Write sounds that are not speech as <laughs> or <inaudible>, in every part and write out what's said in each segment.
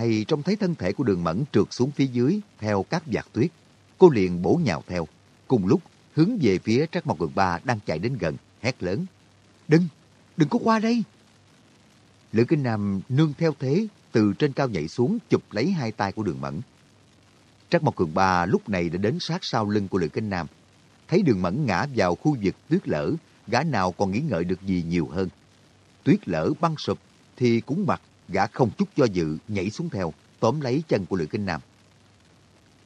hay trông thấy thân thể của đường mẫn trượt xuống phía dưới theo các vạt tuyết, cô liền bổ nhào theo. Cùng lúc hướng về phía Trác Mộc Cường Ba đang chạy đến gần, hét lớn. Đừng, đừng có qua đây. Lữ Kinh Nam nương theo thế, từ trên cao nhảy xuống chụp lấy hai tay của đường mẫn. Trác Mộc Cường Ba lúc này đã đến sát sau lưng của Lữ Kinh Nam. Thấy đường mẫn ngã vào khu vực tuyết lở, gã nào còn nghĩ ngợi được gì nhiều hơn. Tuyết lở băng sụp thì cũng mặc gã không chút do dự nhảy xuống theo, tóm lấy chân của Lữ Kinh Nam.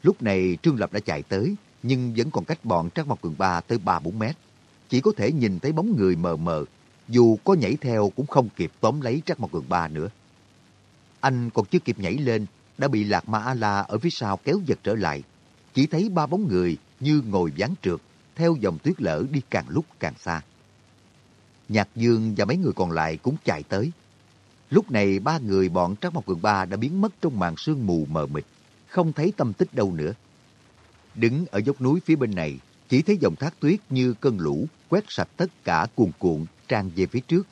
Lúc này Trương Lập đã chạy tới, nhưng vẫn còn cách bọn Trác Mộc Cường Ba tới 3-4 mét. Chỉ có thể nhìn thấy bóng người mờ mờ, dù có nhảy theo cũng không kịp tóm lấy Trác Mộc Cường Ba nữa. Anh còn chưa kịp nhảy lên, đã bị Lạc Ma A-La ở phía sau kéo giật trở lại. Chỉ thấy ba bóng người như ngồi ván trượt, theo dòng tuyết lở đi càng lúc càng xa. Nhạc Dương và mấy người còn lại cũng chạy tới. Lúc này ba người bọn Trác Mộc Cường Ba đã biến mất trong màn sương mù mờ mịt, không thấy tâm tích đâu nữa. Đứng ở dốc núi phía bên này, chỉ thấy dòng thác tuyết như cơn lũ quét sạch tất cả cuồn cuộn tràn về phía trước.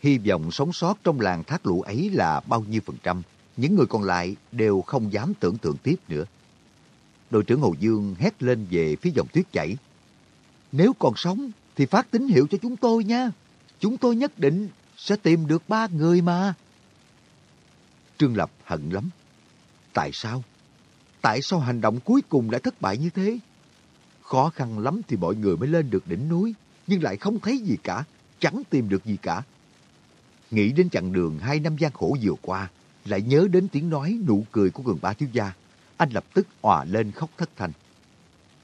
Hy vọng sống sót trong làng thác lũ ấy là bao nhiêu phần trăm, những người còn lại đều không dám tưởng tượng tiếp nữa. Đội trưởng Hồ Dương hét lên về phía dòng tuyết chảy. Nếu còn sống thì phát tín hiệu cho chúng tôi nha. Chúng tôi nhất định sẽ tìm được ba người mà. Trương Lập hận lắm. Tại sao? Tại sao hành động cuối cùng lại thất bại như thế? Khó khăn lắm thì mọi người mới lên được đỉnh núi, nhưng lại không thấy gì cả, chẳng tìm được gì cả. Nghĩ đến chặng đường hai năm gian khổ vừa qua, lại nhớ đến tiếng nói nụ cười của cường ba thiếu gia, anh lập tức òa lên khóc thất thanh.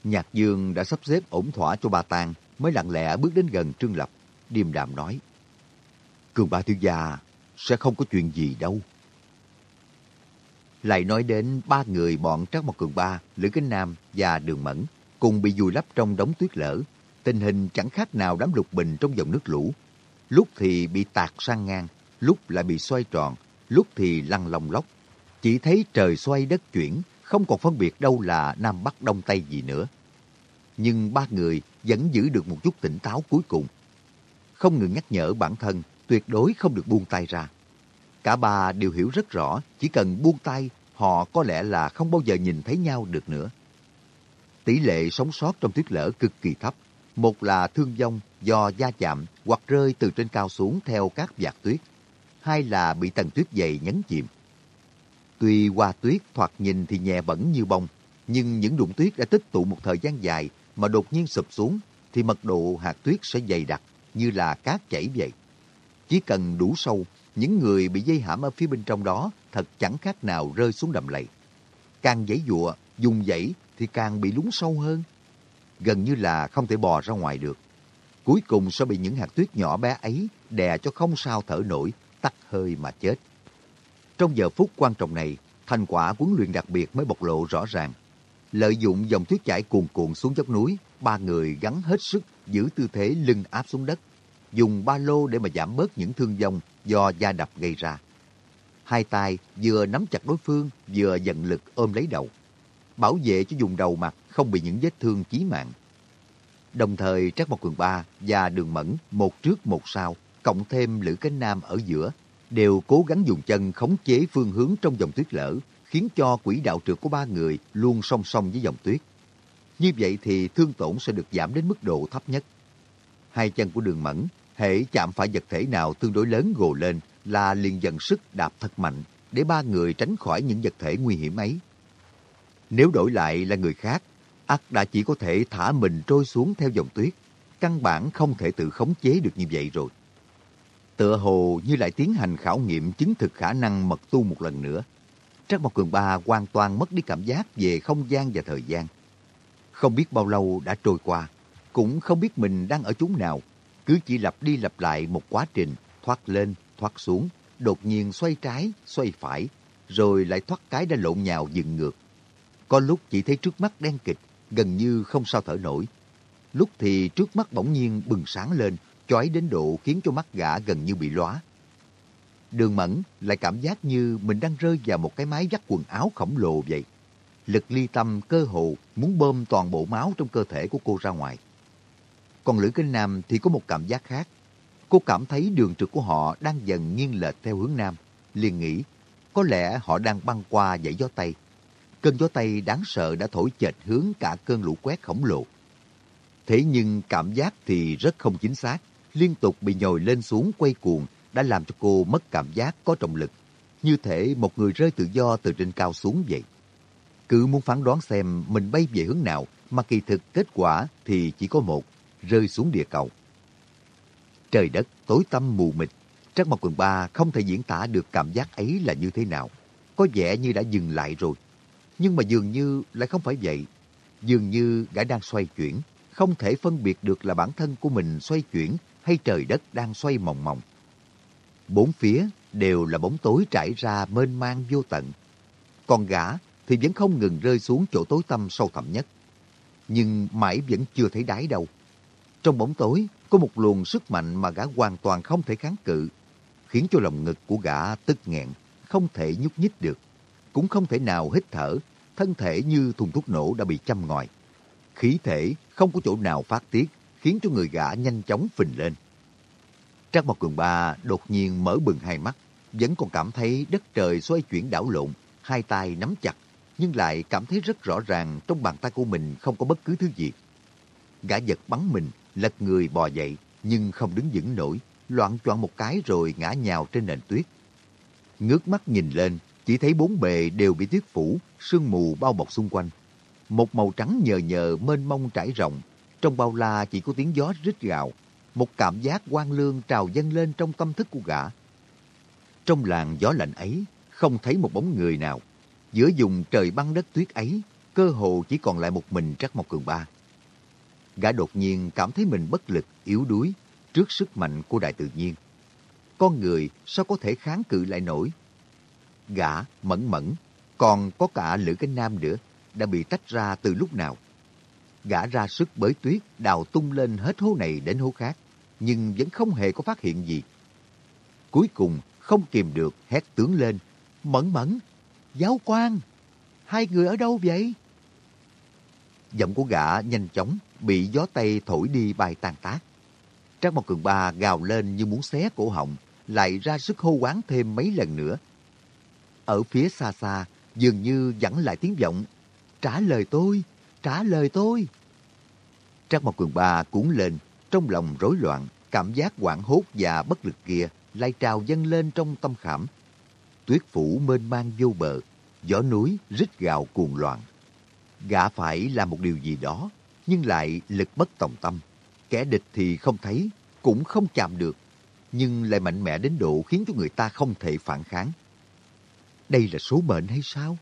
Nhạc Dương đã sắp xếp ổn thỏa cho bà Tàng, mới lặng lẽ bước đến gần Trương Lập, điềm đạm nói. Cường ba thiếu gia sẽ không có chuyện gì đâu. Lại nói đến ba người bọn Trác Mộc Cường Ba, Lữ Kính Nam và Đường Mẫn cùng bị vùi lấp trong đống tuyết lở. Tình hình chẳng khác nào đám lục bình trong dòng nước lũ. Lúc thì bị tạt sang ngang, lúc lại bị xoay tròn, lúc thì lăn lòng lóc. Chỉ thấy trời xoay đất chuyển, không còn phân biệt đâu là Nam Bắc Đông Tây gì nữa. Nhưng ba người vẫn giữ được một chút tỉnh táo cuối cùng. Không ngừng nhắc nhở bản thân tuyệt đối không được buông tay ra. Cả ba đều hiểu rất rõ, chỉ cần buông tay, họ có lẽ là không bao giờ nhìn thấy nhau được nữa. Tỷ lệ sống sót trong tuyết lở cực kỳ thấp. Một là thương vong do va chạm hoặc rơi từ trên cao xuống theo các vạt tuyết. Hai là bị tầng tuyết dày nhấn chìm. Tuy hoa tuyết thoạt nhìn thì nhẹ bẩn như bông, nhưng những đụng tuyết đã tích tụ một thời gian dài mà đột nhiên sụp xuống thì mật độ hạt tuyết sẽ dày đặc như là cát chảy vậy. Chỉ cần đủ sâu, những người bị dây hãm ở phía bên trong đó thật chẳng khác nào rơi xuống đầm lầy. Càng giãy dụa, dùng dãy thì càng bị lún sâu hơn. Gần như là không thể bò ra ngoài được. Cuối cùng sẽ bị những hạt tuyết nhỏ bé ấy đè cho không sao thở nổi, tắt hơi mà chết. Trong giờ phút quan trọng này, thành quả huấn luyện đặc biệt mới bộc lộ rõ ràng. Lợi dụng dòng tuyết chảy cuồn cuộn xuống dốc núi, ba người gắn hết sức giữ tư thế lưng áp xuống đất, dùng ba lô để mà giảm bớt những thương vong do da đập gây ra. Hai tay vừa nắm chặt đối phương, vừa dần lực ôm lấy đầu, bảo vệ cho dùng đầu mặt không bị những vết thương chí mạng. Đồng thời Trác Mộc Cường Ba và Đường Mẫn một trước một sau, cộng thêm Lữ Cánh Nam ở giữa, đều cố gắng dùng chân khống chế phương hướng trong dòng tuyết lở, khiến cho quỹ đạo trượt của ba người luôn song song với dòng tuyết. Như vậy thì thương tổn sẽ được giảm đến mức độ thấp nhất. Hai chân của đường mẫn, hễ chạm phải vật thể nào tương đối lớn gồ lên là liền dần sức đạp thật mạnh để ba người tránh khỏi những vật thể nguy hiểm ấy. Nếu đổi lại là người khác, ắt đã chỉ có thể thả mình trôi xuống theo dòng tuyết, căn bản không thể tự khống chế được như vậy rồi. Tựa hồ như lại tiến hành khảo nghiệm chứng thực khả năng mật tu một lần nữa. Trác Mộc Cường Ba hoàn toàn mất đi cảm giác về không gian và thời gian. Không biết bao lâu đã trôi qua, cũng không biết mình đang ở chốn nào, cứ chỉ lặp đi lặp lại một quá trình thoát lên, thoát xuống, đột nhiên xoay trái, xoay phải, rồi lại thoát cái đã lộn nhào dừng ngược. Có lúc chỉ thấy trước mắt đen kịch, gần như không sao thở nổi. Lúc thì trước mắt bỗng nhiên bừng sáng lên, chói đến độ khiến cho mắt gã gần như bị lóa. Đường Mẫn lại cảm giác như mình đang rơi vào một cái máy dắt quần áo khổng lồ vậy. Lực ly tâm cơ hồ muốn bơm toàn bộ máu trong cơ thể của cô ra ngoài. Còn Lữ Kinh Nam thì có một cảm giác khác. Cô cảm thấy đường trượt của họ đang dần nghiêng lệch theo hướng Nam. liền nghĩ, Có lẽ họ đang băng qua dãy gió Tây. Cơn gió Tây đáng sợ đã thổi chệch hướng cả cơn lũ quét khổng lồ. Thế nhưng cảm giác thì rất không chính xác. Liên tục bị nhồi lên xuống quay cuồng đã làm cho cô mất cảm giác có trọng lực. Như thể một người rơi tự do từ trên cao xuống vậy. Cứ muốn phán đoán xem mình bay về hướng nào mà kỳ thực kết quả thì chỉ có một, rơi xuống địa cầu. Trời đất tối tăm mù mịt, Trắc Mộc Quần Ba không thể diễn tả được cảm giác ấy là như thế nào. Có vẻ như đã dừng lại rồi. Nhưng mà dường như lại không phải vậy. Dường như gã đang xoay chuyển, không thể phân biệt được là bản thân của mình xoay chuyển hay trời đất đang xoay mòng mòng. Bốn phía đều là bóng tối trải ra mênh mang vô tận. Còn gã thì vẫn không ngừng rơi xuống chỗ tối tăm sâu thẳm nhất. Nhưng mãi vẫn chưa thấy đáy đâu. Trong bóng tối có một luồng sức mạnh mà gã hoàn toàn không thể kháng cự, khiến cho lòng ngực của gã tức nghẹn, không thể nhúc nhích được. Cũng không thể nào hít thở, thân thể như thùng thuốc nổ đã bị châm ngòi. Khí thể không có chỗ nào phát tiết, khiến cho người gã nhanh chóng phình lên. Trác Mộc Cường Ba đột nhiên mở bừng hai mắt, vẫn còn cảm thấy đất trời xoay chuyển đảo lộn, hai tay nắm chặt, nhưng lại cảm thấy rất rõ ràng trong bàn tay của mình không có bất cứ thứ gì. Gã giật bắn mình, lật người bò dậy, nhưng không đứng vững nổi, loạn choạng một cái rồi ngã nhào trên nền tuyết. Ngước mắt nhìn lên, chỉ thấy bốn bề đều bị tuyết phủ, sương mù bao bọc xung quanh. Một màu trắng nhờ nhờ mênh mông trải rộng, trong bao la chỉ có tiếng gió rít gạo, một cảm giác quan lương trào dâng lên trong tâm thức của gã. Trong làng gió lạnh ấy, không thấy một bóng người nào. Giữa vùng trời băng đất tuyết ấy, cơ hồ chỉ còn lại một mình Trắc Mộc Cường Ba. Gã đột nhiên cảm thấy mình bất lực, yếu đuối trước sức mạnh của đại tự nhiên. Con người sao có thể kháng cự lại nổi? Gã, mẫn mẫn, còn có cả Lữ Cánh Nam nữa, đã bị tách ra từ lúc nào? Gã ra sức bới tuyết, đào tung lên hết hố này đến hố khác, nhưng vẫn không hề có phát hiện gì. Cuối cùng, không kìm được, hét tướng lên. Mẫn mẫn, giáo quan, hai người ở đâu vậy? Giọng của gã nhanh chóng, bị gió tây thổi đi bay tàn tác. Trác Mộc Cường Ba gào lên như muốn xé cổ họng, lại ra sức hô quán thêm mấy lần nữa. Ở phía xa xa, dường như dẫn lại tiếng vọng. Trả lời tôi, trả lời tôi. Trác Mộc Cường Ba cuốn lên, trong lòng rối loạn, cảm giác hoảng hốt và bất lực kia lại trào dâng lên trong tâm khảm. Tuyết phủ mênh mang vô bờ, gió núi rít gào cuồng loạn. Gã phải làm một điều gì đó, nhưng lại lực bất tòng tâm. Kẻ địch thì không thấy, cũng không chạm được, nhưng lại mạnh mẽ đến độ khiến cho người ta không thể phản kháng. Đây là số mệnh hay sao?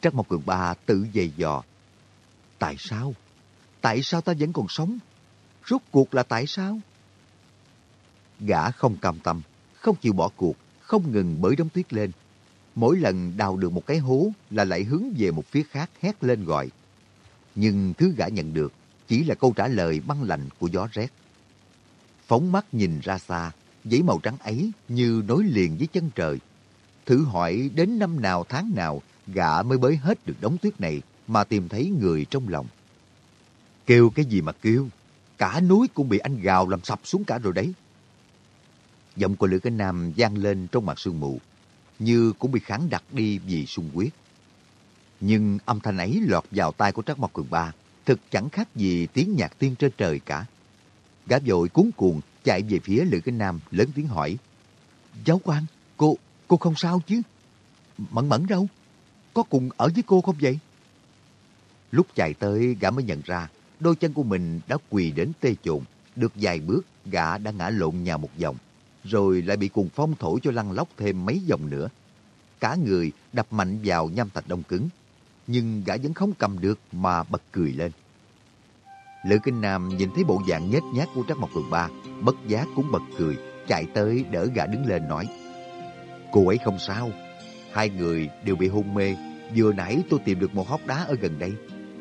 Trắc Mộc Cường Ba tự dày dò. Tại sao? Tại sao ta vẫn còn sống? Rốt cuộc là tại sao? Gã không cam tâm, không chịu bỏ cuộc, không ngừng bới đống tuyết lên. Mỗi lần đào được một cái hố là lại hướng về một phía khác hét lên gọi. Nhưng thứ gã nhận được chỉ là câu trả lời băng lạnh của gió rét. Phóng mắt nhìn ra xa, giấy màu trắng ấy như nối liền với chân trời. Thử hỏi đến năm nào tháng nào gã mới bới hết được đống tuyết này mà tìm thấy người trong lòng. Kêu cái gì mà kêu, cả núi cũng bị anh gào làm sập xuống cả rồi đấy. Giọng của Lữ Cái Nam vang lên trong mặt sương mù, như cũng bị kháng đặt đi vì sung quyết. Nhưng âm thanh ấy lọt vào tai của trác Mộc Cường Ba, thực chẳng khác gì tiếng nhạc tiên trên trời cả. Gã vội cuốn cuồng chạy về phía Lữ Cái Nam lớn tiếng hỏi. Giáo quan, cô, cô không sao chứ? Mẫn mẫn đâu? Có cùng ở với cô không vậy? Lúc chạy tới, gã mới nhận ra đôi chân của mình đã quỳ đến tê chồn. Được vài bước, gã đã ngã lộn nhào một vòng rồi lại bị cuồng phong thổi cho lăn lóc thêm mấy vòng nữa. Cả người đập mạnh vào nham thạch đông cứng, nhưng gã vẫn không cầm được mà bật cười lên. Lữ Kinh Nam nhìn thấy bộ dạng nhếch nhác của Trác Mộc Cường Ba, bất giác cũng bật cười, chạy tới đỡ gã đứng lên nói. Cô ấy không sao, hai người đều bị hôn mê, vừa nãy tôi tìm được một hốc đá ở gần đây,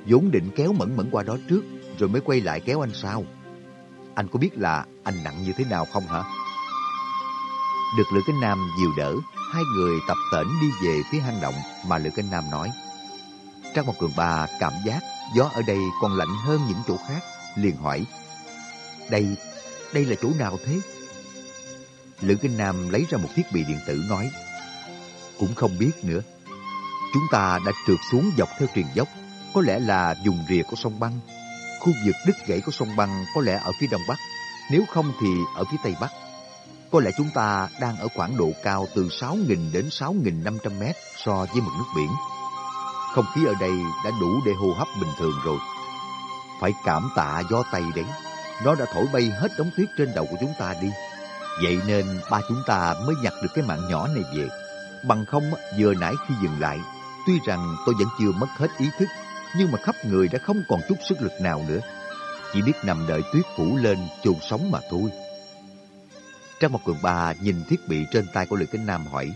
vốn định kéo mẫn mẫn qua đó trước, rồi mới quay lại kéo anh sao? Anh có biết là anh nặng như thế nào không hả? Được Lữ Kinh Nam dìu đỡ, hai người tập tễnh đi về phía hang động mà Lữ Kinh Nam nói. Trang một cường bà cảm giác gió ở đây còn lạnh hơn những chỗ khác, liền hỏi. Đây, đây là chỗ nào thế? Lữ Kinh Nam lấy ra một thiết bị điện tử nói. cũng không biết nữa. Chúng ta đã trượt xuống dọc theo truyền dốc, có lẽ là dùng rìa của sông băng. Khu vực đứt gãy của sông băng có lẽ ở phía đông bắc, nếu không thì ở phía tây bắc. Có lẽ chúng ta đang ở khoảng độ cao từ 6.000 đến 6.500 mét so với mực nước biển. Không khí ở đây đã đủ để hô hấp bình thường rồi. Phải cảm tạ gió Tây đấy. Nó đã thổi bay hết đống tuyết trên đầu của chúng ta đi. Vậy nên ba chúng ta mới nhặt được cái mạng nhỏ này về. Bằng không, vừa nãy khi dừng lại, tuy rằng tôi vẫn chưa mất hết ý thức, nhưng mà khắp người đã không còn chút sức lực nào nữa. Chỉ biết nằm đợi tuyết phủ lên chôn sống mà thôi. Trang một cường ba nhìn thiết bị trên tay của Lữ Kinh Nam hỏi,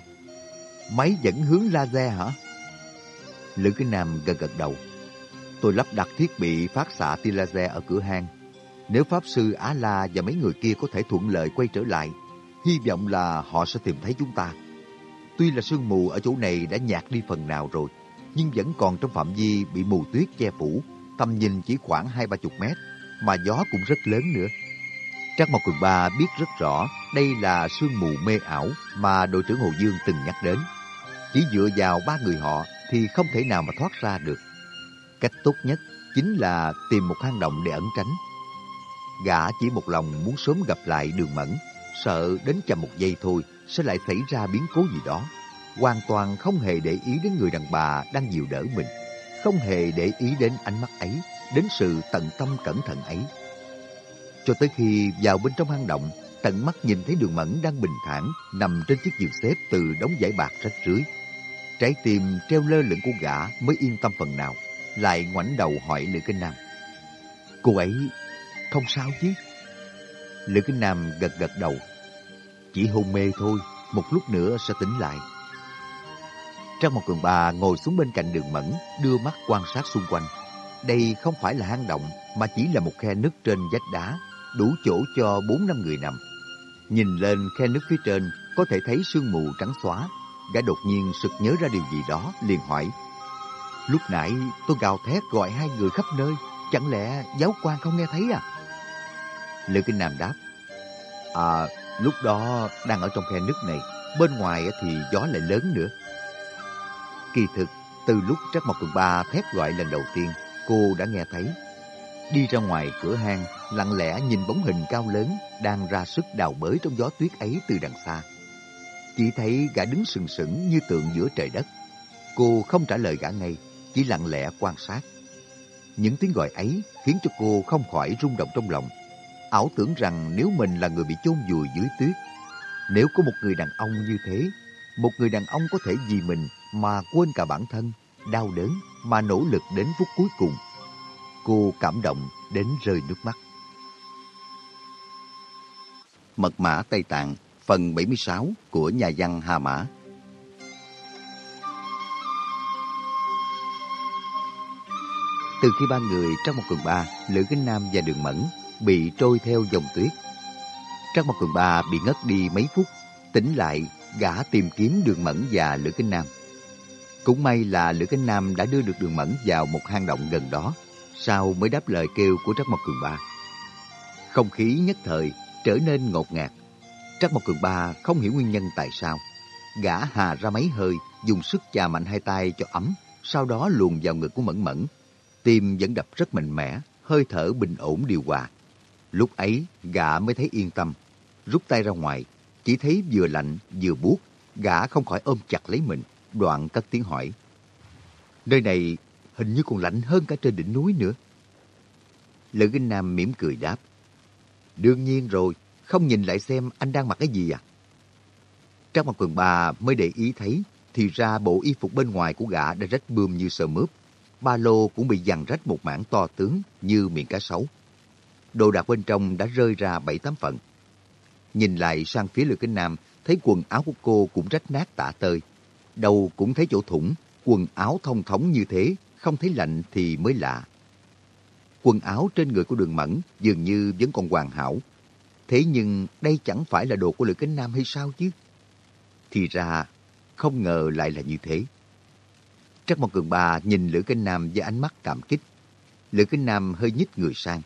Máy dẫn hướng laser hả? Lữ cái Nam gật gật đầu. Tôi lắp đặt thiết bị phát xạ tia laser ở cửa hang. Nếu Pháp Sư Á La và mấy người kia có thể thuận lợi quay trở lại, hy vọng là họ sẽ tìm thấy chúng ta. Tuy là sương mù ở chỗ này đã nhạt đi phần nào rồi, nhưng vẫn còn trong phạm vi bị mù tuyết che phủ, tầm nhìn chỉ khoảng hai ba chục mét, mà gió cũng rất lớn nữa. Trác Mộc Cường Ba biết rất rõ đây là sương mù mê ảo mà đội trưởng Hồ Dương từng nhắc đến. Chỉ dựa vào ba người họ thì không thể nào mà thoát ra được. Cách tốt nhất chính là tìm một hang động để ẩn tránh. Gã chỉ một lòng muốn sớm gặp lại đường mẫn, sợ đến chậm một giây thôi sẽ lại xảy ra biến cố gì đó. Hoàn toàn không hề để ý đến người đàn bà đang dìu đỡ mình, không hề để ý đến ánh mắt ấy, đến sự tận tâm cẩn thận ấy. Cho tới khi vào bên trong hang động, tận mắt nhìn thấy đường mẫn đang bình thản nằm trên chiếc giường xếp từ đống giải bạc rách rưới. Trái tim treo lơ lửng của gã mới yên tâm phần nào, lại ngoảnh đầu hỏi Lữ Kinh Nam. Cô ấy không sao chứ? Lữ Kinh Nam gật gật đầu. Chỉ hôn mê thôi, một lúc nữa sẽ tỉnh lại. Trang một cường bà ngồi xuống bên cạnh đường mẫn, đưa mắt quan sát xung quanh. Đây không phải là hang động, mà chỉ là một khe nứt trên vách đá, đủ chỗ cho bốn năm người nằm. Nhìn lên khe nứt phía trên, có thể thấy sương mù trắng xóa. Gã đột nhiên sực nhớ ra điều gì đó, liền hỏi. Lúc nãy tôi gào thét gọi hai người khắp nơi, chẳng lẽ giáo quan không nghe thấy à? Lữ Kinh Nam đáp. À, lúc đó đang ở trong khe nước này, bên ngoài thì gió lại lớn nữa. Kỳ thực, từ lúc Trắc Mộc Cường Ba thét gọi lần đầu tiên, cô đã nghe thấy. Đi ra ngoài cửa hang, lặng lẽ nhìn bóng hình cao lớn đang ra sức đào bới trong gió tuyết ấy từ đằng xa. Chỉ thấy gã đứng sừng sững như tượng giữa trời đất. Cô không trả lời gã ngay, chỉ lặng lẽ quan sát. Những tiếng gọi ấy khiến cho cô không khỏi rung động trong lòng. Ảo tưởng rằng nếu mình là người bị chôn vùi dưới tuyết, nếu có một người đàn ông như thế, một người đàn ông có thể vì mình mà quên cả bản thân, đau đớn mà nỗ lực đến phút cuối cùng. Cô cảm động đến rơi nước mắt. Mật mã Tây Tạng phần 76 của nhà văn Hà Mã Từ khi ba người trong một cường ba, Lữ Kinh Nam và Đường Mẫn bị trôi theo dòng tuyết. Trác Mộc Cường Ba bị ngất đi mấy phút, tỉnh lại gã tìm kiếm Đường Mẫn và Lữ Kinh Nam. Cũng may là Lữ Kinh Nam đã đưa được Đường Mẫn vào một hang động gần đó, sau mới đáp lời kêu của Trác Mộc Cường Ba. Không khí nhất thời trở nên ngột ngạt. Trác Mộc Cường Ba không hiểu nguyên nhân tại sao. Gã hà ra mấy hơi, dùng sức chà mạnh hai tay cho ấm, sau đó luồn vào ngực của Mẫn Mẫn. Tim vẫn đập rất mạnh mẽ, hơi thở bình ổn điều hòa. Lúc ấy, gã mới thấy yên tâm. Rút tay ra ngoài, chỉ thấy vừa lạnh vừa buốt, gã không khỏi ôm chặt lấy mình, đoạn cất tiếng hỏi. Nơi này hình như còn lạnh hơn cả trên đỉnh núi nữa. Lữ Kinh Nam mỉm cười đáp. Đương nhiên rồi, không nhìn lại xem anh đang mặc cái gì à? Trang mặt quần bà mới để ý thấy, thì ra bộ y phục bên ngoài của gã đã rách bươm như sờ mướp. Ba lô cũng bị dằn rách một mảng to tướng như miệng cá sấu. Đồ đạc bên trong đã rơi ra bảy tám phần. Nhìn lại sang phía Lữ Kinh Nam, thấy quần áo của cô cũng rách nát tả tơi. Đầu cũng thấy chỗ thủng, quần áo thông thống như thế, không thấy lạnh thì mới lạ. Quần áo trên người của đường mẫn dường như vẫn còn hoàn hảo. Thế nhưng đây chẳng phải là đồ của Lữ kính Nam hay sao chứ? Thì ra, không ngờ lại là như thế. Trắc Mộc Cường Ba nhìn Lữ Kinh Nam với ánh mắt cảm kích. Lữ Kinh Nam hơi nhích người sang.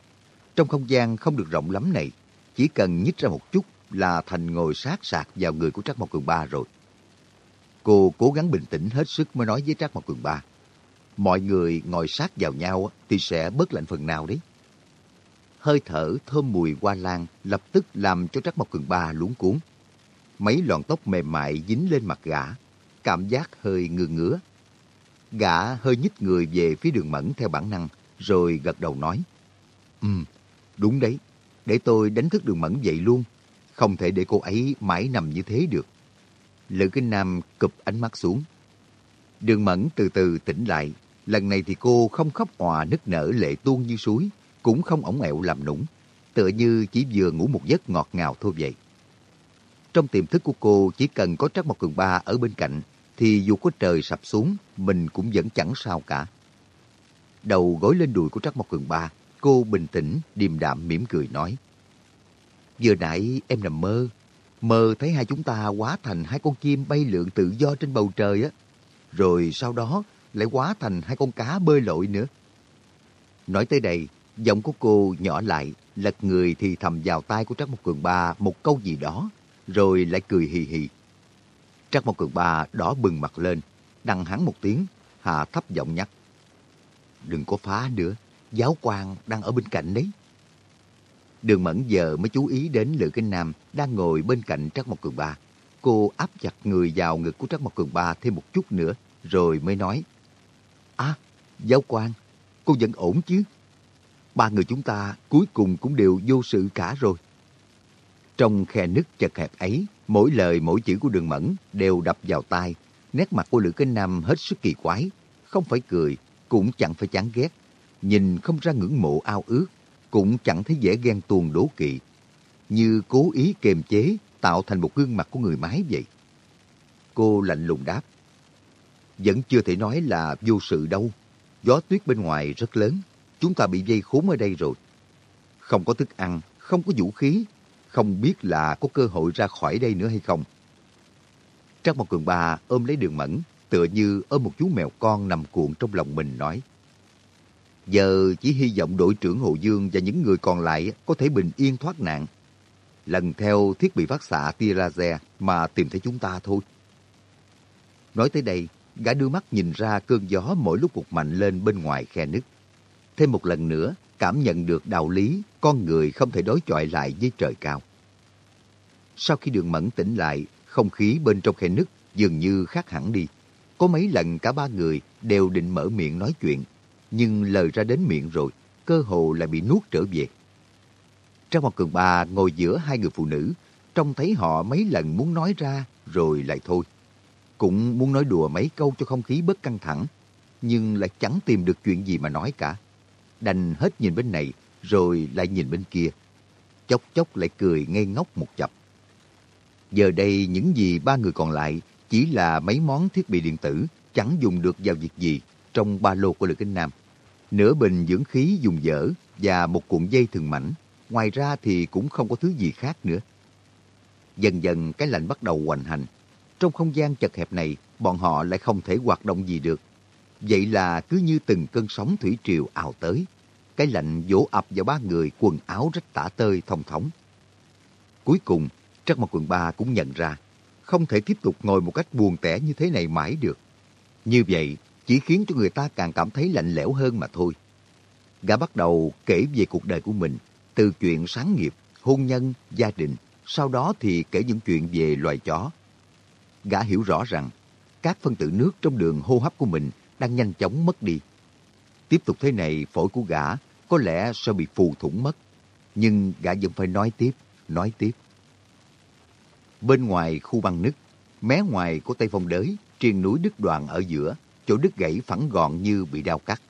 Trong không gian không được rộng lắm này, chỉ cần nhích ra một chút là thành ngồi sát sạc vào người của Trắc Mộc Cường Ba rồi. Cô cố gắng bình tĩnh hết sức mới nói với Trác Mộc Cường Ba. Mọi người ngồi sát vào nhau thì sẽ bớt lạnh phần nào đấy. Hơi thở thơm mùi hoa lan lập tức làm cho Trác Mộc Cường Ba luống cuốn. Mấy lọn tóc mềm mại dính lên mặt gã, cảm giác hơi ngừa ngứa. Gã hơi nhích người về phía đường mẫn theo bản năng, rồi gật đầu nói. Ừ, um, đúng đấy, để tôi đánh thức đường mẫn dậy luôn. Không thể để cô ấy mãi nằm như thế được. Lữ Kinh Nam cụp ánh mắt xuống. Đường Mẫn từ từ tỉnh lại. Lần này thì cô không khóc òa nức nở lệ tuôn như suối, cũng không ổng ẹo làm nũng, tựa như chỉ vừa ngủ một giấc ngọt ngào thôi vậy. Trong tiềm thức của cô chỉ cần có Trắc Mộc Cường Ba ở bên cạnh, thì dù có trời sập xuống, mình cũng vẫn chẳng sao cả. Đầu gối lên đùi của Trắc Mộc Cường Ba, cô bình tĩnh, điềm đạm mỉm cười nói. Vừa nãy em nằm mơ, mơ thấy hai chúng ta hóa thành hai con chim bay lượn tự do trên bầu trời á. Rồi sau đó lại hóa thành hai con cá bơi lội nữa. Nói tới đây, giọng của cô nhỏ lại, lật người thì thầm vào tai của trác Mộc Cường Ba một câu gì đó, rồi lại cười hì hì. trác Mộc Cường Ba đỏ bừng mặt lên, đằng hắn một tiếng, hà thấp giọng nhắc. Đừng có phá nữa, giáo quan đang ở bên cạnh đấy. Đường Mẫn giờ mới chú ý đến Lữ Kinh Nam đang ngồi bên cạnh trác Mộc Cường Ba. Cô áp chặt người vào ngực của trác Mộc Cường Ba thêm một chút nữa, rồi mới nói. À, giáo quan, cô vẫn ổn chứ? Ba người chúng ta cuối cùng cũng đều vô sự cả rồi. Trong khe nứt chật hẹp ấy, mỗi lời mỗi chữ của đường mẫn đều đập vào tai. Nét mặt của Lữ Kinh Nam hết sức kỳ quái, không phải cười, cũng chẳng phải chán ghét. Nhìn không ra ngưỡng mộ ao ước, cũng chẳng thấy dễ ghen tuồng đố kỵ. Như cố ý kềm chế, tạo thành một gương mặt của người mái vậy. Cô lạnh lùng đáp. Vẫn chưa thể nói là vô sự đâu. Gió tuyết bên ngoài rất lớn. Chúng ta bị dây khốn ở đây rồi. Không có thức ăn, không có vũ khí, không biết là có cơ hội ra khỏi đây nữa hay không. Trác Mộc Cường Ba ôm lấy đường mẫn, tựa như ôm một chú mèo con nằm cuộn trong lòng mình nói. Giờ chỉ hy vọng đội trưởng Hồ Dương và những người còn lại có thể bình yên thoát nạn. Lần theo thiết bị phát xạ tia laser mà tìm thấy chúng ta thôi. Nói tới đây, gã đưa mắt nhìn ra cơn gió mỗi lúc một mạnh lên bên ngoài khe nứt. Thêm một lần nữa, cảm nhận được đạo lý con người không thể đối chọi lại với trời cao. Sau khi đường mẫn tỉnh lại, không khí bên trong khe nứt dường như khác hẳn đi. Có mấy lần cả ba người đều định mở miệng nói chuyện, nhưng lời ra đến miệng rồi, cơ hồ lại bị nuốt trở về. Trang một cường ba ngồi giữa hai người phụ nữ, trông thấy họ mấy lần muốn nói ra rồi lại thôi. Cũng muốn nói đùa mấy câu cho không khí bớt căng thẳng, nhưng lại chẳng tìm được chuyện gì mà nói cả. Đành hết nhìn bên này, rồi lại nhìn bên kia. Chốc chốc lại cười ngây ngốc một chập. Giờ đây những gì ba người còn lại chỉ là mấy món thiết bị điện tử chẳng dùng được vào việc gì trong ba lô của Lữ Kinh Nam. Nửa bình dưỡng khí dùng dở và một cuộn dây thường mảnh. Ngoài ra thì cũng không có thứ gì khác nữa. Dần dần cái lạnh bắt đầu hoành hành. Trong không gian chật hẹp này, bọn họ lại không thể hoạt động gì được. Vậy là cứ như từng cơn sóng thủy triều ào tới. Cái lạnh vỗ ập vào ba người quần áo rách tả tơi thông thống. Cuối cùng, Trắc Mộc Quần Ba cũng nhận ra, không thể tiếp tục ngồi một cách buồn tẻ như thế này mãi được. Như vậy, chỉ khiến cho người ta càng cảm thấy lạnh lẽo hơn mà thôi. Gã bắt đầu kể về cuộc đời của mình, từ chuyện sáng nghiệp, hôn nhân, gia đình, sau đó thì kể những chuyện về loài chó. Gã hiểu rõ rằng, các phân tử nước trong đường hô hấp của mình đang nhanh chóng mất đi. Tiếp tục thế này, phổi của gã có lẽ sẽ bị phù thủng mất. Nhưng gã vẫn phải nói tiếp, nói tiếp. Bên ngoài khu băng nứt, mé ngoài của Tây Phong Đới, triền núi đứt đoạn ở giữa, chỗ đứt gãy phẳng gọn như bị đao cắt.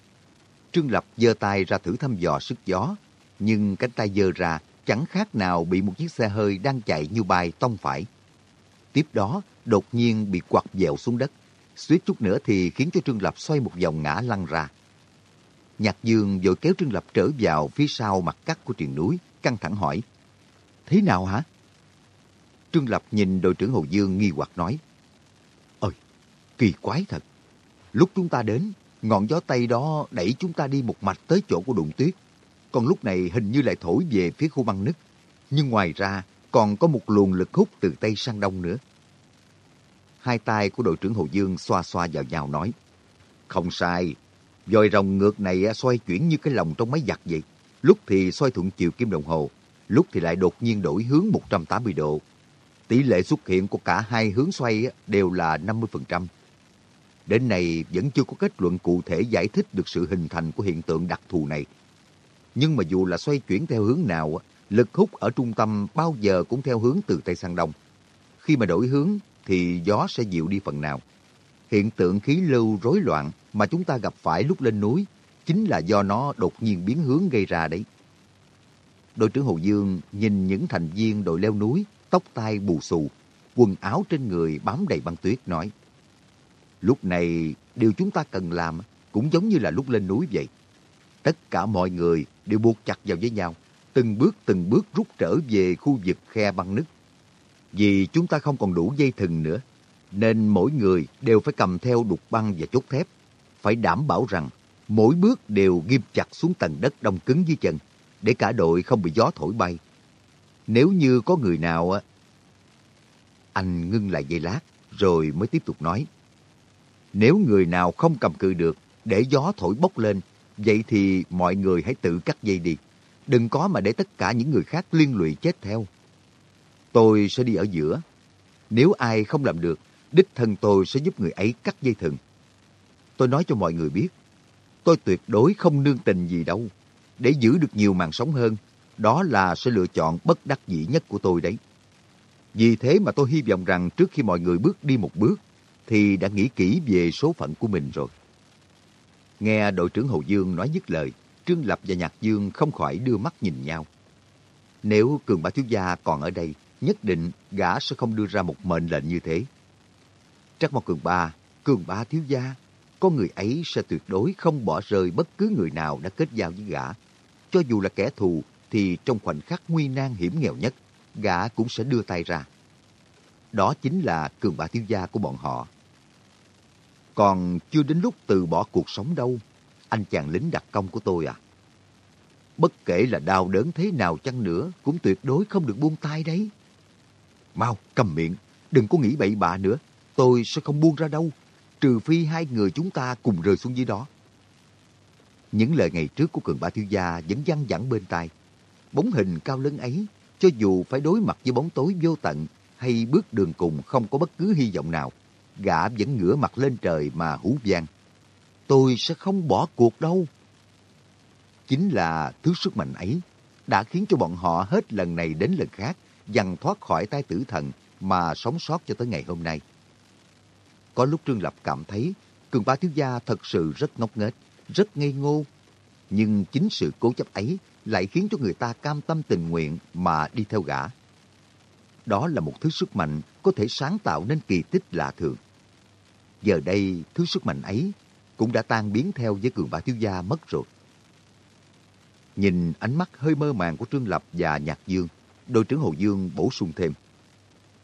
Trương Lập giơ tay ra thử thăm dò sức gió, nhưng cánh tay giơ ra chẳng khác nào bị một chiếc xe hơi đang chạy như bay tông phải. Tiếp đó, đột nhiên bị quặt dẹo xuống đất, suýt chút nữa thì khiến cho Trương Lập xoay một vòng ngã lăn ra. Nhạc Dương vội kéo Trương Lập trở vào phía sau mặt cắt của triền núi, căng thẳng hỏi. Thế nào hả? Trương Lập nhìn đội trưởng Hồ Dương nghi hoặc nói. Ôi, kỳ quái thật. Lúc chúng ta đến, ngọn gió Tây đó đẩy chúng ta đi một mạch tới chỗ của đụng tuyết. Còn lúc này hình như lại thổi về phía khu băng nứt. Nhưng ngoài ra, còn có một luồng lực hút từ Tây sang Đông nữa. Hai tay của đội trưởng Hồ Dương xoa xoa vào nhau nói. Không sai, dòi rồng ngược này à, xoay chuyển như cái lồng trong máy giặt vậy. Lúc thì xoay thuận chiều kim đồng hồ, lúc thì lại đột nhiên đổi hướng 180 độ. Tỷ lệ xuất hiện của cả hai hướng xoay à, đều là 50%. Đến nay vẫn chưa có kết luận cụ thể giải thích được sự hình thành của hiện tượng đặc thù này. Nhưng mà dù là xoay chuyển theo hướng nào, à, lực hút ở trung tâm bao giờ cũng theo hướng từ Tây sang Đông. Khi mà đổi hướng thì gió sẽ dịu đi phần nào. Hiện tượng khí lưu rối loạn mà chúng ta gặp phải lúc lên núi chính là do nó đột nhiên biến hướng gây ra đấy. Đội trưởng Hồ Dương nhìn những thành viên đội leo núi, tóc tai bù xù, quần áo trên người bám đầy băng tuyết nói. Lúc này, điều chúng ta cần làm cũng giống như là lúc lên núi vậy. Tất cả mọi người đều buộc chặt vào với nhau, từng bước từng bước rút trở về khu vực khe băng nứt. Vì chúng ta không còn đủ dây thừng nữa, nên mỗi người đều phải cầm theo đục băng và chốt thép. Phải đảm bảo rằng mỗi bước đều ghim chặt xuống tầng đất đông cứng dưới chân, để cả đội không bị gió thổi bay. Nếu như có người nào... Anh ngưng lại giây lát, rồi mới tiếp tục nói. Nếu người nào không cầm cự được, để gió thổi bốc lên, vậy thì mọi người hãy tự cắt dây đi. Đừng có mà để tất cả những người khác liên lụy chết theo. Tôi sẽ đi ở giữa. Nếu ai không làm được, đích thân tôi sẽ giúp người ấy cắt dây thừng. Tôi nói cho mọi người biết, tôi tuyệt đối không nương tình gì đâu. Để giữ được nhiều mạng sống hơn, đó là sự lựa chọn bất đắc dĩ nhất của tôi đấy. Vì thế mà tôi hy vọng rằng trước khi mọi người bước đi một bước, thì đã nghĩ kỹ về số phận của mình rồi. Nghe đội trưởng Hồ Dương nói dứt lời, Trương Lập và Nhạc Dương không khỏi đưa mắt nhìn nhau. Nếu Cường Bá Thiếu Gia còn ở đây, nhất định gã sẽ không đưa ra một mệnh lệnh như thế. Trắc Mộc Cường Ba, Cường Ba Thiếu Gia, con người ấy sẽ tuyệt đối không bỏ rơi bất cứ người nào đã kết giao với gã. Cho dù là kẻ thù, thì trong khoảnh khắc nguy nan hiểm nghèo nhất, gã cũng sẽ đưa tay ra. Đó chính là Cường ba Thiếu Gia của bọn họ. Còn chưa đến lúc từ bỏ cuộc sống đâu, anh chàng lính đặc công của tôi à. Bất kể là đau đớn thế nào chăng nữa, cũng tuyệt đối không được buông tay đấy. Mau, cầm miệng, đừng có nghĩ bậy bạ nữa. Tôi sẽ không buông ra đâu, trừ phi hai người chúng ta cùng rơi xuống dưới đó. Những lời ngày trước của cường bá thiếu gia vẫn văng vẳng bên tai. Bóng hình cao lớn ấy, cho dù phải đối mặt với bóng tối vô tận hay bước đường cùng không có bất cứ hy vọng nào, gã vẫn ngửa mặt lên trời mà hú vang. Tôi sẽ không bỏ cuộc đâu. Chính là thứ sức mạnh ấy đã khiến cho bọn họ hết lần này đến lần khác dằn thoát khỏi tay tử thần mà sống sót cho tới ngày hôm nay. Có lúc Trương Lập cảm thấy cường ba thiếu gia thật sự rất ngốc nghếch, rất ngây ngô. Nhưng chính sự cố chấp ấy lại khiến cho người ta cam tâm tình nguyện mà đi theo gã. Đó là một thứ sức mạnh có thể sáng tạo nên kỳ tích lạ thường. Giờ đây, thứ sức mạnh ấy cũng đã tan biến theo với cường bá thiếu gia mất rồi. Nhìn ánh mắt hơi mơ màng của Trương Lập và Nhạc Dương, đội trưởng Hồ Dương bổ sung thêm.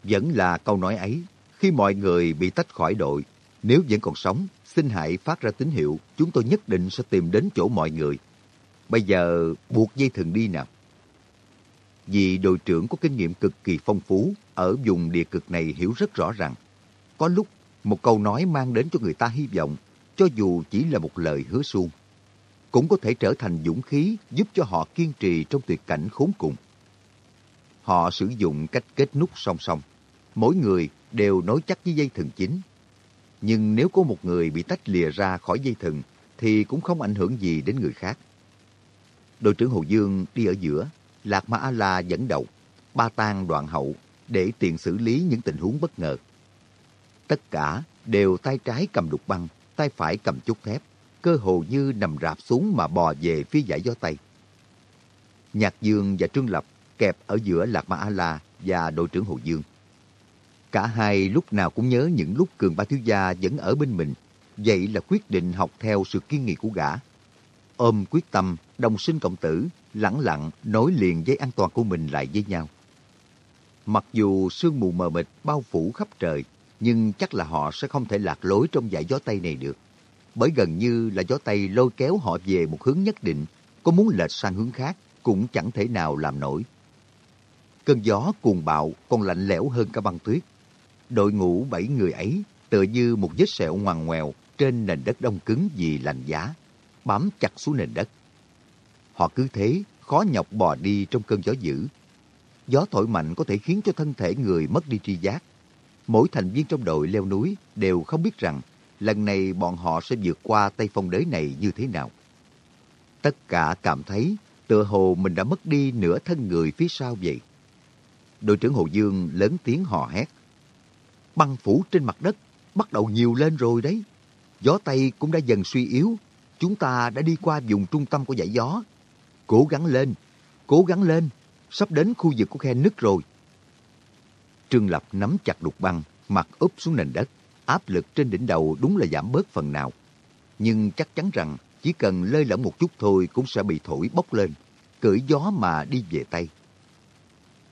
Vẫn là câu nói ấy, khi mọi người bị tách khỏi đội, nếu vẫn còn sống, xin hãy phát ra tín hiệu, chúng tôi nhất định sẽ tìm đến chỗ mọi người. Bây giờ buộc dây thừng đi nào. Vì đội trưởng có kinh nghiệm cực kỳ phong phú, ở vùng địa cực này hiểu rất rõ rằng, có lúc một câu nói mang đến cho người ta hy vọng, cho dù chỉ là một lời hứa suông, cũng có thể trở thành dũng khí giúp cho họ kiên trì trong tuyệt cảnh khốn cùng. Họ sử dụng cách kết nút song song. Mỗi người đều nối chắc với dây thừng chính. Nhưng nếu có một người bị tách lìa ra khỏi dây thừng, thì cũng không ảnh hưởng gì đến người khác. Đội trưởng Hồ Dương đi ở giữa, Lạc Ma A-La dẫn đầu, Ba Tang đoạn hậu để tiện xử lý những tình huống bất ngờ. Tất cả đều tay trái cầm đục băng, tay phải cầm chốt thép, cơ hồ như nằm rạp xuống mà bò về phía giải gió Tây. Nhạc Dương và Trương Lập kẹp ở giữa Lạc Ma A-La và đội trưởng Hồ Dương. Cả hai lúc nào cũng nhớ những lúc Cường Ba Thiếu Gia vẫn ở bên mình, vậy là quyết định học theo sự kiên nghị của gã. Ôm quyết tâm, đồng sinh cộng tử, lẳng lặng nối liền dây an toàn của mình lại với nhau. Mặc dù sương mù mờ mịt bao phủ khắp trời, nhưng chắc là họ sẽ không thể lạc lối trong dải gió Tây này được. Bởi gần như là gió Tây lôi kéo họ về một hướng nhất định, có muốn lệch sang hướng khác cũng chẳng thể nào làm nổi. Cơn gió cuồng bạo còn lạnh lẽo hơn cả băng tuyết. Đội ngũ bảy người ấy tựa như một vết sẹo ngoằn ngoèo trên nền đất đông cứng vì lạnh giá, bám chặt xuống nền đất. Họ cứ thế, khó nhọc bò đi trong cơn gió dữ. Gió thổi mạnh có thể khiến cho thân thể người mất đi tri giác. Mỗi thành viên trong đội leo núi đều không biết rằng lần này bọn họ sẽ vượt qua tây phong đới này như thế nào. Tất cả cảm thấy tựa hồ mình đã mất đi nửa thân người phía sau vậy. Đội trưởng Hồ Dương lớn tiếng hò hét. Băng phủ trên mặt đất bắt đầu nhiều lên rồi đấy. Gió Tây cũng đã dần suy yếu. Chúng ta đã đi qua vùng trung tâm của dãy gió. Cố gắng lên, cố gắng lên. Sắp đến khu vực của khe nứt rồi. Trương Lập nắm chặt đục băng, mặt úp xuống nền đất. Áp lực trên đỉnh đầu đúng là giảm bớt phần nào. Nhưng chắc chắn rằng chỉ cần lơi lỏng một chút thôi cũng sẽ bị thổi bốc lên, cởi gió mà đi về Tây.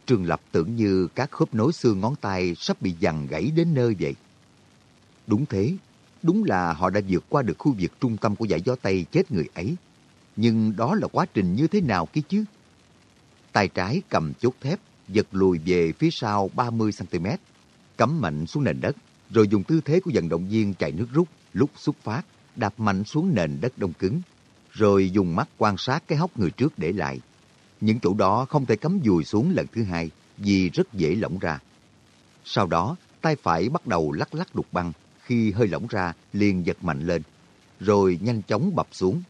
Trương Lập tưởng như các khớp nối xương ngón tay sắp bị giằng gãy đến nơi vậy. Đúng thế, đúng là họ đã vượt qua được khu vực trung tâm của dải gió Tây chết người ấy. Nhưng đó là quá trình như thế nào kia chứ? Tay trái cầm chốt thép, giật lùi về phía sau 30cm, cắm mạnh xuống nền đất, rồi dùng tư thế của vận động viên chạy nước rút lúc xuất phát, đạp mạnh xuống nền đất đông cứng, rồi dùng mắt quan sát cái hốc người trước để lại. Những chỗ đó không thể cắm dùi xuống lần thứ hai vì rất dễ lỏng ra. Sau đó, tay phải bắt đầu lắc lắc đục băng, khi hơi lỏng ra liền giật mạnh lên, rồi nhanh chóng bập xuống.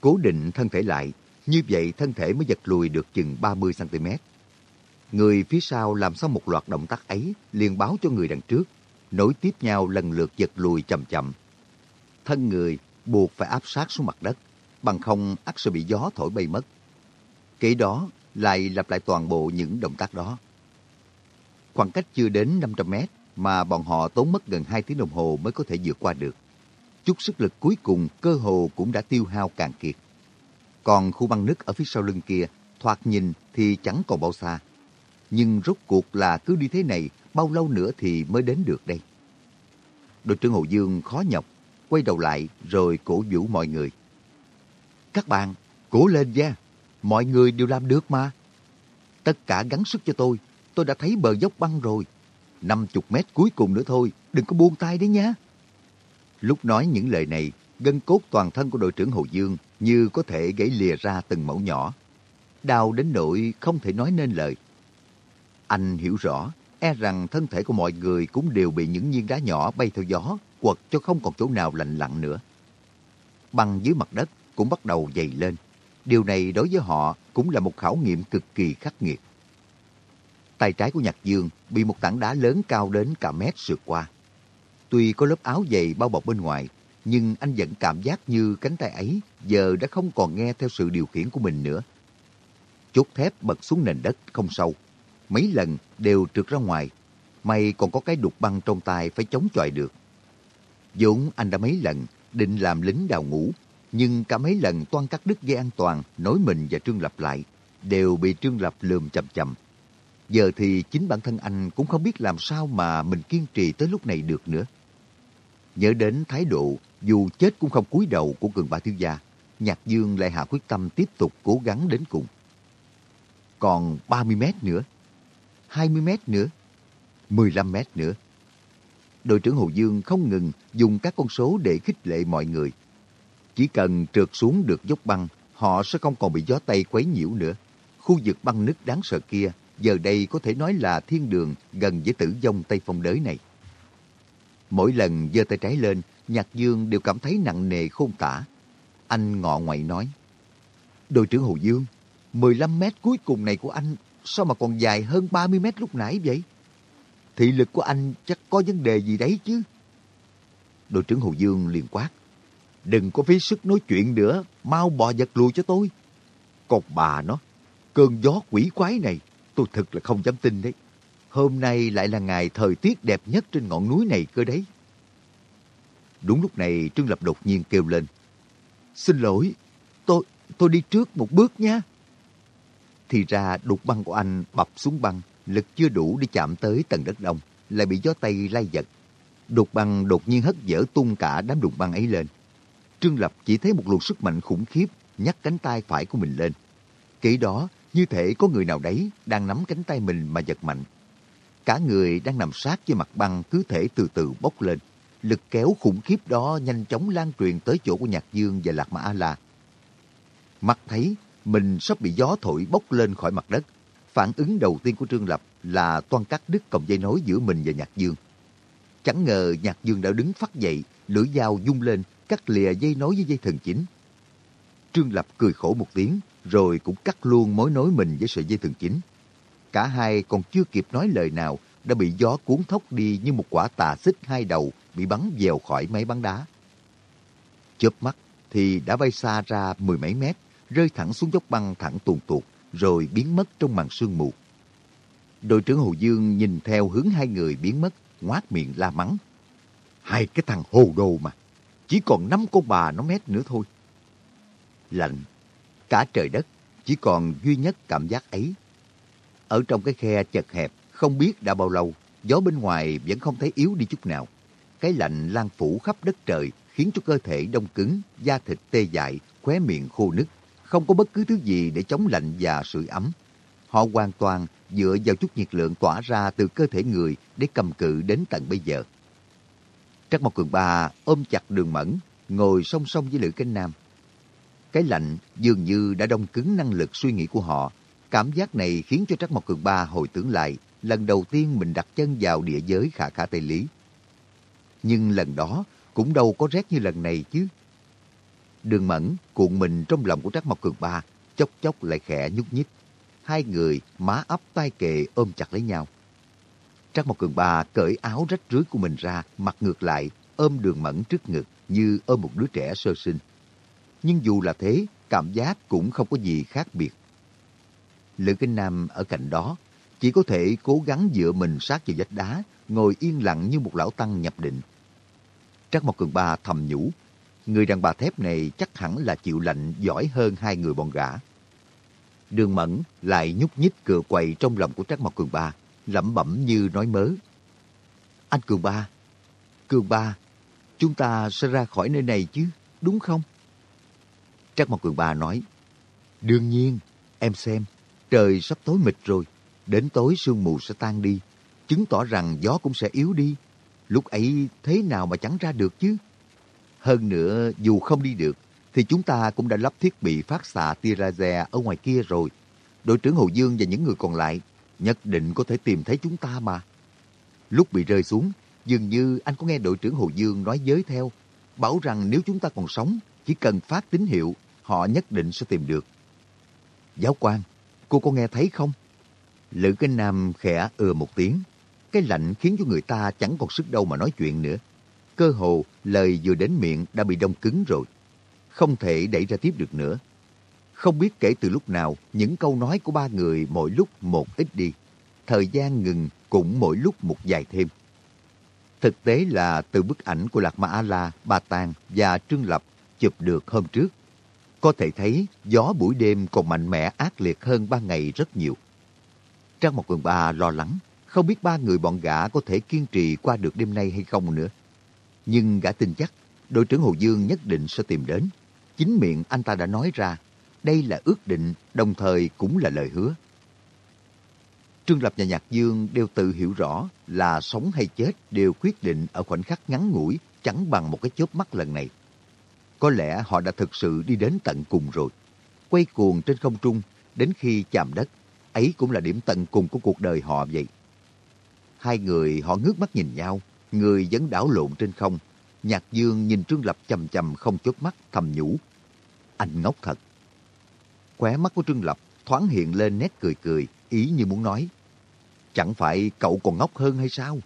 Cố định thân thể lại, như vậy thân thể mới giật lùi được chừng 30cm. Người phía sau làm xong một loạt động tác ấy liền báo cho người đằng trước, nối tiếp nhau lần lượt giật lùi chậm chậm. Thân người buộc phải áp sát xuống mặt đất, bằng không ắt sẽ bị gió thổi bay mất. Kế đó lại lặp lại toàn bộ những động tác đó. Khoảng cách chưa đến 500 mét mà bọn họ tốn mất gần 2 tiếng đồng hồ mới có thể vượt qua được. Chút sức lực cuối cùng cơ hồ cũng đã tiêu hao cạn kiệt. Còn khu băng nước ở phía sau lưng kia, thoạt nhìn thì chẳng còn bao xa. Nhưng rốt cuộc là cứ đi thế này, bao lâu nữa thì mới đến được đây? Đội trưởng Hồ Dương khó nhọc, quay đầu lại rồi cổ vũ mọi người. Các bạn, cố lên nha, mọi người đều làm được mà. Tất cả gắng sức cho tôi, tôi đã thấy bờ dốc băng rồi. 50 mét cuối cùng nữa thôi, đừng có buông tay đấy nhé. Lúc nói những lời này, gân cốt toàn thân của đội trưởng Hồ Dương như có thể gãy lìa ra từng mẫu nhỏ. Đau đến nỗi không thể nói nên lời. Anh hiểu rõ, e rằng thân thể của mọi người cũng đều bị những viên đá nhỏ bay theo gió, quật cho không còn chỗ nào lạnh lặng nữa. Băng dưới mặt đất cũng bắt đầu dày lên. Điều này đối với họ cũng là một khảo nghiệm cực kỳ khắc nghiệt. Tay trái của Nhạc Dương bị một tảng đá lớn cao đến cả mét sượt qua. Tuy có lớp áo dày bao bọc bên ngoài, nhưng anh vẫn cảm giác như cánh tay ấy giờ đã không còn nghe theo sự điều khiển của mình nữa. Chốt thép bật xuống nền đất không sâu. Mấy lần đều trượt ra ngoài. May còn có cái đục băng trong tay phải chống chọi được. Dũng anh đã mấy lần định làm lính đào ngũ, nhưng cả mấy lần toan cắt đứt dây an toàn nối mình và Trương Lập lại, đều bị Trương Lập lườm chầm chầm. Giờ thì chính bản thân anh cũng không biết làm sao mà mình kiên trì tới lúc này được nữa. Nhớ đến thái độ dù chết cũng không cúi đầu của cường ba thiếu gia, Nhạc Dương lại hạ quyết tâm tiếp tục cố gắng đến cùng. Còn 30 mét nữa, 20 mét nữa, 15 mét nữa. Đội trưởng Hồ Dương không ngừng dùng các con số để khích lệ mọi người. Chỉ cần trượt xuống được dốc băng, họ sẽ không còn bị gió Tây quấy nhiễu nữa. Khu vực băng nứt đáng sợ kia giờ đây có thể nói là thiên đường gần với tử vong Tây Phong đới này. Mỗi lần giơ tay trái lên, Nhạc Dương đều cảm thấy nặng nề khôn tả. Anh ngọ ngoại nói, Đội trưởng Hồ Dương, 15 mét cuối cùng này của anh sao mà còn dài hơn 30 mét lúc nãy vậy? Thị lực của anh chắc có vấn đề gì đấy chứ? Đội trưởng Hồ Dương liền quát, Đừng có phí sức nói chuyện nữa, mau bò giật lùi cho tôi. Còn bà nó, cơn gió quỷ quái này, tôi thật là không dám tin đấy. Hôm nay lại là ngày thời tiết đẹp nhất trên ngọn núi này cơ đấy. Đúng lúc này Trương Lập đột nhiên kêu lên. Xin lỗi, tôi tôi đi trước một bước nha. Thì ra đục băng của anh bập xuống băng, lực chưa đủ để chạm tới tầng đất đông, lại bị gió Tây lay giật. Đục băng đột nhiên hất dở tung cả đám đục băng ấy lên. Trương Lập chỉ thấy một luồng sức mạnh khủng khiếp nhắc cánh tay phải của mình lên. Kỹ đó, như thể có người nào đấy đang nắm cánh tay mình mà giật mạnh. Cả người đang nằm sát với mặt băng cứ thể từ từ bốc lên. Lực kéo khủng khiếp đó nhanh chóng lan truyền tới chỗ của Nhạc Dương và Lạc Mã A-La. Mặt thấy mình sắp bị gió thổi bốc lên khỏi mặt đất. Phản ứng đầu tiên của Trương Lập là toan cắt đứt cọng dây nối giữa mình và Nhạc Dương. Chẳng ngờ Nhạc Dương đã đứng phát dậy, lưỡi dao dung lên, cắt lìa dây nối với dây thần chính. Trương Lập cười khổ một tiếng, rồi cũng cắt luôn mối nối mình với sợi dây thần chính. Cả hai còn chưa kịp nói lời nào, đã bị gió cuốn thốc đi như một quả tà xích hai đầu bị bắn dèo khỏi máy bắn đá. Chớp mắt thì đã bay xa ra mười mấy mét, rơi thẳng xuống dốc băng thẳng tuồn tuột, rồi biến mất trong màn sương mù. Đội trưởng Hồ Dương nhìn theo hướng hai người biến mất, ngoác miệng la mắng. Hai cái thằng hồ đồ mà, chỉ còn năm con bà nó mét nữa thôi. Lạnh, cả trời đất, chỉ còn duy nhất cảm giác ấy. Ở trong cái khe chật hẹp, không biết đã bao lâu, gió bên ngoài vẫn không thấy yếu đi chút nào. Cái lạnh lan phủ khắp đất trời, khiến cho cơ thể đông cứng, da thịt tê dại, khóe miệng khô nứt, không có bất cứ thứ gì để chống lạnh và sưởi ấm. Họ hoàn toàn dựa vào chút nhiệt lượng tỏa ra từ cơ thể người để cầm cự đến tận bây giờ. Trắc Mộc Cường Ba ôm chặt đường mẫn, ngồi song song với Lữ Cánh Nam. Cái lạnh dường như đã đông cứng năng lực suy nghĩ của họ. Cảm giác này khiến cho Trắc Mộc Cường Ba hồi tưởng lại lần đầu tiên mình đặt chân vào địa giới khả khả Tây Lý. Nhưng lần đó cũng đâu có rét như lần này chứ. Đường mẫn cuộn mình trong lòng của Trắc Mộc Cường Ba, chốc chốc lại khẽ nhúc nhích. Hai người má ấp tay kề ôm chặt lấy nhau trác Mộc Cường Ba cởi áo rách rưới của mình ra, mặt ngược lại, ôm đường mẫn trước ngực như ôm một đứa trẻ sơ sinh. Nhưng dù là thế, cảm giác cũng không có gì khác biệt. Lữ Kinh Nam ở cạnh đó, chỉ có thể cố gắng dựa mình sát vào vách đá, ngồi yên lặng như một lão tăng nhập định. trác Mộc Cường Ba thầm nhủ, người đàn bà thép này chắc hẳn là chịu lạnh giỏi hơn hai người bọn gã. Đường Mẫn lại nhúc nhích cửa quầy trong lòng của trác Mộc Cường Ba, lẩm bẩm như nói mớ. Anh Cường Ba, Cường Ba, chúng ta sẽ ra khỏi nơi này chứ, đúng không? Trắc Mộc Cường Ba nói, đương nhiên, em xem, trời sắp tối mịt rồi, đến tối sương mù sẽ tan đi, chứng tỏ rằng gió cũng sẽ yếu đi. Lúc ấy thế nào mà chẳng ra được chứ? Hơn nữa, dù không đi được, thì chúng ta cũng đã lắp thiết bị phát xạ tia laser ở ngoài kia rồi. Đội trưởng Hồ Dương và những người còn lại nhất định có thể tìm thấy chúng ta mà. Lúc bị rơi xuống, dường như anh có nghe đội trưởng Hồ Dương nói giới theo, bảo rằng nếu chúng ta còn sống, chỉ cần phát tín hiệu, họ nhất định sẽ tìm được. Giáo quan, cô có nghe thấy không? Lữ Kinh Nam khẽ ừa một tiếng. Cái lạnh khiến cho người ta chẳng còn sức đâu mà nói chuyện nữa. Cơ hồ, lời vừa đến miệng đã bị đông cứng rồi. Không thể đẩy ra tiếp được nữa. Không biết kể từ lúc nào, những câu nói của ba người mỗi lúc một ít đi. Thời gian ngừng cũng mỗi lúc một dài thêm. Thực tế là từ bức ảnh của Lạc Ma A-La, Ba Tàng và Trương Lập chụp được hôm trước. Có thể thấy gió buổi đêm còn mạnh mẽ ác liệt hơn ba ngày rất nhiều. Trang một quần bà lo lắng, không biết ba người bọn gã có thể kiên trì qua được đêm nay hay không nữa. Nhưng gã tin chắc, đội trưởng Hồ Dương nhất định sẽ tìm đến. Chính miệng anh ta đã nói ra đây là ước định, đồng thời cũng là lời hứa. Trương Lập và Nhạc Dương đều tự hiểu rõ là sống hay chết đều quyết định ở khoảnh khắc ngắn ngủi, chẳng bằng một cái chớp mắt lần này. Có lẽ họ đã thực sự đi đến tận cùng rồi. Quay cuồng trên không trung, đến khi chạm đất, ấy cũng là điểm tận cùng của cuộc đời họ vậy. Hai người họ ngước mắt nhìn nhau, người vẫn đảo lộn trên không. Nhạc Dương nhìn Trương Lập chầm chầm không chớp mắt thầm nhủ. Anh ngốc thật. Khóe mắt của Trương Lập thoáng hiện lên nét cười cười, ý như muốn nói. Chẳng phải cậu còn ngốc hơn hay sao?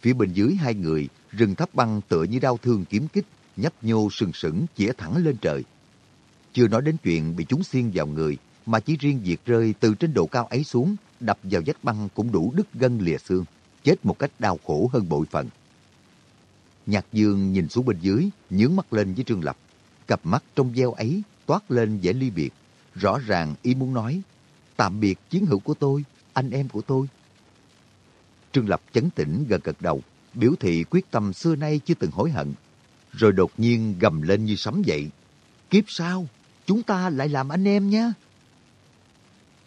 Phía bên dưới hai người, rừng thấp băng tựa như đau thương kiếm kích, nhấp nhô sừng sững chĩa thẳng lên trời. Chưa nói đến chuyện bị chúng xiên vào người, mà chỉ riêng việc rơi từ trên độ cao ấy xuống, đập vào vách băng cũng đủ đứt gân lìa xương, chết một cách đau khổ hơn bội phận. Nhạc Dương nhìn xuống bên dưới, nhướng mắt lên với Trương Lập. Cặp mắt trong veo ấy toát lên vẻ ly biệt. Rõ ràng ý muốn nói, tạm biệt chiến hữu của tôi, anh em của tôi. Trương Lập chấn tĩnh gần gật đầu, biểu thị quyết tâm xưa nay chưa từng hối hận. Rồi đột nhiên gầm lên như sấm dậy. Kiếp sau Chúng ta lại làm anh em nhé.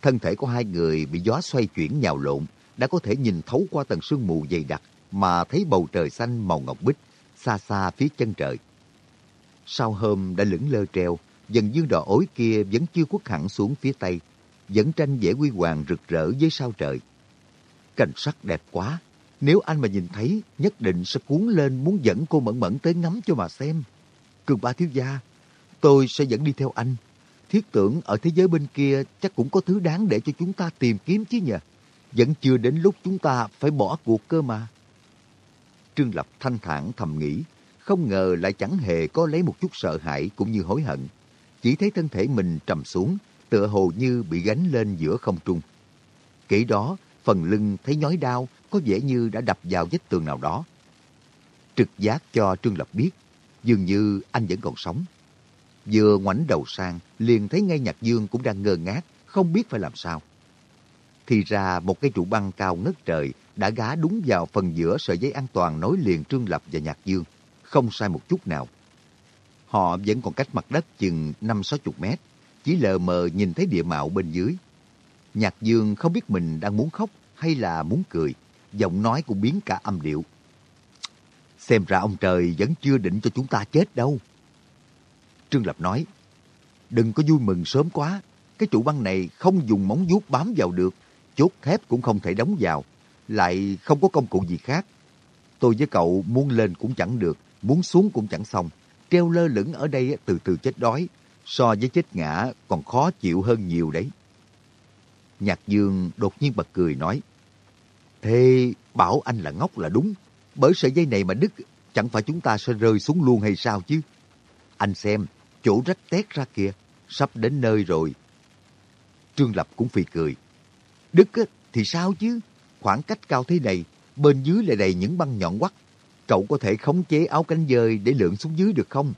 Thân thể của hai người bị gió xoay chuyển nhào lộn, đã có thể nhìn thấu qua tầng sương mù dày đặc mà thấy bầu trời xanh màu ngọc bích xa xa phía chân trời. Sao hôm đã lững lơ treo, dần dương đỏ ối kia vẫn chưa quất hẳn xuống phía tây, vẫn tranh vẽ quy hoàng rực rỡ với sao trời. Cảnh sắc đẹp quá, nếu anh mà nhìn thấy, nhất định sẽ cuốn lên muốn dẫn cô Mẫn Mẫn tới ngắm cho mà xem. Cường ba thiếu gia, tôi sẽ dẫn đi theo anh. Thiết tưởng ở thế giới bên kia chắc cũng có thứ đáng để cho chúng ta tìm kiếm chứ nhờ. Vẫn chưa đến lúc chúng ta phải bỏ cuộc cơ mà. Trương Lập thanh thản thầm nghĩ, không ngờ lại chẳng hề có lấy một chút sợ hãi cũng như hối hận. Chỉ thấy thân thể mình trầm xuống, tựa hồ như bị gánh lên giữa không trung. Kỹ đó, phần lưng thấy nhói đau, có vẻ như đã đập vào vết tường nào đó. Trực giác cho Trương Lập biết, dường như anh vẫn còn sống. Vừa ngoảnh đầu sang, liền thấy ngay Nhạc Dương cũng đang ngơ ngác, không biết phải làm sao. Thì ra một cái trụ băng cao ngất trời đã gá đúng vào phần giữa sợi dây an toàn nối liền Trương Lập và Nhạc Dương, không sai một chút nào. Họ vẫn còn cách mặt đất chừng năm sáu chục mét, chỉ lờ mờ nhìn thấy địa mạo bên dưới. Nhạc Dương không biết mình đang muốn khóc hay là muốn cười, giọng nói cũng biến cả âm điệu. Xem ra ông trời vẫn chưa định cho chúng ta chết đâu. Trương Lập nói, đừng có vui mừng sớm quá, cái trụ băng này không dùng móng vuốt bám vào được, chốt thép cũng không thể đóng vào, lại không có công cụ gì khác. Tôi với cậu muốn lên cũng chẳng được, muốn xuống cũng chẳng xong. Treo lơ lửng ở đây từ từ chết đói, so với chết ngã còn khó chịu hơn nhiều đấy. Nhạc Dương đột nhiên bật cười nói, Thế bảo anh là ngốc là đúng, bởi sợi dây này mà đứt, chẳng phải chúng ta sẽ rơi xuống luôn hay sao chứ? Anh xem, chỗ rách tét ra kìa, sắp đến nơi rồi. Trương Lập cũng phì cười. Đứt thì sao chứ? Khoảng cách cao thế này, bên dưới lại đầy những băng nhọn quắt. Cậu có thể khống chế áo cánh dơi để lượn xuống dưới được không?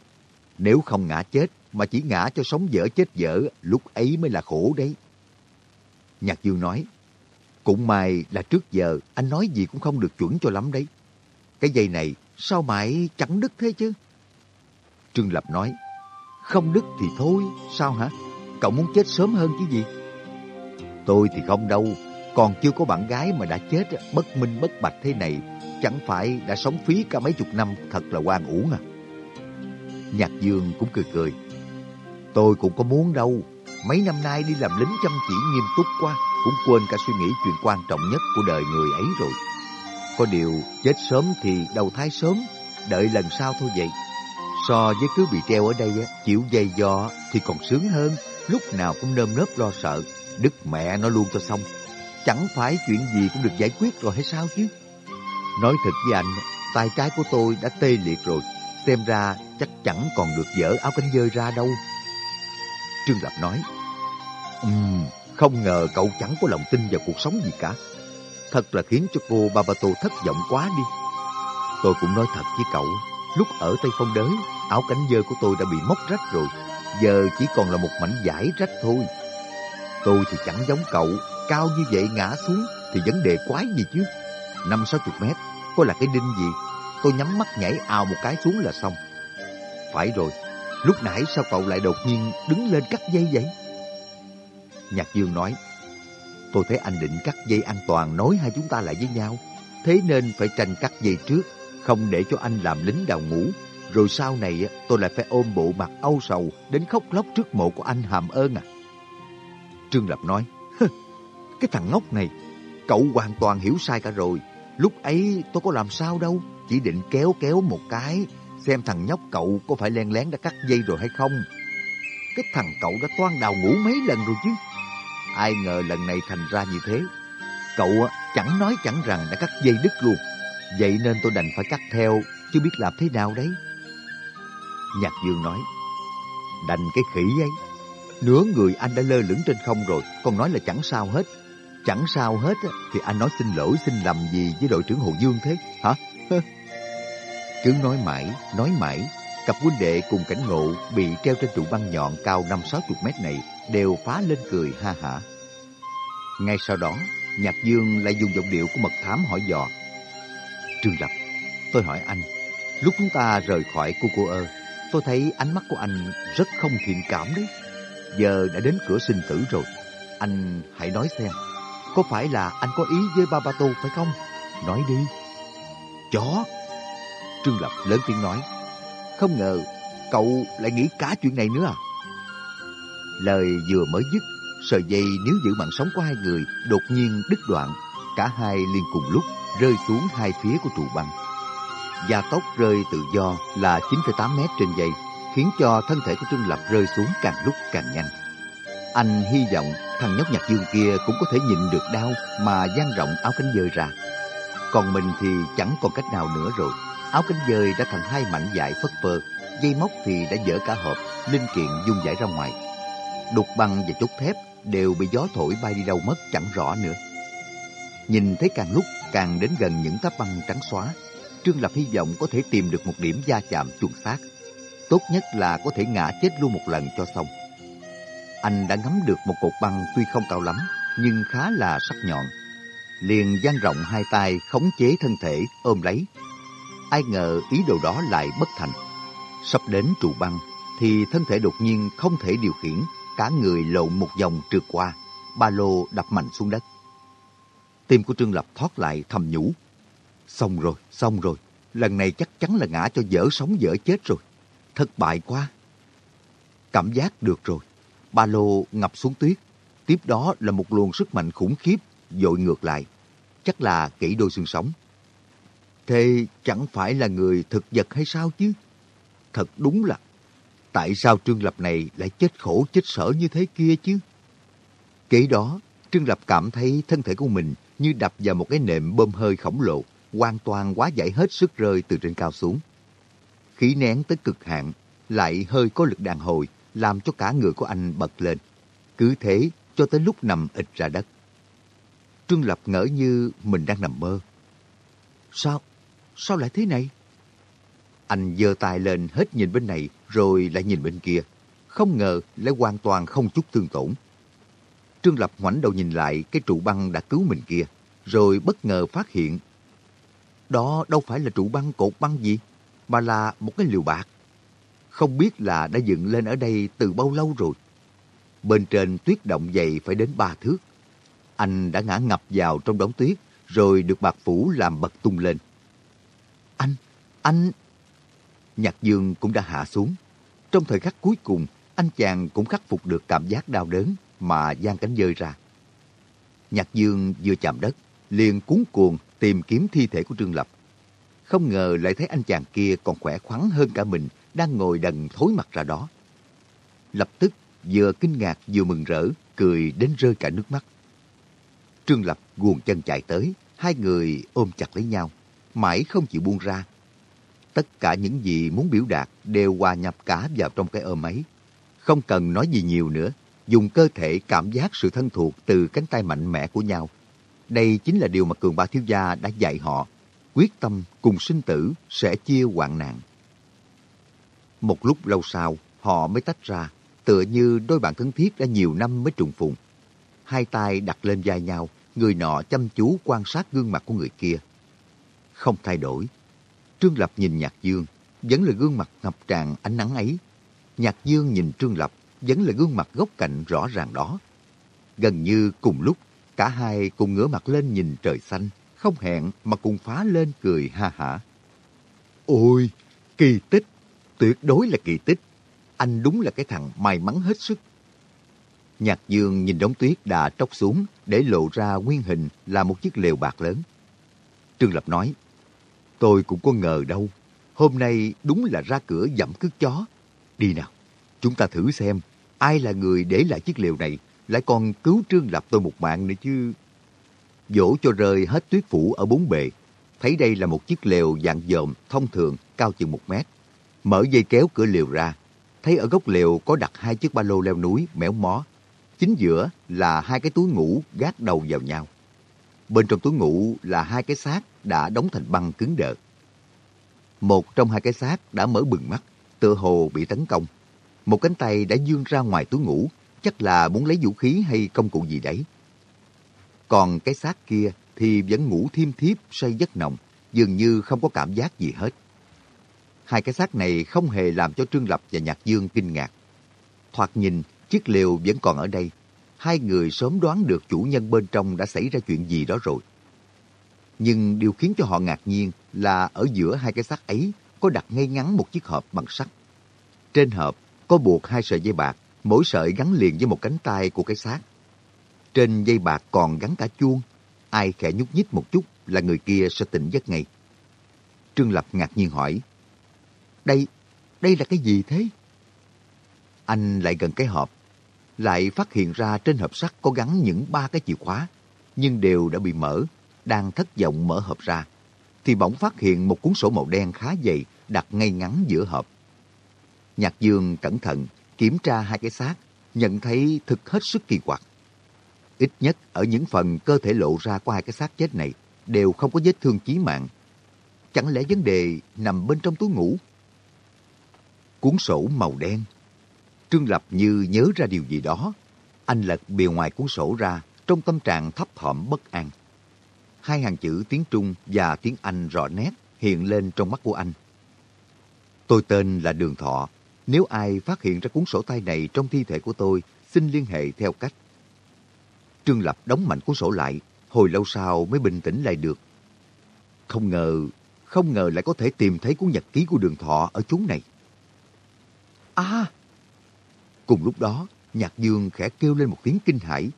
Nếu không ngã chết, mà chỉ ngã cho sống dở chết dở, lúc ấy mới là khổ đấy. Nhạc Dương nói, cũng may là trước giờ anh nói gì cũng không được chuẩn cho lắm đấy. Cái dây này sao mãi chẳng đứt thế chứ? Trương Lập nói, không đứt thì thôi, sao hả? Cậu muốn chết sớm hơn chứ gì? Tôi thì không đâu, còn chưa có bạn gái mà đã chết bất minh bất bạch thế này, chẳng phải đã sống phí cả mấy chục năm thật là quan uổng à? Nhạc Dương cũng cười cười. Tôi cũng có muốn đâu, mấy năm nay đi làm lính chăm chỉ nghiêm túc quá, cũng quên cả suy nghĩ chuyện quan trọng nhất của đời người ấy rồi. Có điều, chết sớm thì đầu thai sớm, đợi lần sau thôi vậy. So với cứ bị treo ở đây, chịu dây do thì còn sướng hơn, lúc nào cũng nơm nớp lo sợ, đứt mẹ nó luôn cho xong. Chẳng phải chuyện gì cũng được giải quyết rồi hay sao chứ? Nói thật với anh, tay trái của tôi đã tê liệt rồi, xem ra chắc chẳng còn được dỡ áo cánh dơi ra đâu. Trương Lập nói, Ừm, không ngờ cậu chẳng có lòng tin vào cuộc sống gì cả. Thật là khiến cho cô Babato thất vọng quá đi. Tôi cũng nói thật với cậu, lúc ở Tây Phong Đới, áo cánh dơi của tôi đã bị móc rách rồi. Giờ chỉ còn là một mảnh giải rách thôi. Tôi thì chẳng giống cậu, cao như vậy ngã xuống thì vấn đề quái gì chứ. Năm sáu chục mét, có là cái đinh gì, tôi nhắm mắt nhảy ào một cái xuống là xong. Phải rồi, lúc nãy sao cậu lại đột nhiên đứng lên cắt dây vậy? Nhạc Dương nói, tôi thấy anh định cắt dây an toàn nối hai chúng ta lại với nhau. Thế nên phải tranh cắt dây trước, không để cho anh làm lính đào ngũ. Rồi sau này tôi lại phải ôm bộ mặt âu sầu đến khóc lóc trước mộ của anh hàm ơn à. Trương Lập nói, cái thằng ngốc này, cậu hoàn toàn hiểu sai cả rồi. Lúc ấy tôi có làm sao đâu, chỉ định kéo kéo một cái, xem thằng nhóc cậu có phải len lén đã cắt dây rồi hay không. Cái thằng cậu đã toan đào ngủ mấy lần rồi chứ. Ai ngờ lần này thành ra như thế. Cậu chẳng nói chẳng rằng đã cắt dây đứt luôn. Vậy nên tôi đành phải cắt theo, chứ biết làm thế nào đấy. Nhạc Dương nói, đành cái khỉ ấy. Nửa người anh đã lơ lửng trên không rồi, còn nói là chẳng sao hết. Chẳng sao hết thì anh nói xin lỗi xin lầm gì với đội trưởng Hồ Dương thế, hả? <laughs> Cứ nói mãi, nói mãi, cặp huynh đệ cùng cảnh ngộ bị treo trên trụ băng nhọn cao năm sáu chục mét này đều phá lên cười ha hả. Ngay sau đó, Nhạc Dương lại dùng giọng điệu của mật thám hỏi dò. Trương Lập, tôi hỏi anh, lúc chúng ta rời khỏi cô cô ơ, tôi thấy ánh mắt của anh rất không thiện cảm đấy. Giờ đã đến cửa sinh tử rồi, anh hãy nói xem, có phải là anh có ý với Babato phải không? Nói đi. Chó! Trương Lập lớn tiếng nói. Không ngờ, cậu lại nghĩ cả chuyện này nữa à? Lời vừa mới dứt, sợi dây níu giữ mạng sống của hai người đột nhiên đứt đoạn. Cả hai liền cùng lúc rơi xuống hai phía của trụ băng. Gia tốc rơi tự do là 9,8 mét trên giây, khiến cho thân thể của Trương Lập rơi xuống càng lúc càng nhanh. Anh hy vọng thằng nhóc nhạc dương kia cũng có thể nhịn được đau mà dang rộng áo cánh dơi ra. Còn mình thì chẳng còn cách nào nữa rồi. Áo cánh dơi đã thành hai mảnh vải phất phơ, dây móc thì đã dở cả hộp, linh kiện dung giải ra ngoài. Đục băng và chốt thép đều bị gió thổi bay đi đâu mất chẳng rõ nữa. Nhìn thấy càng lúc càng đến gần những táp băng trắng xóa, Trương Lập hy vọng có thể tìm được một điểm gia chạm chuẩn xác. Tốt nhất là có thể ngã chết luôn một lần cho xong. Anh đã ngắm được một cột băng tuy không cao lắm, nhưng khá là sắc nhọn. Liền dang rộng hai tay khống chế thân thể ôm lấy. Ai ngờ ý đồ đó lại bất thành. Sắp đến trụ băng, thì thân thể đột nhiên không thể điều khiển, cả người lộn một vòng trượt qua, ba lô đập mạnh xuống đất. Tim của Trương Lập thoát lại thầm nhủ. Xong rồi, xong rồi, lần này chắc chắn là ngã cho dở sống dở chết rồi. Thất bại quá. Cảm giác được rồi, ba lô ngập xuống tuyết. Tiếp đó là một luồng sức mạnh khủng khiếp dội ngược lại. Chắc là kỹ đôi xương sống. Thế chẳng phải là người thực vật hay sao chứ? Thật đúng là tại sao Trương Lập này lại chết khổ chết sở như thế kia chứ? Kể đó, Trương Lập cảm thấy thân thể của mình như đập vào một cái nệm bơm hơi khổng lồ, hoàn toàn quá giải hết sức rơi từ trên cao xuống. Khí nén tới cực hạn, lại hơi có lực đàn hồi, làm cho cả người của anh bật lên. Cứ thế cho tới lúc nằm ịt ra đất. Trương Lập ngỡ như mình đang nằm mơ. Sao? Sao lại thế này? Anh giơ tay lên hết nhìn bên này rồi lại nhìn bên kia. Không ngờ lại hoàn toàn không chút thương tổn. Trương Lập ngoảnh đầu nhìn lại cái trụ băng đã cứu mình kia, rồi bất ngờ phát hiện. Đó đâu phải là trụ băng cột băng gì, mà là một cái liều bạc. Không biết là đã dựng lên ở đây từ bao lâu rồi. Bên trên tuyết động dày phải đến ba thước. Anh đã ngã ngập vào trong đống tuyết, rồi được bạc phủ làm bật tung lên. Anh, anh... Nhạc dương cũng đã hạ xuống. Trong thời khắc cuối cùng, anh chàng cũng khắc phục được cảm giác đau đớn mà giang cánh rơi ra. Nhạc dương vừa chạm đất, liền cuốn cuồng tìm kiếm thi thể của Trương Lập. Không ngờ lại thấy anh chàng kia còn khỏe khoắn hơn cả mình, đang ngồi đần thối mặt ra đó. Lập tức vừa kinh ngạc vừa mừng rỡ, cười đến rơi cả nước mắt. Trương Lập guồn chân chạy tới, hai người ôm chặt lấy nhau, mãi không chịu buông ra. Tất cả những gì muốn biểu đạt đều hòa nhập cả vào trong cái ôm ấy. Không cần nói gì nhiều nữa, dùng cơ thể cảm giác sự thân thuộc từ cánh tay mạnh mẽ của nhau. Đây chính là điều mà Cường Ba Thiếu Gia đã dạy họ, quyết tâm cùng sinh tử sẽ chia hoạn nạn. Một lúc lâu sau, họ mới tách ra, tựa như đôi bạn thân thiết đã nhiều năm mới trùng phùng. Hai tay đặt lên vai nhau, người nọ chăm chú quan sát gương mặt của người kia. Không thay đổi. Trương Lập nhìn Nhạc Dương, vẫn là gương mặt ngập tràn ánh nắng ấy. Nhạc Dương nhìn Trương Lập, vẫn là gương mặt góc cạnh rõ ràng đó. Gần như cùng lúc, cả hai cùng ngửa mặt lên nhìn trời xanh, không hẹn mà cùng phá lên cười ha hả. Ôi, kỳ tích, tuyệt đối là kỳ tích. Anh đúng là cái thằng may mắn hết sức. Nhạc dương nhìn đống tuyết đã tróc xuống để lộ ra nguyên hình là một chiếc lều bạc lớn. Trương Lập nói, tôi cũng có ngờ đâu, hôm nay đúng là ra cửa dẫm cước chó. Đi nào, chúng ta thử xem ai là người để lại chiếc lều này, lại còn cứu Trương Lập tôi một mạng nữa chứ. Dỗ cho rơi hết tuyết phủ ở bốn bề, thấy đây là một chiếc lều dạng dòm thông thường cao chừng một mét. Mở dây kéo cửa liều ra, thấy ở góc liều có đặt hai chiếc ba lô leo núi méo mó. Chính giữa là hai cái túi ngủ gác đầu vào nhau. Bên trong túi ngủ là hai cái xác đã đóng thành băng cứng đờ. Một trong hai cái xác đã mở bừng mắt, tựa hồ bị tấn công. Một cánh tay đã dương ra ngoài túi ngủ, chắc là muốn lấy vũ khí hay công cụ gì đấy. Còn cái xác kia thì vẫn ngủ thiêm thiếp say giấc nồng, dường như không có cảm giác gì hết. Hai cái xác này không hề làm cho Trương Lập và Nhạc Dương kinh ngạc. Thoạt nhìn, chiếc lều vẫn còn ở đây. hai người sớm đoán được chủ nhân bên trong đã xảy ra chuyện gì đó rồi. Nhưng điều khiến cho họ ngạc nhiên là ở giữa hai cái xác ấy có đặt ngay ngắn một chiếc hộp bằng sắt. Trên hộp có buộc hai sợi dây bạc, mỗi sợi gắn liền với một cánh tay của cái xác. Trên dây bạc còn gắn cả chuông. Ai khẽ nhúc nhích một chút là người kia sẽ tỉnh giấc ngay. Trương Lập ngạc nhiên hỏi, đây, đây là cái gì thế? Anh lại gần cái hộp, lại phát hiện ra trên hộp sắt có gắn những ba cái chìa khóa, nhưng đều đã bị mở, đang thất vọng mở hộp ra, thì bỗng phát hiện một cuốn sổ màu đen khá dày đặt ngay ngắn giữa hộp. Nhạc Dương cẩn thận kiểm tra hai cái xác, nhận thấy thực hết sức kỳ quặc. Ít nhất ở những phần cơ thể lộ ra của hai cái xác chết này đều không có vết thương chí mạng. Chẳng lẽ vấn đề nằm bên trong túi ngủ? Cuốn sổ màu đen. Trương Lập như nhớ ra điều gì đó. Anh lật bìa ngoài cuốn sổ ra trong tâm trạng thấp thỏm bất an. Hai hàng chữ tiếng Trung và tiếng Anh rõ nét hiện lên trong mắt của anh. Tôi tên là Đường Thọ. Nếu ai phát hiện ra cuốn sổ tay này trong thi thể của tôi, xin liên hệ theo cách. Trương Lập đóng mạnh cuốn sổ lại, hồi lâu sau mới bình tĩnh lại được. Không ngờ, không ngờ lại có thể tìm thấy cuốn nhật ký của Đường Thọ ở chốn này. À! Cùng lúc đó, Nhạc Dương khẽ kêu lên một tiếng kinh hãi.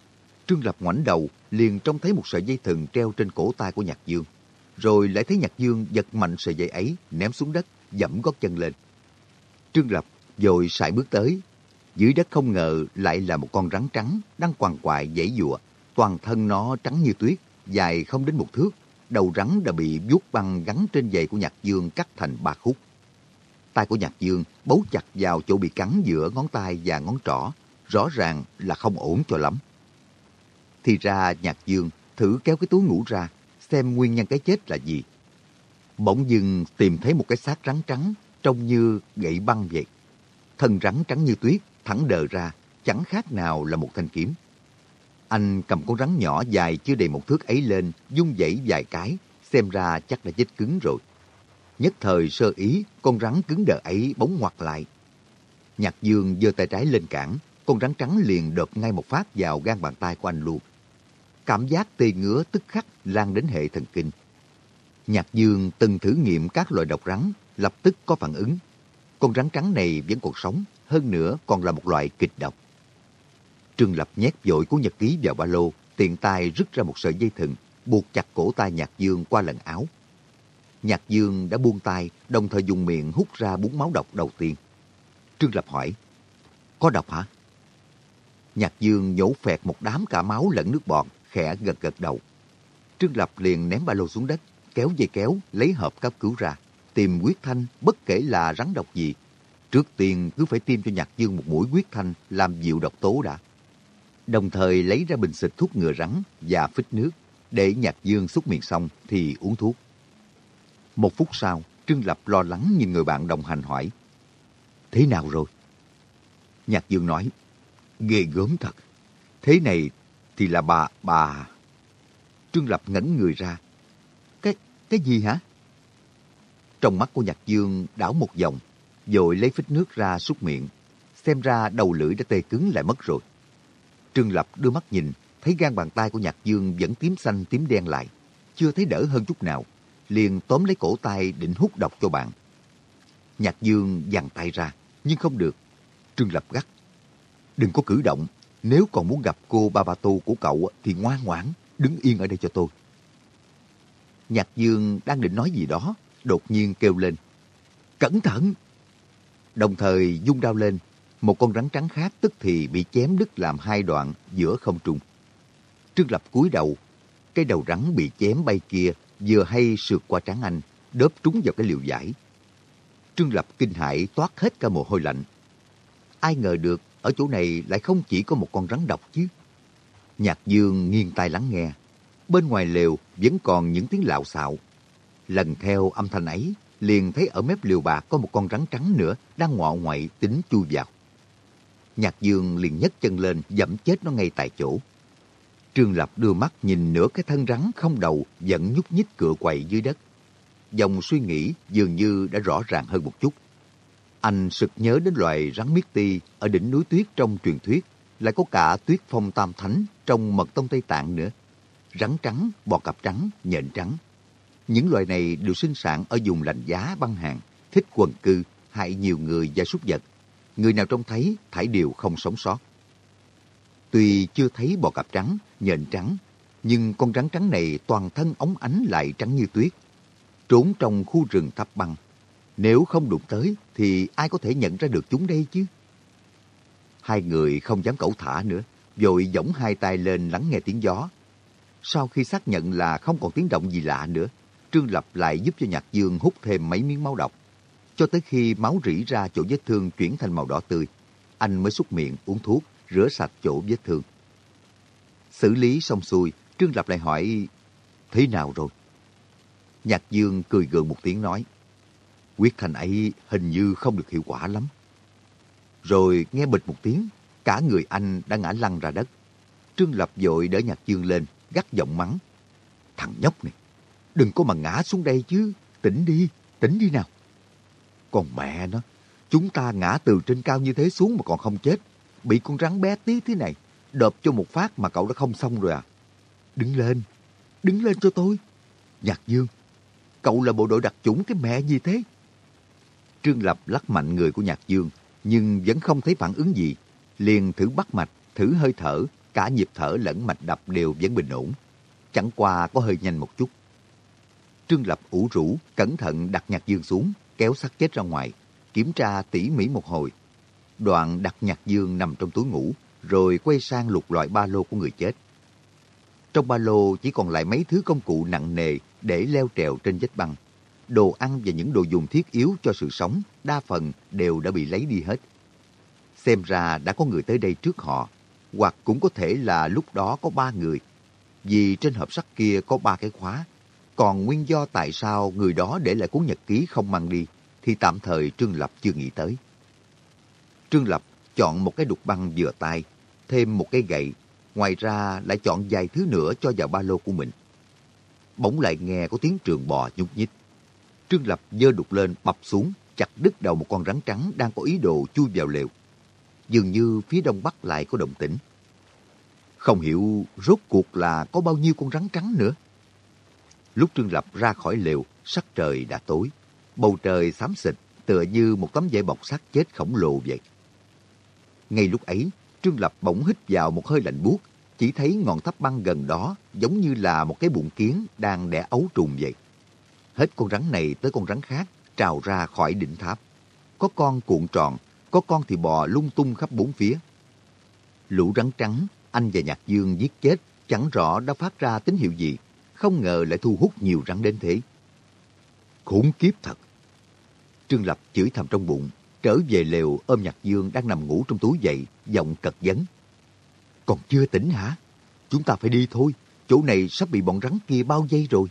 Trương Lập ngoảnh đầu, liền trông thấy một sợi dây thừng treo trên cổ tay của Nhạc Dương. Rồi lại thấy Nhạc Dương giật mạnh sợi dây ấy, ném xuống đất, dẫm gót chân lên. Trương Lập rồi sải bước tới. Dưới đất không ngờ lại là một con rắn trắng đang quằn quại dãy dụa. Toàn thân nó trắng như tuyết, dài không đến một thước. Đầu rắn đã bị vuốt băng gắn trên giày của Nhạc Dương cắt thành ba khúc. Tay của Nhạc Dương bấu chặt vào chỗ bị cắn giữa ngón tay và ngón trỏ. Rõ ràng là không ổn cho lắm. Thì ra Nhạc Dương thử kéo cái túi ngủ ra, xem nguyên nhân cái chết là gì. Bỗng dưng tìm thấy một cái xác rắn trắng, trông như gậy băng vậy. Thân rắn trắng như tuyết, thẳng đờ ra, chẳng khác nào là một thanh kiếm. Anh cầm con rắn nhỏ dài chưa đầy một thước ấy lên, dung dãy vài cái, xem ra chắc đã chết cứng rồi. Nhất thời sơ ý, con rắn cứng đờ ấy bóng ngoặt lại. Nhạc Dương giơ tay trái lên cản, con rắn trắng liền đợt ngay một phát vào gan bàn tay của anh luôn. Cảm giác tê ngứa tức khắc lan đến hệ thần kinh. Nhạc Dương từng thử nghiệm các loại độc rắn, lập tức có phản ứng. Con rắn trắng này vẫn còn sống, hơn nữa còn là một loại kịch độc. Trương Lập nhét vội của nhật ký vào ba lô, tiện tay rứt ra một sợi dây thừng, buộc chặt cổ tay Nhạc Dương qua lần áo. Nhạc Dương đã buông tay, đồng thời dùng miệng hút ra bún máu độc đầu tiên. Trương Lập hỏi, có độc hả? Nhạc Dương nhổ phẹt một đám cả máu lẫn nước bọt, khẽ gật gật đầu. Trương Lập liền ném ba lô xuống đất, kéo dây kéo, lấy hộp cấp cứu ra, tìm huyết thanh bất kể là rắn độc gì. Trước tiên cứ phải tiêm cho Nhạc Dương một mũi huyết thanh làm dịu độc tố đã. Đồng thời lấy ra bình xịt thuốc ngừa rắn và phích nước, để Nhạc Dương xúc miệng xong thì uống thuốc. Một phút sau, Trương Lập lo lắng nhìn người bạn đồng hành hỏi. Thế nào rồi? Nhạc Dương nói, ghê gớm thật. Thế này thì là bà, bà... Trương Lập ngẩng người ra. Cái, cái gì hả? Trong mắt của Nhạc Dương đảo một vòng, rồi lấy phích nước ra súc miệng. Xem ra đầu lưỡi đã tê cứng lại mất rồi. Trương Lập đưa mắt nhìn, thấy gan bàn tay của Nhạc Dương vẫn tím xanh tím đen lại. Chưa thấy đỡ hơn chút nào. Liền tóm lấy cổ tay định hút độc cho bạn. Nhạc Dương giằng tay ra, nhưng không được. Trương Lập gắt. Đừng có cử động, nếu còn muốn gặp cô Babato của cậu thì ngoan ngoãn, đứng yên ở đây cho tôi. Nhạc Dương đang định nói gì đó, đột nhiên kêu lên. Cẩn thận! Đồng thời dung đao lên, một con rắn trắng khác tức thì bị chém đứt làm hai đoạn giữa không trung. Trương Lập cúi đầu, cái đầu rắn bị chém bay kia vừa hay sượt qua trán anh, đớp trúng vào cái liều giải. Trương Lập kinh hãi toát hết cả mồ hôi lạnh. Ai ngờ được ở chỗ này lại không chỉ có một con rắn độc chứ. Nhạc Dương nghiêng tai lắng nghe. Bên ngoài lều vẫn còn những tiếng lạo xạo. Lần theo âm thanh ấy, liền thấy ở mép liều bạc có một con rắn trắng nữa đang ngọ ngoại tính chui vào. Nhạc Dương liền nhấc chân lên dẫm chết nó ngay tại chỗ. Trương Lập đưa mắt nhìn nửa cái thân rắn không đầu vẫn nhúc nhích cựa quậy dưới đất. Dòng suy nghĩ dường như đã rõ ràng hơn một chút. Anh sực nhớ đến loài rắn miết ti ở đỉnh núi tuyết trong truyền thuyết, lại có cả tuyết phong tam thánh trong mật tông Tây Tạng nữa. Rắn trắng, bò cạp trắng, nhện trắng. Những loài này đều sinh sản ở vùng lạnh giá băng hàng, thích quần cư, hại nhiều người và súc vật. Người nào trông thấy, thải đều không sống sót. Tuy chưa thấy bò cạp trắng, nhện trắng, nhưng con rắn trắng này toàn thân ống ánh lại trắng như tuyết. Trốn trong khu rừng thấp băng. Nếu không đụng tới, thì ai có thể nhận ra được chúng đây chứ? Hai người không dám cẩu thả nữa, vội giỏng hai tay lên lắng nghe tiếng gió. Sau khi xác nhận là không còn tiếng động gì lạ nữa, Trương Lập lại giúp cho Nhạc Dương hút thêm mấy miếng máu độc. Cho tới khi máu rỉ ra chỗ vết thương chuyển thành màu đỏ tươi, anh mới xúc miệng uống thuốc, rửa sạch chỗ vết thương. Xử lý xong xuôi, Trương Lập lại hỏi, thế nào rồi? Nhạc Dương cười gượng một tiếng nói, quyết thành ấy hình như không được hiệu quả lắm. Rồi nghe bịch một tiếng, cả người anh đã ngã lăn ra đất. Trương Lập vội đỡ Nhạc Dương lên, gắt giọng mắng. Thằng nhóc này, đừng có mà ngã xuống đây chứ, tỉnh đi, tỉnh đi nào. Còn mẹ nó, chúng ta ngã từ trên cao như thế xuống mà còn không chết. Bị con rắn bé tí thế này, đợp cho một phát mà cậu đã không xong rồi à. Đứng lên, đứng lên cho tôi. Nhạc Dương, cậu là bộ đội đặc chủng cái mẹ gì thế? Trương Lập lắc mạnh người của Nhạc Dương, nhưng vẫn không thấy phản ứng gì. Liền thử bắt mạch, thử hơi thở, cả nhịp thở lẫn mạch đập đều vẫn bình ổn. Chẳng qua có hơi nhanh một chút. Trương Lập ủ rũ, cẩn thận đặt Nhạc Dương xuống, kéo xác chết ra ngoài, kiểm tra tỉ mỉ một hồi. Đoạn đặt Nhạc Dương nằm trong túi ngủ, rồi quay sang lục loại ba lô của người chết. Trong ba lô chỉ còn lại mấy thứ công cụ nặng nề để leo trèo trên vách băng đồ ăn và những đồ dùng thiết yếu cho sự sống, đa phần đều đã bị lấy đi hết. Xem ra đã có người tới đây trước họ, hoặc cũng có thể là lúc đó có ba người. Vì trên hộp sắt kia có ba cái khóa, còn nguyên do tại sao người đó để lại cuốn nhật ký không mang đi, thì tạm thời Trương Lập chưa nghĩ tới. Trương Lập chọn một cái đục băng vừa tay, thêm một cái gậy, ngoài ra lại chọn vài thứ nữa cho vào ba lô của mình. Bỗng lại nghe có tiếng trường bò nhúc nhích. Trương Lập dơ đục lên bập xuống, chặt đứt đầu một con rắn trắng đang có ý đồ chui vào lều. Dường như phía đông bắc lại có động tĩnh. Không hiểu rốt cuộc là có bao nhiêu con rắn trắng nữa. Lúc Trương Lập ra khỏi lều, sắc trời đã tối. Bầu trời xám xịt, tựa như một tấm vải bọc xác chết khổng lồ vậy. Ngay lúc ấy, Trương Lập bỗng hít vào một hơi lạnh buốt, chỉ thấy ngọn tháp băng gần đó giống như là một cái bụng kiến đang đẻ ấu trùng vậy. Hết con rắn này tới con rắn khác trào ra khỏi đỉnh tháp. Có con cuộn tròn, có con thì bò lung tung khắp bốn phía. Lũ rắn trắng, anh và Nhạc Dương giết chết, chẳng rõ đã phát ra tín hiệu gì. Không ngờ lại thu hút nhiều rắn đến thế. Khủng kiếp thật. Trương Lập chửi thầm trong bụng, trở về lều ôm Nhạc Dương đang nằm ngủ trong túi dậy, giọng cật vấn. Còn chưa tỉnh hả? Chúng ta phải đi thôi, chỗ này sắp bị bọn rắn kia bao vây rồi.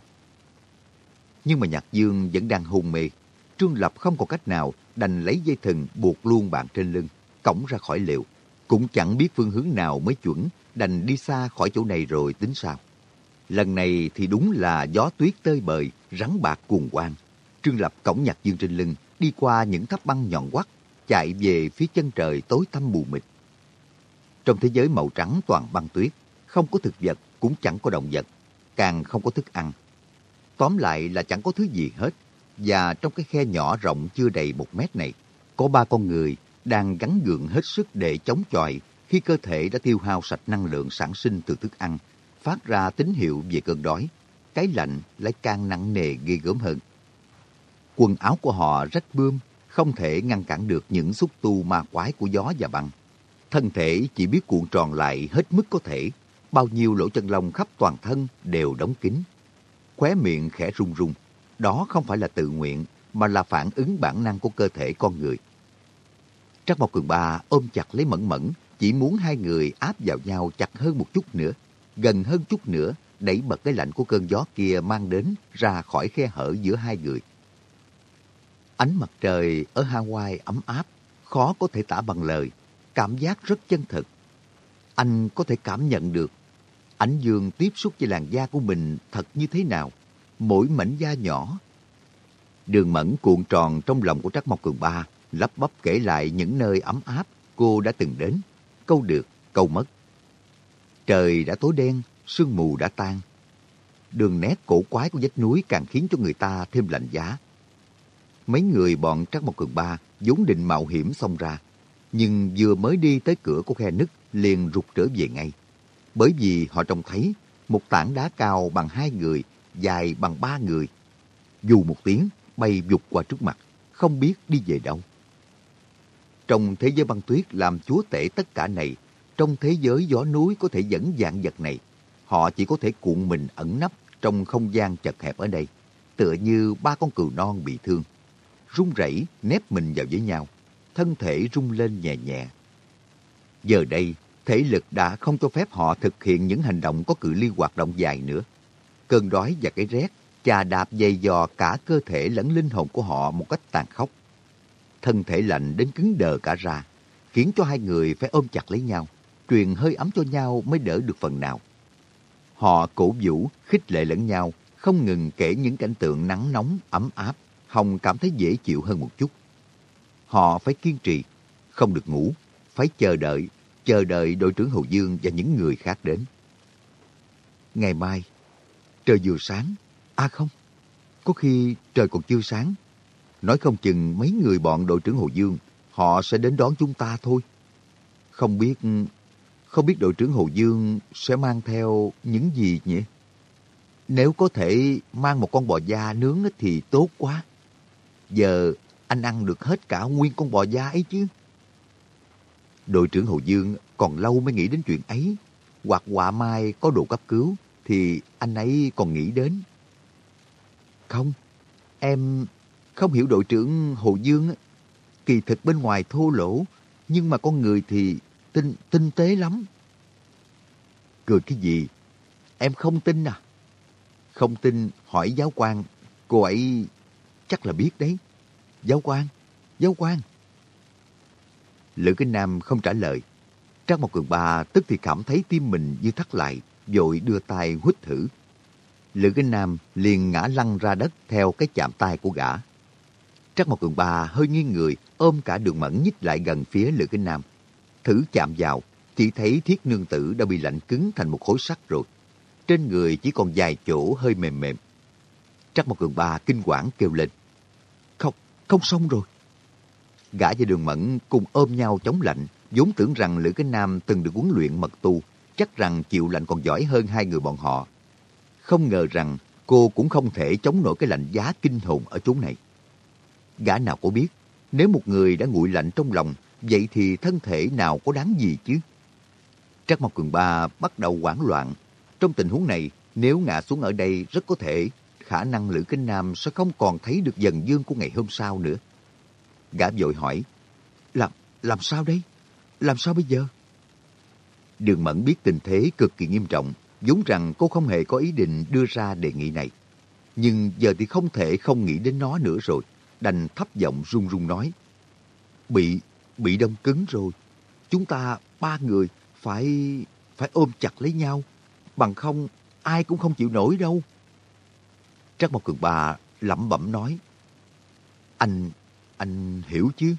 Nhưng mà Nhạc Dương vẫn đang hùng mê. Trương Lập không còn cách nào đành lấy dây thừng buộc luôn bạn trên lưng, cổng ra khỏi lều Cũng chẳng biết phương hướng nào mới chuẩn, đành đi xa khỏi chỗ này rồi tính sao. Lần này thì đúng là gió tuyết tơi bời, rắn bạc cuồng quang. Trương Lập cổng Nhạc Dương trên lưng, đi qua những tháp băng nhọn quắt, chạy về phía chân trời tối tăm mù mịt. Trong thế giới màu trắng toàn băng tuyết, không có thực vật, cũng chẳng có động vật, càng không có thức ăn. Tóm lại là chẳng có thứ gì hết. Và trong cái khe nhỏ rộng chưa đầy một mét này, có ba con người đang gắn gượng hết sức để chống chọi khi cơ thể đã tiêu hao sạch năng lượng sản sinh từ thức ăn, phát ra tín hiệu về cơn đói. Cái lạnh lại càng nặng nề ghê gớm hơn. Quần áo của họ rách bươm, không thể ngăn cản được những xúc tu ma quái của gió và băng. Thân thể chỉ biết cuộn tròn lại hết mức có thể, bao nhiêu lỗ chân lông khắp toàn thân đều đóng kín, khóe miệng khẽ run run. Đó không phải là tự nguyện, mà là phản ứng bản năng của cơ thể con người. Trắc Mộc Cường Ba ôm chặt lấy Mẫn Mẫn, chỉ muốn hai người áp vào nhau chặt hơn một chút nữa, gần hơn chút nữa, đẩy bật cái lạnh của cơn gió kia mang đến ra khỏi khe hở giữa hai người. Ánh mặt trời ở Hawaii ấm áp, khó có thể tả bằng lời, cảm giác rất chân thực. Anh có thể cảm nhận được Ánh dương tiếp xúc với làn da của mình thật như thế nào, mỗi mảnh da nhỏ. Đường mẫn cuộn tròn trong lòng của Trắc Mộc Cường Ba, lắp bắp kể lại những nơi ấm áp cô đã từng đến. Câu được, câu mất. Trời đã tối đen, sương mù đã tan. Đường nét cổ quái của vách núi càng khiến cho người ta thêm lạnh giá. Mấy người bọn Trắc Mộc Cường Ba vốn định mạo hiểm xông ra, nhưng vừa mới đi tới cửa của khe nứt liền rụt trở về ngay. Bởi vì họ trông thấy một tảng đá cao bằng hai người, dài bằng ba người. Dù một tiếng, bay vụt qua trước mặt, không biết đi về đâu. Trong thế giới băng tuyết làm chúa tể tất cả này, trong thế giới gió núi có thể dẫn dạng vật này, họ chỉ có thể cuộn mình ẩn nấp trong không gian chật hẹp ở đây, tựa như ba con cừu non bị thương. Run rẩy nép mình vào với nhau, thân thể rung lên nhẹ nhẹ. Giờ đây, thể lực đã không cho phép họ thực hiện những hành động có cự ly hoạt động dài nữa. Cơn đói và cái rét chà đạp dày dò cả cơ thể lẫn linh hồn của họ một cách tàn khốc. Thân thể lạnh đến cứng đờ cả ra, khiến cho hai người phải ôm chặt lấy nhau, truyền hơi ấm cho nhau mới đỡ được phần nào. Họ cổ vũ, khích lệ lẫn nhau, không ngừng kể những cảnh tượng nắng nóng, ấm áp, Hồng cảm thấy dễ chịu hơn một chút. Họ phải kiên trì, không được ngủ, phải chờ đợi, chờ đợi đội trưởng hồ Dương và những người khác đến. Ngày mai, trời vừa sáng, À không, có khi trời còn chưa sáng. Nói không chừng mấy người bọn đội trưởng Hồ Dương, họ sẽ đến đón chúng ta thôi. Không biết, không biết đội trưởng Hồ Dương sẽ mang theo những gì nhỉ? Nếu có thể mang một con bò da nướng thì tốt quá. Giờ anh ăn được hết cả nguyên con bò da ấy chứ. Đội trưởng Hồ Dương còn lâu mới nghĩ đến chuyện ấy. Hoặc quả mai có đồ cấp cứu thì anh ấy còn nghĩ đến. Không, em không hiểu đội trưởng Hồ Dương. Kỳ thực bên ngoài thô lỗ, nhưng mà con người thì tinh, tinh tế lắm. Cười cái gì? Em không tin à? Không tin, hỏi giáo quan. Cô ấy chắc là biết đấy. Giáo quan, giáo quan. Lữ Kinh Nam không trả lời. Trang một cường ba tức thì cảm thấy tim mình như thắt lại, vội đưa tay hút thử. Lữ Kinh Nam liền ngã lăn ra đất theo cái chạm tay của gã. Trắc một cường ba hơi nghiêng người, ôm cả đường mẫn nhích lại gần phía Lữ Kinh Nam. Thử chạm vào, chỉ thấy thiết nương tử đã bị lạnh cứng thành một khối sắt rồi. Trên người chỉ còn vài chỗ hơi mềm mềm. Trắc một cường ba kinh quản kêu lên. Không, xong rồi. Gã và đường mẫn cùng ôm nhau chống lạnh, vốn tưởng rằng Lữ Kinh Nam từng được huấn luyện mật tu, chắc rằng chịu lạnh còn giỏi hơn hai người bọn họ. Không ngờ rằng cô cũng không thể chống nổi cái lạnh giá kinh hồn ở chốn này. Gã nào có biết, nếu một người đã nguội lạnh trong lòng, vậy thì thân thể nào có đáng gì chứ? Trác Mộc Cường Ba bắt đầu hoảng loạn. Trong tình huống này, nếu ngã xuống ở đây rất có thể khả năng Lữ Kinh Nam sẽ không còn thấy được dần dương của ngày hôm sau nữa. Gã vội hỏi, làm, làm sao đây? Làm sao bây giờ? Đường Mẫn biết tình thế cực kỳ nghiêm trọng, vốn rằng cô không hề có ý định đưa ra đề nghị này. Nhưng giờ thì không thể không nghĩ đến nó nữa rồi. Đành thấp giọng run run nói. Bị, bị đông cứng rồi. Chúng ta ba người phải, phải ôm chặt lấy nhau. Bằng không, ai cũng không chịu nổi đâu. Trác Mộc Cường Bà lẩm bẩm nói. Anh, anh hiểu chứ.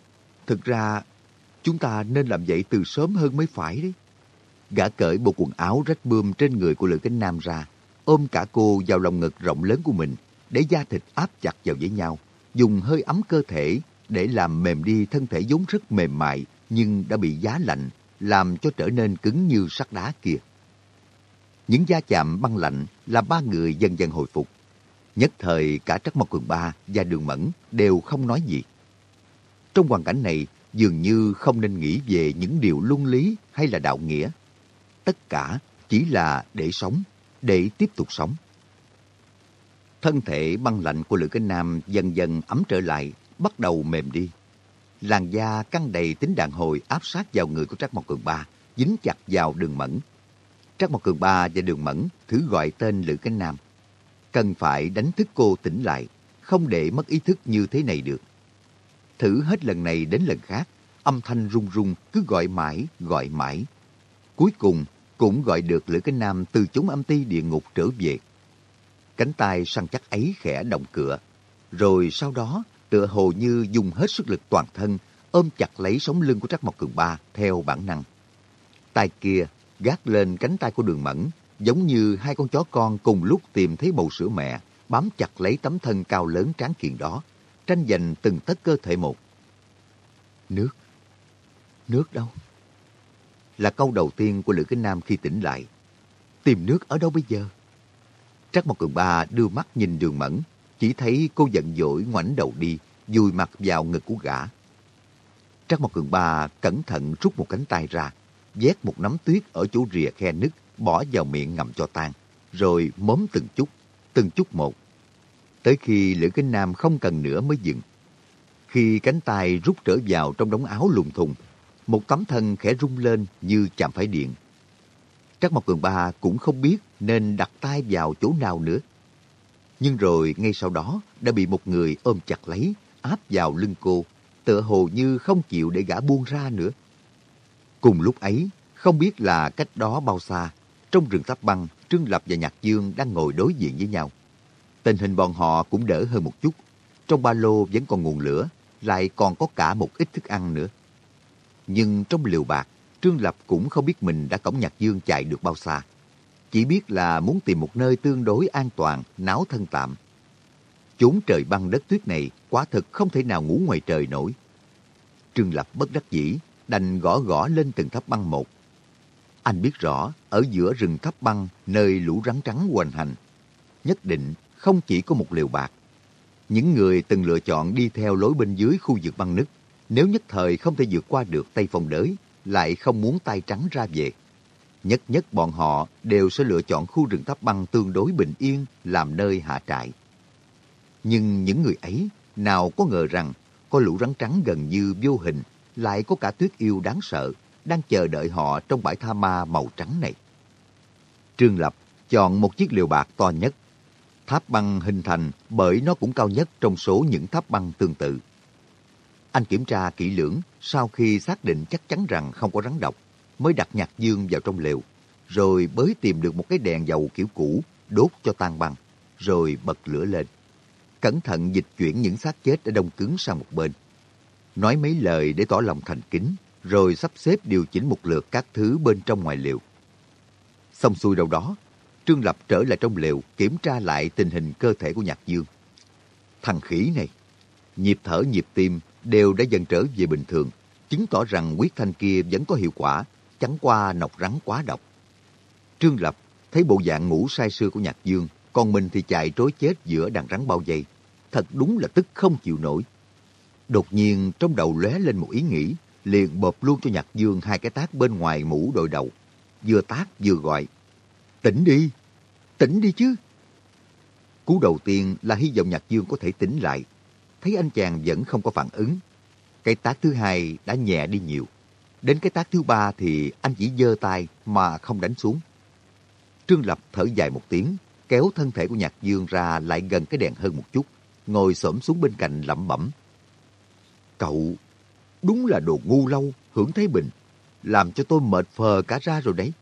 Thực ra, chúng ta nên làm vậy từ sớm hơn mới phải đấy. Gã cởi bộ quần áo rách bươm trên người của Lữ Cánh Nam ra, ôm cả cô vào lòng ngực rộng lớn của mình, để da thịt áp chặt vào với nhau, dùng hơi ấm cơ thể để làm mềm đi thân thể vốn rất mềm mại nhưng đã bị giá lạnh, làm cho trở nên cứng như sắt đá kia. Những da chạm băng lạnh là ba người dần dần hồi phục. Nhất thời cả Trắc Mộc Cường Ba và Đường Mẫn đều không nói gì. Trong hoàn cảnh này, dường như không nên nghĩ về những điều luân lý hay là đạo nghĩa, tất cả chỉ là để sống, để tiếp tục sống. Thân thể băng lạnh của Lữ Kinh Nam dần dần ấm trở lại, bắt đầu mềm đi. Làn da căng đầy tính đàn hồi áp sát vào người của Trác Mộc Cường Ba, dính chặt vào đường mẫn. Trác Mộc Cường Ba và đường mẫn thử gọi tên Lữ Kinh Nam. Cần phải đánh thức cô tỉnh lại, không để mất ý thức như thế này được. Thử hết lần này đến lần khác, âm thanh rung rung cứ gọi mãi, gọi mãi. Cuối cùng, cũng gọi được Lữ Cánh Nam từ chúng âm ti địa ngục trở về. Cánh tay săn chắc ấy khẽ động cửa, rồi sau đó tựa hồ như dùng hết sức lực toàn thân ôm chặt lấy sống lưng của Trắc Mộc Cường Ba theo bản năng. Tay kia gác lên cánh tay của đường mẫn, giống như hai con chó con cùng lúc tìm thấy bầu sữa mẹ, bám chặt lấy tấm thân cao lớn tráng kiện đó, tranh giành từng tấc cơ thể một. Nước. Nước đâu? Là câu đầu tiên của Lữ Kinh Nam khi tỉnh lại. Tìm nước ở đâu bây giờ? Trắc Mộc Cường Ba đưa mắt nhìn đường mẫn, chỉ thấy cô giận dỗi ngoảnh đầu đi, dùi mặt vào ngực của gã. Trắc Mộc Cường Ba cẩn thận rút một cánh tay ra, vét một nắm tuyết ở chỗ rìa khe nứt, bỏ vào miệng ngậm cho tan, rồi móm từng chút, từng chút một. Tới khi Lữ Kinh Nam không cần nữa mới dừng. Khi cánh tay rút trở vào trong đống áo lùng thùng, một tấm thân khẽ rung lên như chạm phải điện. Trắc Mộc Cường Ba cũng không biết nên đặt tay vào chỗ nào nữa. Nhưng rồi ngay sau đó đã bị một người ôm chặt lấy, áp vào lưng cô, tựa hồ như không chịu để gã buông ra nữa. Cùng lúc ấy, không biết là cách đó bao xa, trong rừng tháp băng, Trương Lập và Nhạc Dương đang ngồi đối diện với nhau. Tình hình bọn họ cũng đỡ hơn một chút. Trong ba lô vẫn còn nguồn lửa, lại còn có cả một ít thức ăn nữa. Nhưng trong liều bạc, Trương Lập cũng không biết mình đã cổng Nhạc Dương chạy được bao xa. Chỉ biết là muốn tìm một nơi tương đối an toàn, náo thân tạm. Chốn trời băng đất tuyết này quả thực không thể nào ngủ ngoài trời nổi. Trương Lập bất đắc dĩ, đành gõ gõ lên từng tháp băng một. Anh biết rõ, ở giữa rừng thấp băng, nơi lũ rắn trắng hoành hành, nhất định không chỉ có một liều bạc. Những người từng lựa chọn đi theo lối bên dưới khu vực băng nứt, nếu nhất thời không thể vượt qua được Tây Phong đới, lại không muốn tay trắng ra về. Nhất nhất bọn họ đều sẽ lựa chọn khu rừng tháp băng tương đối bình yên làm nơi hạ trại. Nhưng những người ấy nào có ngờ rằng có lũ rắn trắng gần như vô hình lại có cả tuyết yêu đáng sợ đang chờ đợi họ trong bãi tha ma màu trắng này. Trương Lập chọn một chiếc liều bạc to nhất. Tháp băng hình thành bởi nó cũng cao nhất trong số những tháp băng tương tự. Anh kiểm tra kỹ lưỡng sau khi xác định chắc chắn rằng không có rắn độc, mới đặt nhạc dương vào trong lều, rồi bới tìm được một cái đèn dầu kiểu cũ, đốt cho tan băng, rồi bật lửa lên. Cẩn thận dịch chuyển những xác chết đã đông cứng sang một bên. Nói mấy lời để tỏ lòng thành kính, rồi sắp xếp điều chỉnh một lượt các thứ bên trong ngoài liệu Xong xuôi đâu đó, Trương Lập trở lại trong lều kiểm tra lại tình hình cơ thể của Nhạc Dương. Thằng khỉ này, nhịp thở nhịp tim đều đã dần trở về bình thường, chứng tỏ rằng quyết thanh kia vẫn có hiệu quả, chẳng qua nọc rắn quá độc. Trương Lập thấy bộ dạng ngủ say sưa của Nhạc Dương, còn mình thì chạy trối chết giữa đàn rắn bao dây. Thật đúng là tức không chịu nổi. Đột nhiên trong đầu lóe lên một ý nghĩ, liền bộp luôn cho Nhạc Dương hai cái tác bên ngoài mũ đội đầu. Vừa tác vừa gọi. Tỉnh đi! Tỉnh đi chứ! Cú đầu tiên là hy vọng Nhạc Dương có thể tỉnh lại. Thấy anh chàng vẫn không có phản ứng. Cái tác thứ hai đã nhẹ đi nhiều. Đến cái tác thứ ba thì anh chỉ giơ tay mà không đánh xuống. Trương Lập thở dài một tiếng, kéo thân thể của Nhạc Dương ra lại gần cái đèn hơn một chút, ngồi xổm xuống bên cạnh lẩm bẩm. Cậu Đúng là đồ ngu lâu, hưởng thấy bình. Làm cho tôi mệt phờ cả ra rồi đấy.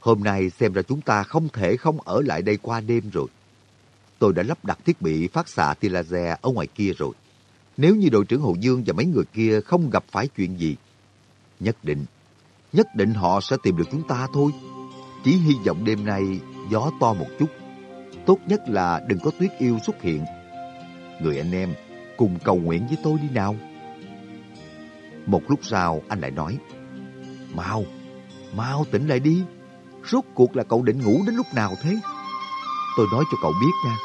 Hôm nay xem ra chúng ta không thể không ở lại đây qua đêm rồi. Tôi đã lắp đặt thiết bị phát xạ tia laser ở ngoài kia rồi. Nếu như đội trưởng Hồ Dương và mấy người kia không gặp phải chuyện gì, nhất định, nhất định họ sẽ tìm được chúng ta thôi. Chỉ hy vọng đêm nay gió to một chút. Tốt nhất là đừng có tuyết yêu xuất hiện. Người anh em, cùng cầu nguyện với tôi đi nào. Một lúc sau anh lại nói, Mau, mau tỉnh lại đi. Rốt cuộc là cậu định ngủ đến lúc nào thế? Tôi nói cho cậu biết nha,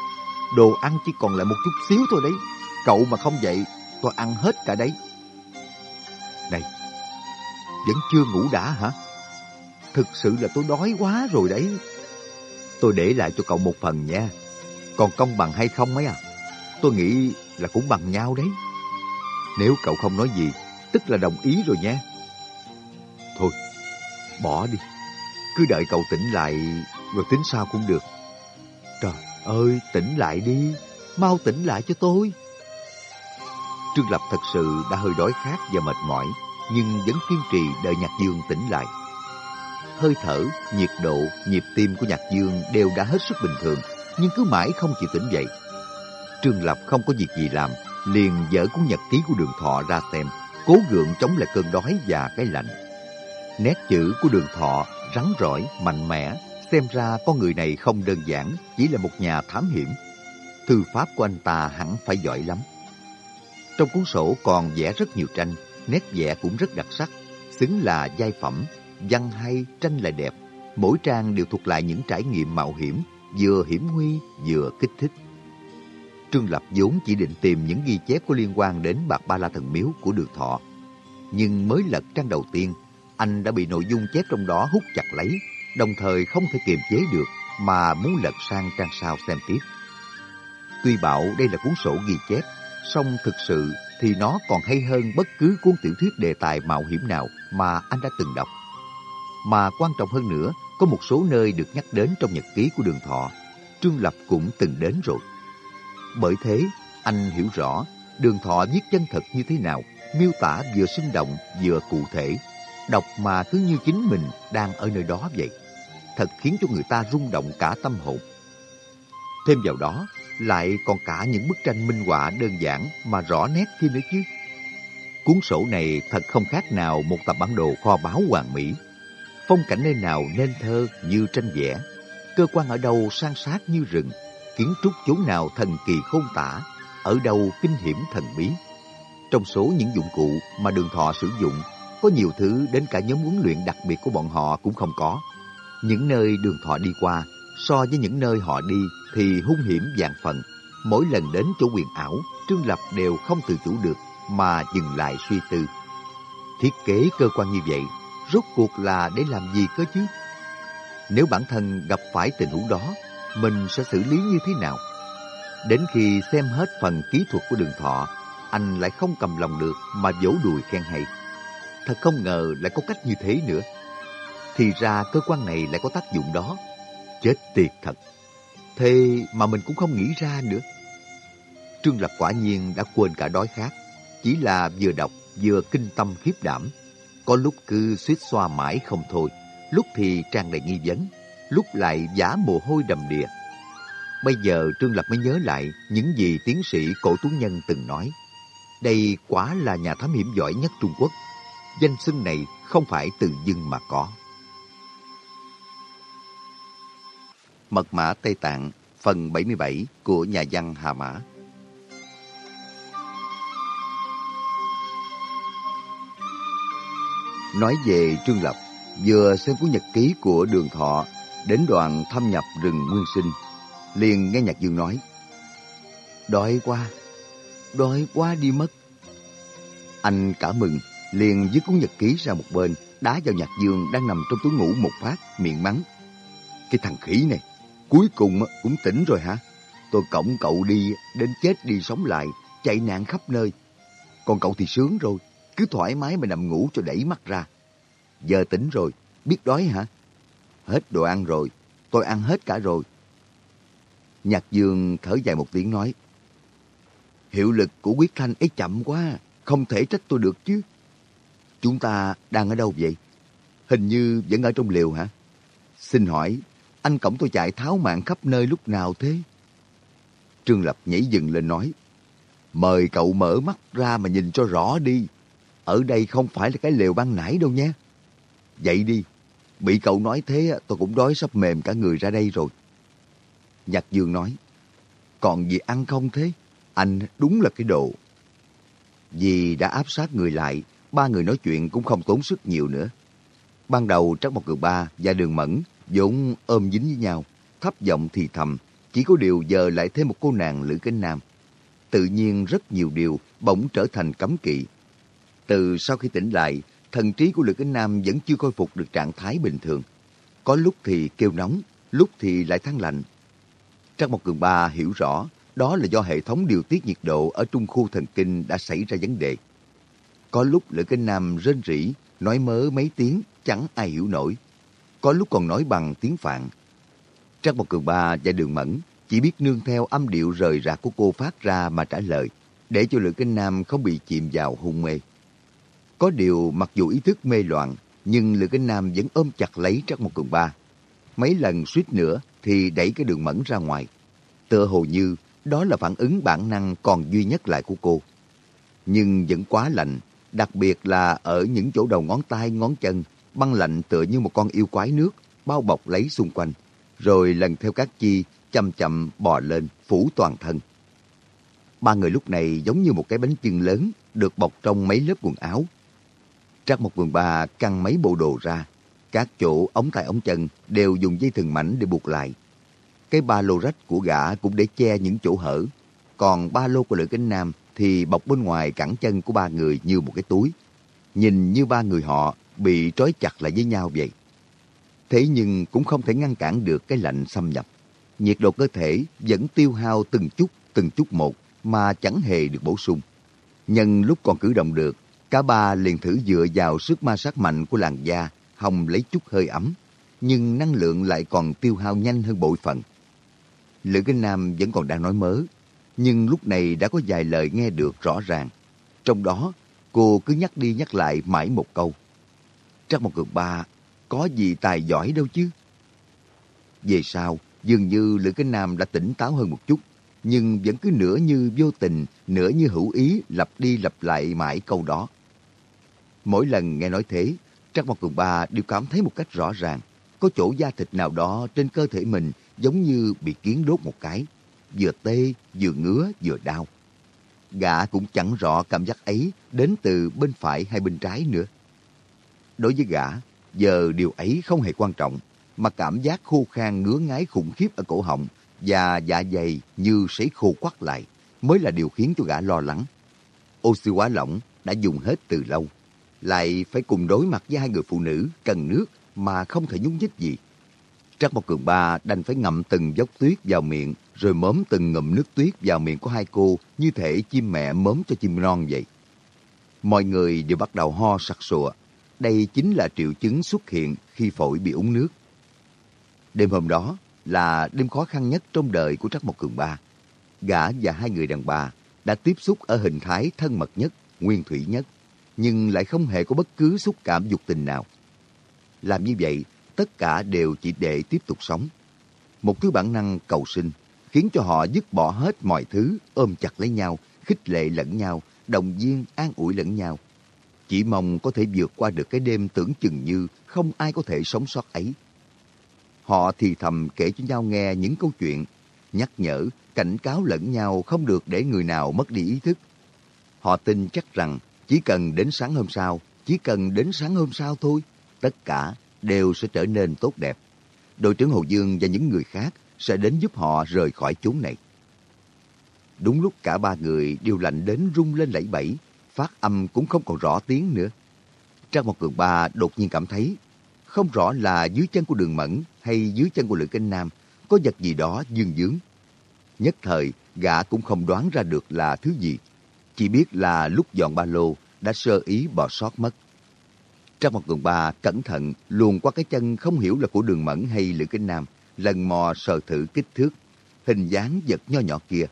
đồ ăn chỉ còn lại một chút xíu thôi đấy. Cậu mà không dậy, tôi ăn hết cả đấy. Này, vẫn chưa ngủ đã hả? Thực sự là tôi đói quá rồi đấy. Tôi để lại cho cậu một phần nha. Còn công bằng hay không ấy à? Tôi nghĩ là cũng bằng nhau đấy. Nếu cậu không nói gì, tức là đồng ý rồi nha. Thôi, bỏ đi. Cứ đợi cậu tỉnh lại rồi tính sao cũng được. Trời ơi, tỉnh lại đi. Mau tỉnh lại cho tôi. Trương Lập thật sự đã hơi đói khát và mệt mỏi, nhưng vẫn kiên trì đợi Nhạc Dương tỉnh lại. Hơi thở, nhiệt độ, nhịp tim của Nhạc Dương đều đã hết sức bình thường, nhưng cứ mãi không chịu tỉnh dậy. Trương Lập không có việc gì làm, liền dở cuốn nhật ký của đường thọ ra xem cố gượng chống lại cơn đói và cái lạnh. Nét chữ của đường thọ rắn rỏi, mạnh mẽ, xem ra con người này không đơn giản, chỉ là một nhà thám hiểm. Thư pháp của anh ta hẳn phải giỏi lắm. Trong cuốn sổ còn vẽ rất nhiều tranh, nét vẽ cũng rất đặc sắc, xứng là giai phẩm, văn hay, tranh lại đẹp. Mỗi trang đều thuộc lại những trải nghiệm mạo hiểm, vừa hiểm nguy, vừa kích thích. Trương Lập vốn chỉ định tìm những ghi chép có liên quan đến bạc ba la thần miếu của đường thọ. Nhưng mới lật trang đầu tiên, anh đã bị nội dung chép trong đó hút chặt lấy, đồng thời không thể kiềm chế được mà muốn lật sang trang sau xem tiếp. Tuy bảo đây là cuốn sổ ghi chép, song thực sự thì nó còn hay hơn bất cứ cuốn tiểu thuyết đề tài mạo hiểm nào mà anh đã từng đọc. Mà quan trọng hơn nữa, có một số nơi được nhắc đến trong nhật ký của đường thọ, Trương Lập cũng từng đến rồi. Bởi thế, anh hiểu rõ đường thọ viết chân thật như thế nào, miêu tả vừa sinh động vừa cụ thể, đọc mà cứ như chính mình đang ở nơi đó vậy. Thật khiến cho người ta rung động cả tâm hồn. Thêm vào đó, lại còn cả những bức tranh minh họa đơn giản mà rõ nét kia nữa chứ. Cuốn sổ này thật không khác nào một tập bản đồ kho báu hoàn mỹ. Phong cảnh nơi nào nên thơ như tranh vẽ, cơ quan ở đâu sang sát như rừng, kiến trúc chốn nào thần kỳ khôn tả, ở đâu kinh hiểm thần bí. Trong số những dụng cụ mà đường thọ sử dụng, có nhiều thứ đến cả nhóm huấn luyện đặc biệt của bọn họ cũng không có. Những nơi đường thọ đi qua, so với những nơi họ đi thì hung hiểm dạng phần. Mỗi lần đến chỗ quyền ảo, Trương Lập đều không tự chủ được mà dừng lại suy tư. Thiết kế cơ quan như vậy, rốt cuộc là để làm gì cơ chứ? Nếu bản thân gặp phải tình huống đó, mình sẽ xử lý như thế nào? Đến khi xem hết phần kỹ thuật của đường thọ, anh lại không cầm lòng được mà vỗ đùi khen hay. Thật không ngờ lại có cách như thế nữa. Thì ra cơ quan này lại có tác dụng đó. Chết tiệt thật. Thế mà mình cũng không nghĩ ra nữa. Trương Lập quả nhiên đã quên cả đói khát. Chỉ là vừa đọc vừa kinh tâm khiếp đảm. Có lúc cứ suýt xoa mãi không thôi. Lúc thì tràn đầy nghi vấn. Lúc lại giả mồ hôi đầm đìa. Bây giờ Trương Lập mới nhớ lại những gì tiến sĩ Cổ Tú Nhân từng nói. Đây quả là nhà thám hiểm giỏi nhất Trung Quốc. Danh xưng này không phải từ dưng mà có. Mật mã Tây Tạng, phần 77 của nhà văn Hà Mã. Nói về Trương Lập, vừa xem cuốn nhật ký của Đường Thọ đến đoạn thâm nhập rừng Nguyên Sinh, liền nghe Nhạc Dương nói, Đói quá, đói quá đi mất. Anh cả mừng, liền dứt cuốn nhật ký ra một bên, đá vào Nhạc Dương đang nằm trong túi ngủ một phát, miệng mắng. Cái thằng khỉ này, Cuối cùng cũng tỉnh rồi hả? Tôi cổng cậu đi, đến chết đi sống lại, chạy nạn khắp nơi. Còn cậu thì sướng rồi, cứ thoải mái mà nằm ngủ cho đẩy mắt ra. Giờ tỉnh rồi, biết đói hả? Hết đồ ăn rồi, tôi ăn hết cả rồi. Nhạc Dương thở dài một tiếng nói. Hiệu lực của quyết thanh ấy chậm quá, không thể trách tôi được chứ. Chúng ta đang ở đâu vậy? Hình như vẫn ở trong liều hả? Xin hỏi, anh cổng tôi chạy tháo mạng khắp nơi lúc nào thế? Trương Lập nhảy dừng lên nói, mời cậu mở mắt ra mà nhìn cho rõ đi. Ở đây không phải là cái lều ban nãy đâu nhé. Dậy đi, bị cậu nói thế tôi cũng đói sắp mềm cả người ra đây rồi. Nhạc Dương nói, còn gì ăn không thế? Anh đúng là cái đồ. Vì đã áp sát người lại, ba người nói chuyện cũng không tốn sức nhiều nữa. Ban đầu Trắc Một Cường Ba và Đường Mẫn vốn ôm dính với nhau, thấp giọng thì thầm, chỉ có điều giờ lại thêm một cô nàng Lữ Kinh Nam. Tự nhiên rất nhiều điều bỗng trở thành cấm kỵ. Từ sau khi tỉnh lại, thần trí của Lữ Kính Nam vẫn chưa khôi phục được trạng thái bình thường. Có lúc thì kêu nóng, lúc thì lại than lạnh. Trang Mộc Cường Ba hiểu rõ đó là do hệ thống điều tiết nhiệt độ ở trung khu thần kinh đã xảy ra vấn đề. Có lúc Lữ Kinh Nam rên rỉ, nói mớ mấy tiếng chẳng ai hiểu nổi có lúc còn nói bằng tiếng Phạn. Trang Mộc Cường Ba và Đường Mẫn chỉ biết nương theo âm điệu rời rạc của cô phát ra mà trả lời, để cho Lữ Kinh Nam không bị chìm vào hôn mê. Có điều mặc dù ý thức mê loạn, nhưng Lữ Kinh Nam vẫn ôm chặt lấy Trắc Mộc Cường Ba. Mấy lần suýt nữa thì đẩy cái đường mẫn ra ngoài. Tựa hồ như đó là phản ứng bản năng còn duy nhất lại của cô. Nhưng vẫn quá lạnh, đặc biệt là ở những chỗ đầu ngón tay, ngón chân, băng lạnh tựa như một con yêu quái nước, bao bọc lấy xung quanh, rồi lần theo các chi chậm chậm bò lên, phủ toàn thân. Ba người lúc này giống như một cái bánh chưng lớn được bọc trong mấy lớp quần áo. Trác một quần ba căng mấy bộ đồ ra, các chỗ ống tay ống chân đều dùng dây thừng mảnh để buộc lại. Cái ba lô rách của gã cũng để che những chỗ hở, còn ba lô của Lữ Kính Nam thì bọc bên ngoài cẳng chân của ba người như một cái túi. Nhìn như ba người họ bị trói chặt lại với nhau vậy. Thế nhưng cũng không thể ngăn cản được cái lạnh xâm nhập. Nhiệt độ cơ thể vẫn tiêu hao từng chút, từng chút một mà chẳng hề được bổ sung. Nhân lúc còn cử động được, cả ba liền thử dựa vào sức ma sát mạnh của làn da, hồng lấy chút hơi ấm, nhưng năng lượng lại còn tiêu hao nhanh hơn bội phận. Lữ Kinh Nam vẫn còn đang nói mớ, nhưng lúc này đã có vài lời nghe được rõ ràng. Trong đó, cô cứ nhắc đi nhắc lại mãi một câu. Trắc một cực ba, có gì tài giỏi đâu chứ. Về sau, dường như Lữ Kinh Nam đã tỉnh táo hơn một chút, nhưng vẫn cứ nửa như vô tình, nửa như hữu ý lặp đi lặp lại mãi câu đó. Mỗi lần nghe nói thế, Trác Mộc Cường Ba đều cảm thấy một cách rõ ràng, có chỗ da thịt nào đó trên cơ thể mình giống như bị kiến đốt một cái, vừa tê, vừa ngứa, vừa đau. Gã cũng chẳng rõ cảm giác ấy đến từ bên phải hay bên trái nữa. Đối với gã, giờ điều ấy không hề quan trọng, mà cảm giác khô khan ngứa ngáy khủng khiếp ở cổ họng và dạ dày như sấy khô quắt lại mới là điều khiến cho gã lo lắng. Oxy hóa lỏng đã dùng hết từ lâu, lại phải cùng đối mặt với hai người phụ nữ cần nước mà không thể nhúng nhích gì. Trắc Mộc Cường Ba đành phải ngậm từng dốc tuyết vào miệng, rồi mớm từng ngụm nước tuyết vào miệng của hai cô như thể chim mẹ mớm cho chim non vậy. Mọi người đều bắt đầu ho sặc sụa. Đây chính là triệu chứng xuất hiện khi phổi bị úng nước. Đêm hôm đó là đêm khó khăn nhất trong đời của Trắc Mộc Cường Ba. Gã và hai người đàn bà đã tiếp xúc ở hình thái thân mật nhất, nguyên thủy nhất, nhưng lại không hề có bất cứ xúc cảm dục tình nào. Làm như vậy, tất cả đều chỉ để tiếp tục sống. Một thứ bản năng cầu sinh khiến cho họ dứt bỏ hết mọi thứ, ôm chặt lấy nhau, khích lệ lẫn nhau, đồng viên, an ủi lẫn nhau. Chỉ mong có thể vượt qua được cái đêm tưởng chừng như không ai có thể sống sót ấy. Họ thì thầm kể cho nhau nghe những câu chuyện, nhắc nhở, cảnh cáo lẫn nhau không được để người nào mất đi ý thức. Họ tin chắc rằng chỉ cần đến sáng hôm sau, chỉ cần đến sáng hôm sau thôi, tất cả đều sẽ trở nên tốt đẹp. Đội trưởng Hồ Dương và những người khác sẽ đến giúp họ rời khỏi chốn này. Đúng lúc cả ba người đều lạnh đến rung lên lẫy bẫy, phát âm cũng không còn rõ tiếng nữa. Trang một cường ba đột nhiên cảm thấy, không rõ là dưới chân của đường mẫn hay dưới chân của lữ kinh nam có vật gì đó dương dướng. Nhất thời, gã cũng không đoán ra được là thứ gì. Chỉ biết là lúc dọn ba lô đã sơ ý bỏ sót mất. Trong một tuần ba cẩn thận luồn qua cái chân không hiểu là của đường mẫn hay lữ kinh nam, lần mò sờ thử kích thước, hình dáng vật nho nhỏ kia.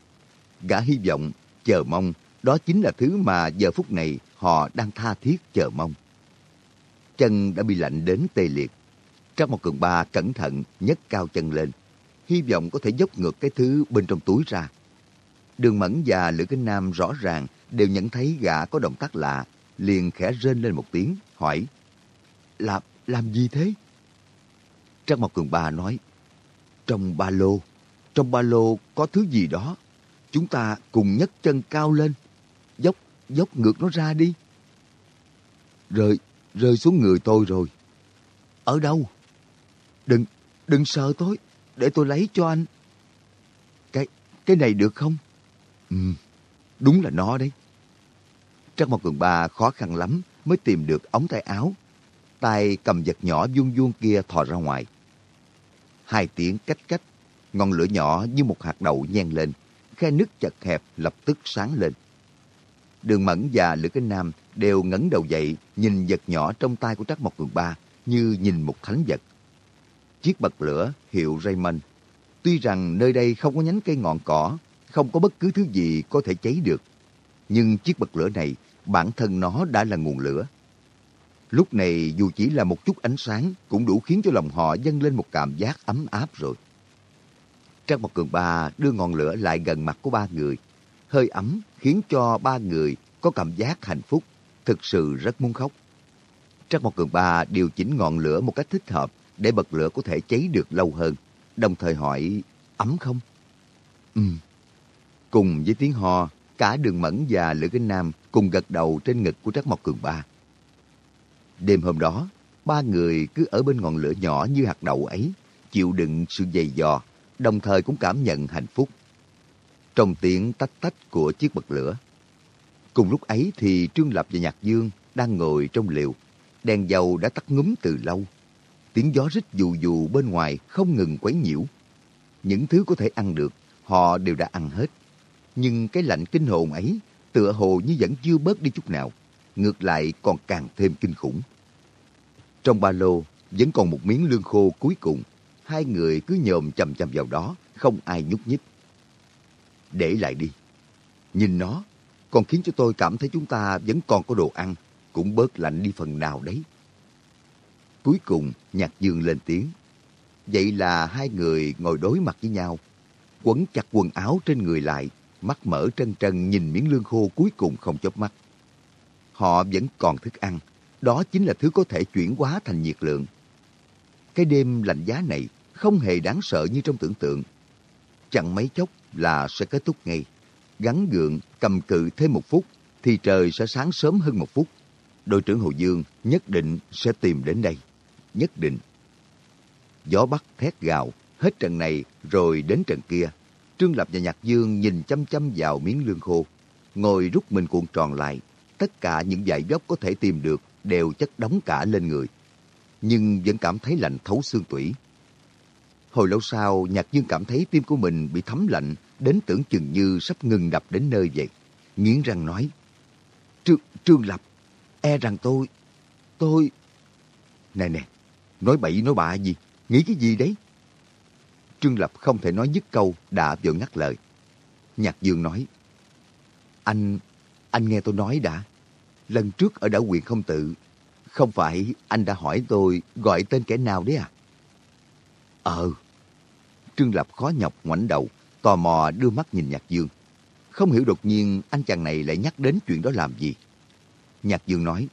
Gã hy vọng, chờ mong, đó chính là thứ mà giờ phút này họ đang tha thiết chờ mong. Chân đã bị lạnh đến tê liệt. trong một cường ba cẩn thận nhấc cao chân lên, hy vọng có thể dốc ngược cái thứ bên trong túi ra. Đường Mẫn và Lữ Kinh Nam rõ ràng đều nhận thấy gã có động tác lạ, liền khẽ rên lên một tiếng, hỏi, Làm, làm gì thế? Trang Mộc Cường Ba nói, trong ba lô, trong ba lô có thứ gì đó. Chúng ta cùng nhấc chân cao lên, dốc, dốc ngược nó ra đi. Rơi, rơi xuống người tôi rồi. Ở đâu? Đừng, đừng sợ tôi, để tôi lấy cho anh. Cái, cái này được không? Ừ, đúng là nó đấy. Trắc Mộc Cường Ba khó khăn lắm mới tìm được ống tay áo. Tay cầm vật nhỏ vuông vuông kia thò ra ngoài. Hai tiếng cách cách, ngọn lửa nhỏ như một hạt đậu nhen lên, khe nứt chật hẹp lập tức sáng lên. Đường Mẫn và Lữ Kinh Nam đều ngẩng đầu dậy, nhìn vật nhỏ trong tay của Trắc Mộc Cường Ba như nhìn một thánh vật. Chiếc bật lửa hiệu Raymond. Tuy rằng nơi đây không có nhánh cây ngọn cỏ, không có bất cứ thứ gì có thể cháy được, nhưng chiếc bật lửa này, bản thân nó đã là nguồn lửa. Lúc này dù chỉ là một chút ánh sáng cũng đủ khiến cho lòng họ dâng lên một cảm giác ấm áp rồi. Trang một cường ba đưa ngọn lửa lại gần mặt của ba người. Hơi ấm khiến cho ba người có cảm giác hạnh phúc, thực sự rất muốn khóc. trang Mộc Cường Ba điều chỉnh ngọn lửa một cách thích hợp để bật lửa có thể cháy được lâu hơn, đồng thời hỏi ấm không? ừm Cùng với tiếng ho, cả đường mẫn và lữ kinh nam cùng gật đầu trên ngực của Trắc Mộc Cường Ba. Đêm hôm đó, ba người cứ ở bên ngọn lửa nhỏ như hạt đậu ấy, chịu đựng sự dày dò, đồng thời cũng cảm nhận hạnh phúc. Trong tiếng tách tách của chiếc bật lửa. Cùng lúc ấy thì Trương Lập và Nhạc Dương đang ngồi trong liều. Đèn dầu đã tắt ngúm từ lâu. Tiếng gió rít dù dù bên ngoài không ngừng quấy nhiễu. Những thứ có thể ăn được, họ đều đã ăn hết. Nhưng cái lạnh kinh hồn ấy tựa hồ như vẫn chưa bớt đi chút nào. Ngược lại còn càng thêm kinh khủng. Trong ba lô vẫn còn một miếng lương khô cuối cùng. Hai người cứ nhòm chầm chầm vào đó, không ai nhúc nhích. Để lại đi. Nhìn nó, còn khiến cho tôi cảm thấy chúng ta vẫn còn có đồ ăn, cũng bớt lạnh đi phần nào đấy. Cuối cùng, Nhạc Dương lên tiếng. Vậy là hai người ngồi đối mặt với nhau, quấn chặt quần áo trên người lại, mắt mở trân trân nhìn miếng lương khô cuối cùng không chớp mắt. Họ vẫn còn thức ăn, đó chính là thứ có thể chuyển hóa thành nhiệt lượng. Cái đêm lạnh giá này không hề đáng sợ như trong tưởng tượng. Chẳng mấy chốc là sẽ kết thúc ngay. Gắn gượng, cầm cự thêm một phút, thì trời sẽ sáng sớm hơn một phút. Đội trưởng Hồ Dương nhất định sẽ tìm đến đây. Nhất định. Gió bắc thét gào, hết trận này rồi đến trận kia. Trương Lập và Nhạc Dương nhìn chăm chăm vào miếng lương khô. Ngồi rút mình cuộn tròn lại. Tất cả những dải dốc có thể tìm được đều chất đóng cả lên người. Nhưng vẫn cảm thấy lạnh thấu xương tủy. Hồi lâu sau, Nhạc Dương cảm thấy tim của mình bị thấm lạnh, đến tưởng chừng như sắp ngừng đập đến nơi vậy. Nghiến răng nói, Trương, Trương Lập, e rằng tôi, tôi... Nè nè, nói bậy nói bạ gì, nghĩ cái gì đấy? Trương Lập không thể nói dứt câu, đã vội ngắt lời. Nhạc Dương nói, Anh, anh nghe tôi nói đã. Lần trước ở đảo quyền không tự, không phải anh đã hỏi tôi gọi tên kẻ nào đấy à? Ờ. Trương Lập khó nhọc ngoảnh đầu, tò mò đưa mắt nhìn Nhạc Dương. Không hiểu đột nhiên anh chàng này lại nhắc đến chuyện đó làm gì. Nhạc Dương nói,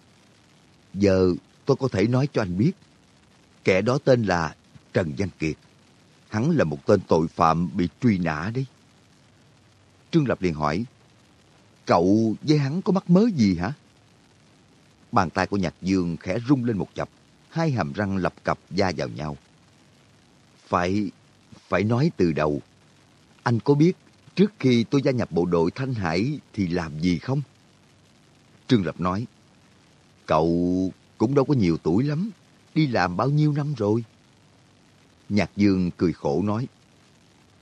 Giờ tôi có thể nói cho anh biết. Kẻ đó tên là Trần Văn Kiệt. Hắn là một tên tội phạm bị truy nã đấy. Trương Lập liền hỏi, Cậu với hắn có mắc mớ gì hả? Bàn tay của Nhạc Dương khẽ rung lên một chập, hai hàm răng lập cập da vào nhau. Phải, phải nói từ đầu. Anh có biết trước khi tôi gia nhập bộ đội Thanh Hải thì làm gì không? Trương Lập nói, cậu cũng đâu có nhiều tuổi lắm, đi làm bao nhiêu năm rồi? Nhạc Dương cười khổ nói,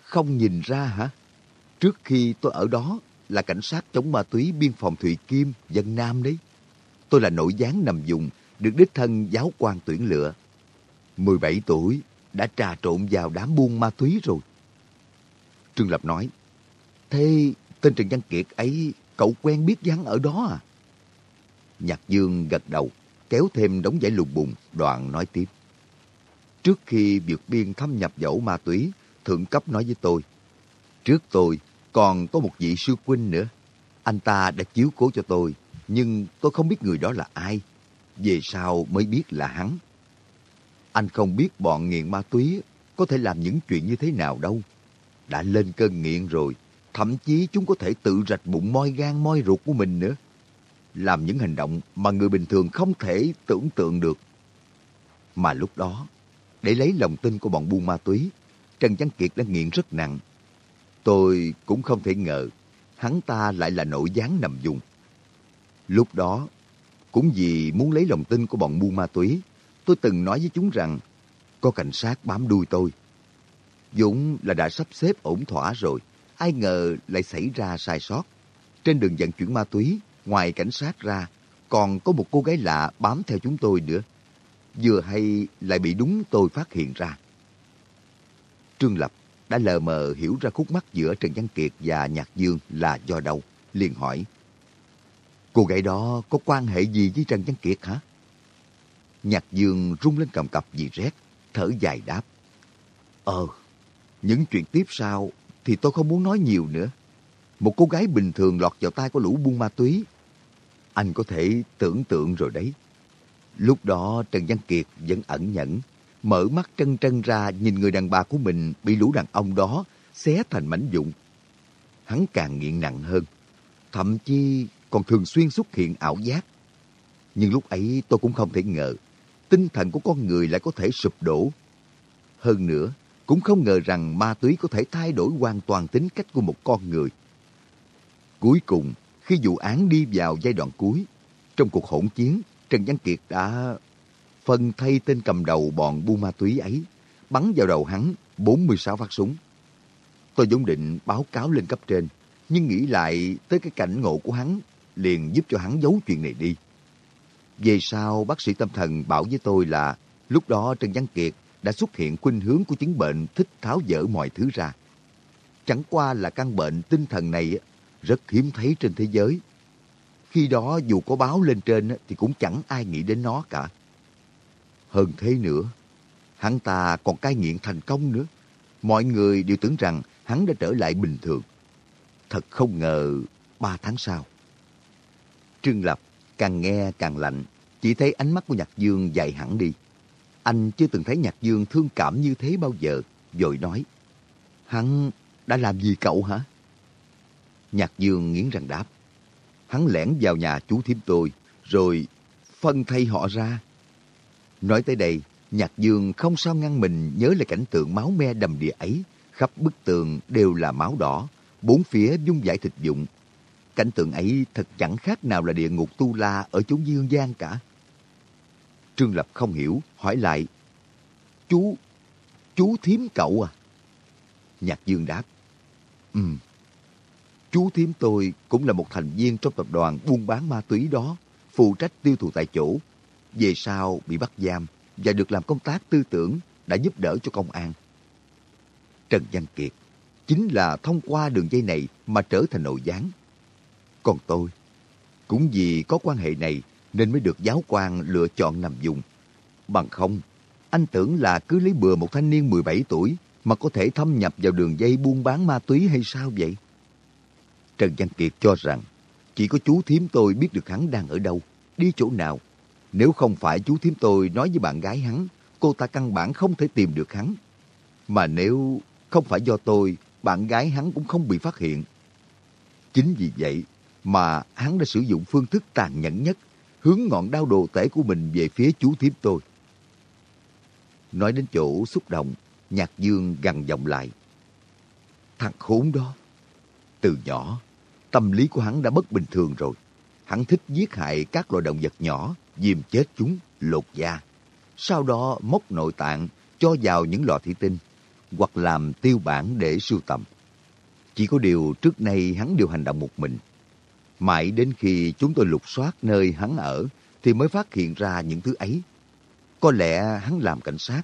không nhìn ra hả? Trước khi tôi ở đó là cảnh sát chống ma túy biên phòng Thụy Kim, dân Nam đấy. Tôi là nội gián nằm dùng, được đích thân giáo quan tuyển lựa. 17 tuổi, đã trà trộn vào đám buôn ma túy rồi. Trương Lập nói, Thế tên Trần Văn Kiệt ấy, cậu quen biết hắn ở đó à? Nhạc Dương gật đầu, kéo thêm đống giải lùng bùng, đoạn nói tiếp. Trước khi vượt biên thâm nhập dẫu ma túy, thượng cấp nói với tôi, trước tôi còn có một vị sư huynh nữa. Anh ta đã chiếu cố cho tôi, nhưng tôi không biết người đó là ai. Về sau mới biết là hắn. Anh không biết bọn nghiện ma túy có thể làm những chuyện như thế nào đâu. Đã lên cơn nghiện rồi, thậm chí chúng có thể tự rạch bụng moi gan moi ruột của mình nữa. Làm những hành động mà người bình thường không thể tưởng tượng được. Mà lúc đó, để lấy lòng tin của bọn buôn ma túy, Trần Văn Kiệt đã nghiện rất nặng. Tôi cũng không thể ngờ hắn ta lại là nội gián nằm dùng. Lúc đó, cũng vì muốn lấy lòng tin của bọn buôn ma túy, tôi từng nói với chúng rằng có cảnh sát bám đuôi tôi. Dũng là đã sắp xếp ổn thỏa rồi, ai ngờ lại xảy ra sai sót. Trên đường vận chuyển ma túy, ngoài cảnh sát ra, còn có một cô gái lạ bám theo chúng tôi nữa. Vừa hay lại bị đúng tôi phát hiện ra. Trương Lập đã lờ mờ hiểu ra khúc mắc giữa Trần Văn Kiệt và Nhạc Dương là do đâu, liền hỏi. Cô gái đó có quan hệ gì với Trần Văn Kiệt hả? Nhạc Dương rung lên cầm cập vì rét, thở dài đáp. Ờ, những chuyện tiếp sau thì tôi không muốn nói nhiều nữa. Một cô gái bình thường lọt vào tay của lũ buôn ma túy. Anh có thể tưởng tượng rồi đấy. Lúc đó Trần Văn Kiệt vẫn ẩn nhẫn, mở mắt trân trân ra nhìn người đàn bà của mình bị lũ đàn ông đó xé thành mảnh vụn. Hắn càng nghiện nặng hơn, thậm chí còn thường xuyên xuất hiện ảo giác. Nhưng lúc ấy tôi cũng không thể ngờ, tinh thần của con người lại có thể sụp đổ. Hơn nữa, cũng không ngờ rằng ma túy có thể thay đổi hoàn toàn tính cách của một con người. Cuối cùng, khi vụ án đi vào giai đoạn cuối, trong cuộc hỗn chiến, Trần Văn Kiệt đã phân thay tên cầm đầu bọn bu ma túy ấy, bắn vào đầu hắn 46 phát súng. Tôi vốn định báo cáo lên cấp trên, nhưng nghĩ lại tới cái cảnh ngộ của hắn, liền giúp cho hắn giấu chuyện này đi. Về sau, bác sĩ tâm thần bảo với tôi là lúc đó Trần Văn Kiệt đã xuất hiện khuynh hướng của chứng bệnh thích tháo dỡ mọi thứ ra. Chẳng qua là căn bệnh tinh thần này rất hiếm thấy trên thế giới. Khi đó dù có báo lên trên thì cũng chẳng ai nghĩ đến nó cả. Hơn thế nữa, hắn ta còn cai nghiện thành công nữa. Mọi người đều tưởng rằng hắn đã trở lại bình thường. Thật không ngờ ba tháng sau. Trương Lập càng nghe càng lạnh, chỉ thấy ánh mắt của Nhạc Dương dài hẳn đi. Anh chưa từng thấy Nhạc Dương thương cảm như thế bao giờ, rồi nói. Hắn đã làm gì cậu hả? Nhạc Dương nghiến răng đáp. Hắn lẻn vào nhà chú thím tôi, rồi phân thay họ ra. Nói tới đây, Nhạc Dương không sao ngăn mình nhớ lại cảnh tượng máu me đầm đìa ấy. Khắp bức tường đều là máu đỏ, bốn phía dung giải thịt dụng. Cảnh tượng ấy thật chẳng khác nào là địa ngục tu la ở chốn dương gian cả. Trương Lập không hiểu, hỏi lại. Chú, chú thím cậu à? Nhạc Dương đáp. Ừm, chú thím tôi cũng là một thành viên trong tập đoàn buôn bán ma túy đó, phụ trách tiêu thụ tại chỗ. Về sau bị bắt giam và được làm công tác tư tưởng đã giúp đỡ cho công an. Trần Văn Kiệt chính là thông qua đường dây này mà trở thành nội gián. Còn tôi, cũng vì có quan hệ này nên mới được giáo quan lựa chọn nằm dùng. Bằng không, anh tưởng là cứ lấy bừa một thanh niên 17 tuổi mà có thể thâm nhập vào đường dây buôn bán ma túy hay sao vậy? Trần Văn Kiệt cho rằng chỉ có chú thím tôi biết được hắn đang ở đâu, đi chỗ nào. Nếu không phải chú thím tôi nói với bạn gái hắn, cô ta căn bản không thể tìm được hắn. Mà nếu không phải do tôi, bạn gái hắn cũng không bị phát hiện. Chính vì vậy mà hắn đã sử dụng phương thức tàn nhẫn nhất, hướng ngọn đao đồ tể của mình về phía chú thím tôi. Nói đến chỗ xúc động, Nhạc Dương gằn giọng lại. Thằng khốn đó, từ nhỏ, tâm lý của hắn đã bất bình thường rồi. Hắn thích giết hại các loài động vật nhỏ, diêm chết chúng, lột da. Sau đó móc nội tạng, cho vào những lọ thủy tinh, hoặc làm tiêu bản để sưu tầm. Chỉ có điều trước nay hắn đều hành động một mình. Mãi đến khi chúng tôi lục soát nơi hắn ở thì mới phát hiện ra những thứ ấy. Có lẽ hắn làm cảnh sát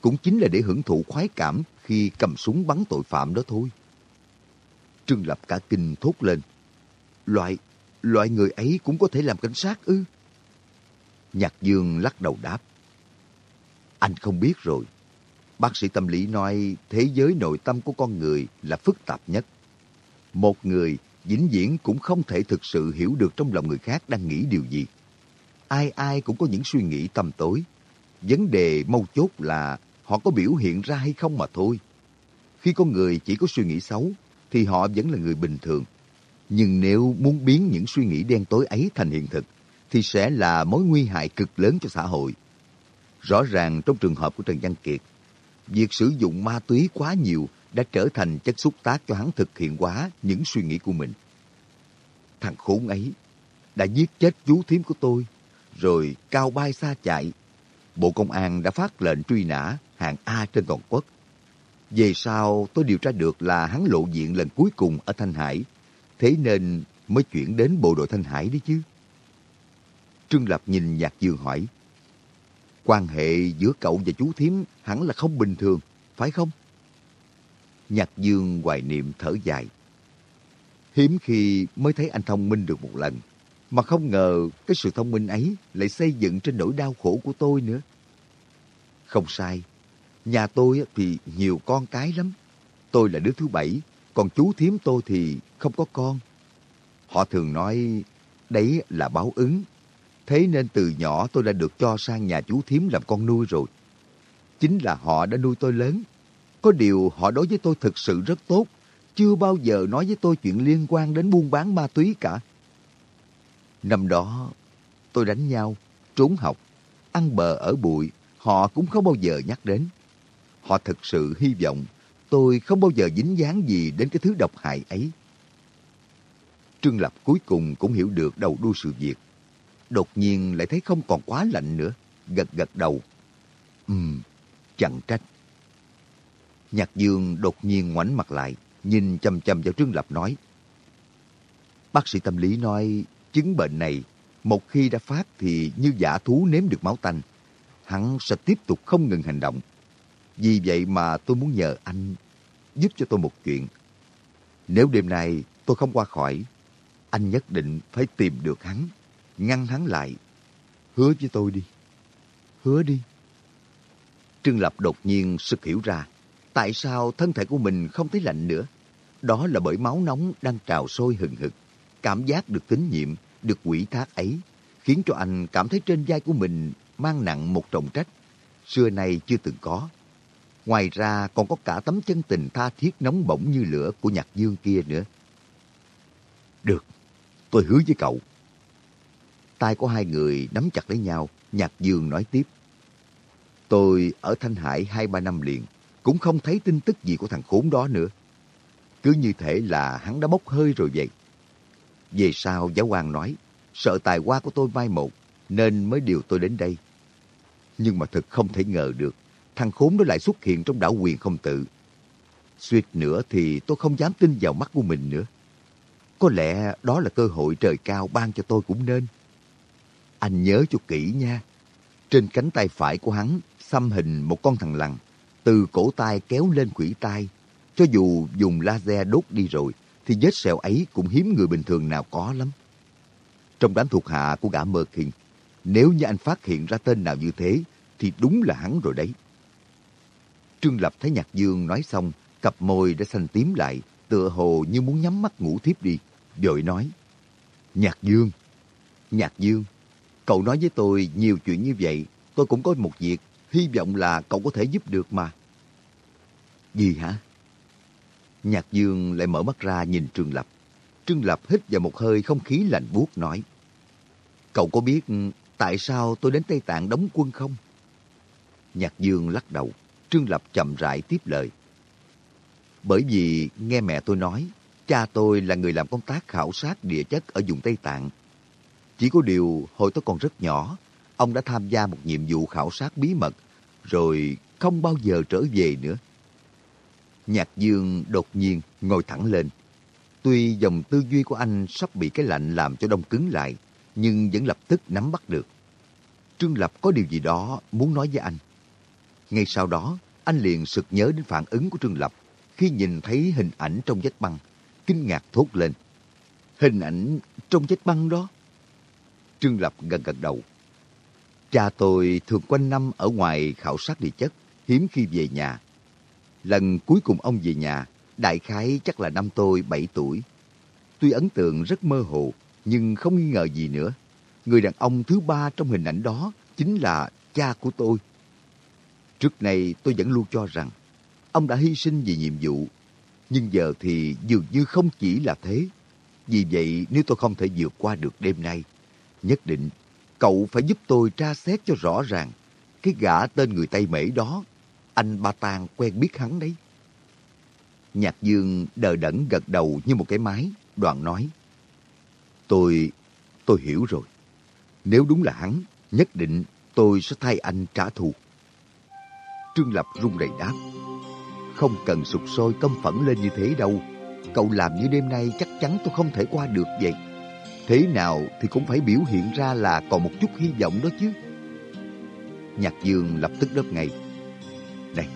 cũng chính là để hưởng thụ khoái cảm khi cầm súng bắn tội phạm đó thôi. Trương Lập cả kinh thốt lên. Loại, loại người ấy cũng có thể làm cảnh sát ư? Nhạc Dương lắc đầu đáp. Anh không biết rồi. Bác sĩ tâm lý nói thế giới nội tâm của con người là phức tạp nhất. Một người vĩnh viễn cũng không thể thực sự hiểu được trong lòng người khác đang nghĩ điều gì. Ai ai cũng có những suy nghĩ tầm tối. Vấn đề mâu chốt là họ có biểu hiện ra hay không mà thôi. Khi con người chỉ có suy nghĩ xấu, thì họ vẫn là người bình thường. Nhưng nếu muốn biến những suy nghĩ đen tối ấy thành hiện thực, thì sẽ là mối nguy hại cực lớn cho xã hội. Rõ ràng trong trường hợp của Trần Văn Kiệt, việc sử dụng ma túy quá nhiều đã trở thành chất xúc tác cho hắn thực hiện quá những suy nghĩ của mình. Thằng khốn ấy đã giết chết chú thím của tôi, rồi cao bay xa chạy. Bộ Công an đã phát lệnh truy nã hạng A trên toàn quốc. Về sau tôi điều tra được là hắn lộ diện lần cuối cùng ở Thanh Hải, thế nên mới chuyển đến bộ đội Thanh Hải đấy chứ. Trương Lập nhìn Nhạc Dương hỏi, quan hệ giữa cậu và chú thím hẳn là không bình thường, phải không? Nhạc Dương hoài niệm thở dài. Hiếm khi mới thấy anh thông minh được một lần, mà không ngờ cái sự thông minh ấy lại xây dựng trên nỗi đau khổ của tôi nữa. Không sai, nhà tôi thì nhiều con cái lắm. Tôi là đứa thứ bảy, còn chú thím tôi thì không có con. Họ thường nói đấy là báo ứng. Thế nên từ nhỏ tôi đã được cho sang nhà chú thím làm con nuôi rồi. Chính là họ đã nuôi tôi lớn. Có điều họ đối với tôi thực sự rất tốt. Chưa bao giờ nói với tôi chuyện liên quan đến buôn bán ma túy cả. Năm đó, tôi đánh nhau, trốn học, ăn bờ ở bụi. Họ cũng không bao giờ nhắc đến. Họ thực sự hy vọng tôi không bao giờ dính dáng gì đến cái thứ độc hại ấy. Trương Lập cuối cùng cũng hiểu được đầu đuôi sự việc. Đột nhiên lại thấy không còn quá lạnh nữa. Gật gật đầu. Ừm, chẳng trách. Nhạc Dương đột nhiên ngoảnh mặt lại, nhìn chăm chăm vào Trương Lập nói. Bác sĩ tâm lý nói chứng bệnh này một khi đã phát thì như giả thú nếm được máu tanh. Hắn sẽ tiếp tục không ngừng hành động. Vì vậy mà tôi muốn nhờ anh giúp cho tôi một chuyện. Nếu đêm nay tôi không qua khỏi, anh nhất định phải tìm được hắn, ngăn hắn lại. Hứa với tôi đi. Hứa đi. Trương Lập đột nhiên sực hiểu ra, tại sao thân thể của mình không thấy lạnh nữa. Đó là bởi máu nóng đang trào sôi hừng hực. Cảm giác được tín nhiệm, được quỷ thác ấy, khiến cho anh cảm thấy trên vai của mình mang nặng một trọng trách. Xưa nay chưa từng có. Ngoài ra còn có cả tấm chân tình tha thiết nóng bỏng như lửa của nhạc dương kia nữa. Được, tôi hứa với cậu. Tay của hai người nắm chặt lấy nhau, nhạc dương nói tiếp. Tôi ở Thanh Hải hai ba năm liền, cũng không thấy tin tức gì của thằng khốn đó nữa. Cứ như thể là hắn đã bốc hơi rồi vậy. Về sau giáo hoàng nói, sợ tài hoa của tôi mai một, nên mới điều tôi đến đây. Nhưng mà thật không thể ngờ được, thằng khốn đó lại xuất hiện trong đảo quyền không tự. Suýt nữa thì tôi không dám tin vào mắt của mình nữa. Có lẽ đó là cơ hội trời cao ban cho tôi cũng nên. Anh nhớ cho kỹ nha. Trên cánh tay phải của hắn xăm hình một con thằng lằn, từ cổ tay kéo lên quỷ tay. Cho dù dùng laser đốt đi rồi, thì vết sẹo ấy cũng hiếm người bình thường nào có lắm. Trong đám thuộc hạ của gã Mơ Kinh, nếu như anh phát hiện ra tên nào như thế, thì đúng là hắn rồi đấy. Trương Lập thấy Nhạc Dương nói xong, cặp môi đã xanh tím lại, tựa hồ như muốn nhắm mắt ngủ thiếp đi. Vội nói, Nhạc Dương, Nhạc Dương, cậu nói với tôi nhiều chuyện như vậy, tôi cũng có một việc, hy vọng là cậu có thể giúp được mà. Gì hả? Nhạc Dương lại mở mắt ra nhìn Trương Lập. Trương Lập hít vào một hơi không khí lạnh buốt nói, Cậu có biết tại sao tôi đến Tây Tạng đóng quân không? Nhạc Dương lắc đầu. Trương Lập chậm rãi tiếp lời. Bởi vì nghe mẹ tôi nói, cha tôi là người làm công tác khảo sát địa chất ở vùng Tây Tạng. Chỉ có điều hồi tôi còn rất nhỏ, ông đã tham gia một nhiệm vụ khảo sát bí mật, rồi không bao giờ trở về nữa. Nhạc Dương đột nhiên ngồi thẳng lên. Tuy dòng tư duy của anh sắp bị cái lạnh làm cho đông cứng lại, nhưng vẫn lập tức nắm bắt được. Trương Lập có điều gì đó muốn nói với anh. Ngay sau đó, anh liền sực nhớ đến phản ứng của Trương Lập khi nhìn thấy hình ảnh trong vách băng, kinh ngạc thốt lên. Hình ảnh trong vách băng đó? Trương Lập gần gật đầu. Cha tôi thường quanh năm ở ngoài khảo sát địa chất, hiếm khi về nhà. Lần cuối cùng ông về nhà, đại khái chắc là năm tôi 7 tuổi. Tuy ấn tượng rất mơ hồ, nhưng không nghi ngờ gì nữa. Người đàn ông thứ ba trong hình ảnh đó chính là cha của tôi. Trước này tôi vẫn luôn cho rằng ông đã hy sinh vì nhiệm vụ. Nhưng giờ thì dường như không chỉ là thế. Vì vậy nếu tôi không thể vượt qua được đêm nay, nhất định cậu phải giúp tôi tra xét cho rõ ràng cái gã tên người Tây Mễ đó. Anh Ba Tàng quen biết hắn đấy. Nhạc Dương đờ đẫn gật đầu như một cái máy, đoạn nói. Tôi, tôi hiểu rồi. Nếu đúng là hắn, nhất định tôi sẽ thay anh trả thù. Trương Lập run rẩy đáp. Không cần sụp sôi công phẫn lên như thế đâu. Cậu làm như đêm nay chắc chắn tôi không thể qua được vậy. Thế nào thì cũng phải biểu hiện ra là còn một chút hy vọng đó chứ. Nhạc Dương lập tức đáp ngay. Này,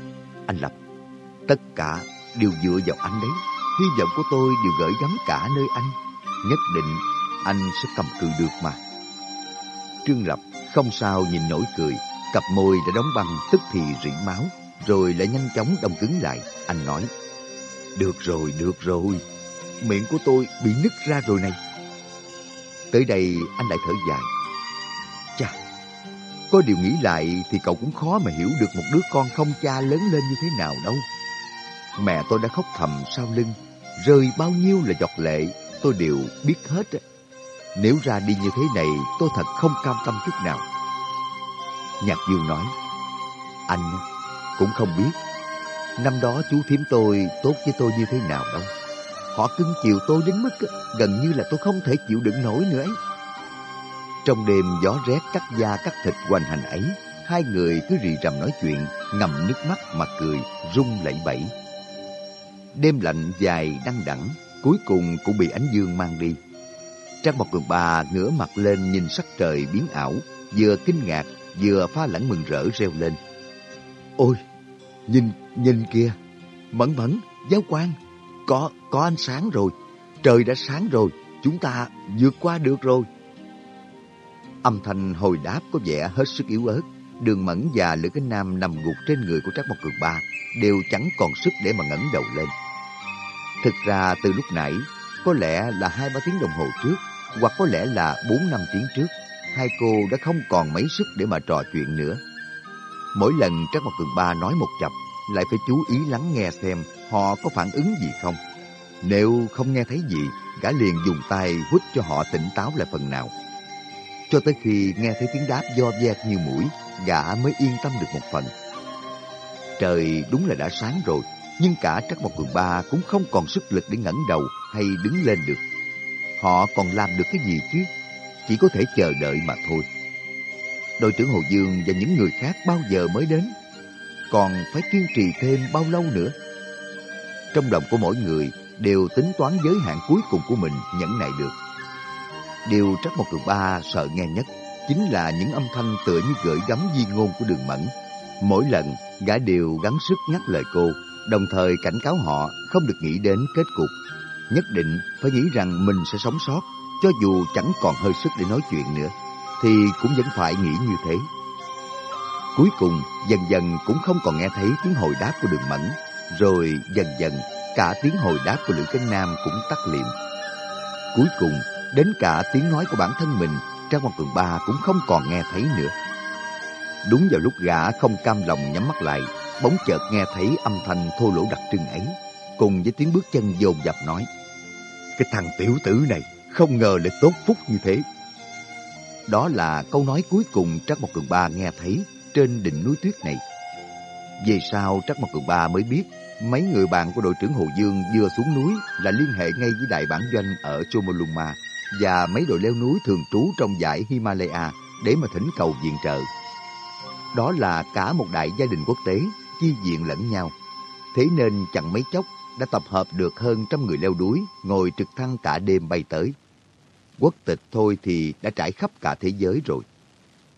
anh Lập, tất cả đều dựa vào anh đấy. Hy vọng của tôi đều gửi gắm cả nơi anh. Nhất định anh sẽ cầm cự được mà. Trương Lập không sao nhìn nổi cười, Cặp môi đã đóng băng tức thì rỉ máu, rồi lại nhanh chóng đông cứng lại. Anh nói, được rồi, được rồi, miệng của tôi bị nứt ra rồi này. Tới đây anh lại thở dài. Có điều nghĩ lại thì cậu cũng khó mà hiểu được một đứa con không cha lớn lên như thế nào đâu. Mẹ tôi đã khóc thầm sau lưng, rơi bao nhiêu là giọt lệ, tôi đều biết hết. Nếu ra đi như thế này, tôi thật không cam tâm chút nào. Nhạc Dương nói, anh cũng không biết, năm đó chú thím tôi tốt với tôi như thế nào đâu. Họ cưng chiều tôi đến mức gần như là tôi không thể chịu đựng nổi nữa ấy. Trong đêm gió rét cắt da cắt thịt hoành hành ấy, hai người cứ rì rầm nói chuyện, ngầm nước mắt mà cười, rung lẩy bẩy. Đêm lạnh dài đăng đẳng, cuối cùng cũng bị ánh dương mang đi. Trang một cường bà ngửa mặt lên nhìn sắc trời biến ảo, vừa kinh ngạc, vừa pha lẫn mừng rỡ reo lên. Ôi, nhìn, nhìn kia, mẫn mẫn, giáo quan, có, có ánh sáng rồi, trời đã sáng rồi, chúng ta vượt qua được rồi. Âm thanh hồi đáp có vẻ hết sức yếu ớt. Đường Mẫn và Lữ Cánh Nam nằm gục trên người của Trác Mộc Cường Ba đều chẳng còn sức để mà ngẩng đầu lên. Thực ra từ lúc nãy, có lẽ là hai ba tiếng đồng hồ trước, hoặc có lẽ là bốn năm tiếng trước, hai cô đã không còn mấy sức để mà trò chuyện nữa. Mỗi lần Trác Mộc Cường Ba nói một chập, lại phải chú ý lắng nghe xem họ có phản ứng gì không. Nếu không nghe thấy gì, gã liền dùng tay hút cho họ tỉnh táo lại phần nào. Cho tới khi nghe thấy tiếng đáp do vẹt như mũi, gã mới yên tâm được một phần. Trời đúng là đã sáng rồi, nhưng cả Trắc Mộc Cường Ba cũng không còn sức lực để ngẩng đầu hay đứng lên được. Họ còn làm được cái gì chứ? Chỉ có thể chờ đợi mà thôi. Đội trưởng Hồ Dương và những người khác bao giờ mới đến? Còn phải kiên trì thêm bao lâu nữa? Trong lòng của mỗi người đều tính toán giới hạn cuối cùng của mình nhẫn nại được. Điều Trắc Mộc Cường Ba sợ nghe nhất chính là những âm thanh tựa như gửi gắm di ngôn của đường mẫn. Mỗi lần, gã đều gắng sức nhắc lời cô, đồng thời cảnh cáo họ không được nghĩ đến kết cục. Nhất định phải nghĩ rằng mình sẽ sống sót, cho dù chẳng còn hơi sức để nói chuyện nữa, thì cũng vẫn phải nghĩ như thế. Cuối cùng, dần dần cũng không còn nghe thấy tiếng hồi đáp của đường mẫn, rồi dần dần cả tiếng hồi đáp của Lữ Cân Nam cũng tắt liệm. Cuối cùng, Đến cả tiếng nói của bản thân mình, Trang Quan Cường Ba cũng không còn nghe thấy nữa. Đúng vào lúc gã không cam lòng nhắm mắt lại, bỗng chợt nghe thấy âm thanh thô lỗ đặc trưng ấy, cùng với tiếng bước chân dồn dập nói. Cái thằng tiểu tử này không ngờ lại tốt phúc như thế. Đó là câu nói cuối cùng Trắc Mộc Cường Ba nghe thấy trên đỉnh núi tuyết này. Về sau Trắc Mộc Cường Ba mới biết mấy người bạn của đội trưởng Hồ Dương vừa xuống núi là liên hệ ngay với đại bản doanh ở Chomolungma và mấy đội leo núi thường trú trong dãy Himalaya để mà thỉnh cầu viện trợ. Đó là cả một đại gia đình quốc tế, chi viện lẫn nhau. Thế nên chẳng mấy chốc đã tập hợp được hơn trăm người leo núi, ngồi trực thăng cả đêm bay tới. Quốc tịch thôi thì đã trải khắp cả thế giới rồi.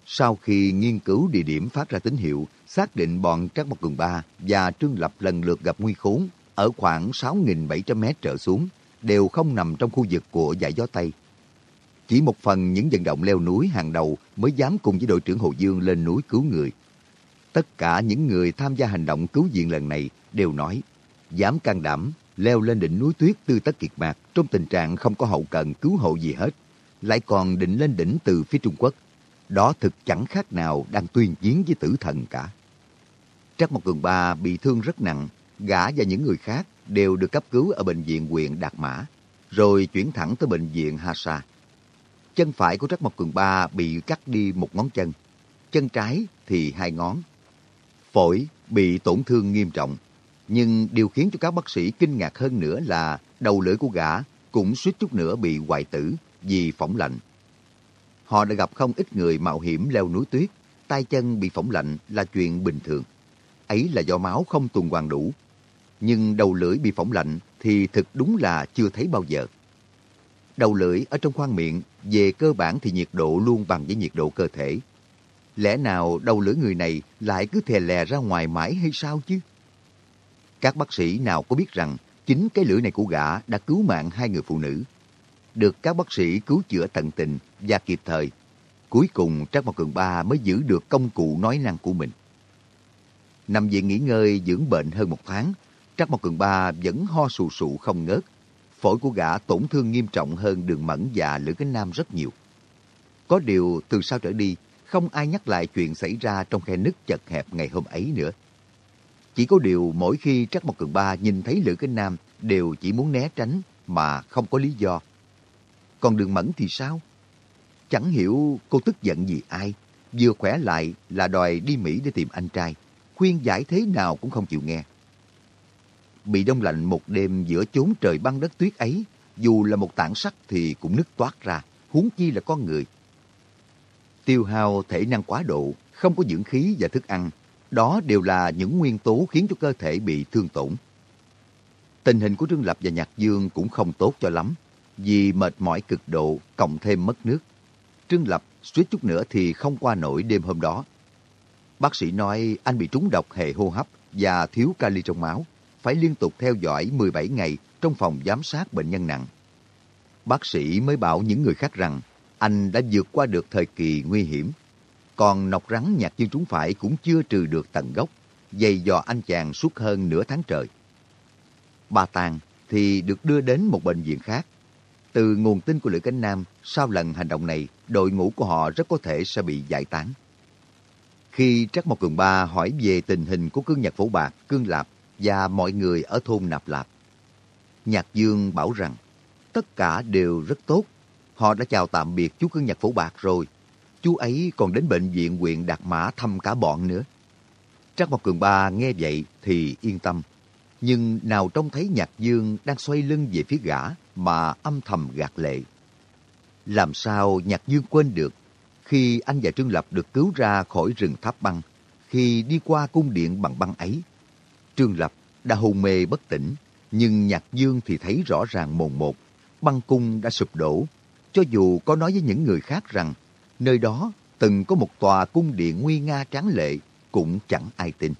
Sau khi nghiên cứu địa điểm phát ra tín hiệu, xác định bọn Trác Mộc Cường Ba và Trương Lập lần lượt gặp nguy khốn ở khoảng 6.700 mét trở xuống, đều không nằm trong khu vực của dải gió Tây. Chỉ một phần những vận động leo núi hàng đầu mới dám cùng với đội trưởng Hồ Dương lên núi cứu người. Tất cả những người tham gia hành động cứu viện lần này đều nói, dám can đảm leo lên đỉnh núi tuyết tư tất kiệt mạc trong tình trạng không có hậu cần cứu hộ gì hết, lại còn định lên đỉnh từ phía Trung Quốc. Đó thực chẳng khác nào đang tuyên chiến với tử thần cả. Trắc Mộc Cường Ba bị thương rất nặng, gã và những người khác đều được cấp cứu ở bệnh viện huyện Đạt Mã, rồi chuyển thẳng tới bệnh viện Hà Sa Chân phải của Trắc Mộc Cường Ba bị cắt đi một ngón chân, chân trái thì hai ngón. Phổi bị tổn thương nghiêm trọng, nhưng điều khiến cho các bác sĩ kinh ngạc hơn nữa là đầu lưỡi của gã cũng suýt chút nữa bị hoại tử vì phỏng lạnh. Họ đã gặp không ít người mạo hiểm leo núi tuyết, tay chân bị phỏng lạnh là chuyện bình thường. Ấy là do máu không tuần hoàn đủ nhưng đầu lưỡi bị phỏng lạnh thì thực đúng là chưa thấy bao giờ. Đầu lưỡi ở trong khoang miệng, về cơ bản thì nhiệt độ luôn bằng với nhiệt độ cơ thể. Lẽ nào đầu lưỡi người này lại cứ thè lè ra ngoài mãi hay sao chứ? Các bác sĩ nào có biết rằng chính cái lưỡi này của gã đã cứu mạng hai người phụ nữ. Được các bác sĩ cứu chữa tận tình và kịp thời. Cuối cùng Trác Mộc Cường Ba mới giữ được công cụ nói năng của mình. Nằm viện nghỉ ngơi dưỡng bệnh hơn một tháng trác Mộc Cường Ba vẫn ho sù sụ không ngớt. Phổi của gã tổn thương nghiêm trọng hơn đường mẫn và Lữ Cánh Nam rất nhiều. Có điều từ sau trở đi, không ai nhắc lại chuyện xảy ra trong khe nứt chật hẹp ngày hôm ấy nữa. Chỉ có điều mỗi khi Trắc Mộc Cường Ba nhìn thấy Lữ Kinh Nam đều chỉ muốn né tránh mà không có lý do. Còn đường mẫn thì sao? Chẳng hiểu cô tức giận gì ai. Vừa khỏe lại là đòi đi Mỹ để tìm anh trai. Khuyên giải thế nào cũng không chịu nghe. Bị đông lạnh một đêm giữa chốn trời băng đất tuyết ấy, dù là một tảng sắt thì cũng nứt toát ra, huống chi là con người. Tiêu hao thể năng quá độ, không có dưỡng khí và thức ăn, đó đều là những nguyên tố khiến cho cơ thể bị thương tổn. Tình hình của Trương Lập và Nhạc Dương cũng không tốt cho lắm, vì mệt mỏi cực độ, cộng thêm mất nước. Trương Lập suýt chút nữa thì không qua nổi đêm hôm đó. Bác sĩ nói anh bị trúng độc hệ hô hấp và thiếu kali trong máu, phải liên tục theo dõi 17 ngày trong phòng giám sát bệnh nhân nặng. Bác sĩ mới bảo những người khác rằng anh đã vượt qua được thời kỳ nguy hiểm. Còn nọc rắn nhạc dương trúng phải cũng chưa trừ được tận gốc, dày dò anh chàng suốt hơn nửa tháng trời. Bà Tàng thì được đưa đến một bệnh viện khác. Từ nguồn tin của Lữ Cánh Nam, sau lần hành động này, đội ngũ của họ rất có thể sẽ bị giải tán. Khi Trắc Mộc Cường Ba hỏi về tình hình của cương nhạc phổ bạc, cương lạp và mọi người ở thôn Nạp Lạp, Nhạc Dương bảo rằng tất cả đều rất tốt. Họ đã chào tạm biệt chú cương nhạc phổ bạc rồi. Chú ấy còn đến bệnh viện huyện Đạt Mã thăm cả bọn nữa. Trác Mộc Cường Ba nghe vậy thì yên tâm nhưng nào trông thấy Nhạc Dương đang xoay lưng về phía gã mà âm thầm gạt lệ. Làm sao Nhạc Dương quên được khi anh và Trương Lập được cứu ra khỏi rừng tháp băng, khi đi qua cung điện bằng băng ấy. Trương Lập đã hôn mê bất tỉnh, nhưng Nhạc Dương thì thấy rõ ràng mồn một, băng cung đã sụp đổ. Cho dù có nói với những người khác rằng nơi đó từng có một tòa cung điện nguy nga tráng lệ, cũng chẳng ai tin.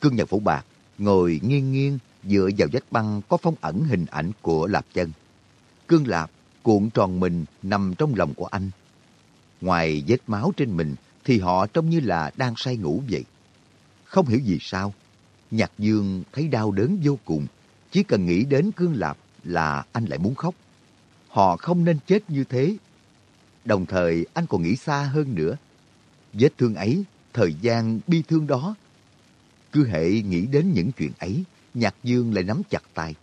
Cương Nhật Phủ Bạc ngồi nghiêng nghiêng dựa vào vách băng có phong ẩn hình ảnh của Lạp Chân. Cương Lạp cuộn tròn mình nằm trong lòng của anh. Ngoài vết máu trên mình thì họ trông như là đang say ngủ vậy. Không hiểu vì sao, Nhạc Dương thấy đau đớn vô cùng. Chỉ cần nghĩ đến Cương Lạp là anh lại muốn khóc. Họ không nên chết như thế. Đồng thời anh còn nghĩ xa hơn nữa. Vết thương ấy, thời gian bi thương đó cứ hệ nghĩ đến những chuyện ấy, Nhạc Dương lại nắm chặt tay.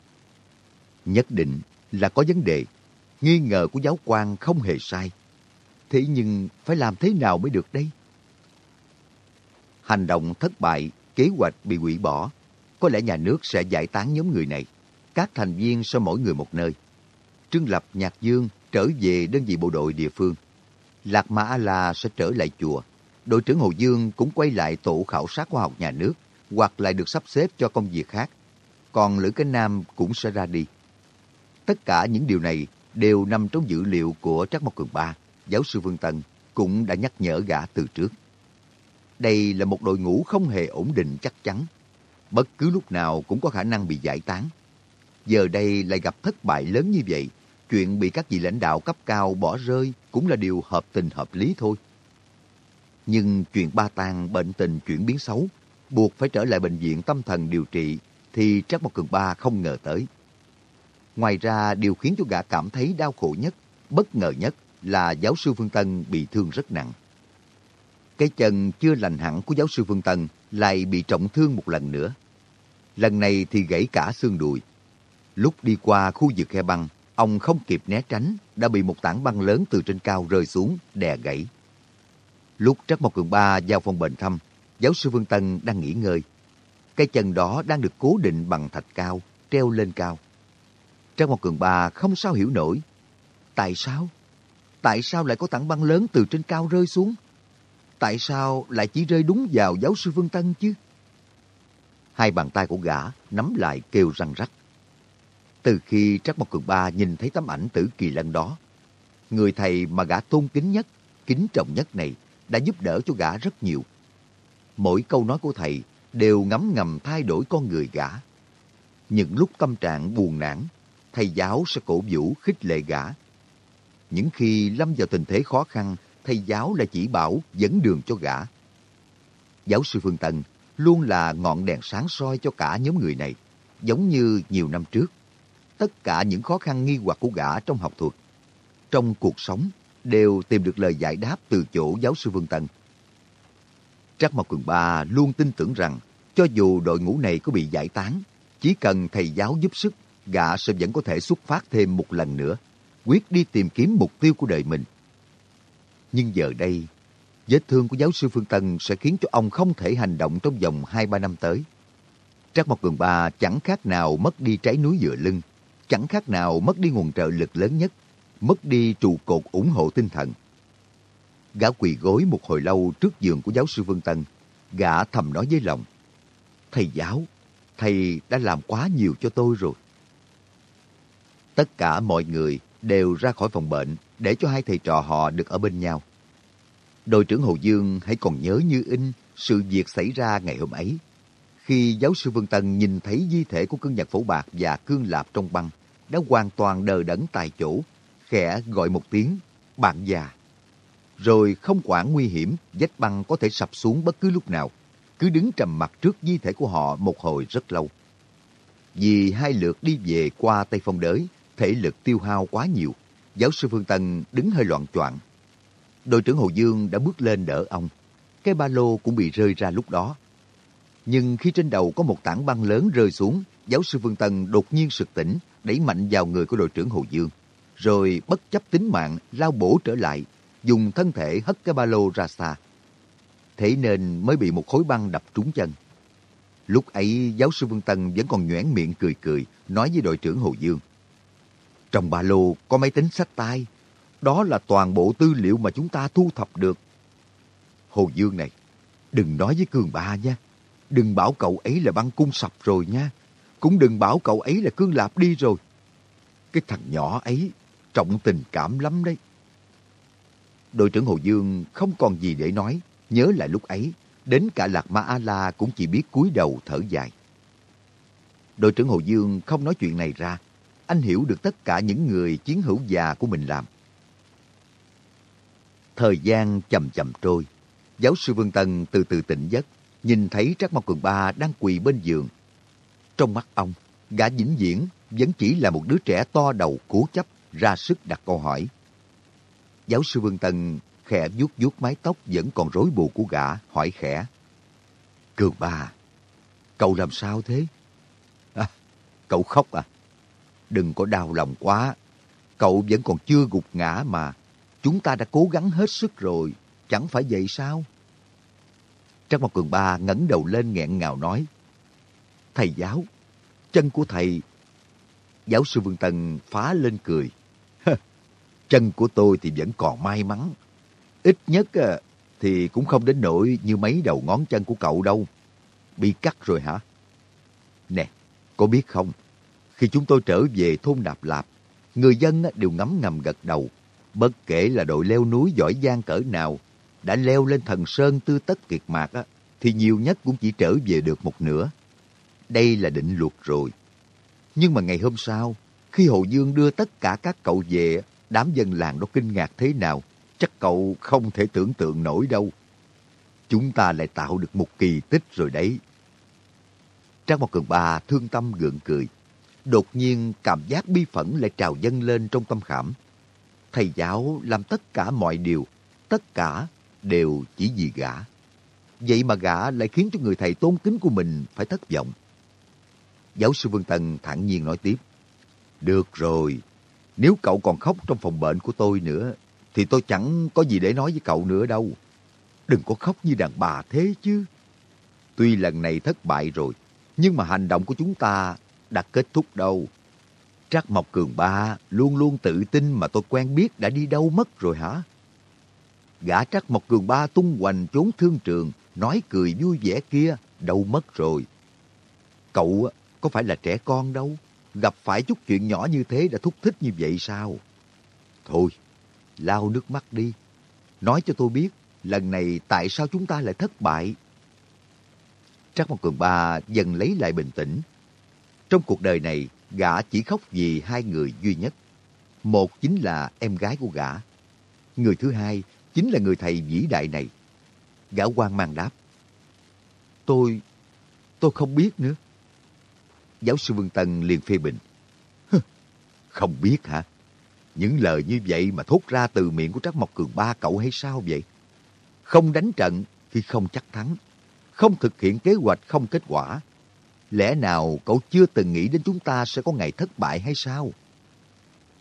Nhất định là có vấn đề. Nghi ngờ của giáo quan không hề sai. Thế nhưng phải làm thế nào mới được đây? Hành động thất bại, kế hoạch bị hủy bỏ. Có lẽ nhà nước sẽ giải tán nhóm người này. Các thành viên sẽ mỗi người một nơi. Trương Lập Nhạc Dương trở về đơn vị bộ đội địa phương. Lạc Mã A-La sẽ trở lại chùa. Đội trưởng Hồ Dương cũng quay lại tổ khảo sát khoa học nhà nước hoặc lại được sắp xếp cho công việc khác. Còn Lữ Cái Nam cũng sẽ ra đi. Tất cả những điều này đều nằm trong dữ liệu của Trắc Mộc Cường Ba, giáo sư Vương Tân cũng đã nhắc nhở gã từ trước. Đây là một đội ngũ không hề ổn định chắc chắn. Bất cứ lúc nào cũng có khả năng bị giải tán. Giờ đây lại gặp thất bại lớn như vậy, chuyện bị các vị lãnh đạo cấp cao bỏ rơi cũng là điều hợp tình hợp lý thôi. Nhưng chuyện ba tang bệnh tình chuyển biến xấu buộc phải trở lại bệnh viện tâm thần điều trị thì Trác Mộc Cường Ba không ngờ tới. Ngoài ra, điều khiến cho gã cảm thấy đau khổ nhất, bất ngờ nhất là giáo sư Phương Tân bị thương rất nặng. Cái chân chưa lành hẳn của giáo sư Phương Tân lại bị trọng thương một lần nữa. Lần này thì gãy cả xương đùi. Lúc đi qua khu vực khe băng, ông không kịp né tránh, đã bị một tảng băng lớn từ trên cao rơi xuống, đè gãy. Lúc Trắc Mộc Cường Ba vào phòng bệnh thăm, giáo sư Vương Tân đang nghỉ ngơi. Cái chân đó đang được cố định bằng thạch cao, treo lên cao. Trắc một cường ba không sao hiểu nổi. Tại sao? Tại sao lại có tảng băng lớn từ trên cao rơi xuống? Tại sao lại chỉ rơi đúng vào giáo sư Vương Tân chứ? Hai bàn tay của gã nắm lại kêu răng rắc. Từ khi Trắc Mộc Cường Ba nhìn thấy tấm ảnh tử kỳ lân đó, người thầy mà gã tôn kính nhất, kính trọng nhất này đã giúp đỡ cho gã rất nhiều mỗi câu nói của thầy đều ngấm ngầm thay đổi con người gã. Những lúc tâm trạng buồn nản, thầy giáo sẽ cổ vũ khích lệ gã. Những khi lâm vào tình thế khó khăn, thầy giáo lại chỉ bảo dẫn đường cho gã. Giáo sư Phương Tân luôn là ngọn đèn sáng soi cho cả nhóm người này, giống như nhiều năm trước. Tất cả những khó khăn nghi hoặc của gã trong học thuật, trong cuộc sống đều tìm được lời giải đáp từ chỗ giáo sư Vương Tân. Trác Mộc Cường Ba luôn tin tưởng rằng cho dù đội ngũ này có bị giải tán, chỉ cần thầy giáo giúp sức, gã sẽ vẫn có thể xuất phát thêm một lần nữa, quyết đi tìm kiếm mục tiêu của đời mình. Nhưng giờ đây, vết thương của giáo sư Phương Tân sẽ khiến cho ông không thể hành động trong vòng 2-3 năm tới. Trác Mộc Cường Ba chẳng khác nào mất đi trái núi dựa lưng, chẳng khác nào mất đi nguồn trợ lực lớn nhất, mất đi trụ cột ủng hộ tinh thần. Gã quỳ gối một hồi lâu trước giường của giáo sư Vương Tân, gã thầm nói với lòng, Thầy giáo, thầy đã làm quá nhiều cho tôi rồi. Tất cả mọi người đều ra khỏi phòng bệnh để cho hai thầy trò họ được ở bên nhau. Đội trưởng Hồ Dương hãy còn nhớ như in sự việc xảy ra ngày hôm ấy. Khi giáo sư Vương Tân nhìn thấy di thể của cương nhật phổ bạc và cương lạp trong băng, đã hoàn toàn đờ đẫn tại chỗ, khẽ gọi một tiếng, bạn già. Rồi không quản nguy hiểm, vách băng có thể sập xuống bất cứ lúc nào, cứ đứng trầm mặt trước di thể của họ một hồi rất lâu. Vì hai lượt đi về qua Tây Phong Đới, thể lực tiêu hao quá nhiều, giáo sư Phương Tân đứng hơi loạn choạng. Đội trưởng Hồ Dương đã bước lên đỡ ông. Cái ba lô cũng bị rơi ra lúc đó. Nhưng khi trên đầu có một tảng băng lớn rơi xuống, giáo sư vương Tân đột nhiên sực tỉnh, đẩy mạnh vào người của đội trưởng Hồ Dương. Rồi bất chấp tính mạng, lao bổ trở lại, dùng thân thể hất cái ba lô ra xa. Thế nên mới bị một khối băng đập trúng chân. Lúc ấy, giáo sư Vương Tân vẫn còn nhoẻn miệng cười cười, nói với đội trưởng Hồ Dương. Trong ba lô có máy tính sách tay. Đó là toàn bộ tư liệu mà chúng ta thu thập được. Hồ Dương này, đừng nói với Cường Ba nha. Đừng bảo cậu ấy là băng cung sập rồi nha. Cũng đừng bảo cậu ấy là Cương Lạp đi rồi. Cái thằng nhỏ ấy trọng tình cảm lắm đấy. Đội trưởng Hồ Dương không còn gì để nói. Nhớ lại lúc ấy, đến cả Lạc Ma A-La cũng chỉ biết cúi đầu thở dài. Đội trưởng Hồ Dương không nói chuyện này ra. Anh hiểu được tất cả những người chiến hữu già của mình làm. Thời gian chậm chậm trôi. Giáo sư Vương Tân từ từ tỉnh giấc, nhìn thấy Trác Mộc Cường Ba đang quỳ bên giường. Trong mắt ông, gã vĩnh viễn vẫn chỉ là một đứa trẻ to đầu cố chấp, ra sức đặt câu hỏi. Giáo sư Vương Tân khẽ vuốt vuốt mái tóc vẫn còn rối bù của gã, hỏi khẽ. Cường Ba, cậu làm sao thế? À, cậu khóc à? Đừng có đau lòng quá. Cậu vẫn còn chưa gục ngã mà. Chúng ta đã cố gắng hết sức rồi. Chẳng phải vậy sao? Trác Mộc Cường Ba ngẩng đầu lên nghẹn ngào nói. Thầy giáo, chân của thầy... Giáo sư Vương Tân phá lên cười. chân của tôi thì vẫn còn may mắn. Ít nhất ờ, thì cũng không đến nỗi như mấy đầu ngón chân của cậu đâu. Bị cắt rồi hả? Nè, có biết không? Khi chúng tôi trở về thôn Đạp Lạp, người dân đều ngấm ngầm gật đầu. Bất kể là đội leo núi giỏi giang cỡ nào, đã leo lên thần sơn tư tất kiệt mạc á, thì nhiều nhất cũng chỉ trở về được một nửa. Đây là định luật rồi. Nhưng mà ngày hôm sau, khi Hồ Dương đưa tất cả các cậu về, đám dân làng đó kinh ngạc thế nào, chắc cậu không thể tưởng tượng nổi đâu. Chúng ta lại tạo được một kỳ tích rồi đấy. Trang một Cường Ba thương tâm gượng cười. Đột nhiên cảm giác bi phẫn lại trào dâng lên trong tâm khảm. Thầy giáo làm tất cả mọi điều, tất cả đều chỉ vì gã. Vậy mà gã lại khiến cho người thầy tôn kính của mình phải thất vọng. Giáo sư Vương Tân thản nhiên nói tiếp. Được rồi, nếu cậu còn khóc trong phòng bệnh của tôi nữa, thì tôi chẳng có gì để nói với cậu nữa đâu. Đừng có khóc như đàn bà thế chứ. Tuy lần này thất bại rồi, nhưng mà hành động của chúng ta đã kết thúc đâu. Trác Mộc Cường Ba luôn luôn tự tin mà tôi quen biết đã đi đâu mất rồi hả? Gã Trác Mộc Cường Ba tung hoành trốn thương trường, nói cười vui vẻ kia, đâu mất rồi. Cậu có phải là trẻ con đâu, gặp phải chút chuyện nhỏ như thế đã thúc thích như vậy sao? Thôi, lau nước mắt đi. Nói cho tôi biết, lần này tại sao chúng ta lại thất bại? Trác Mộc Cường Ba dần lấy lại bình tĩnh. Trong cuộc đời này, gã chỉ khóc vì hai người duy nhất. Một chính là em gái của gã. Người thứ hai chính là người thầy vĩ đại này. Gã quan mang đáp. Tôi, tôi không biết nữa. Giáo sư Vương Tân liền phê bình. Không biết hả? Những lời như vậy mà thốt ra từ miệng của Trác Mộc Cường ba cậu hay sao vậy? Không đánh trận khi không chắc thắng. Không thực hiện kế hoạch không kết quả. Lẽ nào cậu chưa từng nghĩ đến chúng ta sẽ có ngày thất bại hay sao?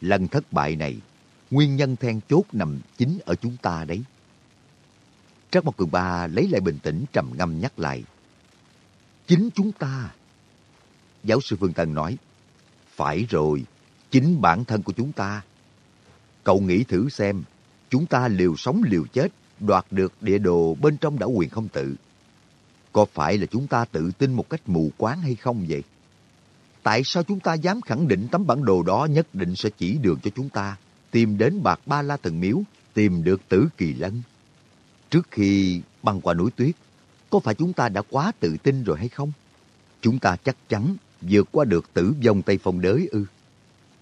Lần thất bại này, nguyên nhân then chốt nằm chính ở chúng ta đấy. Trác Mộc Cường Ba lấy lại bình tĩnh trầm ngâm nhắc lại. Chính chúng ta. Giáo sư Phương Tân nói, phải rồi, chính bản thân của chúng ta. Cậu nghĩ thử xem, chúng ta liều sống liều chết, đoạt được địa đồ bên trong đảo quyền không tự. Có phải là chúng ta tự tin một cách mù quáng hay không vậy? Tại sao chúng ta dám khẳng định tấm bản đồ đó nhất định sẽ chỉ đường cho chúng ta tìm đến Bạc Ba La Thần Miếu, tìm được Tử Kỳ Lân? Trước khi băng qua núi tuyết, có phải chúng ta đã quá tự tin rồi hay không? Chúng ta chắc chắn vượt qua được tử vong Tây Phong đới ư?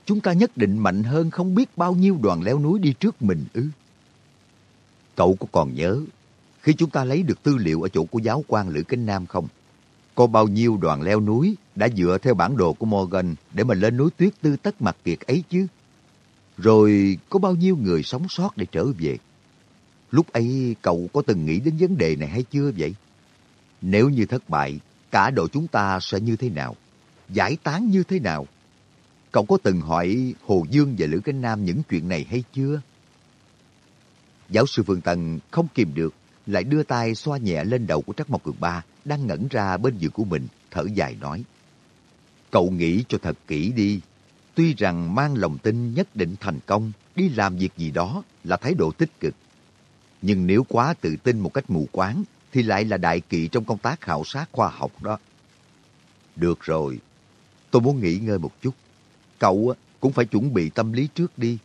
Chúng ta nhất định mạnh hơn không biết bao nhiêu đoàn leo núi đi trước mình ư? Cậu có còn nhớ khi chúng ta lấy được tư liệu ở chỗ của giáo quan Lữ Kinh Nam không? Có bao nhiêu đoàn leo núi đã dựa theo bản đồ của Morgan để mà lên núi tuyết tư tất mặt kiệt ấy chứ? Rồi có bao nhiêu người sống sót để trở về? Lúc ấy cậu có từng nghĩ đến vấn đề này hay chưa vậy? Nếu như thất bại, cả đội chúng ta sẽ như thế nào? Giải tán như thế nào? Cậu có từng hỏi Hồ Dương và Lữ Cánh Nam những chuyện này hay chưa? Giáo sư Phương Tần không kìm được, lại đưa tay xoa nhẹ lên đầu của Trắc Mộc Cường Ba, đang ngẩn ra bên giường của mình, thở dài nói. Cậu nghĩ cho thật kỹ đi. Tuy rằng mang lòng tin nhất định thành công, đi làm việc gì đó là thái độ tích cực. Nhưng nếu quá tự tin một cách mù quáng, thì lại là đại kỵ trong công tác khảo sát khoa học đó. Được rồi, tôi muốn nghỉ ngơi một chút. Cậu cũng phải chuẩn bị tâm lý trước đi.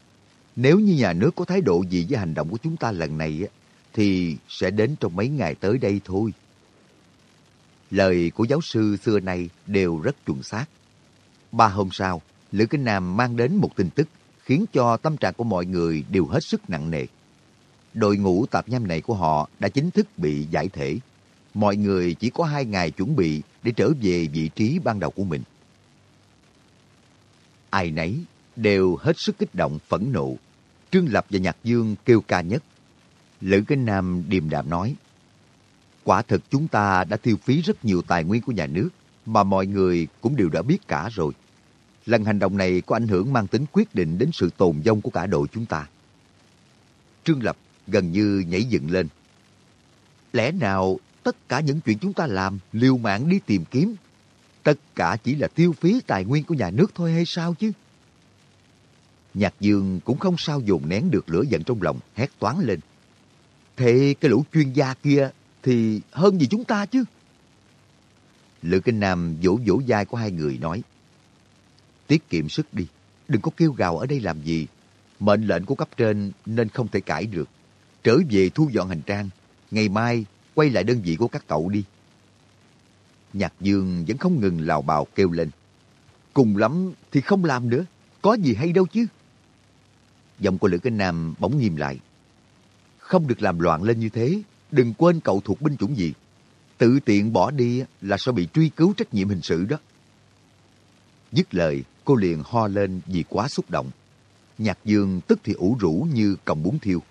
Nếu như nhà nước có thái độ gì với hành động của chúng ta lần này, thì sẽ đến trong mấy ngày tới đây thôi. Lời của giáo sư xưa nay đều rất chuẩn xác. Ba hôm sau, Lữ Kinh Nam mang đến một tin tức khiến cho tâm trạng của mọi người đều hết sức nặng nề. Đội ngũ tạp nham này của họ đã chính thức bị giải thể. Mọi người chỉ có hai ngày chuẩn bị để trở về vị trí ban đầu của mình. Ai nấy đều hết sức kích động phẫn nộ. Trương Lập và Nhạc Dương kêu ca nhất. Lữ Kinh Nam điềm đạm nói, Quả thực chúng ta đã tiêu phí rất nhiều tài nguyên của nhà nước, mà mọi người cũng đều đã biết cả rồi. Lần hành động này có ảnh hưởng mang tính quyết định đến sự tồn vong của cả đội chúng ta. Trương Lập gần như nhảy dựng lên. Lẽ nào tất cả những chuyện chúng ta làm liều mạng đi tìm kiếm, tất cả chỉ là tiêu phí tài nguyên của nhà nước thôi hay sao chứ? Nhạc Dương cũng không sao dồn nén được lửa giận trong lòng, hét toán lên. Thế cái lũ chuyên gia kia thì hơn gì chúng ta chứ? Lữ Kinh Nam vỗ vỗ vai của hai người nói. Tiết kiệm sức đi, đừng có kêu gào ở đây làm gì. Mệnh lệnh của cấp trên nên không thể cãi được. Trở về thu dọn hành trang, ngày mai quay lại đơn vị của các cậu đi. Nhạc Dương vẫn không ngừng lào bào kêu lên. Cùng lắm thì không làm nữa, có gì hay đâu chứ. Giọng của Lữ Kinh Nam bỗng nghiêm lại. Không được làm loạn lên như thế, đừng quên cậu thuộc binh chủng gì. Tự tiện bỏ đi là sẽ bị truy cứu trách nhiệm hình sự đó. Dứt lời, cô liền ho lên vì quá xúc động. Nhạc Dương tức thì ủ rũ như còng bún thiêu.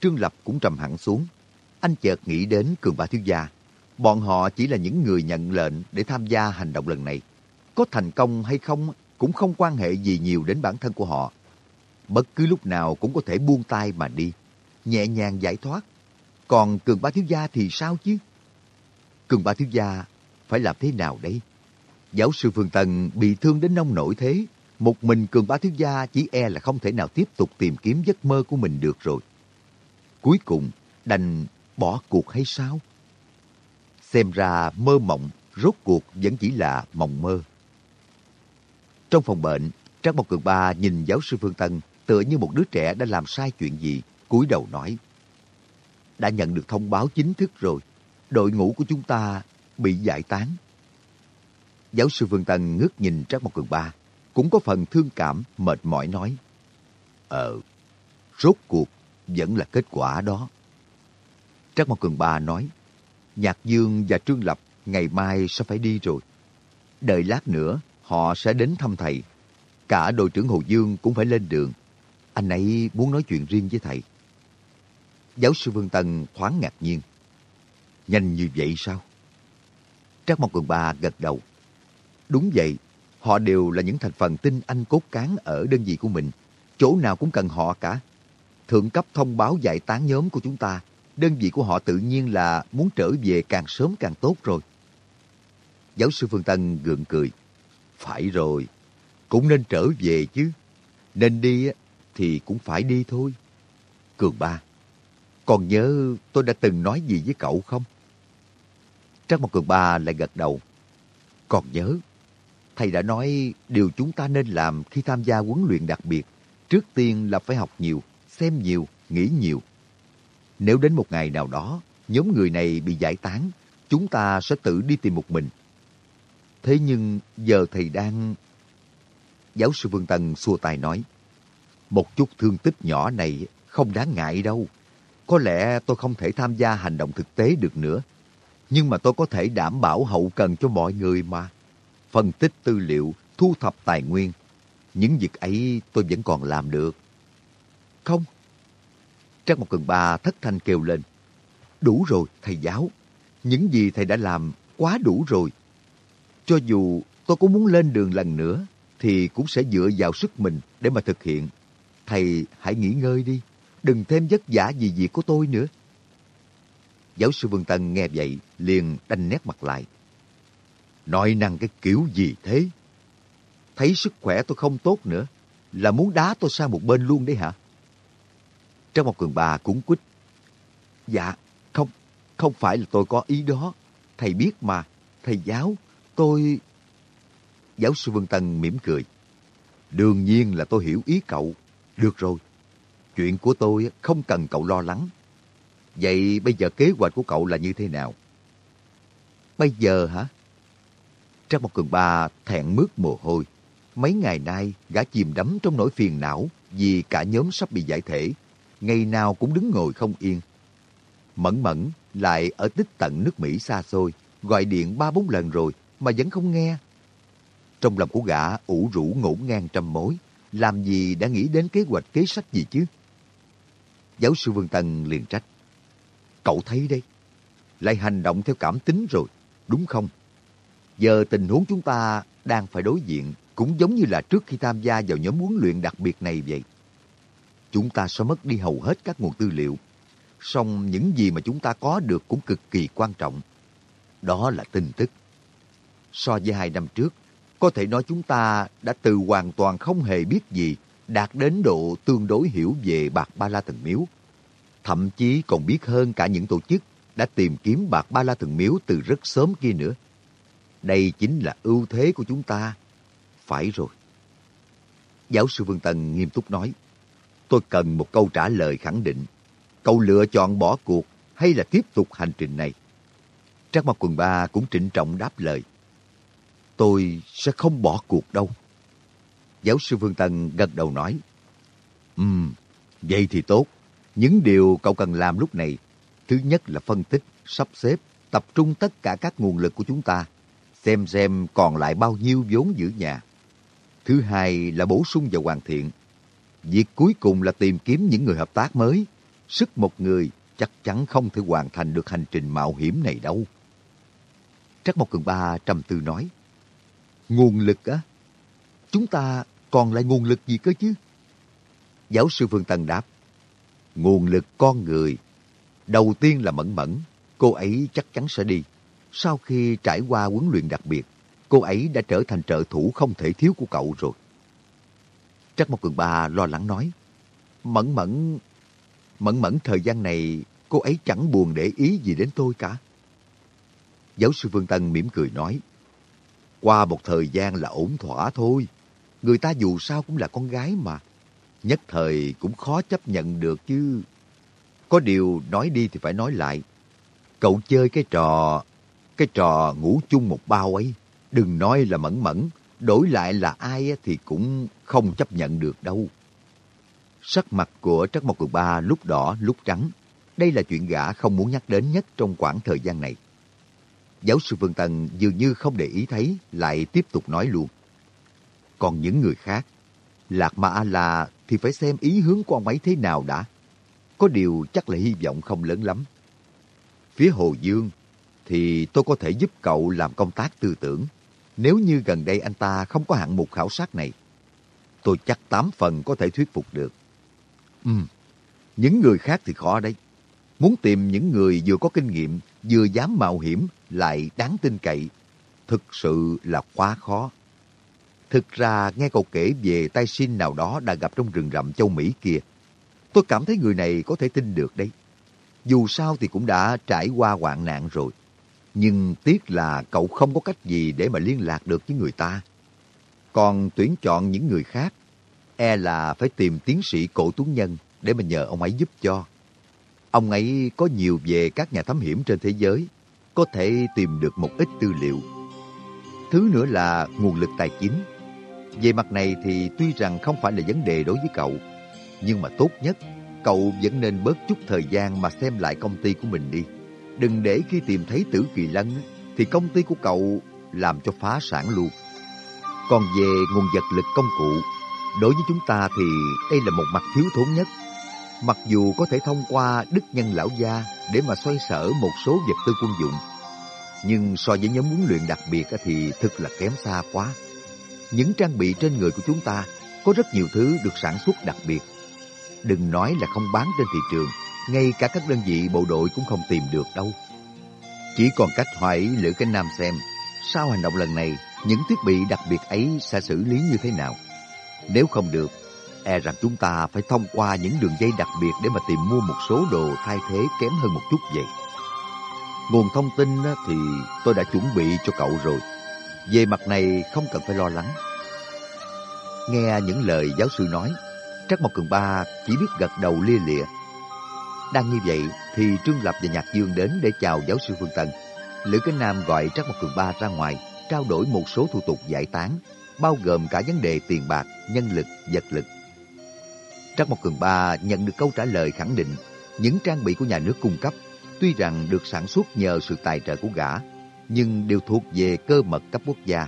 Trương Lập cũng trầm hẳn xuống. Anh chợt nghĩ đến Cường Ba Thiếu Gia. Bọn họ chỉ là những người nhận lệnh để tham gia hành động lần này. Có thành công hay không cũng không quan hệ gì nhiều đến bản thân của họ. Bất cứ lúc nào cũng có thể buông tay mà đi, nhẹ nhàng giải thoát. Còn Cường Ba Thiếu Gia thì sao chứ? Cường Ba Thiếu Gia phải làm thế nào đấy? Giáo sư Phương Tần bị thương đến nông nổi thế, một mình Cường Ba Thiếu Gia chỉ e là không thể nào tiếp tục tìm kiếm giấc mơ của mình được rồi. Cuối cùng, đành bỏ cuộc hay sao? Xem ra mơ mộng, rốt cuộc vẫn chỉ là mộng mơ. Trong phòng bệnh, Trác Mộc Cường Ba nhìn giáo sư Phương Tân tựa như một đứa trẻ đã làm sai chuyện gì, cúi đầu nói. Đã nhận được thông báo chính thức rồi, đội ngũ của chúng ta bị giải tán. Giáo sư Phương Tân ngước nhìn Trác Mộc Cường Ba, cũng có phần thương cảm, mệt mỏi nói. Ờ, rốt cuộc vẫn là kết quả đó. Trác Mộc Cường Ba nói, Nhạc Dương và Trương Lập ngày mai sẽ phải đi rồi. Đợi lát nữa, họ sẽ đến thăm thầy. Cả đội trưởng Hồ Dương cũng phải lên đường. Anh ấy muốn nói chuyện riêng với thầy. Giáo sư Vương Tân thoáng ngạc nhiên. Nhanh như vậy sao? Trác Mộc Cường Ba gật đầu. Đúng vậy, họ đều là những thành phần tinh anh cốt cán ở đơn vị của mình. Chỗ nào cũng cần họ cả. Thượng cấp thông báo giải tán nhóm của chúng ta. Đơn vị của họ tự nhiên là muốn trở về càng sớm càng tốt rồi. Giáo sư Phương Tân gượng cười. Phải rồi, cũng nên trở về chứ. Nên đi thì cũng phải đi thôi. Cường ba, còn nhớ tôi đã từng nói gì với cậu không? Trác Mộc Cường Ba lại gật đầu. Còn nhớ, thầy đã nói điều chúng ta nên làm khi tham gia huấn luyện đặc biệt. Trước tiên là phải học nhiều, xem nhiều, nghĩ nhiều. Nếu đến một ngày nào đó, nhóm người này bị giải tán, chúng ta sẽ tự đi tìm một mình. Thế nhưng giờ thầy đang... Giáo sư Vương Tân xua tay nói, một chút thương tích nhỏ này không đáng ngại đâu. Có lẽ tôi không thể tham gia hành động thực tế được nữa. Nhưng mà tôi có thể đảm bảo hậu cần cho mọi người mà. Phân tích tư liệu, thu thập tài nguyên. Những việc ấy tôi vẫn còn làm được. Không. Trác một Cường Ba thất thanh kêu lên. Đủ rồi, thầy giáo. Những gì thầy đã làm quá đủ rồi. Cho dù tôi có muốn lên đường lần nữa, thì cũng sẽ dựa vào sức mình để mà thực hiện. Thầy hãy nghỉ ngơi đi, đừng thêm vất vả gì việc của tôi nữa. Giáo sư Vương Tân nghe vậy, liền đanh nét mặt lại. Nói năng cái kiểu gì thế? Thấy sức khỏe tôi không tốt nữa, là muốn đá tôi sang một bên luôn đấy hả? Trong một cường bà cũng quýt. Dạ, không, không phải là tôi có ý đó. Thầy biết mà, thầy giáo, tôi... Giáo sư Vương Tân mỉm cười. Đương nhiên là tôi hiểu ý cậu. Được rồi, chuyện của tôi không cần cậu lo lắng. Vậy bây giờ kế hoạch của cậu là như thế nào? Bây giờ hả? Trang một cường ba thẹn mướt mồ hôi. Mấy ngày nay, gã chìm đắm trong nỗi phiền não vì cả nhóm sắp bị giải thể. Ngày nào cũng đứng ngồi không yên. Mẫn mẫn lại ở tích tận nước Mỹ xa xôi, gọi điện ba bốn lần rồi mà vẫn không nghe. Trong lòng của gã ủ rũ ngổn ngang trăm mối, làm gì đã nghĩ đến kế hoạch kế sách gì chứ? Giáo sư Vương Tân liền trách. Cậu thấy đây, lại hành động theo cảm tính rồi, đúng không? Giờ tình huống chúng ta đang phải đối diện cũng giống như là trước khi tham gia vào nhóm huấn luyện đặc biệt này vậy. Chúng ta sẽ mất đi hầu hết các nguồn tư liệu. Song những gì mà chúng ta có được cũng cực kỳ quan trọng. Đó là tin tức. So với hai năm trước, có thể nói chúng ta đã từ hoàn toàn không hề biết gì, đạt đến độ tương đối hiểu về bạc ba la thần miếu. Thậm chí còn biết hơn cả những tổ chức đã tìm kiếm bạc ba la thần miếu từ rất sớm kia nữa. Đây chính là ưu thế của chúng ta. Phải rồi. Giáo sư Vương Tân nghiêm túc nói, tôi cần một câu trả lời khẳng định. Cậu lựa chọn bỏ cuộc hay là tiếp tục hành trình này? Trác Mộc Quần Ba cũng trịnh trọng đáp lời tôi sẽ không bỏ cuộc đâu. Giáo sư Phương Tân gật đầu nói, Ừm, vậy thì tốt. Những điều cậu cần làm lúc này, thứ nhất là phân tích, sắp xếp, tập trung tất cả các nguồn lực của chúng ta, xem xem còn lại bao nhiêu vốn giữ nhà. Thứ hai là bổ sung và hoàn thiện. Việc cuối cùng là tìm kiếm những người hợp tác mới. Sức một người chắc chắn không thể hoàn thành được hành trình mạo hiểm này đâu. Trắc Mộc Cường Ba trầm tư nói, Nguồn lực á? Chúng ta còn lại nguồn lực gì cơ chứ? Giáo sư Phương Tân đáp. Nguồn lực con người. Đầu tiên là Mẫn Mẫn. Cô ấy chắc chắn sẽ đi. Sau khi trải qua huấn luyện đặc biệt, cô ấy đã trở thành trợ thủ không thể thiếu của cậu rồi. Trắc Mộc Cường Ba lo lắng nói. Mẫn Mẫn... Mẫn Mẫn thời gian này cô ấy chẳng buồn để ý gì đến tôi cả. Giáo sư Phương Tân mỉm cười nói. Qua một thời gian là ổn thỏa thôi. Người ta dù sao cũng là con gái mà. Nhất thời cũng khó chấp nhận được chứ. Có điều nói đi thì phải nói lại. Cậu chơi cái trò... Cái trò ngủ chung một bao ấy. Đừng nói là mẫn mẫn. Đổi lại là ai thì cũng không chấp nhận được đâu. Sắc mặt của Trắc Mộc Cường Ba lúc đỏ lúc trắng. Đây là chuyện gã không muốn nhắc đến nhất trong khoảng thời gian này. Giáo sư Phương Tân dường như không để ý thấy, lại tiếp tục nói luôn. Còn những người khác, Lạc Ma A-La thì phải xem ý hướng của ông ấy thế nào đã. Có điều chắc là hy vọng không lớn lắm. Phía Hồ Dương thì tôi có thể giúp cậu làm công tác tư tưởng. Nếu như gần đây anh ta không có hạng mục khảo sát này, tôi chắc tám phần có thể thuyết phục được. Ừ, những người khác thì khó đấy. Muốn tìm những người vừa có kinh nghiệm, vừa dám mạo hiểm, lại đáng tin cậy, thực sự là quá khó. Thực ra, nghe cậu kể về tay xin nào đó đã gặp trong rừng rậm châu Mỹ kia, tôi cảm thấy người này có thể tin được đấy. Dù sao thì cũng đã trải qua hoạn nạn rồi. Nhưng tiếc là cậu không có cách gì để mà liên lạc được với người ta. Còn tuyển chọn những người khác, e là phải tìm tiến sĩ cổ tuấn nhân để mà nhờ ông ấy giúp cho. Ông ấy có nhiều về các nhà thám hiểm trên thế giới, có thể tìm được một ít tư liệu. Thứ nữa là nguồn lực tài chính. Về mặt này thì tuy rằng không phải là vấn đề đối với cậu, nhưng mà tốt nhất, cậu vẫn nên bớt chút thời gian mà xem lại công ty của mình đi. Đừng để khi tìm thấy tử kỳ lân thì công ty của cậu làm cho phá sản luôn. Còn về nguồn vật lực công cụ, đối với chúng ta thì đây là một mặt thiếu thốn nhất. Mặc dù có thể thông qua đức nhân lão gia để mà xoay sở một số vật tư quân dụng, nhưng so với nhóm huấn luyện đặc biệt thì thực là kém xa quá. Những trang bị trên người của chúng ta có rất nhiều thứ được sản xuất đặc biệt. Đừng nói là không bán trên thị trường, ngay cả các đơn vị bộ đội cũng không tìm được đâu. Chỉ còn cách hỏi Lữ Cánh Nam xem, sau hành động lần này, những thiết bị đặc biệt ấy sẽ xử lý như thế nào. Nếu không được, e rằng chúng ta phải thông qua những đường dây đặc biệt để mà tìm mua một số đồ thay thế kém hơn một chút vậy. Nguồn thông tin thì tôi đã chuẩn bị cho cậu rồi. Về mặt này không cần phải lo lắng. Nghe những lời giáo sư nói, Trắc Mộc Cường Ba chỉ biết gật đầu lia lịa. Đang như vậy thì Trương Lập và Nhạc Dương đến để chào giáo sư Phương Tân. Lữ Cái Nam gọi Trắc Mộc Cường Ba ra ngoài, trao đổi một số thủ tục giải tán, bao gồm cả vấn đề tiền bạc, nhân lực, vật lực. Trắc Mộc Cường Ba nhận được câu trả lời khẳng định những trang bị của nhà nước cung cấp tuy rằng được sản xuất nhờ sự tài trợ của gã, nhưng đều thuộc về cơ mật cấp quốc gia.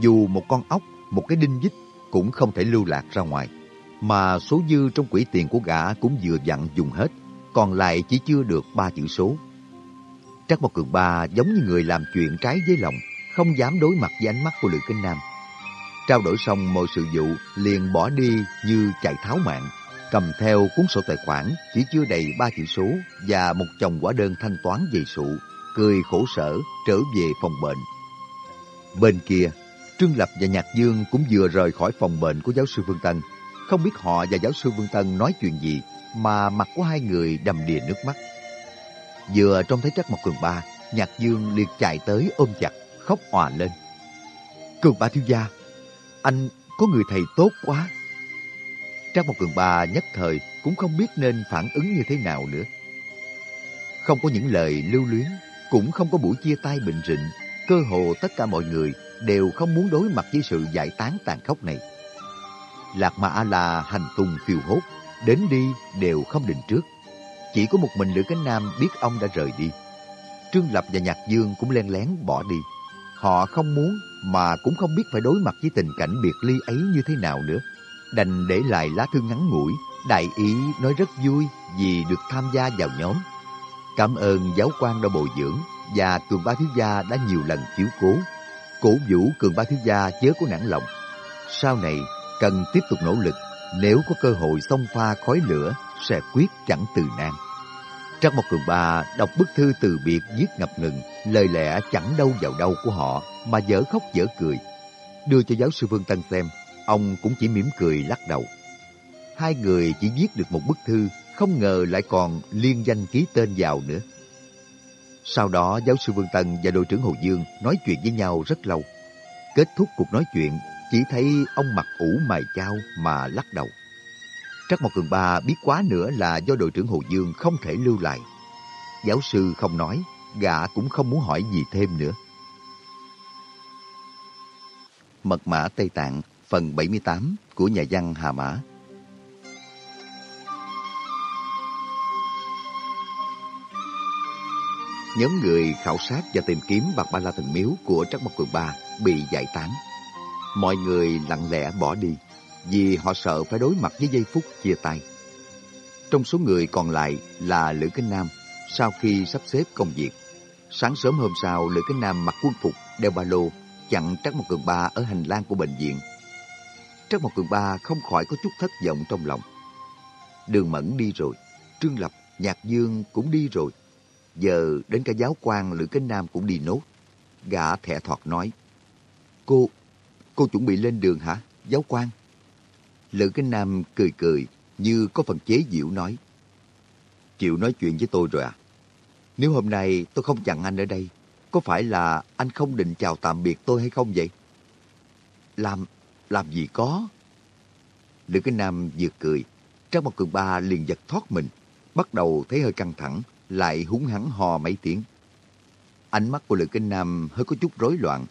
Dù một con ốc, một cái đinh vít cũng không thể lưu lạc ra ngoài. Mà số dư trong quỹ tiền của gã cũng vừa dặn dùng hết, còn lại chỉ chưa được ba chữ số. Trắc Mộc Cường Ba giống như người làm chuyện trái với lòng, không dám đối mặt với ánh mắt của Lữ Kinh Nam. Trao đổi xong mọi sự vụ, liền bỏ đi như chạy tháo mạng, cầm theo cuốn sổ tài khoản chỉ chưa đầy ba chữ số và một chồng quả đơn thanh toán dày sụ, cười khổ sở trở về phòng bệnh. Bên kia, Trương Lập và Nhạc Dương cũng vừa rời khỏi phòng bệnh của giáo sư Vương Tân. Không biết họ và giáo sư Vương Tân nói chuyện gì mà mặt của hai người đầm đìa nước mắt. Vừa trông thấy Trác Mộc Cường Ba, Nhạc Dương liền chạy tới ôm chặt, khóc òa lên. Cường Ba thiếu gia, anh có người thầy tốt quá. Trác Mộc Cường Ba nhất thời cũng không biết nên phản ứng như thế nào nữa. Không có những lời lưu luyến, cũng không có buổi chia tay bình rịnh, cơ hồ tất cả mọi người đều không muốn đối mặt với sự giải tán tàn khốc này. Lạc Ma A-la hành tung phiêu hốt, đến đi đều không định trước. Chỉ có một mình Lữ Cánh Nam biết ông đã rời đi. Trương Lập và Nhạc Dương cũng len lén bỏ đi. Họ không muốn mà cũng không biết phải đối mặt với tình cảnh biệt ly ấy như thế nào nữa. Đành để lại lá thư ngắn ngủi, đại ý nói rất vui vì được tham gia vào nhóm. Cảm ơn giáo quan đã bồi dưỡng và Cường Ba Thiếu Gia đã nhiều lần chiếu cố. Cổ vũ Cường Ba Thiếu Gia chớ có nản lòng. Sau này, cần tiếp tục nỗ lực, nếu có cơ hội xông pha khói lửa, sẽ quyết chẳng từ nan. Trắc Mộc Cường Ba đọc bức thư từ biệt viết ngập ngừng, lời lẽ chẳng đâu vào đâu của họ mà dở khóc dở cười. Đưa cho giáo sư Vương Tân xem, ông cũng chỉ mỉm cười lắc đầu. Hai người chỉ viết được một bức thư, không ngờ lại còn liên danh ký tên vào nữa. Sau đó giáo sư Vương Tân và đội trưởng Hồ Dương nói chuyện với nhau rất lâu. Kết thúc cuộc nói chuyện, chỉ thấy ông mặt ủ mày chao mà lắc đầu. Trắc Mộc Cường Ba biết quá nữa là do đội trưởng Hồ Dương không thể lưu lại. Giáo sư không nói, gã cũng không muốn hỏi gì thêm nữa. Mật mã Tây Tạng phần 78 của nhà văn Hà Mã Nhóm người khảo sát và tìm kiếm bạc ba la thần miếu của Trắc Mộc Cường Ba bị giải tán. Mọi người lặng lẽ bỏ đi vì họ sợ phải đối mặt với giây phút chia tay. Trong số người còn lại là Lữ Kinh Nam sau khi sắp xếp công việc. Sáng sớm hôm sau, Lữ Kinh Nam mặc quân phục, đeo ba lô, chặn Trắc Mộc Cường Ba ở hành lang của bệnh viện. Trắc Mộc Cường Ba không khỏi có chút thất vọng trong lòng. Đường Mẫn đi rồi, Trương Lập, Nhạc Dương cũng đi rồi. Giờ đến cả giáo quan Lữ Kinh Nam cũng đi nốt. Gã thẻ thọt nói, Cô, cô chuẩn bị lên đường hả, giáo quan? Lữ Kinh Nam cười cười, như có phần chế diệu nói. Chịu nói chuyện với tôi rồi à? Nếu hôm nay tôi không chặn anh ở đây, có phải là anh không định chào tạm biệt tôi hay không vậy? Làm, làm gì có? Lữ Kinh Nam vừa cười, trong một Cường Ba liền giật thoát mình, bắt đầu thấy hơi căng thẳng, lại húng hắn hò mấy tiếng. Ánh mắt của Lữ Kinh Nam hơi có chút rối loạn.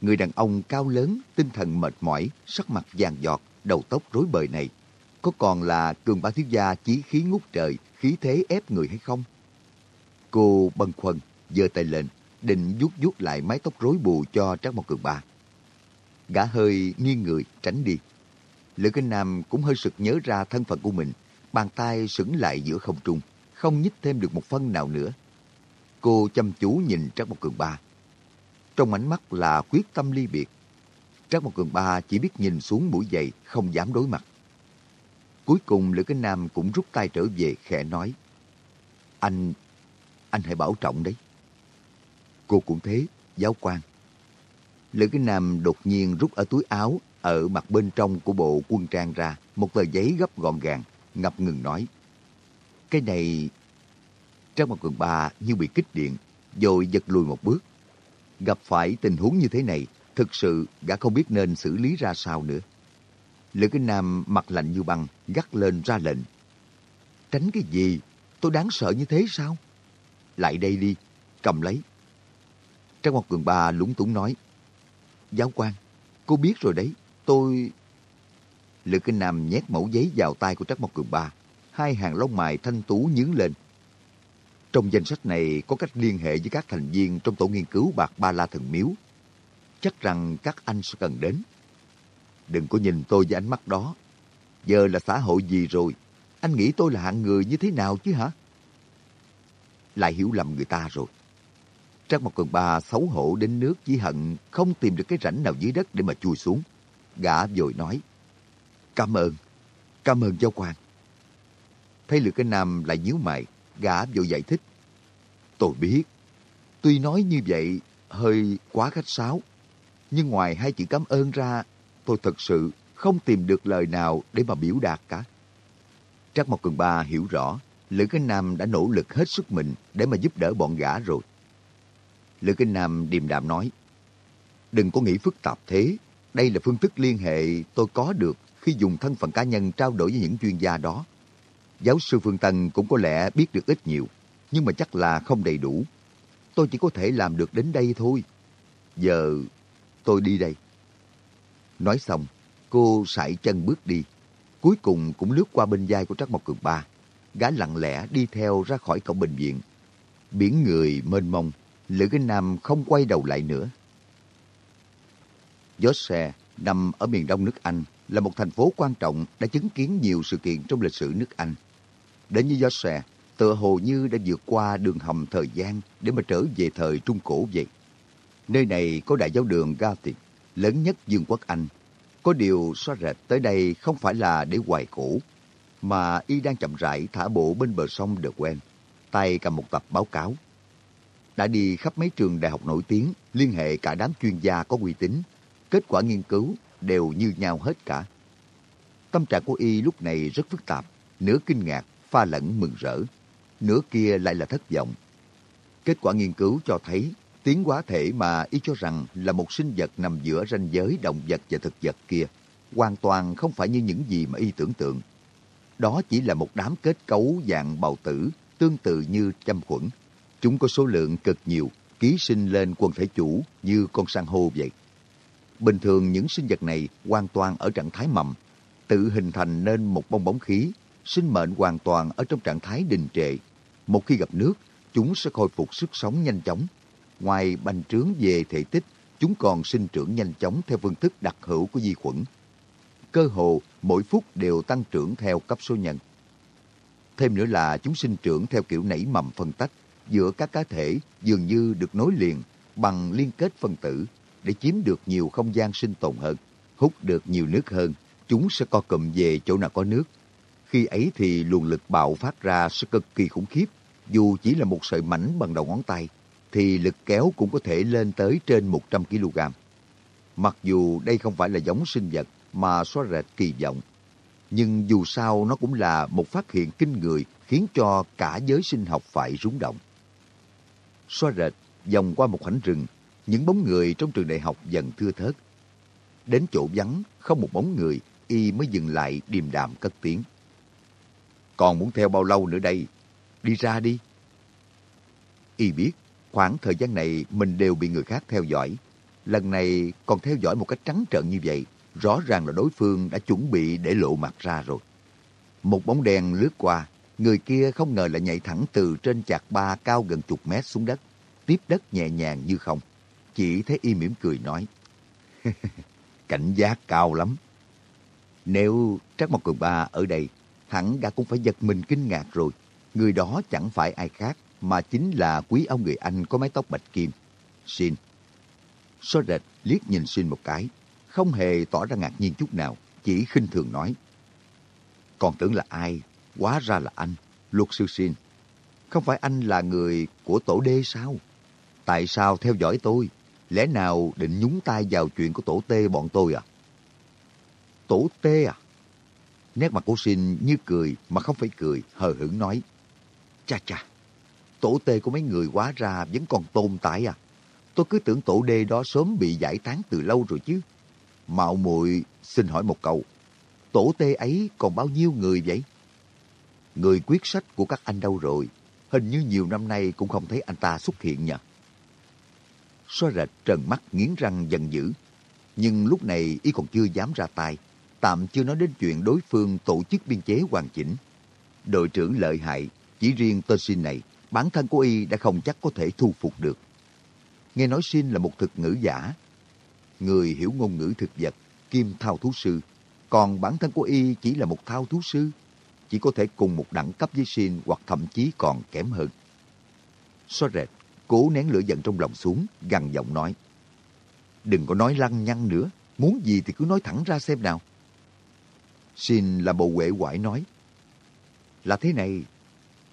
Người đàn ông cao lớn, tinh thần mệt mỏi, sắc mặt vàng giọt, đầu tóc rối bời này, có còn là cường bá thiếu gia chí khí ngút trời, khí thế ép người hay không? Cô bần khuân, giơ tay lên, định vuốt vuốt lại mái tóc rối bù cho Trác Mộc Cường Ba. Gã hơi nghiêng người, tránh đi. Lữ Kinh Nam cũng hơi sực nhớ ra thân phận của mình, bàn tay sững lại giữa không trung, không nhích thêm được một phân nào nữa. Cô chăm chú nhìn Trác Mộc Cường Ba. Trong ánh mắt là quyết tâm ly biệt. Trác Mộc Cường Ba chỉ biết nhìn xuống mũi giày, không dám đối mặt. Cuối cùng Lữ Kinh Nam cũng rút tay trở về khẽ nói. Anh, anh hãy bảo trọng đấy. Cô cũng thế, giáo quan. Lữ Kinh Nam đột nhiên rút ở túi áo ở mặt bên trong của bộ quân trang ra một tờ giấy gấp gọn gàng, ngập ngừng nói. Cái này... Trang một cường ba như bị kích điện, rồi giật lùi một bước. Gặp phải tình huống như thế này, thực sự gã không biết nên xử lý ra sao nữa. Lữ Kinh Nam mặt lạnh như băng, gắt lên ra lệnh. Tránh cái gì? Tôi đáng sợ như thế sao? Lại đây đi, cầm lấy. Trang Ngọc Cường Ba lúng túng nói. Giáo quan, cô biết rồi đấy, tôi... Lữ Kinh Nam nhét mẫu giấy vào tay của Trác Mộc Cường Ba. Hai hàng lông mày thanh tú nhướng lên. Trong danh sách này có cách liên hệ với các thành viên trong tổ nghiên cứu bạc ba la thần miếu. Chắc rằng các anh sẽ cần đến. Đừng có nhìn tôi với ánh mắt đó. Giờ là xã hội gì rồi? Anh nghĩ tôi là hạng người như thế nào chứ hả? Lại hiểu lầm người ta rồi. Trác Mộc Cường Ba xấu hổ đến nước chỉ hận không tìm được cái rãnh nào dưới đất để mà chui xuống. Gã vội nói, Cảm ơn, cảm ơn giáo quan. Thấy Lữ Cái Nam lại nhíu mày, gã vội giải thích. Tôi biết, tuy nói như vậy hơi quá khách sáo, nhưng ngoài hai chữ cảm ơn ra, tôi thật sự không tìm được lời nào để mà biểu đạt cả. Trác Mộc Cường Ba hiểu rõ, Lữ Cái Nam đã nỗ lực hết sức mình để mà giúp đỡ bọn gã rồi. Lữ Kinh Nam điềm đạm nói, Đừng có nghĩ phức tạp thế. Đây là phương thức liên hệ tôi có được khi dùng thân phận cá nhân trao đổi với những chuyên gia đó. Giáo sư Phương Tân cũng có lẽ biết được ít nhiều, nhưng mà chắc là không đầy đủ. Tôi chỉ có thể làm được đến đây thôi. Giờ tôi đi đây. Nói xong, cô sải chân bước đi. Cuối cùng cũng lướt qua bên vai của Trắc Mộc Cường Ba. Gã lặng lẽ đi theo ra khỏi cổng bệnh viện. Biển người mênh mông, Lữ Kinh Nam không quay đầu lại nữa. Yorkshire nằm ở miền đông nước Anh là một thành phố quan trọng đã chứng kiến nhiều sự kiện trong lịch sử nước Anh. Đến như xòe, tựa hồ như đã vượt qua đường hầm thời gian để mà trở về thời Trung Cổ vậy. Nơi này có đại giáo đường Gothic, lớn nhất Dương quốc Anh. Có điều xóa rệt tới đây không phải là để hoài cổ, mà y đang chậm rãi thả bộ bên bờ sông The Quen, tay cầm một tập báo cáo đã đi khắp mấy trường đại học nổi tiếng, liên hệ cả đám chuyên gia có uy tín. Kết quả nghiên cứu đều như nhau hết cả. Tâm trạng của y lúc này rất phức tạp, nửa kinh ngạc, pha lẫn mừng rỡ, nửa kia lại là thất vọng. Kết quả nghiên cứu cho thấy tiến hóa thể mà y cho rằng là một sinh vật nằm giữa ranh giới động vật và thực vật kia hoàn toàn không phải như những gì mà y tưởng tượng. Đó chỉ là một đám kết cấu dạng bào tử tương tự như châm khuẩn. Chúng có số lượng cực nhiều, ký sinh lên quần thể chủ như con san hô vậy. Bình thường những sinh vật này hoàn toàn ở trạng thái mầm, tự hình thành nên một bong bóng khí, sinh mệnh hoàn toàn ở trong trạng thái đình trệ. Một khi gặp nước, chúng sẽ khôi phục sức sống nhanh chóng. Ngoài bành trướng về thể tích, chúng còn sinh trưởng nhanh chóng theo phương thức đặc hữu của vi khuẩn. cơ hồ mỗi phút đều tăng trưởng theo cấp số nhân. Thêm nữa là chúng sinh trưởng theo kiểu nảy mầm phân tách giữa các cá thể dường như được nối liền bằng liên kết phân tử để chiếm được nhiều không gian sinh tồn hơn, hút được nhiều nước hơn, chúng sẽ co cụm về chỗ nào có nước. Khi ấy thì luồng lực bạo phát ra sẽ cực kỳ khủng khiếp, dù chỉ là một sợi mảnh bằng đầu ngón tay, thì lực kéo cũng có thể lên tới trên 100 kg. Mặc dù đây không phải là giống sinh vật mà xóa rệt kỳ vọng, nhưng dù sao nó cũng là một phát hiện kinh người khiến cho cả giới sinh học phải rúng động. Xóa rệt vòng qua một khoảnh rừng, những bóng người trong trường đại học dần thưa thớt. Đến chỗ vắng, không một bóng người, y mới dừng lại điềm đạm cất tiếng. Còn muốn theo bao lâu nữa đây? Đi ra đi. Y biết, khoảng thời gian này mình đều bị người khác theo dõi. Lần này còn theo dõi một cách trắng trợn như vậy, rõ ràng là đối phương đã chuẩn bị để lộ mặt ra rồi. Một bóng đèn lướt qua, người kia không ngờ lại nhảy thẳng từ trên chạc ba cao gần chục mét xuống đất, tiếp đất nhẹ nhàng như không. Chỉ thấy y mỉm cười nói, <laughs> cảnh giác cao lắm. Nếu Trác Mộc Cường Ba ở đây, hẳn đã cũng phải giật mình kinh ngạc rồi. Người đó chẳng phải ai khác, mà chính là quý ông người Anh có mái tóc bạch kim. Xin. Xóa rệt liếc nhìn Xin một cái, không hề tỏ ra ngạc nhiên chút nào, chỉ khinh thường nói. Còn tưởng là ai, hóa ra là anh, luật sư Xin. Không phải anh là người của tổ đê sao? Tại sao theo dõi tôi? Lẽ nào định nhúng tay vào chuyện của tổ tê bọn tôi à? Tổ tê à? Nét mặt của Xin như cười mà không phải cười, hờ hững nói. Cha cha, tổ tê của mấy người quá ra vẫn còn tồn tại à? Tôi cứ tưởng tổ đê đó sớm bị giải tán từ lâu rồi chứ. Mạo muội xin hỏi một câu. Tổ tê ấy còn bao nhiêu người vậy? Người quyết sách của các anh đâu rồi? Hình như nhiều năm nay cũng không thấy anh ta xuất hiện nhỉ? Xoa rệt trần mắt nghiến răng giận dữ. Nhưng lúc này y còn chưa dám ra tay. Tạm chưa nói đến chuyện đối phương tổ chức biên chế hoàn chỉnh. Đội trưởng lợi hại, chỉ riêng tên xin này, bản thân của y đã không chắc có thể thu phục được. Nghe nói xin là một thực ngữ giả, người hiểu ngôn ngữ thực vật, kim thao thú sư, còn bản thân của y chỉ là một thao thú sư, chỉ có thể cùng một đẳng cấp với xin hoặc thậm chí còn kém hơn. Xóa rệt, cố nén lửa giận trong lòng xuống, gằn giọng nói. Đừng có nói lăng nhăng nữa, muốn gì thì cứ nói thẳng ra xem nào. Xin là bộ quệ quải nói. Là thế này,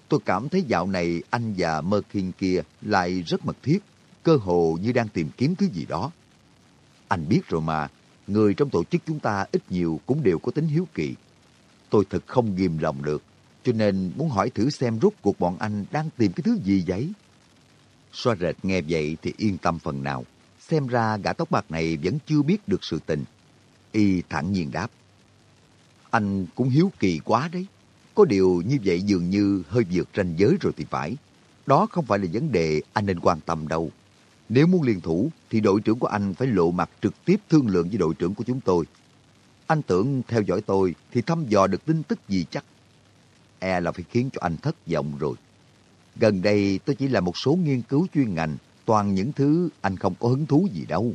tôi cảm thấy dạo này anh và Mơ Kinh kia lại rất mật thiết, cơ hồ như đang tìm kiếm thứ gì đó. Anh biết rồi mà, người trong tổ chức chúng ta ít nhiều cũng đều có tính hiếu kỳ. Tôi thật không ghim lòng được, cho nên muốn hỏi thử xem rốt cuộc bọn anh đang tìm cái thứ gì vậy? Xoa rệt nghe vậy thì yên tâm phần nào. Xem ra gã tóc bạc này vẫn chưa biết được sự tình. Y thẳng nhiên đáp. Anh cũng hiếu kỳ quá đấy. Có điều như vậy dường như hơi vượt ranh giới rồi thì phải. Đó không phải là vấn đề anh nên quan tâm đâu. Nếu muốn liên thủ thì đội trưởng của anh phải lộ mặt trực tiếp thương lượng với đội trưởng của chúng tôi. Anh tưởng theo dõi tôi thì thăm dò được tin tức gì chắc. E là phải khiến cho anh thất vọng rồi. Gần đây tôi chỉ là một số nghiên cứu chuyên ngành, toàn những thứ anh không có hứng thú gì đâu.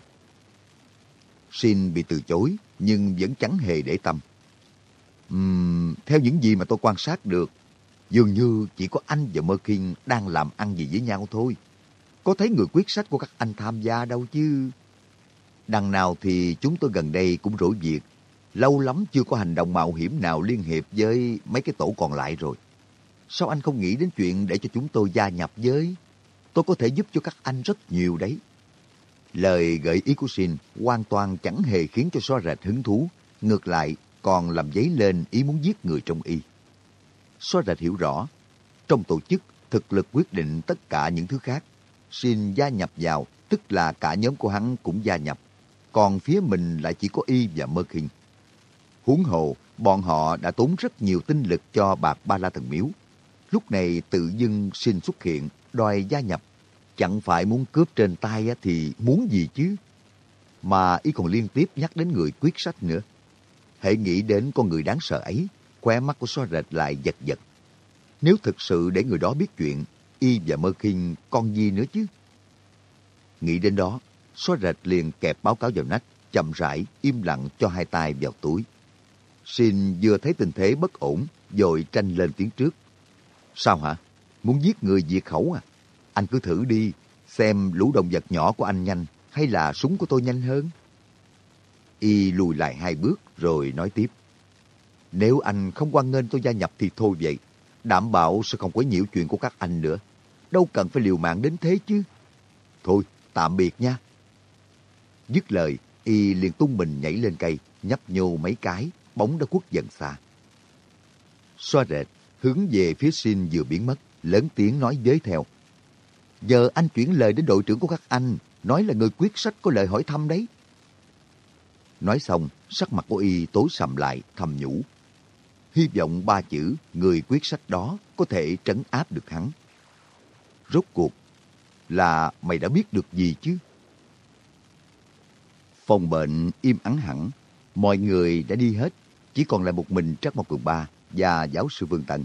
Xin bị từ chối, nhưng vẫn chẳng hề để tâm. Uhm, theo những gì mà tôi quan sát được, dường như chỉ có anh và Mơ Kinh đang làm ăn gì với nhau thôi. Có thấy người quyết sách của các anh tham gia đâu chứ. Đằng nào thì chúng tôi gần đây cũng rỗi việc. Lâu lắm chưa có hành động mạo hiểm nào liên hiệp với mấy cái tổ còn lại rồi. Sao anh không nghĩ đến chuyện để cho chúng tôi gia nhập với? Tôi có thể giúp cho các anh rất nhiều đấy. Lời gợi ý của Sin hoàn toàn chẳng hề khiến cho xóa rệt hứng thú. Ngược lại, còn làm giấy lên ý muốn giết người trong y. Xóa rệt hiểu rõ, trong tổ chức, thực lực quyết định tất cả những thứ khác. Xin gia nhập vào, tức là cả nhóm của hắn cũng gia nhập. Còn phía mình lại chỉ có y và Mơ khinh. Huống hồ, bọn họ đã tốn rất nhiều tinh lực cho bạc Ba La Thần Miếu. Lúc này tự dưng xin xuất hiện, đòi gia nhập. Chẳng phải muốn cướp trên tay thì muốn gì chứ? Mà y còn liên tiếp nhắc đến người quyết sách nữa. Hãy nghĩ đến con người đáng sợ ấy, khóe mắt của xoa rệt lại giật giật. Nếu thực sự để người đó biết chuyện, y và mơ khinh con gì nữa chứ? Nghĩ đến đó, xoa rệt liền kẹp báo cáo vào nách, chậm rãi, im lặng cho hai tay vào túi. Xin vừa thấy tình thế bất ổn, rồi tranh lên tiếng trước. Sao hả? Muốn giết người diệt khẩu à? Anh cứ thử đi, xem lũ động vật nhỏ của anh nhanh hay là súng của tôi nhanh hơn. Y lùi lại hai bước rồi nói tiếp. Nếu anh không quan nghênh tôi gia nhập thì thôi vậy. Đảm bảo sẽ không quấy nhiễu chuyện của các anh nữa. Đâu cần phải liều mạng đến thế chứ. Thôi, tạm biệt nha. Dứt lời, y liền tung mình nhảy lên cây, nhấp nhô mấy cái, bóng đã quất dần xa. Xoa rệt, hướng về phía xin vừa biến mất, lớn tiếng nói với theo. Giờ anh chuyển lời đến đội trưởng của các anh, nói là người quyết sách có lời hỏi thăm đấy. Nói xong, sắc mặt của y tối sầm lại, thầm nhủ. Hy vọng ba chữ người quyết sách đó có thể trấn áp được hắn. Rốt cuộc là mày đã biết được gì chứ? Phòng bệnh im ắng hẳn, mọi người đã đi hết, chỉ còn lại một mình Trác Mộc Cường Ba và giáo sư Vương Tần.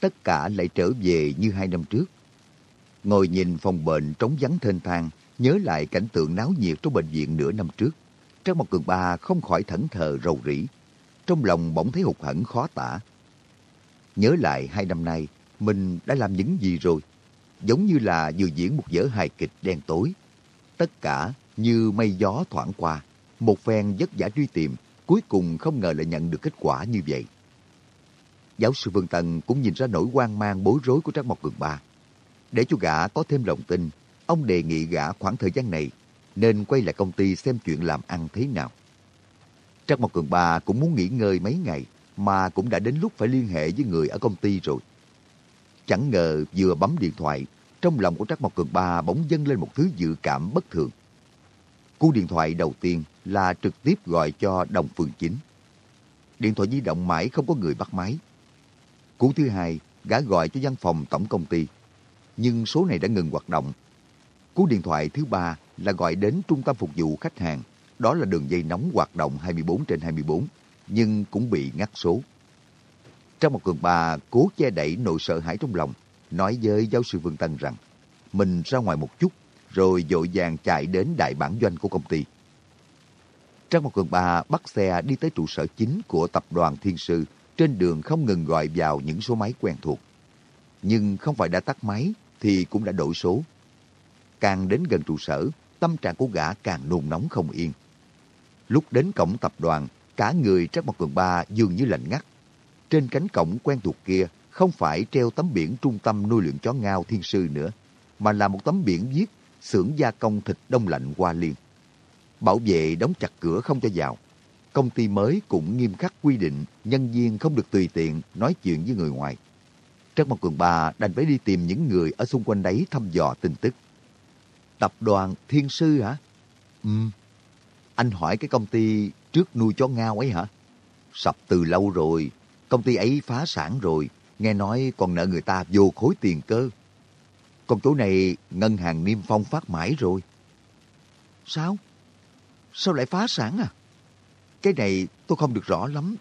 Tất cả lại trở về như hai năm trước. Ngồi nhìn phòng bệnh trống vắng thênh thang, nhớ lại cảnh tượng náo nhiệt trong bệnh viện nửa năm trước trang Mộc Cường Ba không khỏi thẫn thờ rầu rĩ. Trong lòng bỗng thấy hụt hẫng khó tả. Nhớ lại hai năm nay, mình đã làm những gì rồi? Giống như là vừa diễn một vở hài kịch đen tối. Tất cả như mây gió thoảng qua, một phen vất vả truy tìm, cuối cùng không ngờ lại nhận được kết quả như vậy. Giáo sư Vương Tần cũng nhìn ra nỗi hoang mang bối rối của Trác Mộc Cường Ba. Để cho gã có thêm lòng tin, ông đề nghị gã khoảng thời gian này nên quay lại công ty xem chuyện làm ăn thế nào. Trác Mộc Cường Ba cũng muốn nghỉ ngơi mấy ngày mà cũng đã đến lúc phải liên hệ với người ở công ty rồi. Chẳng ngờ vừa bấm điện thoại, trong lòng của Trác Mộc Cường Ba bỗng dâng lên một thứ dự cảm bất thường. Cú điện thoại đầu tiên là trực tiếp gọi cho Đồng Phương Chính. Điện thoại di động mãi không có người bắt máy. Cú thứ hai, gã gọi cho văn phòng tổng công ty. Nhưng số này đã ngừng hoạt động. Cú điện thoại thứ ba là gọi đến trung tâm phục vụ khách hàng. Đó là đường dây nóng hoạt động 24 trên 24, nhưng cũng bị ngắt số. Trong một cường bà cố che đậy nỗi sợ hãi trong lòng, nói với giáo sư Vương Tân rằng mình ra ngoài một chút rồi dội vàng chạy đến đại bản doanh của công ty. Trang một cường bà bắt xe đi tới trụ sở chính của tập đoàn Thiên Sư, trên đường không ngừng gọi vào những số máy quen thuộc. Nhưng không phải đã tắt máy thì cũng đã đổi số. Càng đến gần trụ sở, tâm trạng của gã càng nôn nóng không yên. Lúc đến cổng tập đoàn, cả người Trác Mộc Cường Ba dường như lạnh ngắt. Trên cánh cổng quen thuộc kia không phải treo tấm biển trung tâm nuôi luyện chó ngao thiên sư nữa, mà là một tấm biển viết xưởng gia công thịt đông lạnh Hoa Liên. Bảo vệ đóng chặt cửa không cho vào. Công ty mới cũng nghiêm khắc quy định nhân viên không được tùy tiện nói chuyện với người ngoài. Trác Mộc Cường Ba đành phải đi tìm những người ở xung quanh đấy thăm dò tin tức. Tập đoàn Thiên Sư hả? Ừ. Anh hỏi cái công ty trước nuôi chó ngao ấy hả? Sập từ lâu rồi. Công ty ấy phá sản rồi. Nghe nói còn nợ người ta vô khối tiền cơ. Còn chỗ này ngân hàng niêm phong phát mãi rồi. Sao? Sao lại phá sản à? Cái này tôi không được rõ lắm.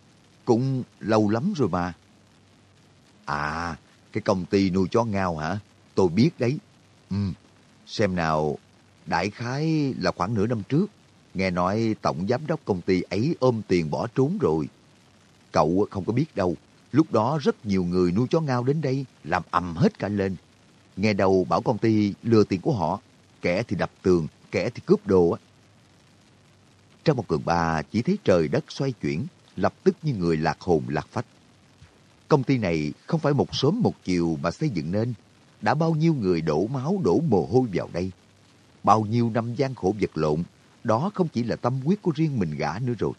Cũng lâu lắm rồi mà. À, cái công ty nuôi chó ngao hả? Tôi biết đấy. Ừ, xem nào, đại khái là khoảng nửa năm trước. Nghe nói tổng giám đốc công ty ấy ôm tiền bỏ trốn rồi. Cậu không có biết đâu. Lúc đó rất nhiều người nuôi chó ngao đến đây làm ầm hết cả lên. Nghe đầu bảo công ty lừa tiền của họ. Kẻ thì đập tường, kẻ thì cướp đồ. Trong một cường ba chỉ thấy trời đất xoay chuyển, lập tức như người lạc hồn lạc phách. Công ty này không phải một sớm một chiều mà xây dựng nên. Đã bao nhiêu người đổ máu đổ mồ hôi vào đây. Bao nhiêu năm gian khổ vật lộn, đó không chỉ là tâm huyết của riêng mình gã nữa rồi.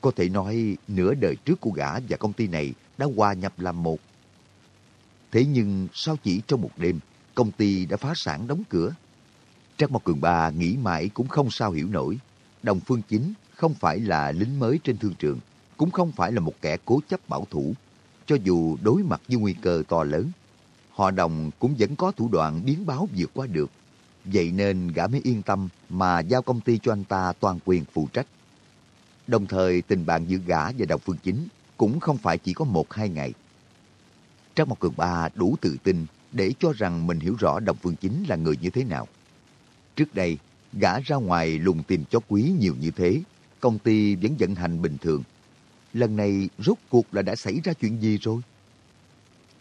Có thể nói nửa đời trước của gã và công ty này đã hòa nhập làm một. Thế nhưng sao chỉ trong một đêm, công ty đã phá sản đóng cửa? Trác Mộc Cường Ba nghĩ mãi cũng không sao hiểu nổi. Đồng Phương Chính không phải là lính mới trên thương trường, cũng không phải là một kẻ cố chấp bảo thủ. Cho dù đối mặt với nguy cơ to lớn, họ đồng cũng vẫn có thủ đoạn biến báo vượt qua được. Vậy nên gã mới yên tâm mà giao công ty cho anh ta toàn quyền phụ trách. Đồng thời tình bạn giữa gã và Đồng Phương Chính cũng không phải chỉ có một hai ngày. Trang Mộc Cường Ba đủ tự tin để cho rằng mình hiểu rõ Đồng Phương Chính là người như thế nào. Trước đây, gã ra ngoài lùng tìm chó quý nhiều như thế, công ty vẫn vận hành bình thường. lần này rốt cuộc là đã xảy ra chuyện gì rồi?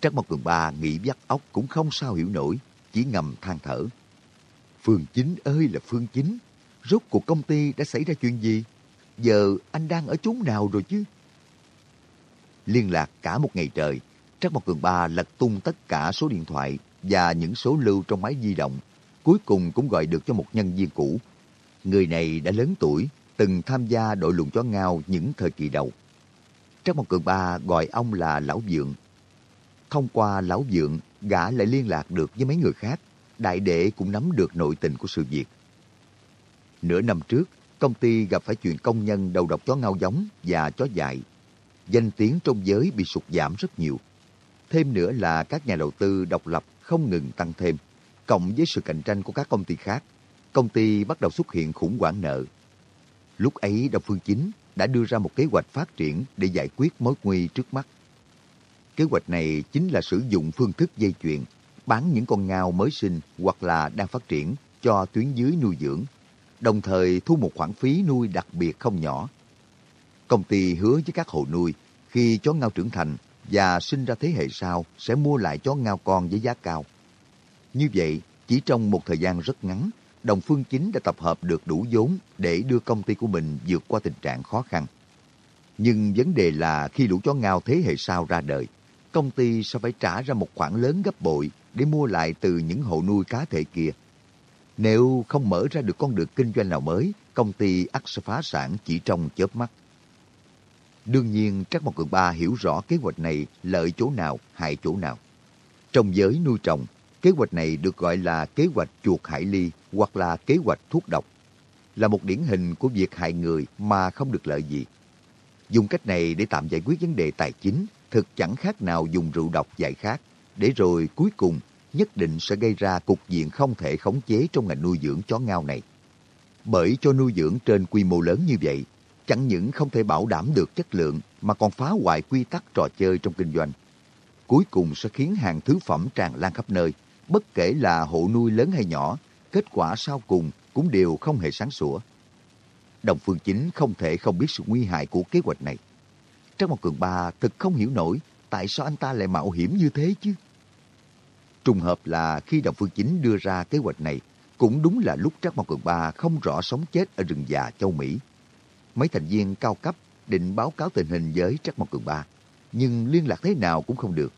Trắc Mộc Cường Ba nghĩ vắt óc cũng không sao hiểu nổi, chỉ ngầm than thở. Phương Chính ơi là Phương Chính, rốt cuộc công ty đã xảy ra chuyện gì? Giờ anh đang ở chốn nào rồi chứ? Liên lạc cả một ngày trời, Trắc Mộc Cường Ba lật tung tất cả số điện thoại và những số lưu trong máy di động. Cuối cùng cũng gọi được cho một nhân viên cũ. Người này đã lớn tuổi, từng tham gia đội luồng chó ngao những thời kỳ đầu. Trắc Mộc Cường Ba gọi ông là Lão Dượng. Thông qua Lão Dượng, gã lại liên lạc được với mấy người khác. Đại đệ cũng nắm được nội tình của sự việc. Nửa năm trước, công ty gặp phải chuyện công nhân đầu độc chó ngao giống và chó dại. Danh tiếng trong giới bị sụt giảm rất nhiều. Thêm nữa là các nhà đầu tư độc lập không ngừng tăng thêm. Cộng với sự cạnh tranh của các công ty khác, công ty bắt đầu xuất hiện khủng hoảng nợ. Lúc ấy Đông Phương Chính đã đưa ra một kế hoạch phát triển để giải quyết mối nguy trước mắt. Kế hoạch này chính là sử dụng phương thức dây chuyền, bán những con ngao mới sinh hoặc là đang phát triển cho tuyến dưới nuôi dưỡng, đồng thời thu một khoản phí nuôi đặc biệt không nhỏ. Công ty hứa với các hộ nuôi, khi chó ngao trưởng thành và sinh ra thế hệ sau sẽ mua lại chó ngao con với giá cao. Như vậy, chỉ trong một thời gian rất ngắn, Đồng Phương Chính đã tập hợp được đủ vốn để đưa công ty của mình vượt qua tình trạng khó khăn. Nhưng vấn đề là khi lũ chó ngao thế hệ sau ra đời, công ty sẽ phải trả ra một khoản lớn gấp bội để mua lại từ những hộ nuôi cá thể kia. Nếu không mở ra được con đường kinh doanh nào mới, công ty ắt sẽ phá sản chỉ trong chớp mắt. Đương nhiên, Trắc Mộc Cường Ba hiểu rõ kế hoạch này lợi chỗ nào, hại chỗ nào. Trong giới nuôi trồng, kế hoạch này được gọi là kế hoạch chuột hải ly hoặc là kế hoạch thuốc độc. Là một điển hình của việc hại người mà không được lợi gì. Dùng cách này để tạm giải quyết vấn đề tài chính thực chẳng khác nào dùng rượu độc giải khát, để rồi cuối cùng nhất định sẽ gây ra cục diện không thể khống chế trong ngành nuôi dưỡng chó ngao này. Bởi cho nuôi dưỡng trên quy mô lớn như vậy, chẳng những không thể bảo đảm được chất lượng mà còn phá hoại quy tắc trò chơi trong kinh doanh. Cuối cùng sẽ khiến hàng thứ phẩm tràn lan khắp nơi, bất kể là hộ nuôi lớn hay nhỏ, kết quả sau cùng cũng đều không hề sáng sủa. Đồng Phương Chính không thể không biết sự nguy hại của kế hoạch này. Trang một cường ba thật không hiểu nổi tại sao anh ta lại mạo hiểm như thế chứ. Trùng hợp là khi Đồng Phương Chính đưa ra kế hoạch này, cũng đúng là lúc Trác Mộc Cường Ba không rõ sống chết ở rừng già châu Mỹ. Mấy thành viên cao cấp định báo cáo tình hình với Trác Mộc Cường Ba, nhưng liên lạc thế nào cũng không được.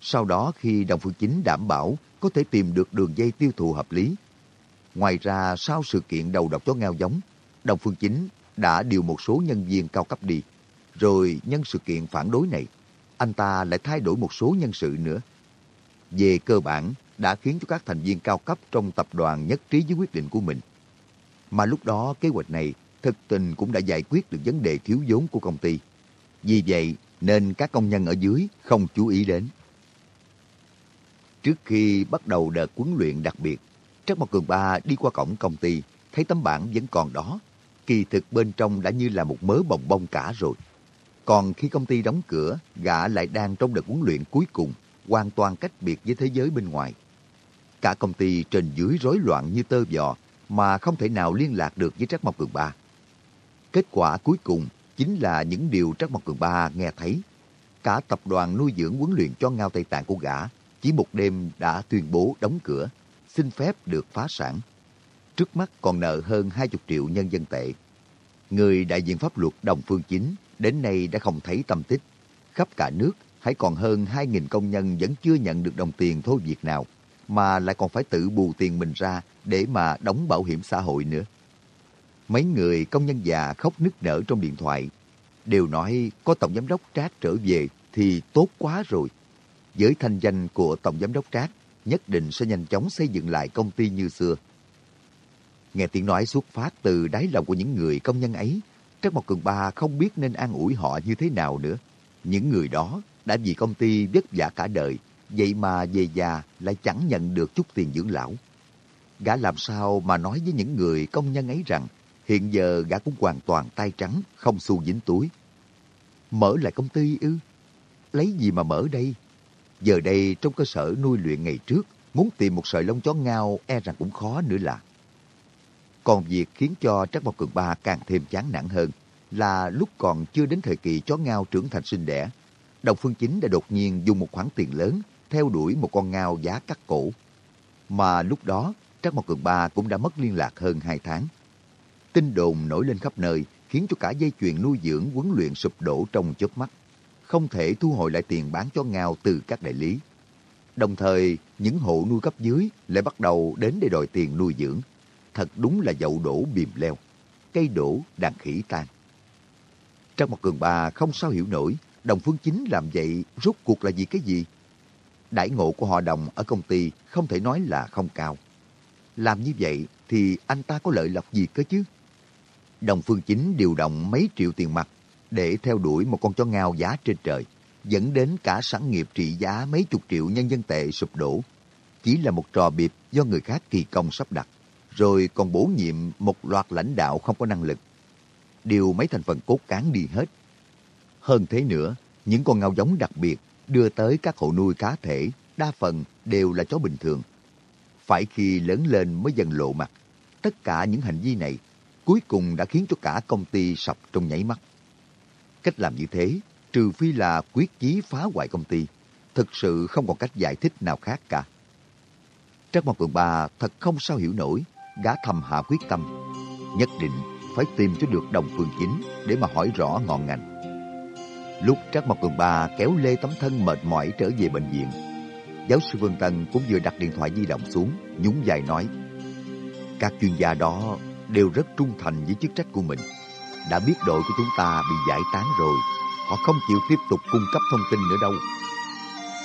Sau đó khi Đồng Phương Chính đảm bảo có thể tìm được đường dây tiêu thụ hợp lý. Ngoài ra, sau sự kiện đầu độc chó ngao giống, Đồng Phương Chính đã điều một số nhân viên cao cấp đi. Rồi nhân sự kiện phản đối này, anh ta lại thay đổi một số nhân sự nữa. Về cơ bản, đã khiến cho các thành viên cao cấp trong tập đoàn nhất trí với quyết định của mình. Mà lúc đó kế hoạch này thực tình cũng đã giải quyết được vấn đề thiếu vốn của công ty. Vì vậy nên các công nhân ở dưới không chú ý đến. Trước khi bắt đầu đợt huấn luyện đặc biệt, Trắc Mộc Cường Ba đi qua cổng công ty, thấy tấm bảng vẫn còn đó. Kỳ thực bên trong đã như là một mớ bồng bông cả rồi. Còn khi công ty đóng cửa, gã lại đang trong đợt huấn luyện cuối cùng, hoàn toàn cách biệt với thế giới bên ngoài. Cả công ty trên dưới rối loạn như tơ vò, mà không thể nào liên lạc được với Trắc Mộc Cường Ba. Kết quả cuối cùng chính là những điều Trắc Mộc Cường Ba nghe thấy. Cả tập đoàn nuôi dưỡng huấn luyện cho ngao Tây Tạng của gã chỉ một đêm đã tuyên bố đóng cửa, xin phép được phá sản. Trước mắt còn nợ hơn 20 triệu nhân dân tệ. Người đại diện pháp luật Đồng Phương Chính đến nay đã không thấy tâm tích. Khắp cả nước, hãy còn hơn 2.000 công nhân vẫn chưa nhận được đồng tiền thôi việc nào, mà lại còn phải tự bù tiền mình ra để mà đóng bảo hiểm xã hội nữa. Mấy người công nhân già khóc nức nở trong điện thoại, đều nói có Tổng Giám đốc Trác trở về thì tốt quá rồi. Với thanh danh của Tổng Giám đốc Trác, nhất định sẽ nhanh chóng xây dựng lại công ty như xưa. Nghe tiếng nói xuất phát từ đáy lòng của những người công nhân ấy, Trác Mộc Cường Ba không biết nên an ủi họ như thế nào nữa. Những người đó đã vì công ty vất vả cả đời, vậy mà về già lại chẳng nhận được chút tiền dưỡng lão. Gã làm sao mà nói với những người công nhân ấy rằng hiện giờ gã cũng hoàn toàn tay trắng, không xu dính túi. Mở lại công ty ư? Lấy gì mà mở đây? Giờ đây trong cơ sở nuôi luyện ngày trước, muốn tìm một sợi lông chó ngao e rằng cũng khó nữa là. Còn việc khiến cho Trắc bảo Cường Ba càng thêm chán nản hơn, là lúc còn chưa đến thời kỳ chó ngao trưởng thành sinh đẻ, Đồng Phương Chính đã đột nhiên dùng một khoản tiền lớn theo đuổi một con ngao giá cắt cổ. Mà lúc đó, Trác Mộc Cường Ba cũng đã mất liên lạc hơn 2 tháng. Tin đồn nổi lên khắp nơi khiến cho cả dây chuyền nuôi dưỡng huấn luyện sụp đổ trong chớp mắt. Không thể thu hồi lại tiền bán cho ngao từ các đại lý. Đồng thời, những hộ nuôi cấp dưới lại bắt đầu đến để đòi tiền nuôi dưỡng. Thật đúng là dậu đổ bìm leo. Cây đổ, đàn khỉ tan. Trong một cường bà không sao hiểu nổi, đồng phương chính làm vậy rốt cuộc là vì cái gì? Đãi ngộ của họ đồng ở công ty không thể nói là không cao. Làm như vậy thì anh ta có lợi lộc gì cơ chứ? Đồng Phương Chính điều động mấy triệu tiền mặt để theo đuổi một con chó ngao giá trên trời, dẫn đến cả sản nghiệp trị giá mấy chục triệu nhân dân tệ sụp đổ. Chỉ là một trò biệp do người khác kỳ công sắp đặt, rồi còn bổ nhiệm một loạt lãnh đạo không có năng lực. Điều mấy thành phần cốt cán đi hết. Hơn thế nữa, những con ngao giống đặc biệt đưa tới các hộ nuôi cá thể, đa phần đều là chó bình thường. Phải khi lớn lên mới dần lộ mặt. Tất cả những hành vi này cuối cùng đã khiến cho cả công ty sập trong nháy mắt. Cách làm như thế, trừ phi là quyết chí phá hoại công ty, thực sự không còn cách giải thích nào khác cả. Trác Mộc Cường Ba thật không sao hiểu nổi, gã thầm hạ quyết tâm. Nhất định phải tìm cho được đồng phương chính để mà hỏi rõ ngọn ngành. Lúc Trác Mộc Cường Ba kéo lê tấm thân mệt mỏi trở về bệnh viện, giáo sư Vương Tân cũng vừa đặt điện thoại di động xuống, nhún vai nói, các chuyên gia đó đều rất trung thành với chức trách của mình. Đã biết đội của chúng ta bị giải tán rồi, họ không chịu tiếp tục cung cấp thông tin nữa đâu.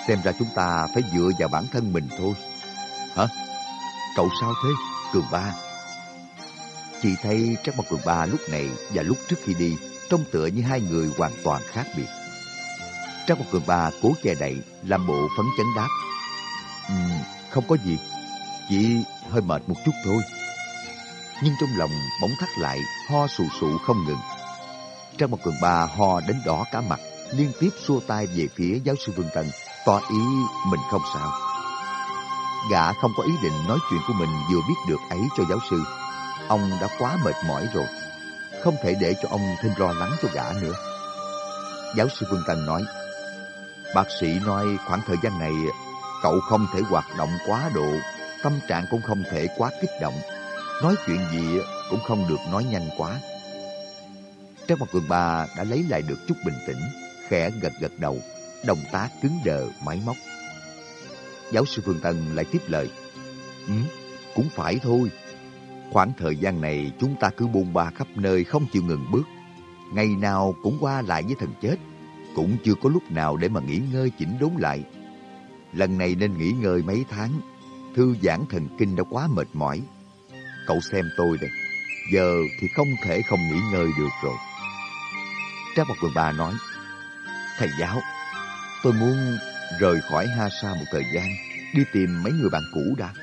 Xem ra chúng ta phải dựa vào bản thân mình thôi. Hả? Cậu sao thế? Cường Ba. Chị thấy Trác Mộc Cường Ba lúc này và lúc trước khi đi trông tựa như hai người hoàn toàn khác biệt. Trác Mộc Cường Ba cố che đậy, làm bộ phấn chấn đáp. Ừ, không có gì, chỉ hơi mệt một chút thôi nhưng trong lòng bỗng thắt lại, ho sù sụ không ngừng. Trang một cường ba ho đến đỏ cả mặt, liên tiếp xua tay về phía giáo sư Vương Tân, tỏ ý mình không sao. Gã không có ý định nói chuyện của mình vừa biết được ấy cho giáo sư. Ông đã quá mệt mỏi rồi, không thể để cho ông thêm lo lắng cho gã nữa. Giáo sư Vương Tân nói, Bác sĩ nói khoảng thời gian này cậu không thể hoạt động quá độ, tâm trạng cũng không thể quá kích động Nói chuyện gì cũng không được nói nhanh quá. Trang mặt vườn ba đã lấy lại được chút bình tĩnh, khẽ gật gật đầu, động tác cứng đờ, máy móc. Giáo sư Phương Tân lại tiếp lời. Ừ, cũng phải thôi. Khoảng thời gian này chúng ta cứ bôn ba khắp nơi không chịu ngừng bước. Ngày nào cũng qua lại với thần chết. Cũng chưa có lúc nào để mà nghỉ ngơi chỉnh đốn lại. Lần này nên nghỉ ngơi mấy tháng. Thư giãn thần kinh đã quá mệt mỏi. Cậu xem tôi đây, giờ thì không thể không nghỉ ngơi được rồi. Trang một quần bà nói, Thầy giáo, tôi muốn rời khỏi Ha Sa một thời gian, đi tìm mấy người bạn cũ đã.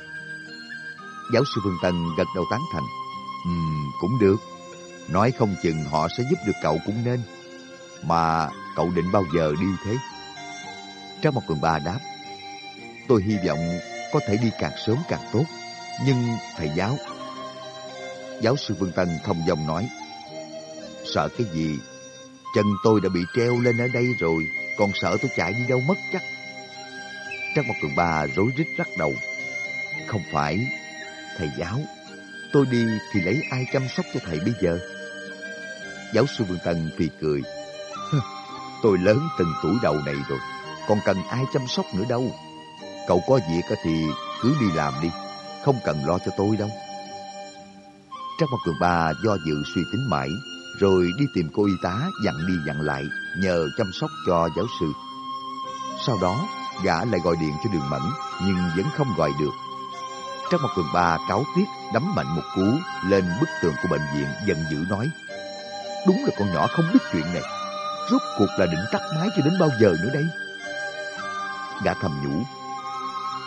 Giáo sư Vương Tân gật đầu tán thành. Ừm, cũng được. Nói không chừng họ sẽ giúp được cậu cũng nên. Mà cậu định bao giờ đi thế? Trang một tuần ba đáp. Tôi hy vọng có thể đi càng sớm càng tốt. Nhưng thầy giáo, Giáo sư Vương Tân thông dòng nói, Sợ cái gì? Chân tôi đã bị treo lên ở đây rồi, còn sợ tôi chạy đi đâu mất chắc. Trang một tuần ba rối rít lắc đầu. Không phải, thầy giáo, tôi đi thì lấy ai chăm sóc cho thầy bây giờ? Giáo sư Vương Tân phì cười. Tôi lớn từng tuổi đầu này rồi, còn cần ai chăm sóc nữa đâu. Cậu có việc thì cứ đi làm đi, không cần lo cho tôi đâu. Trang một Cường Ba do dự suy tính mãi, rồi đi tìm cô y tá dặn đi dặn lại, nhờ chăm sóc cho giáo sư. Sau đó, gã lại gọi điện cho đường mẫn, nhưng vẫn không gọi được. Trong Mặt Cường Ba cáo tiếc đấm mạnh một cú lên bức tường của bệnh viện giận dữ nói Đúng là con nhỏ không biết chuyện này. Rốt cuộc là định tắt máy cho đến bao giờ nữa đây? Gã thầm nhủ.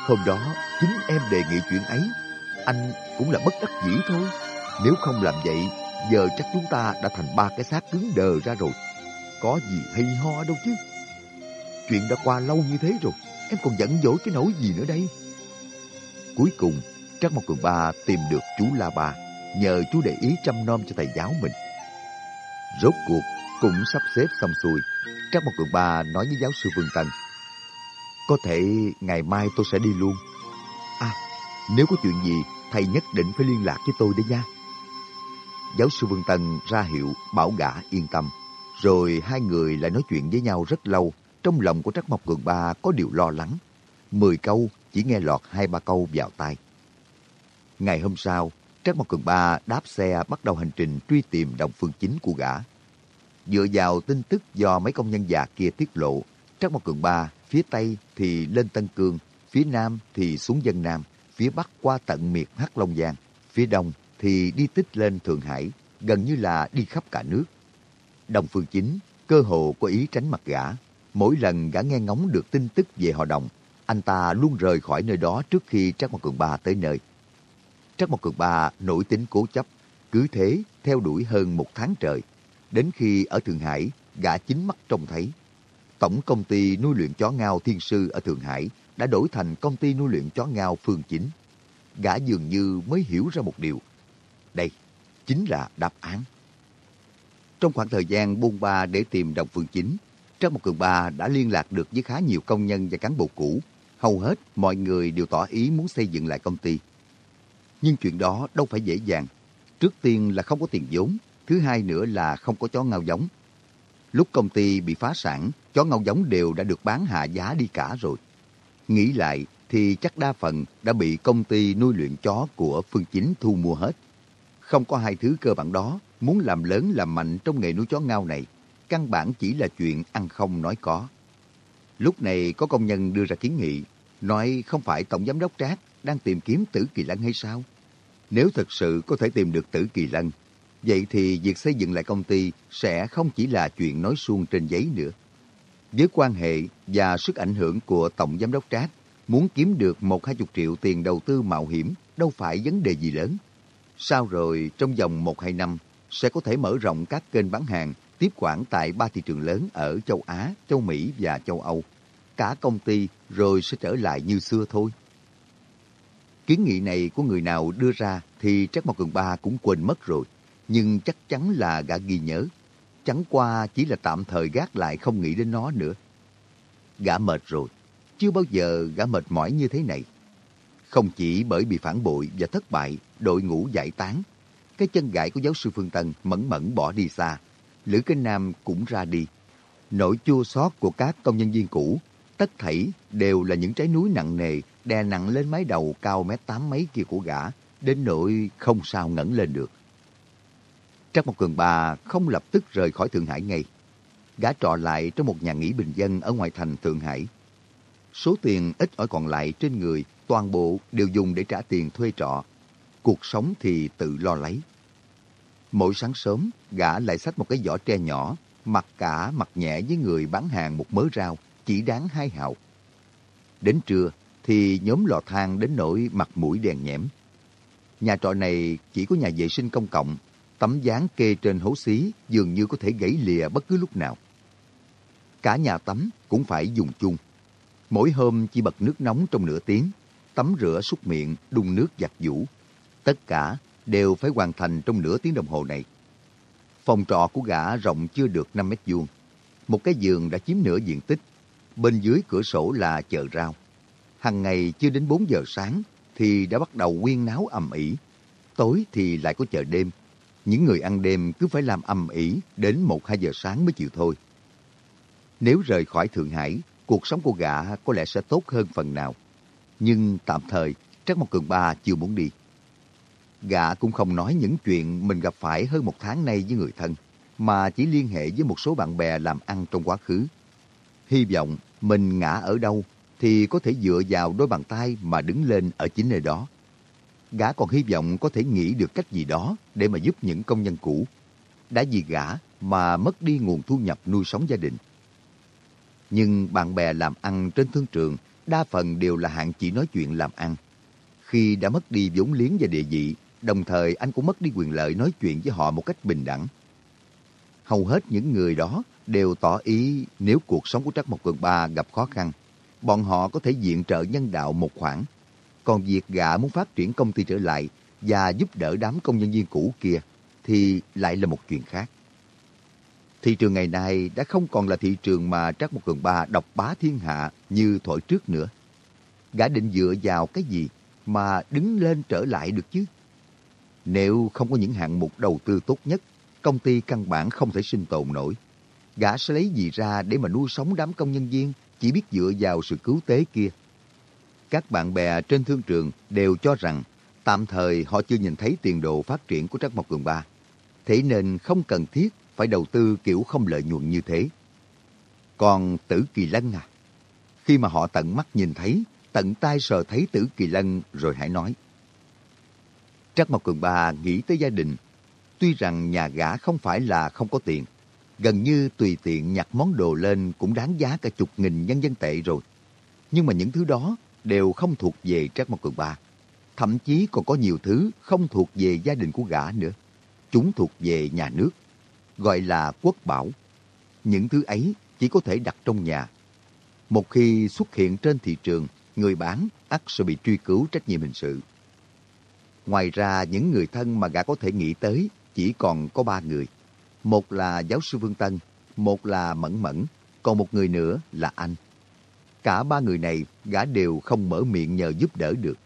Hôm đó, chính em đề nghị chuyện ấy. Anh cũng là bất đắc dĩ thôi. Nếu không làm vậy, giờ chắc chúng ta đã thành ba cái xác cứng đờ ra rồi. Có gì hay ho đâu chứ. Chuyện đã qua lâu như thế rồi, em còn giận dỗi cái nỗi gì nữa đây? Cuối cùng, Trắc Mộc Cường Ba tìm được chú La Ba, nhờ chú để ý chăm nom cho thầy giáo mình. Rốt cuộc cũng sắp xếp xong xuôi. Trắc Mộc Cường Ba nói với giáo sư Vương Tân. Có thể ngày mai tôi sẽ đi luôn. À, nếu có chuyện gì, thầy nhất định phải liên lạc với tôi đấy nha. Giáo sư Vương Tân ra hiệu bảo gã yên tâm. Rồi hai người lại nói chuyện với nhau rất lâu. Trong lòng của Trắc Mộc Cường Ba có điều lo lắng. Mười câu chỉ nghe lọt hai ba câu vào tai. Ngày hôm sau, Trắc Mộc Cường Ba đáp xe bắt đầu hành trình truy tìm đồng phương chính của gã. Dựa vào tin tức do mấy công nhân già kia tiết lộ, Trắc Mộc Cường Ba phía Tây thì lên Tân Cương, phía Nam thì xuống Dân Nam, phía Bắc qua tận miệt Hắc Long Giang, phía Đông thì đi tích lên Thượng Hải, gần như là đi khắp cả nước. Đồng Phương Chính cơ hồ có ý tránh mặt gã. Mỗi lần gã nghe ngóng được tin tức về họ đồng, anh ta luôn rời khỏi nơi đó trước khi Trác Mộc Cường Ba tới nơi. Trác Mộc Cường Ba nổi tính cố chấp, cứ thế theo đuổi hơn một tháng trời. Đến khi ở Thượng Hải, gã chính mắt trông thấy. Tổng công ty nuôi luyện chó ngao Thiên Sư ở Thượng Hải đã đổi thành công ty nuôi luyện chó ngao Phương Chính. Gã dường như mới hiểu ra một điều. Đây, chính là đáp án. Trong khoảng thời gian buôn ba để tìm đồng phương chính, trong Một Cường Ba đã liên lạc được với khá nhiều công nhân và cán bộ cũ. Hầu hết mọi người đều tỏ ý muốn xây dựng lại công ty. Nhưng chuyện đó đâu phải dễ dàng. Trước tiên là không có tiền vốn, thứ hai nữa là không có chó ngao giống. Lúc công ty bị phá sản, chó ngao giống đều đã được bán hạ giá đi cả rồi. Nghĩ lại thì chắc đa phần đã bị công ty nuôi luyện chó của Phương Chính thu mua hết. Không có hai thứ cơ bản đó, muốn làm lớn làm mạnh trong nghề nuôi chó ngao này, căn bản chỉ là chuyện ăn không nói có. Lúc này có công nhân đưa ra kiến nghị, nói không phải Tổng Giám đốc Trác đang tìm kiếm Tử Kỳ Lân hay sao? Nếu thật sự có thể tìm được Tử Kỳ Lân, vậy thì việc xây dựng lại công ty sẽ không chỉ là chuyện nói suông trên giấy nữa. Với quan hệ và sức ảnh hưởng của Tổng Giám đốc Trác, muốn kiếm được một hai chục triệu tiền đầu tư mạo hiểm đâu phải vấn đề gì lớn. Sao rồi, trong vòng một hai năm, sẽ có thể mở rộng các kênh bán hàng, tiếp quản tại ba thị trường lớn ở châu Á, châu Mỹ và châu Âu. Cả công ty rồi sẽ trở lại như xưa thôi. Kiến nghị này của người nào đưa ra thì Trác Mộc Cường Ba cũng quên mất rồi. Nhưng chắc chắn là gã ghi nhớ. Chẳng qua chỉ là tạm thời gác lại không nghĩ đến nó nữa. Gã mệt rồi. Chưa bao giờ gã mệt mỏi như thế này. Không chỉ bởi bị phản bội và thất bại, đội ngũ giải tán, cái chân gãy của giáo sư Phương Tân mẫn mẫn bỏ đi xa. Lữ Kinh Nam cũng ra đi. Nỗi chua xót của các công nhân viên cũ, tất thảy đều là những trái núi nặng nề đè nặng lên mái đầu cao mét tám mấy kia của gã, đến nỗi không sao ngẩng lên được. Trắc một Cường Bà không lập tức rời khỏi Thượng Hải ngay. Gã trọ lại trong một nhà nghỉ bình dân ở ngoài thành Thượng Hải. Số tiền ít ỏi còn lại trên người toàn bộ đều dùng để trả tiền thuê trọ. Cuộc sống thì tự lo lấy. Mỗi sáng sớm, gã lại xách một cái giỏ tre nhỏ, mặc cả mặc nhẹ với người bán hàng một mớ rau, chỉ đáng hai hào. Đến trưa, thì nhóm lò than đến nỗi mặt mũi đèn nhẽm. Nhà trọ này chỉ có nhà vệ sinh công cộng, tấm dáng kê trên hố xí dường như có thể gãy lìa bất cứ lúc nào. Cả nhà tắm cũng phải dùng chung. Mỗi hôm chỉ bật nước nóng trong nửa tiếng, tắm rửa súc miệng, đun nước giặt vũ. Tất cả đều phải hoàn thành trong nửa tiếng đồng hồ này. Phòng trọ của gã rộng chưa được 5 mét vuông. Một cái giường đã chiếm nửa diện tích. Bên dưới cửa sổ là chợ rau. Hằng ngày chưa đến 4 giờ sáng thì đã bắt đầu quyên náo ầm ĩ. Tối thì lại có chợ đêm. Những người ăn đêm cứ phải làm ầm ĩ đến 1-2 giờ sáng mới chịu thôi. Nếu rời khỏi Thượng Hải, cuộc sống của gã có lẽ sẽ tốt hơn phần nào. Nhưng tạm thời, Trác Mộc Cường Ba chưa muốn đi. Gã cũng không nói những chuyện mình gặp phải hơn một tháng nay với người thân, mà chỉ liên hệ với một số bạn bè làm ăn trong quá khứ. Hy vọng mình ngã ở đâu thì có thể dựa vào đôi bàn tay mà đứng lên ở chính nơi đó. Gã còn hy vọng có thể nghĩ được cách gì đó để mà giúp những công nhân cũ. Đã vì gã mà mất đi nguồn thu nhập nuôi sống gia đình. Nhưng bạn bè làm ăn trên thương trường đa phần đều là hạng chỉ nói chuyện làm ăn. Khi đã mất đi vốn liếng và địa vị, đồng thời anh cũng mất đi quyền lợi nói chuyện với họ một cách bình đẳng. Hầu hết những người đó đều tỏ ý nếu cuộc sống của Trắc Mộc Cường Ba gặp khó khăn, bọn họ có thể diện trợ nhân đạo một khoản. Còn việc gã muốn phát triển công ty trở lại và giúp đỡ đám công nhân viên cũ kia thì lại là một chuyện khác. Thị trường ngày nay đã không còn là thị trường mà Trác Mộc Cường Ba độc bá thiên hạ như thổi trước nữa. Gã định dựa vào cái gì mà đứng lên trở lại được chứ? Nếu không có những hạng mục đầu tư tốt nhất, công ty căn bản không thể sinh tồn nổi. Gã sẽ lấy gì ra để mà nuôi sống đám công nhân viên chỉ biết dựa vào sự cứu tế kia. Các bạn bè trên thương trường đều cho rằng tạm thời họ chưa nhìn thấy tiền đồ phát triển của Trắc Mộc Cường Ba. Thế nên không cần thiết phải đầu tư kiểu không lợi nhuận như thế. Còn Tử Kỳ Lân à? Khi mà họ tận mắt nhìn thấy, tận tay sờ thấy Tử Kỳ Lân rồi hãy nói. Trác Mộc Cường Ba nghĩ tới gia đình. Tuy rằng nhà gã không phải là không có tiền, gần như tùy tiện nhặt món đồ lên cũng đáng giá cả chục nghìn nhân dân tệ rồi. Nhưng mà những thứ đó đều không thuộc về Trác Mộc Cường Ba. Thậm chí còn có nhiều thứ không thuộc về gia đình của gã nữa. Chúng thuộc về nhà nước, gọi là quốc bảo. Những thứ ấy chỉ có thể đặt trong nhà. Một khi xuất hiện trên thị trường, người bán ắt sẽ bị truy cứu trách nhiệm hình sự. Ngoài ra, những người thân mà gã có thể nghĩ tới chỉ còn có ba người. Một là giáo sư Vương Tân, một là Mẫn Mẫn, còn một người nữa là anh. Cả ba người này gã đều không mở miệng nhờ giúp đỡ được.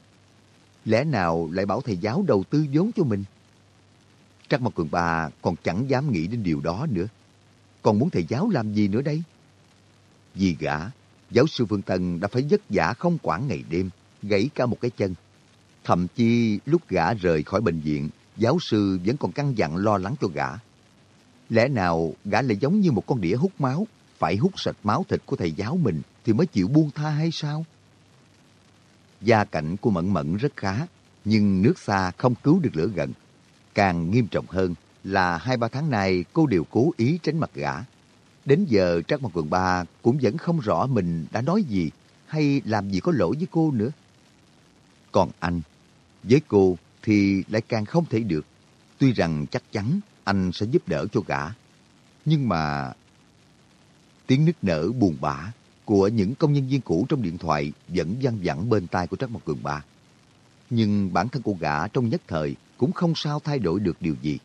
Lẽ nào lại bảo thầy giáo đầu tư vốn cho mình? Trắc Mộc Cường Ba còn chẳng dám nghĩ đến điều đó nữa. Còn muốn thầy giáo làm gì nữa đây? Vì gã, giáo sư Vương Tân đã phải vất vả không quản ngày đêm, gãy cả một cái chân. Thậm chí lúc gã rời khỏi bệnh viện, giáo sư vẫn còn căng dặn lo lắng cho gã. Lẽ nào gã lại giống như một con đĩa hút máu, phải hút sạch máu thịt của thầy giáo mình thì mới chịu buông tha hay sao? Gia cảnh của Mẫn Mẫn rất khá, nhưng nước xa không cứu được lửa gần. Càng nghiêm trọng hơn là hai ba tháng nay cô đều cố ý tránh mặt gã. Đến giờ Trác Mặt Quần Ba cũng vẫn không rõ mình đã nói gì hay làm gì có lỗi với cô nữa. Còn anh, với cô thì lại càng không thể được. Tuy rằng chắc chắn anh sẽ giúp đỡ cho gã. Nhưng mà... Tiếng nức nở buồn bã của những công nhân viên cũ trong điện thoại vẫn văng vẳng bên tai của Trắc Mộc Cường Ba. Nhưng bản thân của gã trong nhất thời cũng không sao thay đổi được điều gì.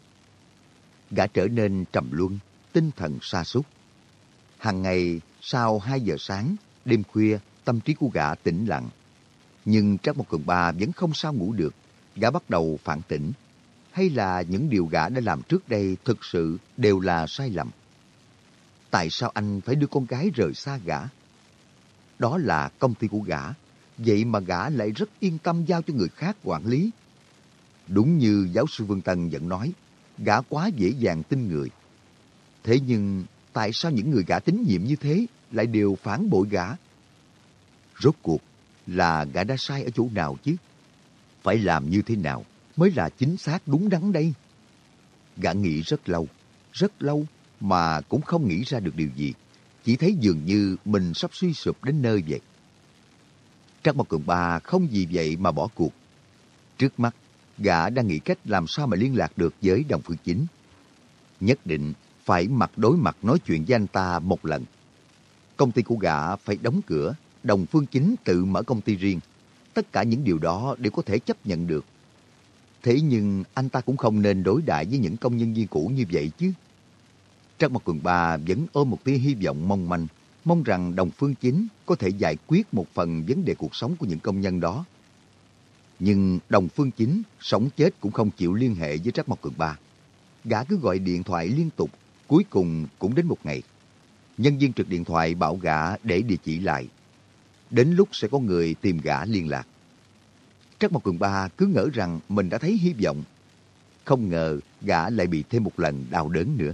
Gã trở nên trầm luân, tinh thần sa sút Hàng ngày sau 2 giờ sáng, đêm khuya, tâm trí của gã tĩnh lặng. Nhưng Trác Mộc Cường Ba vẫn không sao ngủ được. Gã bắt đầu phản tỉnh. Hay là những điều gã đã làm trước đây thực sự đều là sai lầm? Tại sao anh phải đưa con gái rời xa gã? Đó là công ty của gã. Vậy mà gã lại rất yên tâm giao cho người khác quản lý. Đúng như giáo sư Vương Tân vẫn nói, gã quá dễ dàng tin người. Thế nhưng tại sao những người gã tín nhiệm như thế lại đều phản bội gã? Rốt cuộc là gã đã sai ở chỗ nào chứ? Phải làm như thế nào mới là chính xác đúng đắn đây? Gã nghĩ rất lâu, rất lâu mà cũng không nghĩ ra được điều gì chỉ thấy dường như mình sắp suy sụp đến nơi vậy. Trắc Mộc Cường Ba không vì vậy mà bỏ cuộc. Trước mắt, gã đang nghĩ cách làm sao mà liên lạc được với Đồng Phương Chính. Nhất định phải mặt đối mặt nói chuyện với anh ta một lần. Công ty của gã phải đóng cửa, Đồng Phương Chính tự mở công ty riêng. Tất cả những điều đó đều có thể chấp nhận được. Thế nhưng anh ta cũng không nên đối đại với những công nhân viên cũ như vậy chứ. Trác Mặt Cường Ba vẫn ôm một tia hy vọng mong manh, mong rằng Đồng Phương Chính có thể giải quyết một phần vấn đề cuộc sống của những công nhân đó. Nhưng Đồng Phương Chính sống chết cũng không chịu liên hệ với Trác Mặt Cường Ba. Gã cứ gọi điện thoại liên tục, cuối cùng cũng đến một ngày. Nhân viên trực điện thoại bảo gã để địa chỉ lại. Đến lúc sẽ có người tìm gã liên lạc. Trắc Mộc Cường Ba cứ ngỡ rằng mình đã thấy hy vọng. Không ngờ gã lại bị thêm một lần đau đớn nữa.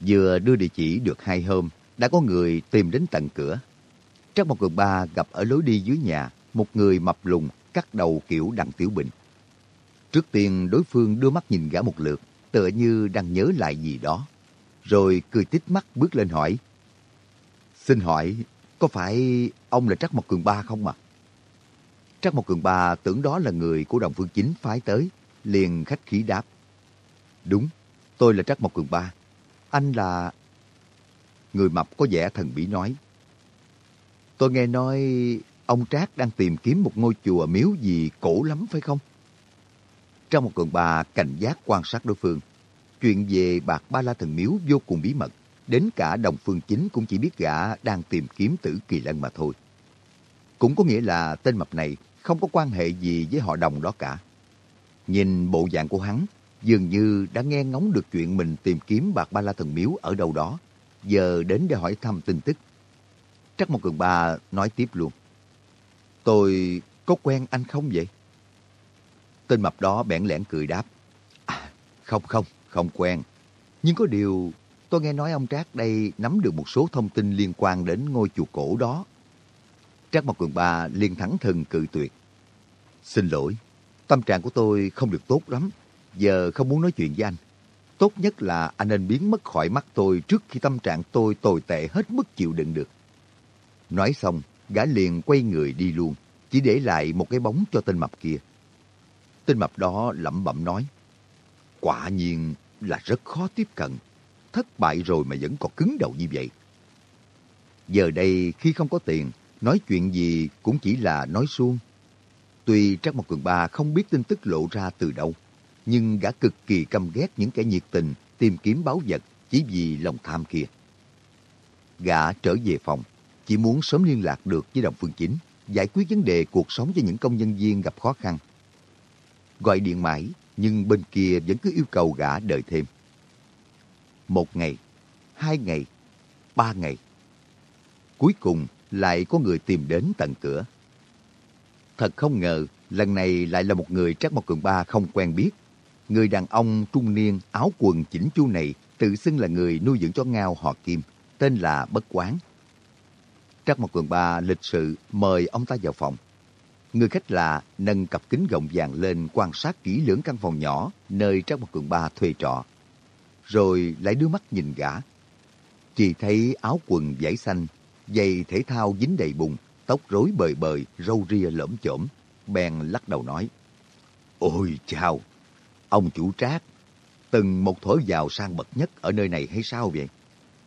Vừa đưa địa chỉ được hai hôm, đã có người tìm đến tận cửa. Trắc Mộc Cường Ba gặp ở lối đi dưới nhà một người mập lùng cắt đầu kiểu đặng tiểu bình. Trước tiên đối phương đưa mắt nhìn gã một lượt, tựa như đang nhớ lại gì đó. Rồi cười tít mắt bước lên hỏi. Xin hỏi, có phải ông là Trắc Mộc Cường Ba không mà? Trắc Mộc Cường Ba tưởng đó là người của đồng phương chính phái tới, liền khách khí đáp. Đúng, tôi là Trắc Mộc Cường Ba. Anh là... Người mập có vẻ thần bí nói. Tôi nghe nói ông Trác đang tìm kiếm một ngôi chùa miếu gì cổ lắm phải không? Trong một cường bà cảnh giác quan sát đối phương. Chuyện về bạc ba la thần miếu vô cùng bí mật. Đến cả đồng phương chính cũng chỉ biết gã đang tìm kiếm tử kỳ lân mà thôi. Cũng có nghĩa là tên mập này không có quan hệ gì với họ đồng đó cả. Nhìn bộ dạng của hắn, dường như đã nghe ngóng được chuyện mình tìm kiếm bạc ba la thần miếu ở đâu đó. Giờ đến để hỏi thăm tin tức. Trắc một cường ba nói tiếp luôn. Tôi có quen anh không vậy? Tên mập đó bẽn lẽn cười đáp. À, không không, không quen. Nhưng có điều, tôi nghe nói ông Trác đây nắm được một số thông tin liên quan đến ngôi chùa cổ đó. Trác Mộc Cường Ba liền thẳng thừng cự tuyệt. Xin lỗi, tâm trạng của tôi không được tốt lắm. Giờ không muốn nói chuyện với anh. Tốt nhất là anh nên biến mất khỏi mắt tôi trước khi tâm trạng tôi tồi tệ hết mức chịu đựng được. Nói xong, gã liền quay người đi luôn, chỉ để lại một cái bóng cho tên mập kia. Tên mập đó lẩm bẩm nói, quả nhiên là rất khó tiếp cận. Thất bại rồi mà vẫn còn cứng đầu như vậy. Giờ đây khi không có tiền, nói chuyện gì cũng chỉ là nói suông. Tuy Trác Mộc Cường Ba không biết tin tức lộ ra từ đâu, nhưng gã cực kỳ căm ghét những kẻ nhiệt tình tìm kiếm báu vật chỉ vì lòng tham kia. Gã trở về phòng, chỉ muốn sớm liên lạc được với Đồng Phương Chính, giải quyết vấn đề cuộc sống cho những công nhân viên gặp khó khăn. Gọi điện mãi, nhưng bên kia vẫn cứ yêu cầu gã đợi thêm. Một ngày, hai ngày, ba ngày. Cuối cùng lại có người tìm đến tận cửa. Thật không ngờ, lần này lại là một người Trác Mộc Cường Ba không quen biết. Người đàn ông trung niên áo quần chỉnh chu này tự xưng là người nuôi dưỡng chó ngao họ Kim, tên là Bất Quán. Trác Mộc Cường Ba lịch sự mời ông ta vào phòng. Người khách lạ nâng cặp kính gọng vàng lên quan sát kỹ lưỡng căn phòng nhỏ nơi Trác Mộc Cường Ba thuê trọ. Rồi lại đưa mắt nhìn gã. Chỉ thấy áo quần vải xanh, giày thể thao dính đầy bùn, tóc rối bời bời, râu ria lõm chổm, Bèn lắc đầu nói. Ôi chào, ông chủ Trác, từng một thổi giàu sang bậc nhất ở nơi này hay sao vậy?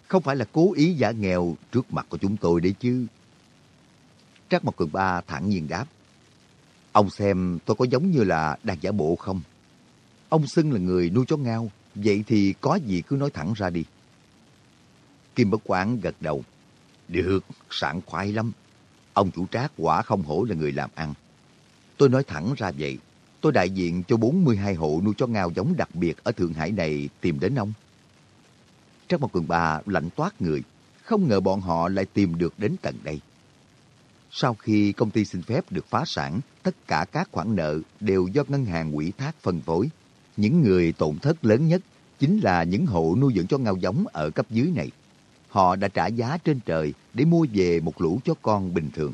Không phải là cố ý giả nghèo trước mặt của chúng tôi đấy chứ. Trác Mộc Cường Ba thẳng nhiên đáp. Ông xem tôi có giống như là đang giả bộ không? Ông xưng là người nuôi chó ngao, vậy thì có gì cứ nói thẳng ra đi. Kim Bất Quán gật đầu. Được, sảng khoái lắm. Ông chủ trác quả không hổ là người làm ăn. Tôi nói thẳng ra vậy, tôi đại diện cho 42 hộ nuôi chó ngao giống đặc biệt ở Thượng Hải này tìm đến ông. Trác Mộc Cường bà lạnh toát người, không ngờ bọn họ lại tìm được đến tận đây. Sau khi công ty xin phép được phá sản, tất cả các khoản nợ đều do ngân hàng quỹ thác phân phối. Những người tổn thất lớn nhất chính là những hộ nuôi dưỡng cho ngao giống ở cấp dưới này. Họ đã trả giá trên trời để mua về một lũ chó con bình thường.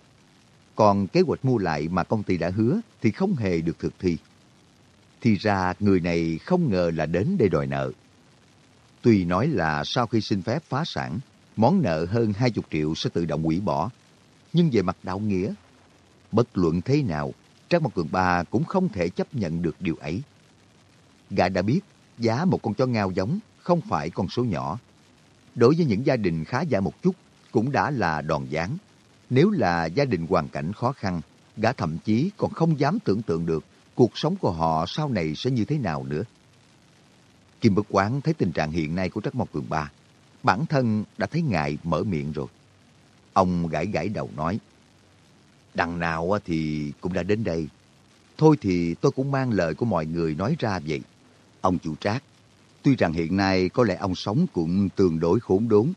Còn kế hoạch mua lại mà công ty đã hứa thì không hề được thực thi. Thì ra người này không ngờ là đến để đòi nợ. Tuy nói là sau khi xin phép phá sản, món nợ hơn 20 triệu sẽ tự động hủy bỏ. Nhưng về mặt đạo nghĩa, bất luận thế nào, Trang Mộc Cường Ba cũng không thể chấp nhận được điều ấy. Gã đã biết giá một con chó ngao giống không phải con số nhỏ. Đối với những gia đình khá giả một chút, cũng đã là đòn giáng. Nếu là gia đình hoàn cảnh khó khăn, gã thậm chí còn không dám tưởng tượng được cuộc sống của họ sau này sẽ như thế nào nữa. Kim Bất Quán thấy tình trạng hiện nay của Trắc Mộc Cường Ba, bản thân đã thấy ngại mở miệng rồi. Ông gãi gãi đầu nói, đằng nào thì cũng đã đến đây. Thôi thì tôi cũng mang lời của mọi người nói ra vậy. Ông chủ trác, tuy rằng hiện nay có lẽ ông sống cũng tương đối khốn đốn,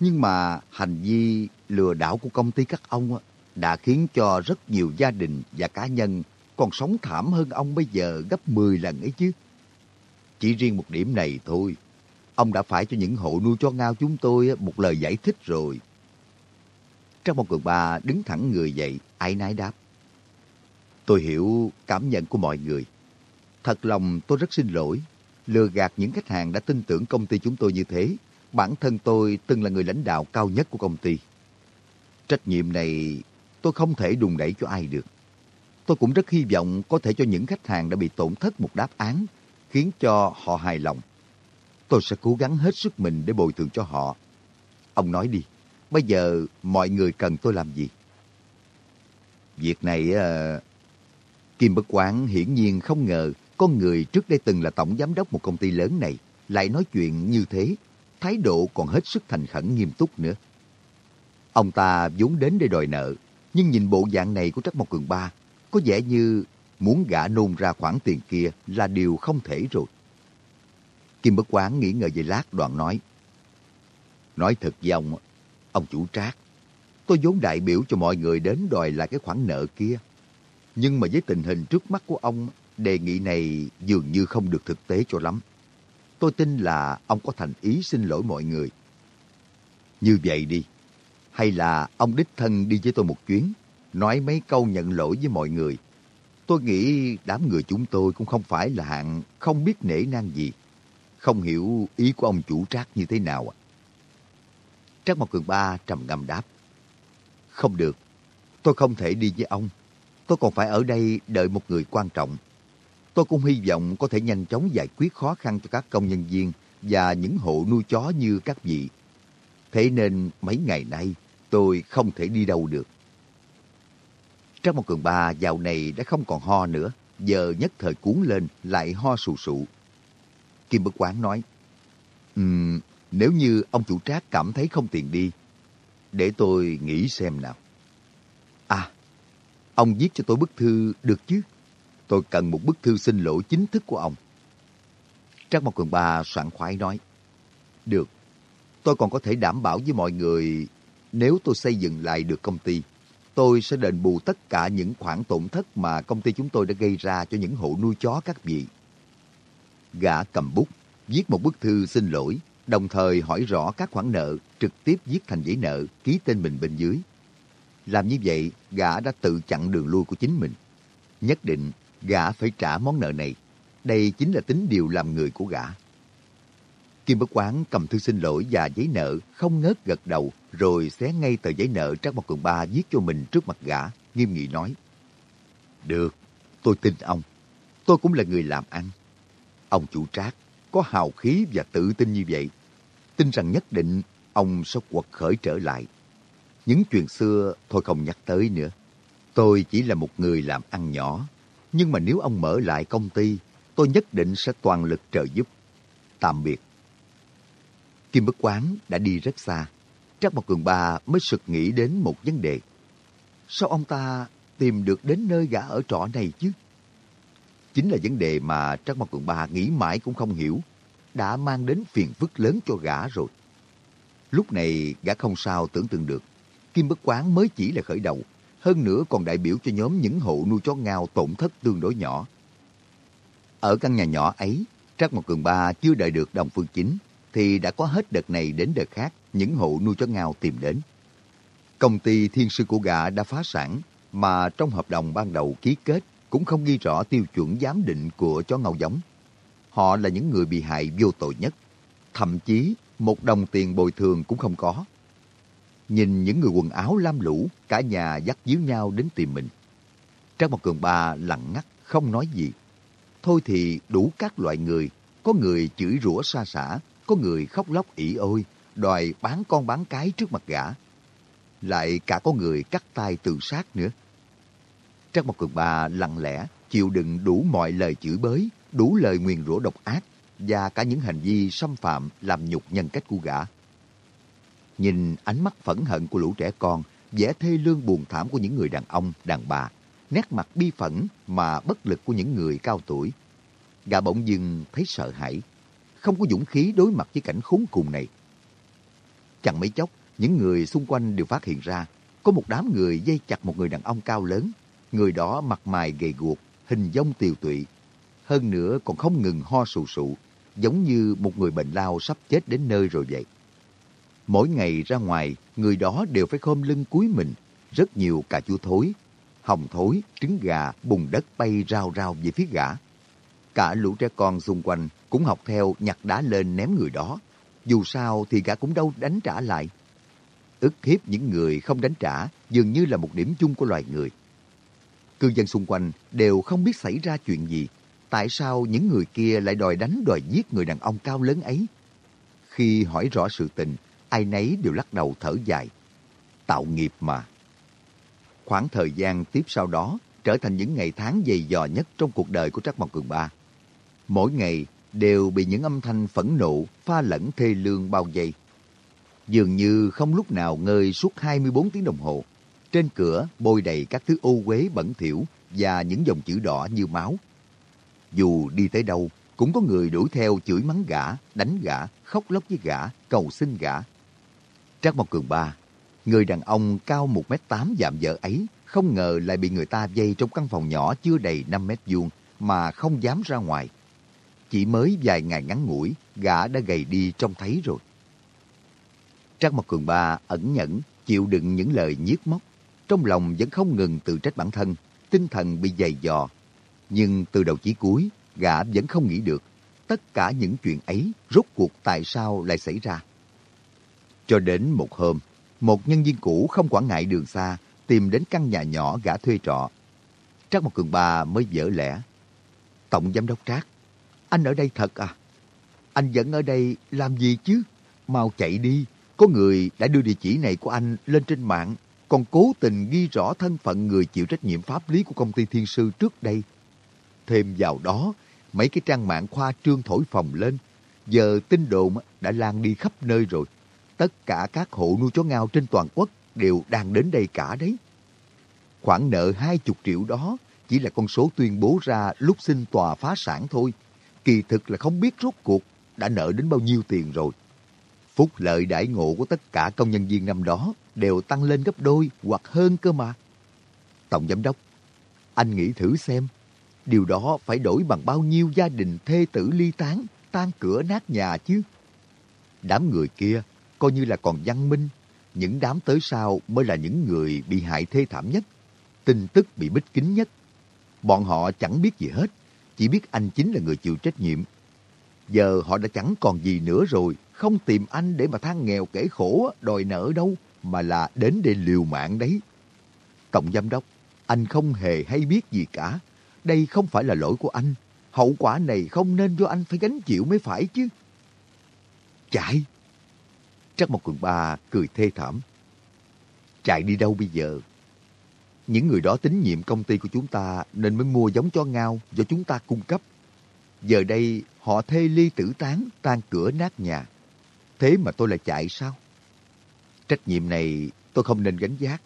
nhưng mà hành vi lừa đảo của công ty các ông đã khiến cho rất nhiều gia đình và cá nhân còn sống thảm hơn ông bây giờ gấp 10 lần ấy chứ. Chỉ riêng một điểm này thôi, ông đã phải cho những hộ nuôi cho ngao chúng tôi một lời giải thích rồi. Trong một cường bà đứng thẳng người dậy, ai nái đáp. Tôi hiểu cảm nhận của mọi người. Thật lòng tôi rất xin lỗi. Lừa gạt những khách hàng đã tin tưởng công ty chúng tôi như thế. Bản thân tôi từng là người lãnh đạo cao nhất của công ty. Trách nhiệm này tôi không thể đùn đẩy cho ai được. Tôi cũng rất hy vọng có thể cho những khách hàng đã bị tổn thất một đáp án khiến cho họ hài lòng. Tôi sẽ cố gắng hết sức mình để bồi thường cho họ. Ông nói đi, bây giờ mọi người cần tôi làm gì? Việc này... Uh... Kim Bất Quán hiển nhiên không ngờ con người trước đây từng là tổng giám đốc một công ty lớn này lại nói chuyện như thế, thái độ còn hết sức thành khẩn nghiêm túc nữa. Ông ta vốn đến để đòi nợ, nhưng nhìn bộ dạng này của Trắc Mộc Cường Ba, có vẻ như muốn gã nôn ra khoản tiền kia là điều không thể rồi. Kim Bất Quán nghĩ ngợi về lát đoạn nói. Nói thật với ông, ông chủ trác, tôi vốn đại biểu cho mọi người đến đòi lại cái khoản nợ kia. Nhưng mà với tình hình trước mắt của ông, đề nghị này dường như không được thực tế cho lắm. Tôi tin là ông có thành ý xin lỗi mọi người. Như vậy đi, hay là ông đích thân đi với tôi một chuyến, nói mấy câu nhận lỗi với mọi người. Tôi nghĩ đám người chúng tôi cũng không phải là hạng không biết nể nang gì. Không hiểu ý của ông chủ trác như thế nào ạ. À? Trác Mộc Cường Ba trầm ngâm đáp. Không được, tôi không thể đi với ông. Tôi còn phải ở đây đợi một người quan trọng. Tôi cũng hy vọng có thể nhanh chóng giải quyết khó khăn cho các công nhân viên và những hộ nuôi chó như các vị. Thế nên mấy ngày nay tôi không thể đi đâu được. Trong một cường ba dạo này đã không còn ho nữa, giờ nhất thời cuốn lên lại ho sù sụ. Kim Bất Quán nói, um, nếu như ông chủ trác cảm thấy không tiền đi, để tôi nghĩ xem nào. À, ông viết cho tôi bức thư được chứ? Tôi cần một bức thư xin lỗi chính thức của ông. Trác Mộc Cường Ba soạn khoái nói, Được, tôi còn có thể đảm bảo với mọi người nếu tôi xây dựng lại được công ty, tôi sẽ đền bù tất cả những khoản tổn thất mà công ty chúng tôi đã gây ra cho những hộ nuôi chó các vị. Gã cầm bút, viết một bức thư xin lỗi, đồng thời hỏi rõ các khoản nợ, trực tiếp viết thành giấy nợ, ký tên mình bên dưới. Làm như vậy, gã đã tự chặn đường lui của chính mình. Nhất định, gã phải trả món nợ này. Đây chính là tính điều làm người của gã. Kim Bất Quán cầm thư xin lỗi và giấy nợ, không ngớt gật đầu, rồi xé ngay tờ giấy nợ Trác Mộc Cường Ba viết cho mình trước mặt gã, nghiêm nghị nói. Được, tôi tin ông. Tôi cũng là người làm ăn. Ông chủ Trác có hào khí và tự tin như vậy. Tin rằng nhất định ông sẽ quật khởi trở lại. Những chuyện xưa thôi không nhắc tới nữa. Tôi chỉ là một người làm ăn nhỏ. Nhưng mà nếu ông mở lại công ty, tôi nhất định sẽ toàn lực trợ giúp. Tạm biệt. Kim Bất Quán đã đi rất xa. Trác Mộc Cường Ba mới sực nghĩ đến một vấn đề. Sao ông ta tìm được đến nơi gã ở trọ này chứ? Chính là vấn đề mà Trác Mộc Cường Ba nghĩ mãi cũng không hiểu. Đã mang đến phiền phức lớn cho gã rồi. Lúc này gã không sao tưởng tượng được. Kim Bất Quán mới chỉ là khởi đầu. Hơn nữa còn đại biểu cho nhóm những hộ nuôi chó ngao tổn thất tương đối nhỏ. Ở căn nhà nhỏ ấy, Trác Mộc Cường Ba chưa đợi được đồng phương chính thì đã có hết đợt này đến đợt khác những hộ nuôi chó ngao tìm đến. Công ty thiên sư của gà đã phá sản, mà trong hợp đồng ban đầu ký kết cũng không ghi rõ tiêu chuẩn giám định của chó ngao giống. Họ là những người bị hại vô tội nhất, thậm chí một đồng tiền bồi thường cũng không có. Nhìn những người quần áo lam lũ, cả nhà dắt díu nhau đến tìm mình. Trang một cường ba lặng ngắt, không nói gì. Thôi thì đủ các loại người, có người chửi rủa xa xả, có người khóc lóc ỉ ôi, đòi bán con bán cái trước mặt gã. Lại cả có người cắt tay tự sát nữa. Trang Mộc Cường Ba lặng lẽ chịu đựng đủ mọi lời chửi bới, đủ lời nguyền rủa độc ác và cả những hành vi xâm phạm làm nhục nhân cách của gã. Nhìn ánh mắt phẫn hận của lũ trẻ con, vẻ thê lương buồn thảm của những người đàn ông, đàn bà, nét mặt bi phẫn mà bất lực của những người cao tuổi. Gã bỗng dưng thấy sợ hãi, không có dũng khí đối mặt với cảnh khốn cùng này. Chẳng mấy chốc, những người xung quanh đều phát hiện ra có một đám người dây chặt một người đàn ông cao lớn. Người đó mặt mày gầy guộc, hình dông tiều tụy. Hơn nữa còn không ngừng ho sù sụ, giống như một người bệnh lao sắp chết đến nơi rồi vậy. Mỗi ngày ra ngoài, người đó đều phải khom lưng cúi mình, rất nhiều cà chua thối, hồng thối, trứng gà, bùn đất bay rao rao về phía gã. Cả lũ trẻ con xung quanh cũng học theo nhặt đá lên ném người đó. Dù sao thì gã cũng đâu đánh trả lại. Ức hiếp những người không đánh trả dường như là một điểm chung của loài người. Cư dân xung quanh đều không biết xảy ra chuyện gì. Tại sao những người kia lại đòi đánh đòi giết người đàn ông cao lớn ấy? Khi hỏi rõ sự tình, ai nấy đều lắc đầu thở dài. Tạo nghiệp mà. Khoảng thời gian tiếp sau đó trở thành những ngày tháng dày dò nhất trong cuộc đời của Trắc Mộc Cường Ba. Mỗi ngày, đều bị những âm thanh phẫn nộ, pha lẫn thê lương bao vây. Dường như không lúc nào ngơi suốt 24 tiếng đồng hồ. Trên cửa bôi đầy các thứ ô uế bẩn thỉu và những dòng chữ đỏ như máu. Dù đi tới đâu, cũng có người đuổi theo chửi mắng gã, đánh gã, khóc lóc với gã, cầu xin gã. Trác Mộc Cường Ba, người đàn ông cao 1m8 dạm vợ ấy, không ngờ lại bị người ta dây trong căn phòng nhỏ chưa đầy 5 mét vuông mà không dám ra ngoài. Chỉ mới vài ngày ngắn ngủi, gã đã gầy đi trông thấy rồi. Trác Mộc Cường Ba ẩn nhẫn, chịu đựng những lời nhiếc móc. Trong lòng vẫn không ngừng tự trách bản thân, tinh thần bị dày dò. Nhưng từ đầu chí cuối, gã vẫn không nghĩ được tất cả những chuyện ấy rốt cuộc tại sao lại xảy ra. Cho đến một hôm, một nhân viên cũ không quản ngại đường xa tìm đến căn nhà nhỏ gã thuê trọ. Trác Mộc Cường Ba mới dở lẽ. Tổng giám đốc Trác, anh ở đây thật à? Anh vẫn ở đây làm gì chứ? Mau chạy đi, có người đã đưa địa chỉ này của anh lên trên mạng, còn cố tình ghi rõ thân phận người chịu trách nhiệm pháp lý của công ty thiên sư trước đây. Thêm vào đó, mấy cái trang mạng khoa trương thổi phồng lên, giờ tin đồn đã lan đi khắp nơi rồi. Tất cả các hộ nuôi chó ngao trên toàn quốc đều đang đến đây cả đấy. Khoản nợ 20 triệu đó chỉ là con số tuyên bố ra lúc xin tòa phá sản thôi. Kỳ thực là không biết rốt cuộc đã nợ đến bao nhiêu tiền rồi. Phúc lợi đại ngộ của tất cả công nhân viên năm đó đều tăng lên gấp đôi hoặc hơn cơ mà. Tổng giám đốc, anh nghĩ thử xem, điều đó phải đổi bằng bao nhiêu gia đình thê tử ly tán, tan cửa nát nhà chứ. Đám người kia coi như là còn văn minh, những đám tới sau mới là những người bị hại thê thảm nhất, tin tức bị bích kín nhất. Bọn họ chẳng biết gì hết, chỉ biết anh chính là người chịu trách nhiệm. Giờ họ đã chẳng còn gì nữa rồi, không tìm anh để mà than nghèo kể khổ, đòi nợ đâu, mà là đến để liều mạng đấy. Tổng giám đốc, anh không hề hay biết gì cả. Đây không phải là lỗi của anh. Hậu quả này không nên do anh phải gánh chịu mới phải chứ. Chạy! Trắc một quần ba cười thê thảm. Chạy đi đâu bây giờ? Những người đó tín nhiệm công ty của chúng ta nên mới mua giống cho ngao do chúng ta cung cấp. Giờ đây họ thê ly tử tán, tan cửa nát nhà. Thế mà tôi lại chạy sao? Trách nhiệm này tôi không nên gánh giác.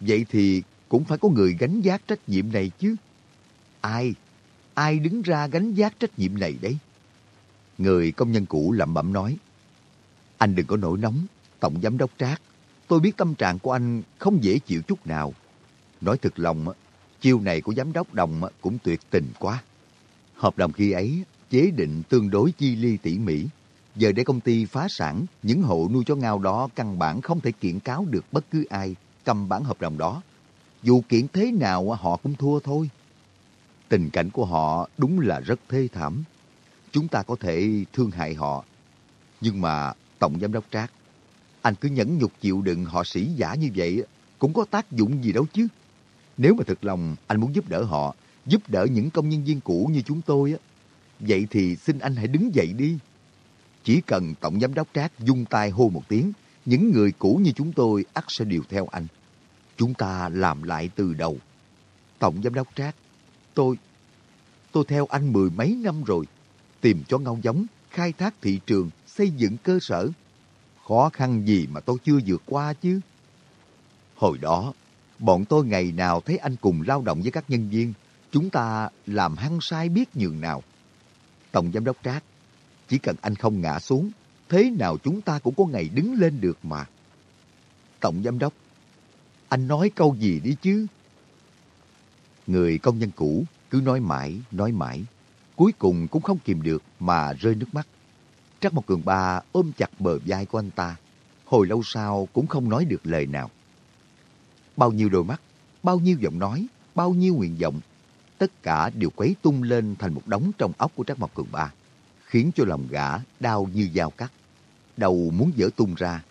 Vậy thì cũng phải có người gánh giác trách nhiệm này chứ. Ai? Ai đứng ra gánh giác trách nhiệm này đấy? Người công nhân cũ lẩm bẩm nói. Anh đừng có nổi nóng, Tổng Giám đốc Trác. Tôi biết tâm trạng của anh không dễ chịu chút nào. Nói thật lòng, chiêu này của Giám đốc Đồng cũng tuyệt tình quá. Hợp đồng khi ấy chế định tương đối chi ly tỉ mỉ. Giờ để công ty phá sản, những hộ nuôi chó ngao đó căn bản không thể kiện cáo được bất cứ ai cầm bản hợp đồng đó. Dù kiện thế nào họ cũng thua thôi. Tình cảnh của họ đúng là rất thê thảm. Chúng ta có thể thương hại họ. Nhưng mà Tổng Giám đốc Trác, anh cứ nhẫn nhục chịu đựng họ sĩ giả như vậy cũng có tác dụng gì đâu chứ. Nếu mà thực lòng anh muốn giúp đỡ họ, giúp đỡ những công nhân viên cũ như chúng tôi á, vậy thì xin anh hãy đứng dậy đi. Chỉ cần Tổng Giám đốc Trác dung tay hô một tiếng, những người cũ như chúng tôi ắt sẽ điều theo anh. Chúng ta làm lại từ đầu. Tổng Giám đốc Trác, tôi, tôi theo anh mười mấy năm rồi. Tìm cho ngao giống, khai thác thị trường, xây dựng cơ sở. Khó khăn gì mà tôi chưa vượt qua chứ. Hồi đó, bọn tôi ngày nào thấy anh cùng lao động với các nhân viên, chúng ta làm hăng sai biết nhường nào. Tổng Giám đốc Trác, chỉ cần anh không ngã xuống, thế nào chúng ta cũng có ngày đứng lên được mà. Tổng Giám đốc, anh nói câu gì đi chứ? Người công nhân cũ cứ nói mãi, nói mãi. Cuối cùng cũng không kìm được mà rơi nước mắt. Trắc một cường ba ôm chặt bờ vai của anh ta. Hồi lâu sau cũng không nói được lời nào. Bao nhiêu đôi mắt, bao nhiêu giọng nói, bao nhiêu nguyện vọng, tất cả đều quấy tung lên thành một đống trong óc của Trác Mộc Cường Ba, khiến cho lòng gã đau như dao cắt. Đầu muốn dở tung ra,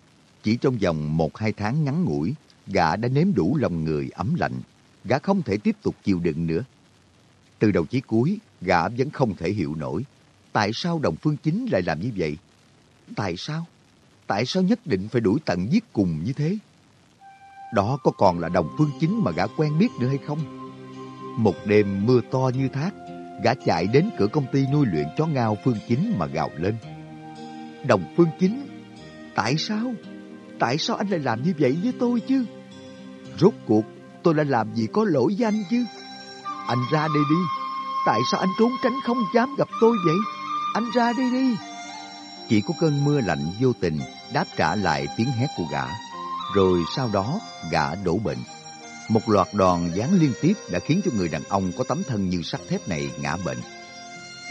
chỉ trong vòng một hai tháng ngắn ngủi, gã đã nếm đủ lòng người ấm lạnh, gã không thể tiếp tục chịu đựng nữa. Từ đầu chí cuối, gã vẫn không thể hiểu nổi, tại sao đồng phương chính lại làm như vậy? Tại sao? Tại sao nhất định phải đuổi tận giết cùng như thế? Đó có còn là đồng phương chính mà gã quen biết nữa hay không? Một đêm mưa to như thác, Gã chạy đến cửa công ty nuôi luyện chó ngao Phương Chính mà gào lên. Đồng Phương Chính, tại sao? Tại sao anh lại làm như vậy với tôi chứ? Rốt cuộc tôi đã làm gì có lỗi với anh chứ? Anh ra đây đi. Tại sao anh trốn tránh không dám gặp tôi vậy? Anh ra đi đi. Chỉ có cơn mưa lạnh vô tình đáp trả lại tiếng hét của gã. Rồi sau đó gã đổ bệnh. Một loạt đòn giáng liên tiếp đã khiến cho người đàn ông có tấm thân như sắt thép này ngã bệnh.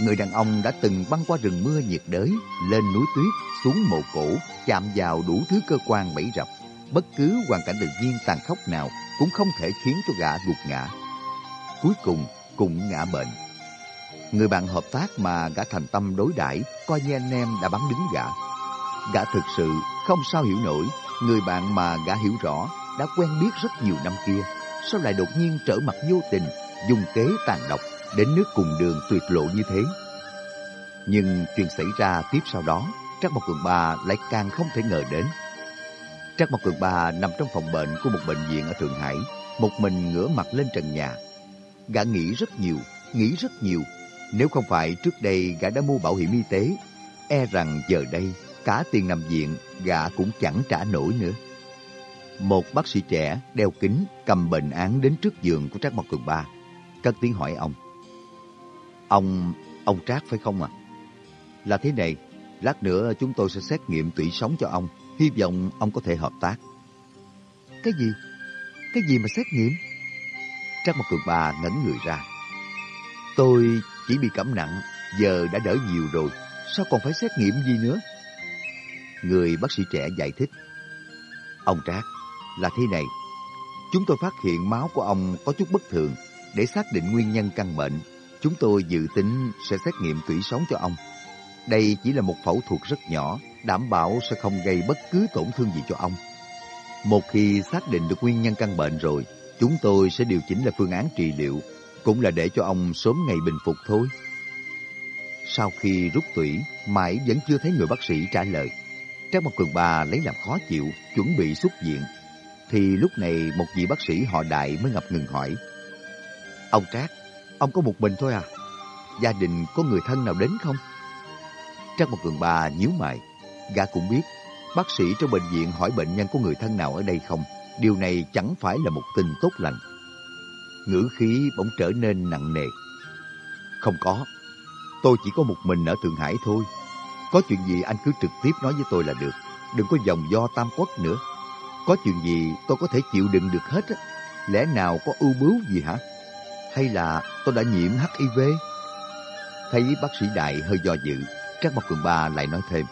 Người đàn ông đã từng băng qua rừng mưa nhiệt đới, lên núi tuyết, xuống mộ cổ, chạm vào đủ thứ cơ quan bẫy rập. Bất cứ hoàn cảnh tự nhiên tàn khốc nào cũng không thể khiến cho gã gục ngã. Cuối cùng cũng ngã bệnh. Người bạn hợp tác mà gã thành tâm đối đãi coi như anh em đã bắn đứng gã. Gã thực sự không sao hiểu nổi, người bạn mà gã hiểu rõ đã quen biết rất nhiều năm kia, sao lại đột nhiên trở mặt vô tình, dùng kế tàn độc, đến nước cùng đường tuyệt lộ như thế. Nhưng chuyện xảy ra tiếp sau đó, Trác Mộc Cường Ba lại càng không thể ngờ đến. Trác Mộc Cường Ba nằm trong phòng bệnh của một bệnh viện ở Thượng Hải, một mình ngửa mặt lên trần nhà. Gã nghĩ rất nhiều, nghĩ rất nhiều. Nếu không phải trước đây gã đã mua bảo hiểm y tế, e rằng giờ đây cả tiền nằm viện gã cũng chẳng trả nổi nữa. Một bác sĩ trẻ đeo kính cầm bệnh án đến trước giường của Trác Mộc Cường Ba. Cất tiếng hỏi ông. Ông, ông Trác phải không à? Là thế này, lát nữa chúng tôi sẽ xét nghiệm tủy sống cho ông. Hy vọng ông có thể hợp tác. Cái gì? Cái gì mà xét nghiệm? Trác Mộc Cường Ba ngẩn người ra. Tôi chỉ bị cảm nặng, giờ đã đỡ nhiều rồi. Sao còn phải xét nghiệm gì nữa? Người bác sĩ trẻ giải thích. Ông Trác, là thế này. Chúng tôi phát hiện máu của ông có chút bất thường. Để xác định nguyên nhân căn bệnh, chúng tôi dự tính sẽ xét nghiệm tủy sống cho ông. Đây chỉ là một phẫu thuật rất nhỏ, đảm bảo sẽ không gây bất cứ tổn thương gì cho ông. Một khi xác định được nguyên nhân căn bệnh rồi, chúng tôi sẽ điều chỉnh là phương án trị liệu, cũng là để cho ông sớm ngày bình phục thôi. Sau khi rút tủy, mãi vẫn chưa thấy người bác sĩ trả lời. Trang một cường bà lấy làm khó chịu, chuẩn bị xuất viện. Thì lúc này một vị bác sĩ họ đại mới ngập ngừng hỏi. Ông Trác, ông có một mình thôi à? Gia đình có người thân nào đến không? Trác một cường bà nhíu mày. Gã cũng biết, bác sĩ trong bệnh viện hỏi bệnh nhân có người thân nào ở đây không. Điều này chẳng phải là một tin tốt lành. Ngữ khí bỗng trở nên nặng nề. Không có, tôi chỉ có một mình ở Thượng Hải thôi. Có chuyện gì anh cứ trực tiếp nói với tôi là được. Đừng có dòng do tam quốc nữa. Có chuyện gì tôi có thể chịu đựng được hết á. Lẽ nào có ưu bướu gì hả? Hay là tôi đã nhiễm HIV? Thấy bác sĩ Đại hơi do dự, Trác Mộc Cường Ba lại nói thêm.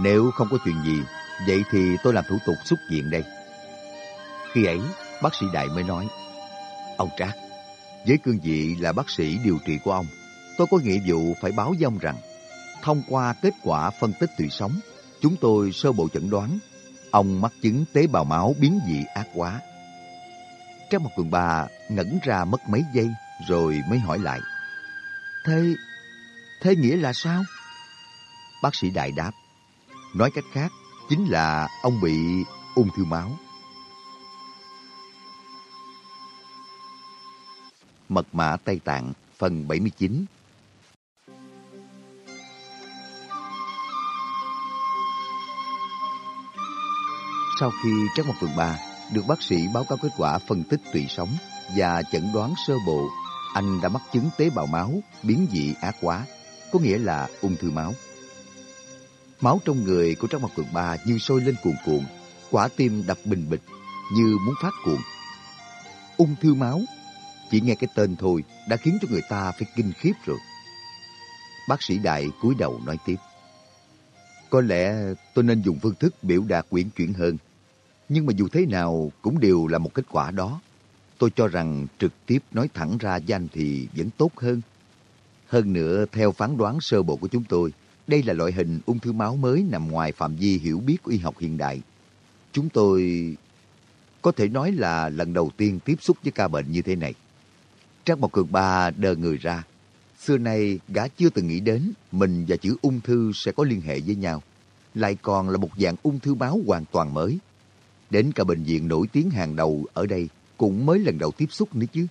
Nếu không có chuyện gì, vậy thì tôi làm thủ tục xuất viện đây. Khi ấy, bác sĩ Đại mới nói. Ông Trác, với cương vị là bác sĩ điều trị của ông, tôi có nghĩa vụ phải báo với ông rằng thông qua kết quả phân tích tủy sống, chúng tôi sơ bộ chẩn đoán ông mắc chứng tế bào máu biến dị ác quá. Trang một tuần bà ngẩn ra mất mấy giây rồi mới hỏi lại. Thế, thế nghĩa là sao? Bác sĩ đại đáp. Nói cách khác, chính là ông bị ung thư máu. Mật mã Tây Tạng phần 79 Sau khi Trác Mộc Phường 3 được bác sĩ báo cáo kết quả phân tích tủy sống và chẩn đoán sơ bộ, anh đã mắc chứng tế bào máu biến dị ác quá, có nghĩa là ung thư máu. Máu trong người của Trác Mộc Cường Ba như sôi lên cuồn cuộn, quả tim đập bình bịch như muốn phát cuộn. Ung thư máu, chỉ nghe cái tên thôi đã khiến cho người ta phải kinh khiếp rồi. Bác sĩ Đại cúi đầu nói tiếp. Có lẽ tôi nên dùng phương thức biểu đạt quyển chuyển hơn nhưng mà dù thế nào cũng đều là một kết quả đó. Tôi cho rằng trực tiếp nói thẳng ra danh thì vẫn tốt hơn. Hơn nữa, theo phán đoán sơ bộ của chúng tôi, đây là loại hình ung thư máu mới nằm ngoài phạm vi hiểu biết của y học hiện đại. Chúng tôi có thể nói là lần đầu tiên tiếp xúc với ca bệnh như thế này. Trác Mộc Cường Ba đờ người ra. Xưa nay, gã chưa từng nghĩ đến mình và chữ ung thư sẽ có liên hệ với nhau. Lại còn là một dạng ung thư máu hoàn toàn mới. Đến cả bệnh viện nổi tiếng hàng đầu ở đây cũng mới lần đầu tiếp xúc nữa chứ.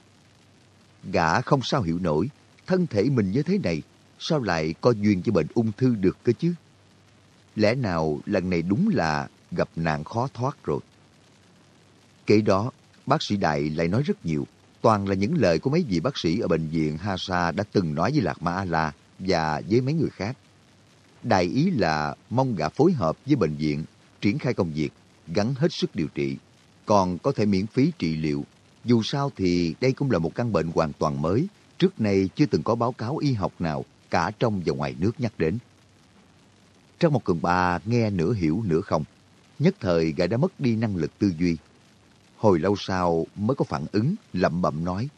Gã không sao hiểu nổi, thân thể mình như thế này, sao lại có duyên với bệnh ung thư được cơ chứ? Lẽ nào lần này đúng là gặp nạn khó thoát rồi? Kể đó, bác sĩ Đại lại nói rất nhiều, toàn là những lời của mấy vị bác sĩ ở bệnh viện Hasa đã từng nói với Lạc Ma A-La và với mấy người khác. Đại ý là mong gã phối hợp với bệnh viện, triển khai công việc, gắn hết sức điều trị, còn có thể miễn phí trị liệu. Dù sao thì đây cũng là một căn bệnh hoàn toàn mới, trước nay chưa từng có báo cáo y học nào cả trong và ngoài nước nhắc đến. Trong một cường bà nghe nửa hiểu nửa không, nhất thời gã đã mất đi năng lực tư duy. Hồi lâu sau mới có phản ứng, lẩm bẩm nói.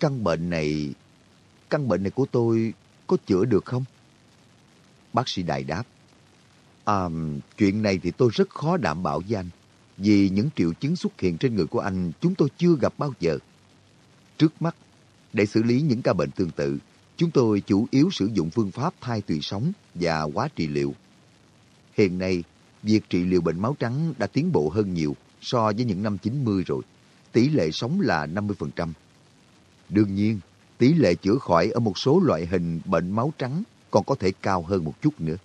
Căn bệnh này, căn bệnh này của tôi có chữa được không? Bác sĩ Đại đáp. À, chuyện này thì tôi rất khó đảm bảo với anh. Vì những triệu chứng xuất hiện trên người của anh chúng tôi chưa gặp bao giờ. Trước mắt, để xử lý những ca bệnh tương tự, chúng tôi chủ yếu sử dụng phương pháp thai tùy sống và quá trị liệu. Hiện nay, việc trị liệu bệnh máu trắng đã tiến bộ hơn nhiều so với những năm 90 rồi. Tỷ lệ sống là 50%. Đương nhiên, tỷ lệ chữa khỏi ở một số loại hình bệnh máu trắng còn có thể cao hơn một chút nữa.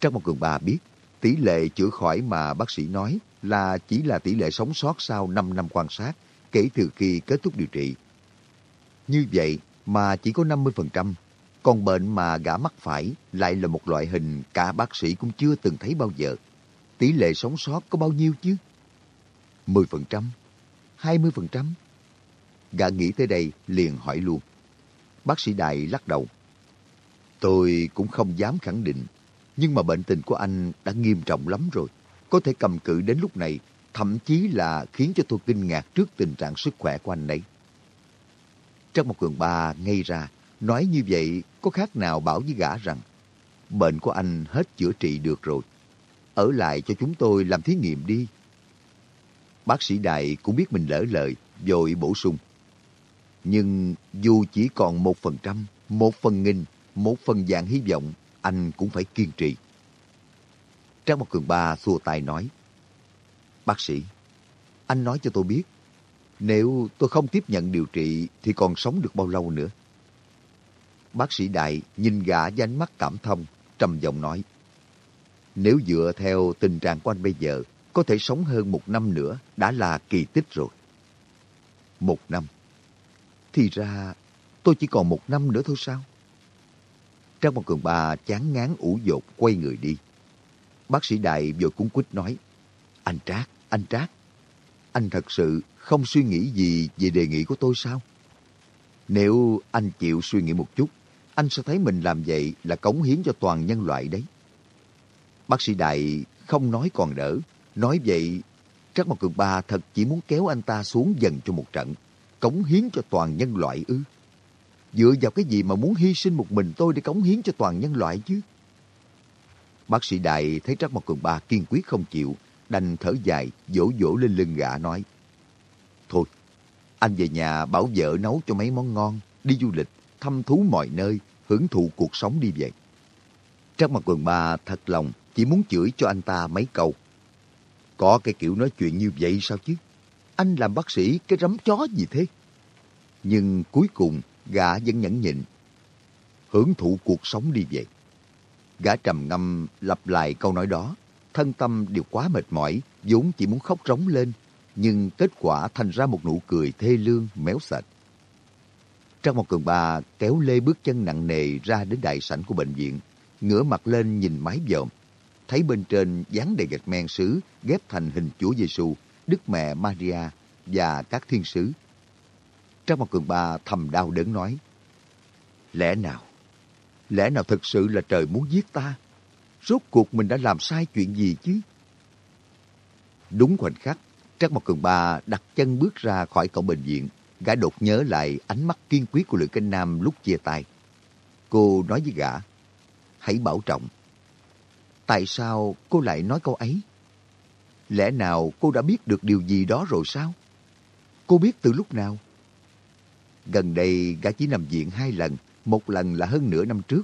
Trong một cường bà biết, tỷ lệ chữa khỏi mà bác sĩ nói là chỉ là tỷ lệ sống sót sau 5 năm quan sát kể từ khi kết thúc điều trị. Như vậy mà chỉ có 50%, còn bệnh mà gã mắc phải lại là một loại hình cả bác sĩ cũng chưa từng thấy bao giờ. Tỷ lệ sống sót có bao nhiêu chứ? 10%? 20%? Gã nghĩ tới đây liền hỏi luôn. Bác sĩ Đại lắc đầu. Tôi cũng không dám khẳng định, nhưng mà bệnh tình của anh đã nghiêm trọng lắm rồi. Có thể cầm cự đến lúc này, thậm chí là khiến cho tôi kinh ngạc trước tình trạng sức khỏe của anh ấy. Trong một cường ba ngay ra, nói như vậy có khác nào bảo với gã rằng bệnh của anh hết chữa trị được rồi. Ở lại cho chúng tôi làm thí nghiệm đi. Bác sĩ Đại cũng biết mình lỡ lời, vội bổ sung. Nhưng dù chỉ còn một phần trăm, một phần nghìn, một phần dạng hy vọng, anh cũng phải kiên trì. Trang một cường ba xua tay nói. Bác sĩ, anh nói cho tôi biết, nếu tôi không tiếp nhận điều trị thì còn sống được bao lâu nữa? Bác sĩ Đại nhìn gã với ánh mắt cảm thông, trầm giọng nói. Nếu dựa theo tình trạng của anh bây giờ, có thể sống hơn một năm nữa đã là kỳ tích rồi. Một năm. Thì ra tôi chỉ còn một năm nữa thôi sao? Trang một cường bà chán ngán ủ dột quay người đi. Bác sĩ Đại vừa cúng quýt nói, Anh Trác, anh Trác, anh thật sự không suy nghĩ gì về đề nghị của tôi sao? Nếu anh chịu suy nghĩ một chút, anh sẽ thấy mình làm vậy là cống hiến cho toàn nhân loại đấy. Bác sĩ Đại không nói còn đỡ, nói vậy Trác Mộc Cường Ba thật chỉ muốn kéo anh ta xuống dần cho một trận, cống hiến cho toàn nhân loại ư. Dựa vào cái gì mà muốn hy sinh một mình tôi để cống hiến cho toàn nhân loại chứ? Bác sĩ Đại thấy Trác Mộc Cường Ba kiên quyết không chịu, đành thở dài, vỗ vỗ lên lưng gã nói. Thôi, anh về nhà bảo vợ nấu cho mấy món ngon, đi du lịch, thăm thú mọi nơi, hưởng thụ cuộc sống đi vậy. Trác Mộc Cường Ba thật lòng chỉ muốn chửi cho anh ta mấy câu. Có cái kiểu nói chuyện như vậy sao chứ? Anh làm bác sĩ cái rắm chó gì thế? Nhưng cuối cùng gã vẫn nhẫn nhịn. Hưởng thụ cuộc sống đi vậy. Gã trầm ngâm lặp lại câu nói đó. Thân tâm đều quá mệt mỏi, vốn chỉ muốn khóc rống lên. Nhưng kết quả thành ra một nụ cười thê lương, méo sạch. Trong một cường bà kéo lê bước chân nặng nề ra đến đại sảnh của bệnh viện, ngửa mặt lên nhìn mái dòm, thấy bên trên dán đầy gạch men sứ ghép thành hình Chúa Giêsu, Đức Mẹ Maria và các thiên sứ. Trang một cường ba thầm đau đớn nói, Lẽ nào? Lẽ nào thật sự là trời muốn giết ta? Rốt cuộc mình đã làm sai chuyện gì chứ? Đúng khoảnh khắc, Trang một cường ba đặt chân bước ra khỏi cổng bệnh viện, gã đột nhớ lại ánh mắt kiên quyết của Lữ Canh Nam lúc chia tay. Cô nói với gã, hãy bảo trọng. Tại sao cô lại nói câu ấy? Lẽ nào cô đã biết được điều gì đó rồi sao? Cô biết từ lúc nào? Gần đây gã chỉ nằm viện hai lần, một lần là hơn nửa năm trước.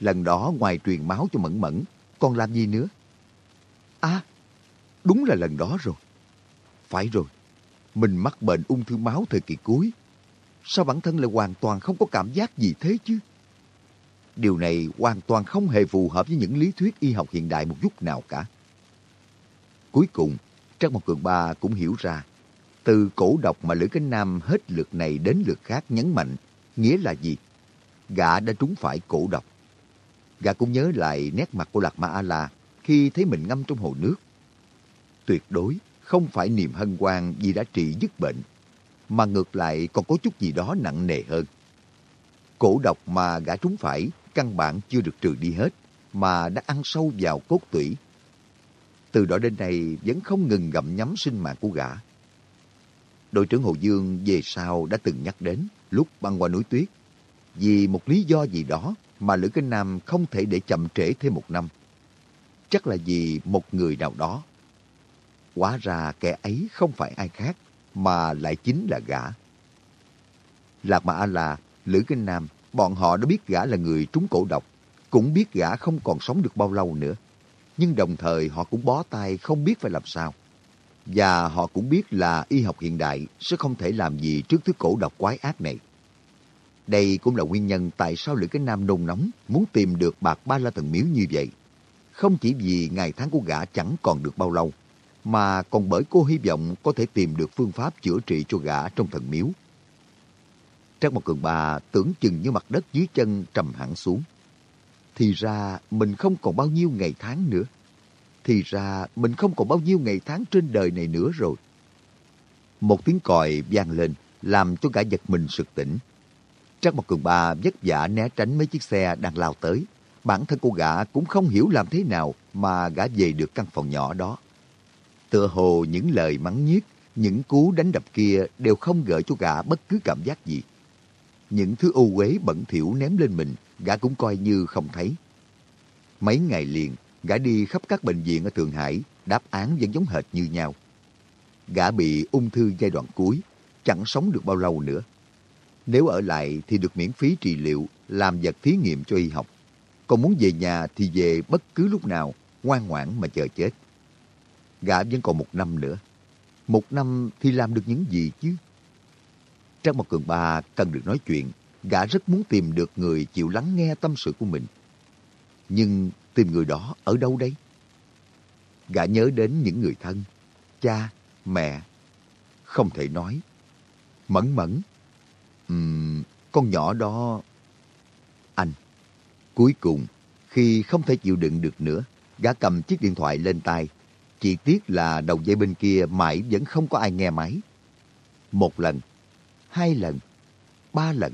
Lần đó ngoài truyền máu cho Mẫn Mẫn, còn làm gì nữa? À, đúng là lần đó rồi. Phải rồi, mình mắc bệnh ung thư máu thời kỳ cuối. sao bản thân lại hoàn toàn không có cảm giác gì thế chứ? Điều này hoàn toàn không hề phù hợp với những lý thuyết y học hiện đại một chút nào cả. Cuối cùng, Trang Mộc Cường Ba cũng hiểu ra, từ cổ độc mà Lữ Cánh Nam hết lượt này đến lượt khác nhấn mạnh, nghĩa là gì? Gã đã trúng phải cổ độc. Gã cũng nhớ lại nét mặt của Lạc Ma A-La khi thấy mình ngâm trong hồ nước. Tuyệt đối không phải niềm hân hoan vì đã trị dứt bệnh, mà ngược lại còn có chút gì đó nặng nề hơn. Cổ độc mà gã trúng phải căn bản chưa được trừ đi hết, mà đã ăn sâu vào cốt tủy. Từ đó đến nay vẫn không ngừng gặm nhắm sinh mạng của gã. Đội trưởng Hồ Dương về sau đã từng nhắc đến lúc băng qua núi tuyết. Vì một lý do gì đó mà Lữ Kinh Nam không thể để chậm trễ thêm một năm. Chắc là vì một người nào đó. Quá ra kẻ ấy không phải ai khác, mà lại chính là gã. Lạc Mà A-La, Lữ Kinh Nam, bọn họ đã biết gã là người trúng cổ độc, cũng biết gã không còn sống được bao lâu nữa. Nhưng đồng thời họ cũng bó tay không biết phải làm sao. Và họ cũng biết là y học hiện đại sẽ không thể làm gì trước thứ cổ độc quái ác này. Đây cũng là nguyên nhân tại sao Lữ Cái Nam nôn nóng muốn tìm được bạc ba la thần miếu như vậy. Không chỉ vì ngày tháng của gã chẳng còn được bao lâu, mà còn bởi cô hy vọng có thể tìm được phương pháp chữa trị cho gã trong thần miếu. Trang một cường bà tưởng chừng như mặt đất dưới chân trầm hẳn xuống. Thì ra mình không còn bao nhiêu ngày tháng nữa. Thì ra mình không còn bao nhiêu ngày tháng trên đời này nữa rồi. Một tiếng còi vang lên, làm cho gã giật mình sực tỉnh. Trang một cường bà vất vả né tránh mấy chiếc xe đang lao tới. Bản thân cô gã cũng không hiểu làm thế nào mà gã về được căn phòng nhỏ đó. Tựa hồ những lời mắng nhiếc, những cú đánh đập kia đều không gợi cho gã bất cứ cảm giác gì. Những thứ ô uế bẩn thỉu ném lên mình, gã cũng coi như không thấy. Mấy ngày liền, gã đi khắp các bệnh viện ở Thượng Hải, đáp án vẫn giống hệt như nhau. Gã bị ung thư giai đoạn cuối, chẳng sống được bao lâu nữa. Nếu ở lại thì được miễn phí trị liệu, làm vật thí nghiệm cho y học. Còn muốn về nhà thì về bất cứ lúc nào, ngoan ngoãn mà chờ chết. Gã vẫn còn một năm nữa. Một năm thì làm được những gì chứ? Trang Mộc Cường Ba cần được nói chuyện. Gã rất muốn tìm được người chịu lắng nghe tâm sự của mình. Nhưng tìm người đó ở đâu đây? Gã nhớ đến những người thân, cha, mẹ. Không thể nói. Mẫn mẫn. Uhm, con nhỏ đó... Anh. Cuối cùng, khi không thể chịu đựng được nữa, gã cầm chiếc điện thoại lên tay. Chỉ tiếc là đầu dây bên kia mãi vẫn không có ai nghe máy. Một lần, hai lần, ba lần.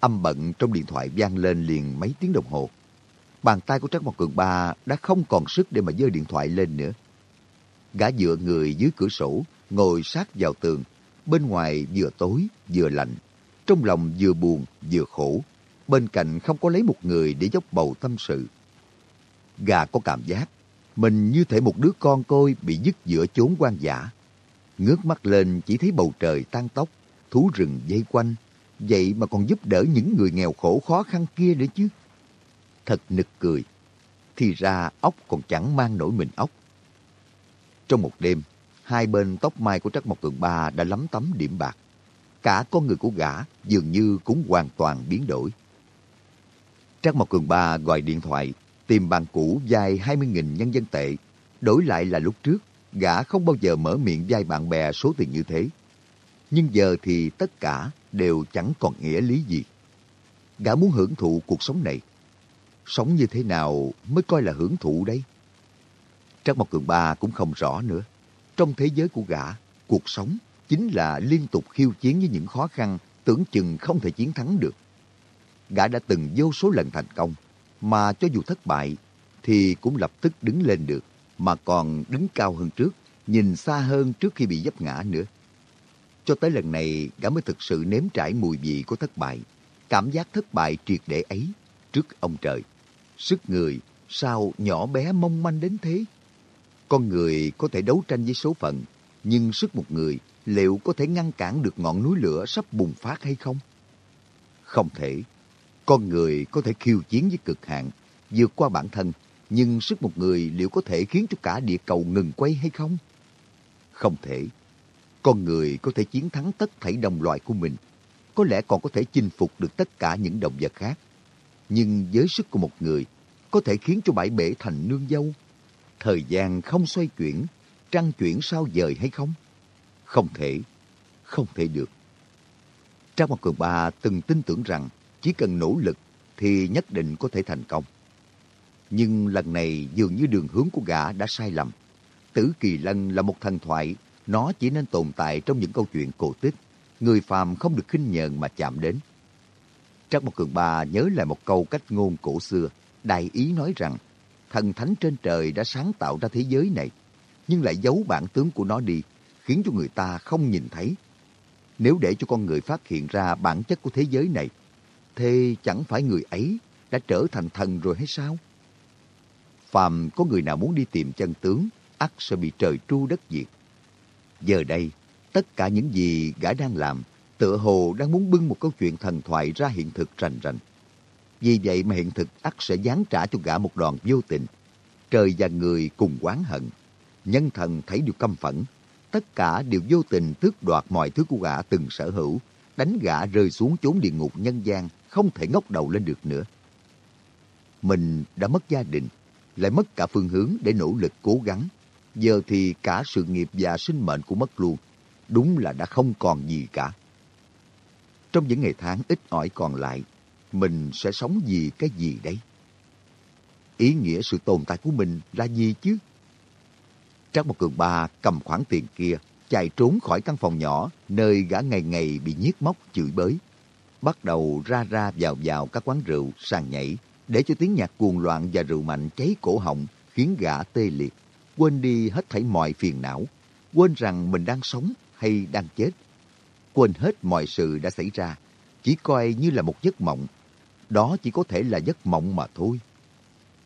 Âm bận trong điện thoại vang lên liền mấy tiếng đồng hồ. Bàn tay của Trác Mộc Cường Ba đã không còn sức để mà giơ điện thoại lên nữa. Gã dựa người dưới cửa sổ, ngồi sát vào tường. Bên ngoài vừa tối vừa lạnh. Trong lòng vừa buồn vừa khổ. Bên cạnh không có lấy một người để dốc bầu tâm sự. Gà có cảm giác mình như thể một đứa con côi bị dứt giữa chốn quan giả. Ngước mắt lên chỉ thấy bầu trời tan tóc, thú rừng dây quanh. Vậy mà còn giúp đỡ những người nghèo khổ khó khăn kia nữa chứ. Thật nực cười. Thì ra ốc còn chẳng mang nổi mình ốc. Trong một đêm, hai bên tóc mai của Trắc Mộc Cường Ba đã lắm tấm điểm bạc. Cả con người của gã dường như cũng hoàn toàn biến đổi. Trắc Mộc Cường Ba gọi điện thoại tìm bạn cũ dài 20.000 nhân dân tệ. Đổi lại là lúc trước, gã không bao giờ mở miệng vay bạn bè số tiền như thế. Nhưng giờ thì tất cả đều chẳng còn nghĩa lý gì. Gã muốn hưởng thụ cuộc sống này. Sống như thế nào mới coi là hưởng thụ đây? Trác Mộc Cường Ba cũng không rõ nữa. Trong thế giới của gã, cuộc sống chính là liên tục khiêu chiến với những khó khăn tưởng chừng không thể chiến thắng được. Gã đã từng vô số lần thành công, mà cho dù thất bại thì cũng lập tức đứng lên được, mà còn đứng cao hơn trước, nhìn xa hơn trước khi bị dấp ngã nữa. Cho tới lần này, gã mới thực sự nếm trải mùi vị của thất bại. Cảm giác thất bại triệt để ấy trước ông trời. Sức người sao nhỏ bé mong manh đến thế? Con người có thể đấu tranh với số phận, nhưng sức một người liệu có thể ngăn cản được ngọn núi lửa sắp bùng phát hay không? Không thể. Con người có thể khiêu chiến với cực hạn, vượt qua bản thân, nhưng sức một người liệu có thể khiến cho cả địa cầu ngừng quay hay không? Không thể. Con người có thể chiến thắng tất thảy đồng loại của mình, có lẽ còn có thể chinh phục được tất cả những động vật khác. Nhưng với sức của một người, có thể khiến cho bãi bể thành nương dâu. Thời gian không xoay chuyển, trăng chuyển sao dời hay không? Không thể, không thể được. Trang Mặt Cường Ba từng tin tưởng rằng chỉ cần nỗ lực thì nhất định có thể thành công. Nhưng lần này dường như đường hướng của gã đã sai lầm. Tử Kỳ Lân là một thần thoại, nó chỉ nên tồn tại trong những câu chuyện cổ tích. Người phàm không được khinh nhờn mà chạm đến. Trang Một Cường Ba nhớ lại một câu cách ngôn cổ xưa, đại ý nói rằng thần thánh trên trời đã sáng tạo ra thế giới này, nhưng lại giấu bản tướng của nó đi, khiến cho người ta không nhìn thấy. Nếu để cho con người phát hiện ra bản chất của thế giới này, thế chẳng phải người ấy đã trở thành thần rồi hay sao? Phàm có người nào muốn đi tìm chân tướng, ắt sẽ bị trời tru đất diệt. Giờ đây, tất cả những gì gã đang làm, tựa hồ đang muốn bưng một câu chuyện thần thoại ra hiện thực rành rành. Vì vậy mà hiện thực ắt sẽ giáng trả cho gã một đòn vô tình. Trời và người cùng oán hận. Nhân thần thấy điều căm phẫn. Tất cả đều vô tình tước đoạt mọi thứ của gã từng sở hữu, đánh gã rơi xuống chốn địa ngục nhân gian, không thể ngóc đầu lên được nữa. Mình đã mất gia đình, lại mất cả phương hướng để nỗ lực cố gắng. Giờ thì cả sự nghiệp và sinh mệnh cũng mất luôn. Đúng là đã không còn gì cả. Trong những ngày tháng ít ỏi còn lại, mình sẽ sống vì cái gì đấy? Ý nghĩa sự tồn tại của mình là gì chứ? Trác Mộc Cường Ba cầm khoản tiền kia, chạy trốn khỏi căn phòng nhỏ nơi gã ngày ngày bị nhiếc móc chửi bới. Bắt đầu ra ra vào vào các quán rượu, sàn nhảy, để cho tiếng nhạc cuồng loạn và rượu mạnh cháy cổ họng khiến gã tê liệt, quên đi hết thảy mọi phiền não, quên rằng mình đang sống hay đang chết. Quên hết mọi sự đã xảy ra, chỉ coi như là một giấc mộng đó chỉ có thể là giấc mộng mà thôi.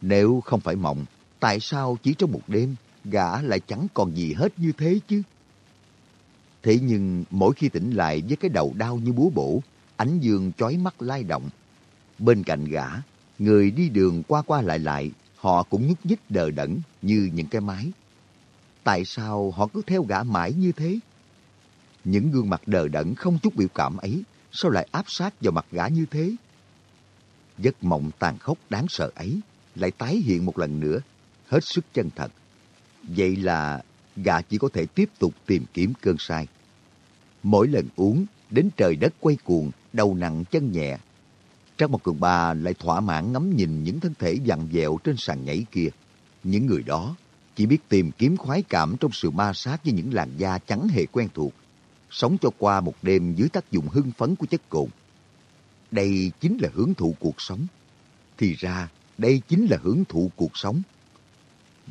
Nếu không phải mộng, tại sao chỉ trong một đêm gã lại chẳng còn gì hết như thế chứ? Thế nhưng mỗi khi tỉnh lại với cái đầu đau như búa bổ, ánh dương chói mắt lai động. Bên cạnh gã, người đi đường qua qua lại lại, họ cũng nhúc nhích đờ đẫn như những cái máy. Tại sao họ cứ theo gã mãi như thế? Những gương mặt đờ đẫn không chút biểu cảm ấy, sao lại áp sát vào mặt gã như thế? Giấc mộng tàn khốc đáng sợ ấy lại tái hiện một lần nữa, hết sức chân thật. Vậy là gã chỉ có thể tiếp tục tìm kiếm cơn sai. Mỗi lần uống, đến trời đất quay cuồng, đầu nặng chân nhẹ. Trang một cường ba lại thỏa mãn ngắm nhìn những thân thể vặn vẹo trên sàn nhảy kia. Những người đó chỉ biết tìm kiếm khoái cảm trong sự ma sát với những làn da chẳng hề quen thuộc. Sống cho qua một đêm dưới tác dụng hưng phấn của chất cồn. Đây chính là hưởng thụ cuộc sống. Thì ra, đây chính là hưởng thụ cuộc sống.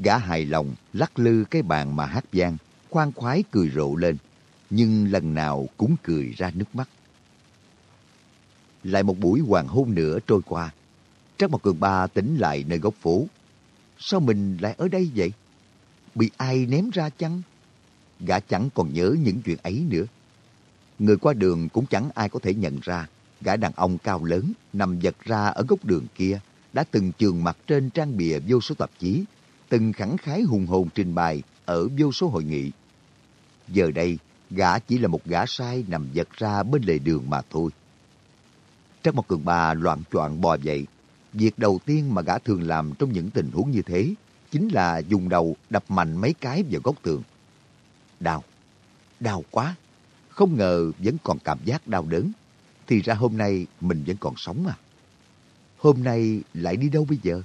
Gã hài lòng lắc lư cái bàn mà hát vang, khoan khoái cười rộ lên, nhưng lần nào cũng cười ra nước mắt. Lại một buổi hoàng hôn nữa trôi qua, Trác Mộc Cường Ba tỉnh lại nơi góc phố. Sao mình lại ở đây vậy? Bị ai ném ra chăng? Gã chẳng còn nhớ những chuyện ấy nữa. Người qua đường cũng chẳng ai có thể nhận ra gã đàn ông cao lớn nằm giật ra ở góc đường kia đã từng trường mặt trên trang bìa vô số tạp chí, từng khẳng khái hùng hồn trình bày ở vô số hội nghị. Giờ đây, gã chỉ là một gã sai nằm giật ra bên lề đường mà thôi. Trác một cường bà loạn choạng bò dậy. Việc đầu tiên mà gã thường làm trong những tình huống như thế chính là dùng đầu đập mạnh mấy cái vào góc tường. Đau, đau quá. Không ngờ vẫn còn cảm giác đau đớn thì ra hôm nay mình vẫn còn sống à. Hôm nay lại đi đâu bây giờ?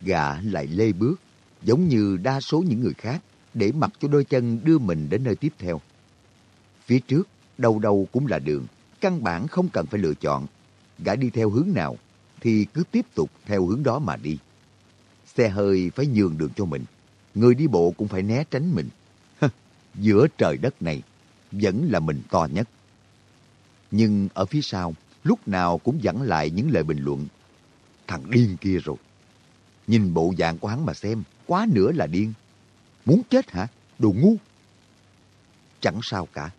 Gã lại lê bước, giống như đa số những người khác, để mặc cho đôi chân đưa mình đến nơi tiếp theo. Phía trước, đâu đâu cũng là đường, căn bản không cần phải lựa chọn. Gã đi theo hướng nào, thì cứ tiếp tục theo hướng đó mà đi. Xe hơi phải nhường đường cho mình, người đi bộ cũng phải né tránh mình. Giữa trời đất này, vẫn là mình to nhất. Nhưng ở phía sau, lúc nào cũng dẫn lại những lời bình luận. Thằng điên kia rồi. Nhìn bộ dạng của hắn mà xem, quá nữa là điên. Muốn chết hả? Đồ ngu. Chẳng sao cả.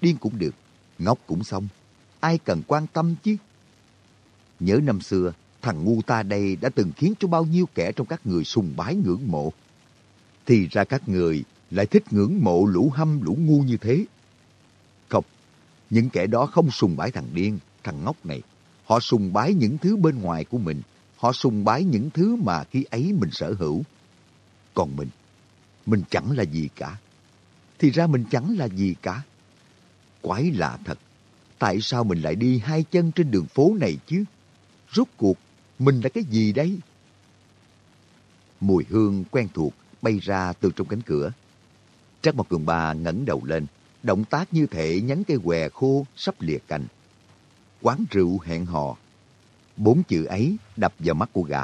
Điên cũng được, ngốc cũng xong. Ai cần quan tâm chứ? Nhớ năm xưa, thằng ngu ta đây đã từng khiến cho bao nhiêu kẻ trong các người sùng bái ngưỡng mộ. Thì ra các người lại thích ngưỡng mộ lũ hâm lũ ngu như thế. Không, Những kẻ đó không sùng bái thằng điên, thằng ngốc này. Họ sùng bái những thứ bên ngoài của mình. Họ sùng bái những thứ mà khi ấy mình sở hữu. Còn mình, mình chẳng là gì cả. Thì ra mình chẳng là gì cả. Quái lạ thật. Tại sao mình lại đi hai chân trên đường phố này chứ? Rốt cuộc, mình là cái gì đấy? Mùi hương quen thuộc bay ra từ trong cánh cửa. Trác Mộc Cường Ba ngẩng đầu lên, động tác như thể nhánh cây què khô sắp lìa cành. Quán rượu hẹn hò. Bốn chữ ấy đập vào mắt của gã.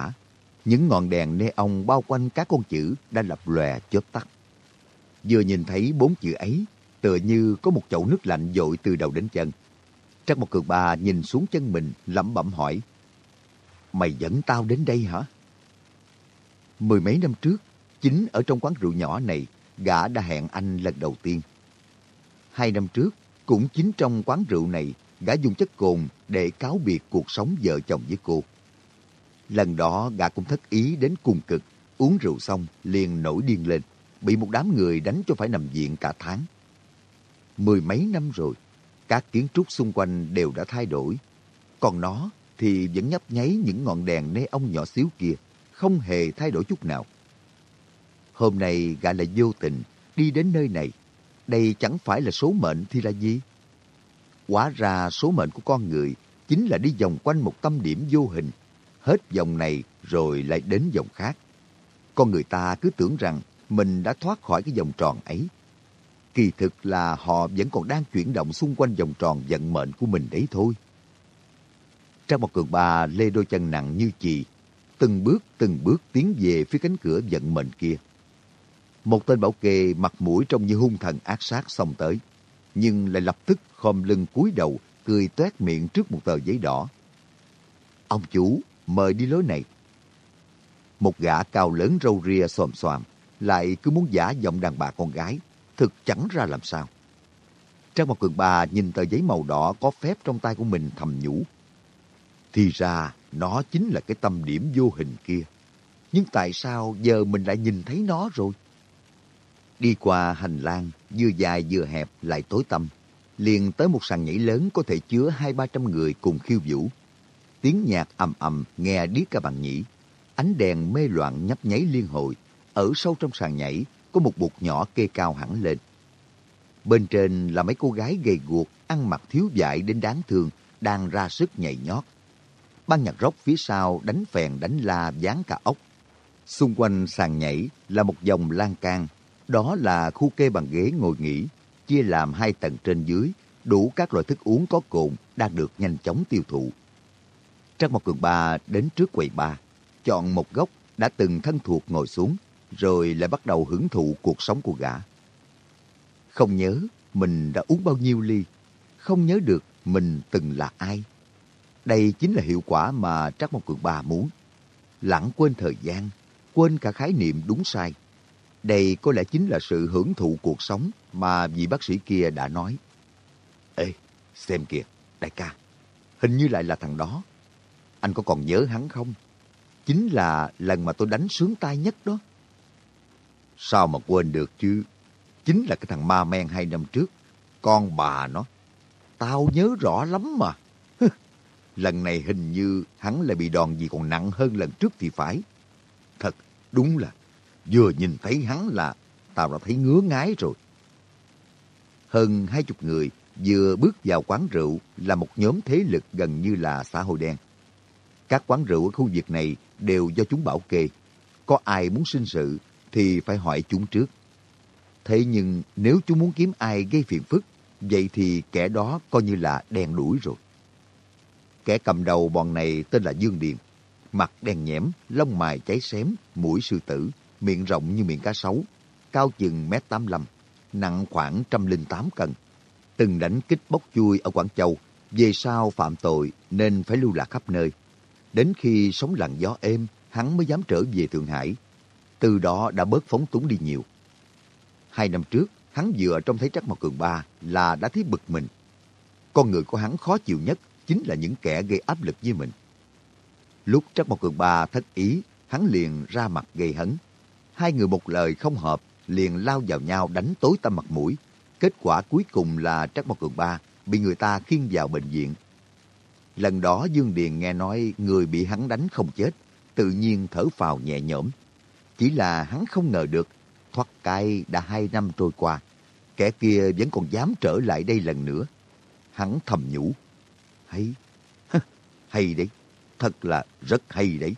Những ngọn đèn neon bao quanh các con chữ đã lập lòe chớp tắt. Vừa nhìn thấy bốn chữ ấy, tựa như có một chậu nước lạnh dội từ đầu đến chân. Trác Mộc Cường Ba nhìn xuống chân mình, lẩm bẩm hỏi. Mày dẫn tao đến đây hả? Mười mấy năm trước, chính ở trong quán rượu nhỏ này, gã đã hẹn anh lần đầu tiên. Hai năm trước, cũng chính trong quán rượu này, gã dùng chất cồn để cáo biệt cuộc sống vợ chồng với cô. Lần đó gã cũng thất ý đến cùng cực, uống rượu xong liền nổi điên lên, bị một đám người đánh cho phải nằm viện cả tháng. Mười mấy năm rồi, các kiến trúc xung quanh đều đã thay đổi. Còn nó thì vẫn nhấp nháy những ngọn đèn nê ông nhỏ xíu kia, không hề thay đổi chút nào. Hôm nay gã lại vô tình đi đến nơi này. Đây chẳng phải là số mệnh thì là gì? Quả ra số mệnh của con người chính là đi vòng quanh một tâm điểm vô hình. Hết vòng này rồi lại đến vòng khác. Con người ta cứ tưởng rằng mình đã thoát khỏi cái vòng tròn ấy. Kỳ thực là họ vẫn còn đang chuyển động xung quanh vòng tròn vận mệnh của mình đấy thôi. Trang một cường bà lê đôi chân nặng như chì, từng bước từng bước tiến về phía cánh cửa vận mệnh kia. Một tên bảo kê mặt mũi trông như hung thần ác sát xông tới, nhưng lại lập tức khom lưng cúi đầu, cười toét miệng trước một tờ giấy đỏ. Ông chủ, mời đi lối này. Một gã cao lớn râu ria xòm xoàm, lại cứ muốn giả giọng đàn bà con gái, thực chẳng ra làm sao. Trang một cường bà nhìn tờ giấy màu đỏ có phép trong tay của mình thầm nhủ. Thì ra, nó chính là cái tâm điểm vô hình kia. Nhưng tại sao giờ mình lại nhìn thấy nó rồi? Đi qua hành lang, vừa dài vừa hẹp lại tối tăm, liền tới một sàn nhảy lớn có thể chứa hai ba trăm người cùng khiêu vũ. Tiếng nhạc ầm ầm nghe điếc cả bằng nhĩ. Ánh đèn mê loạn nhấp nháy liên hồi. Ở sâu trong sàn nhảy có một bụt nhỏ kê cao hẳn lên. Bên trên là mấy cô gái gầy guộc, ăn mặc thiếu dại đến đáng thương, đang ra sức nhảy nhót. Ban nhạc rock phía sau đánh phèn đánh la dán cả ốc. Xung quanh sàn nhảy là một dòng lan can đó là khu kê bằng ghế ngồi nghỉ, chia làm hai tầng trên dưới, đủ các loại thức uống có cồn đang được nhanh chóng tiêu thụ. Trang một cường ba đến trước quầy ba, chọn một góc đã từng thân thuộc ngồi xuống, rồi lại bắt đầu hưởng thụ cuộc sống của gã. Không nhớ mình đã uống bao nhiêu ly, không nhớ được mình từng là ai. Đây chính là hiệu quả mà Trác Mộc Cường Ba muốn. Lãng quên thời gian, quên cả khái niệm đúng sai. Đây có lẽ chính là sự hưởng thụ cuộc sống mà vị bác sĩ kia đã nói. Ê, xem kìa, đại ca, hình như lại là thằng đó. Anh có còn nhớ hắn không? Chính là lần mà tôi đánh sướng tay nhất đó. Sao mà quên được chứ? Chính là cái thằng ma men hai năm trước. Con bà nó. Tao nhớ rõ lắm mà. <laughs> lần này hình như hắn lại bị đòn gì còn nặng hơn lần trước thì phải. Thật, đúng là Vừa nhìn thấy hắn là tao đã thấy ngứa ngái rồi. Hơn hai chục người vừa bước vào quán rượu là một nhóm thế lực gần như là xã hội đen. Các quán rượu ở khu vực này đều do chúng bảo kê. Có ai muốn sinh sự thì phải hỏi chúng trước. Thế nhưng nếu chúng muốn kiếm ai gây phiền phức, vậy thì kẻ đó coi như là đen đuổi rồi. Kẻ cầm đầu bọn này tên là Dương Điền. Mặt đen nhẽm, lông mày cháy xém, mũi sư tử, miệng rộng như miệng cá sấu, cao chừng mét 85, nặng khoảng 108 cân. Từng đánh kích bốc chui ở Quảng Châu, về sau phạm tội nên phải lưu lạc khắp nơi. Đến khi sống lặng gió êm, hắn mới dám trở về Thượng Hải. Từ đó đã bớt phóng túng đi nhiều. Hai năm trước, hắn vừa trông thấy Trắc Mộc Cường Ba là đã thấy bực mình. Con người của hắn khó chịu nhất chính là những kẻ gây áp lực với mình. Lúc Trắc Mộc Cường Ba thất ý, hắn liền ra mặt gây hấn. Hai người một lời không hợp, liền lao vào nhau đánh tối tăm mặt mũi. Kết quả cuối cùng là Trắc Mộc Cường Ba bị người ta khiêng vào bệnh viện. Lần đó Dương Điền nghe nói người bị hắn đánh không chết, tự nhiên thở phào nhẹ nhõm. Chỉ là hắn không ngờ được, thoát cai đã hai năm trôi qua, kẻ kia vẫn còn dám trở lại đây lần nữa. Hắn thầm nhủ, hay, hay đấy, thật là rất hay đấy.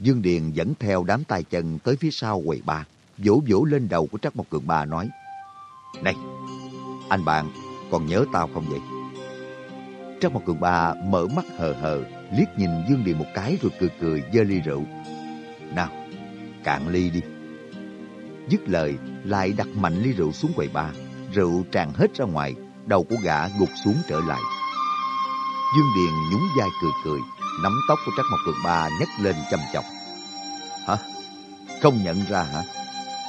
Dương Điền dẫn theo đám tay chân tới phía sau quầy ba, vỗ vỗ lên đầu của Trắc Mộc Cường Ba nói, Này, anh bạn, còn nhớ tao không vậy? Trắc Mộc Cường Ba mở mắt hờ hờ, liếc nhìn Dương Điền một cái rồi cười cười dơ ly rượu. Nào, cạn ly đi. Dứt lời, lại đặt mạnh ly rượu xuống quầy ba, rượu tràn hết ra ngoài, đầu của gã gục xuống trở lại. Dương Điền nhún vai cười cười, nắm tóc của Trắc Mộc Cường Ba nhấc lên chăm chọc. Hả? Không nhận ra hả?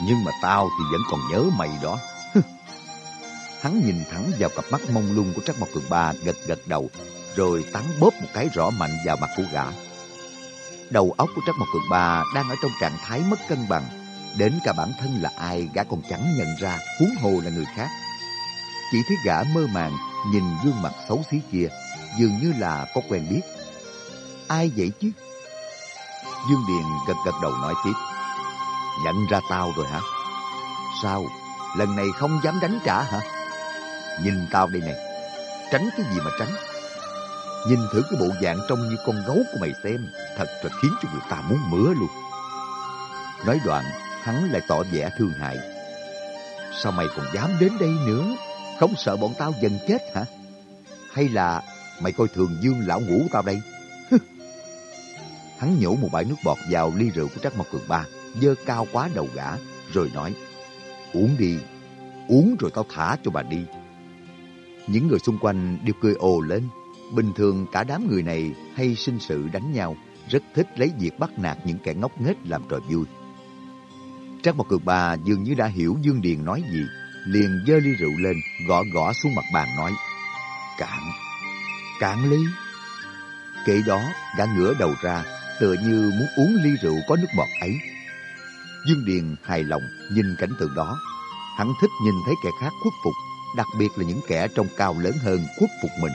Nhưng mà tao thì vẫn còn nhớ mày đó. Hắn nhìn thẳng vào cặp mắt mông lung của Trắc Mộc Cường Ba gật gật đầu, rồi tán bóp một cái rõ mạnh vào mặt của gã. Đầu óc của Trắc Mộc Cường Ba đang ở trong trạng thái mất cân bằng, đến cả bản thân là ai gã còn chẳng nhận ra, huống hồ là người khác. Chỉ thấy gã mơ màng nhìn gương mặt xấu xí kia, dường như là có quen biết. Ai vậy chứ? Dương Điền gật gật đầu nói tiếp. Nhận ra tao rồi hả? Sao? Lần này không dám đánh trả hả? Nhìn tao đây này, tránh cái gì mà tránh? Nhìn thử cái bộ dạng trông như con gấu của mày xem, thật là khiến cho người ta muốn mứa luôn. Nói đoạn, hắn lại tỏ vẻ thương hại. Sao mày còn dám đến đây nữa? Không sợ bọn tao dần chết hả? Hay là mày coi thường dương lão ngũ tao đây? hắn nhổ một bãi nước bọt vào ly rượu của Trắc Mộc Cường Ba, dơ cao quá đầu gã, rồi nói, uống đi, uống rồi tao thả cho bà đi. Những người xung quanh đều cười ồ lên. Bình thường cả đám người này hay sinh sự đánh nhau, rất thích lấy việc bắt nạt những kẻ ngốc nghếch làm trò vui. Trác Mộc Cường Ba dường như đã hiểu Dương Điền nói gì, liền dơ ly rượu lên, gõ gõ xuống mặt bàn nói, Cạn, cạn ly. Kể đó, gã ngửa đầu ra, tựa như muốn uống ly rượu có nước bọt ấy. Dương Điền hài lòng nhìn cảnh tượng đó. Hắn thích nhìn thấy kẻ khác khuất phục, đặc biệt là những kẻ trông cao lớn hơn khuất phục mình.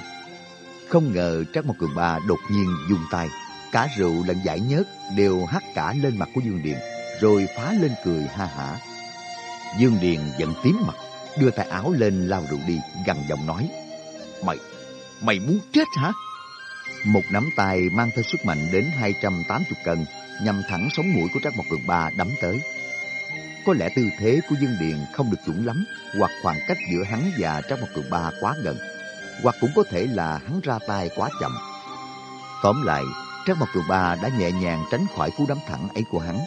Không ngờ Trác Mộc Cường Ba đột nhiên dùng tay, cả rượu lẫn giải nhớt đều hắt cả lên mặt của Dương Điền, rồi phá lên cười ha hả. Dương Điền giận tím mặt, đưa tay áo lên lao rượu đi, gằn giọng nói: "Mày, mày muốn chết hả?" Một nắm tay mang theo sức mạnh đến 280 cân, nhằm thẳng sống mũi của Trác Mộc Cường Ba đấm tới. Có lẽ tư thế của Dương Điền không được chuẩn lắm, hoặc khoảng cách giữa hắn và Trác Mộc Cường Ba quá gần, hoặc cũng có thể là hắn ra tay quá chậm. Tóm lại, Trác Mộc Cường Ba đã nhẹ nhàng tránh khỏi cú đấm thẳng ấy của hắn,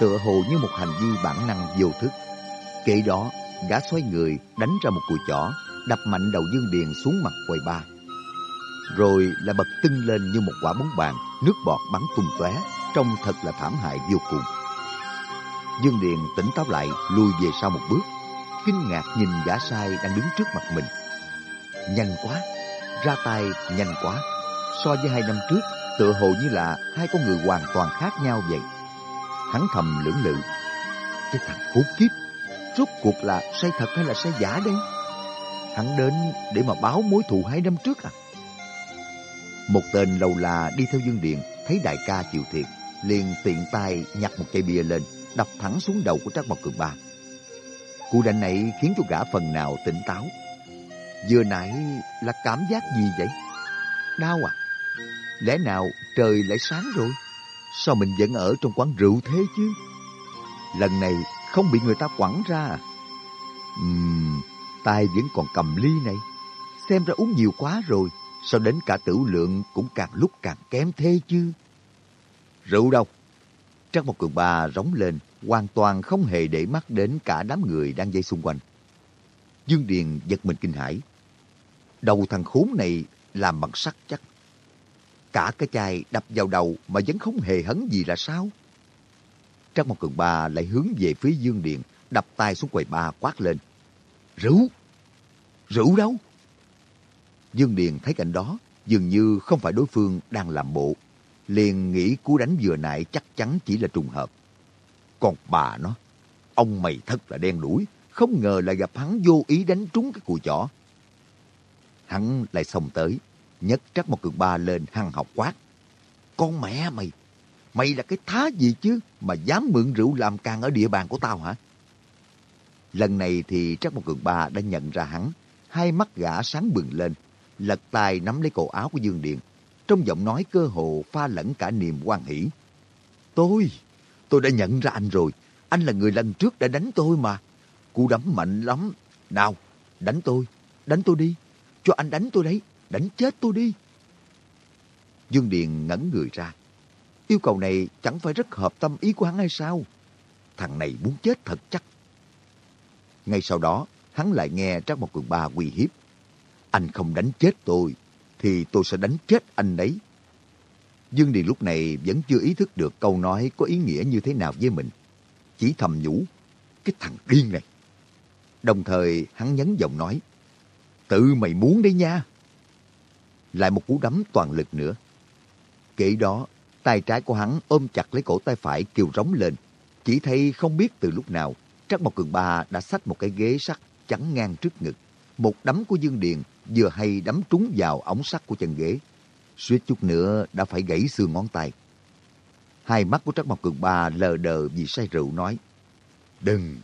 tựa hồ như một hành vi bản năng vô thức. Kể đó, gã xoay người đánh ra một cùi chỏ, đập mạnh đầu Dương Điền xuống mặt quầy ba rồi là bật tưng lên như một quả bóng bàn, nước bọt bắn tung tóe, trông thật là thảm hại vô cùng. Dương Điền tỉnh táo lại, lùi về sau một bước, kinh ngạc nhìn gã sai đang đứng trước mặt mình. Nhanh quá, ra tay nhanh quá, so với hai năm trước, tựa hồ như là hai con người hoàn toàn khác nhau vậy. Hắn thầm lưỡng lự, cái thằng khốn kiếp, rốt cuộc là say thật hay là say giả đây? Hắn đến để mà báo mối thù hai năm trước à? Một tên lầu là đi theo Dương Điện, thấy đại ca chịu thiệt, liền tiện tay nhặt một cây bia lên, đập thẳng xuống đầu của Trác Mộc Cường Ba. Cú đánh này khiến cho gã phần nào tỉnh táo. Vừa nãy là cảm giác gì vậy? Đau à? Lẽ nào trời lại sáng rồi? Sao mình vẫn ở trong quán rượu thế chứ? Lần này không bị người ta quẳng ra à? Ừm, tay vẫn còn cầm ly này. Xem ra uống nhiều quá rồi. Sao đến cả tửu lượng cũng càng lúc càng kém thế chứ? Rượu đâu? Trắc một cường ba rống lên, hoàn toàn không hề để mắt đến cả đám người đang dây xung quanh. Dương Điền giật mình kinh hãi. Đầu thằng khốn này làm bằng sắt chắc. Cả cái chai đập vào đầu mà vẫn không hề hấn gì là sao? Trác một cường ba lại hướng về phía Dương Điền, đập tay xuống quầy ba quát lên. Rượu! Rượu đâu? Dương Điền thấy cảnh đó, dường như không phải đối phương đang làm bộ. Liền nghĩ cú đánh vừa nãy chắc chắn chỉ là trùng hợp. Còn bà nó, ông mày thật là đen đuổi, không ngờ lại gặp hắn vô ý đánh trúng cái cùi chỏ hắn lại xông tới, nhấc Trắc một Cường Ba lên hăng học quát. Con mẹ mày, mày là cái thá gì chứ mà dám mượn rượu làm càng ở địa bàn của tao hả? Lần này thì Trắc một Cường Ba đã nhận ra hắn, hai mắt gã sáng bừng lên, lật tay nắm lấy cổ áo của Dương Điện. Trong giọng nói cơ hồ pha lẫn cả niềm quan hỷ. Tôi, tôi đã nhận ra anh rồi. Anh là người lần trước đã đánh tôi mà. Cú đấm mạnh lắm. Nào, đánh tôi, đánh tôi đi. Cho anh đánh tôi đấy, đánh chết tôi đi. Dương Điền ngẩn người ra. Yêu cầu này chẳng phải rất hợp tâm ý của hắn hay sao? Thằng này muốn chết thật chắc. Ngay sau đó, hắn lại nghe Trác Mộc Cường Ba uy hiếp. Anh không đánh chết tôi, thì tôi sẽ đánh chết anh đấy. Dương Điền lúc này vẫn chưa ý thức được câu nói có ý nghĩa như thế nào với mình. Chỉ thầm nhủ, cái thằng điên này. Đồng thời hắn nhấn giọng nói, tự mày muốn đấy nha. Lại một cú đấm toàn lực nữa. Kể đó, tay trái của hắn ôm chặt lấy cổ tay phải kêu rống lên. Chỉ thấy không biết từ lúc nào, Trắc Mộc Cường Ba đã xách một cái ghế sắt chắn ngang trước ngực. Một đấm của Dương Điền vừa hay đấm trúng vào ống sắt của chân ghế. Suýt chút nữa đã phải gãy xương ngón tay. Hai mắt của Trắc Mộc Cường Ba lờ đờ vì say rượu nói. Đừng,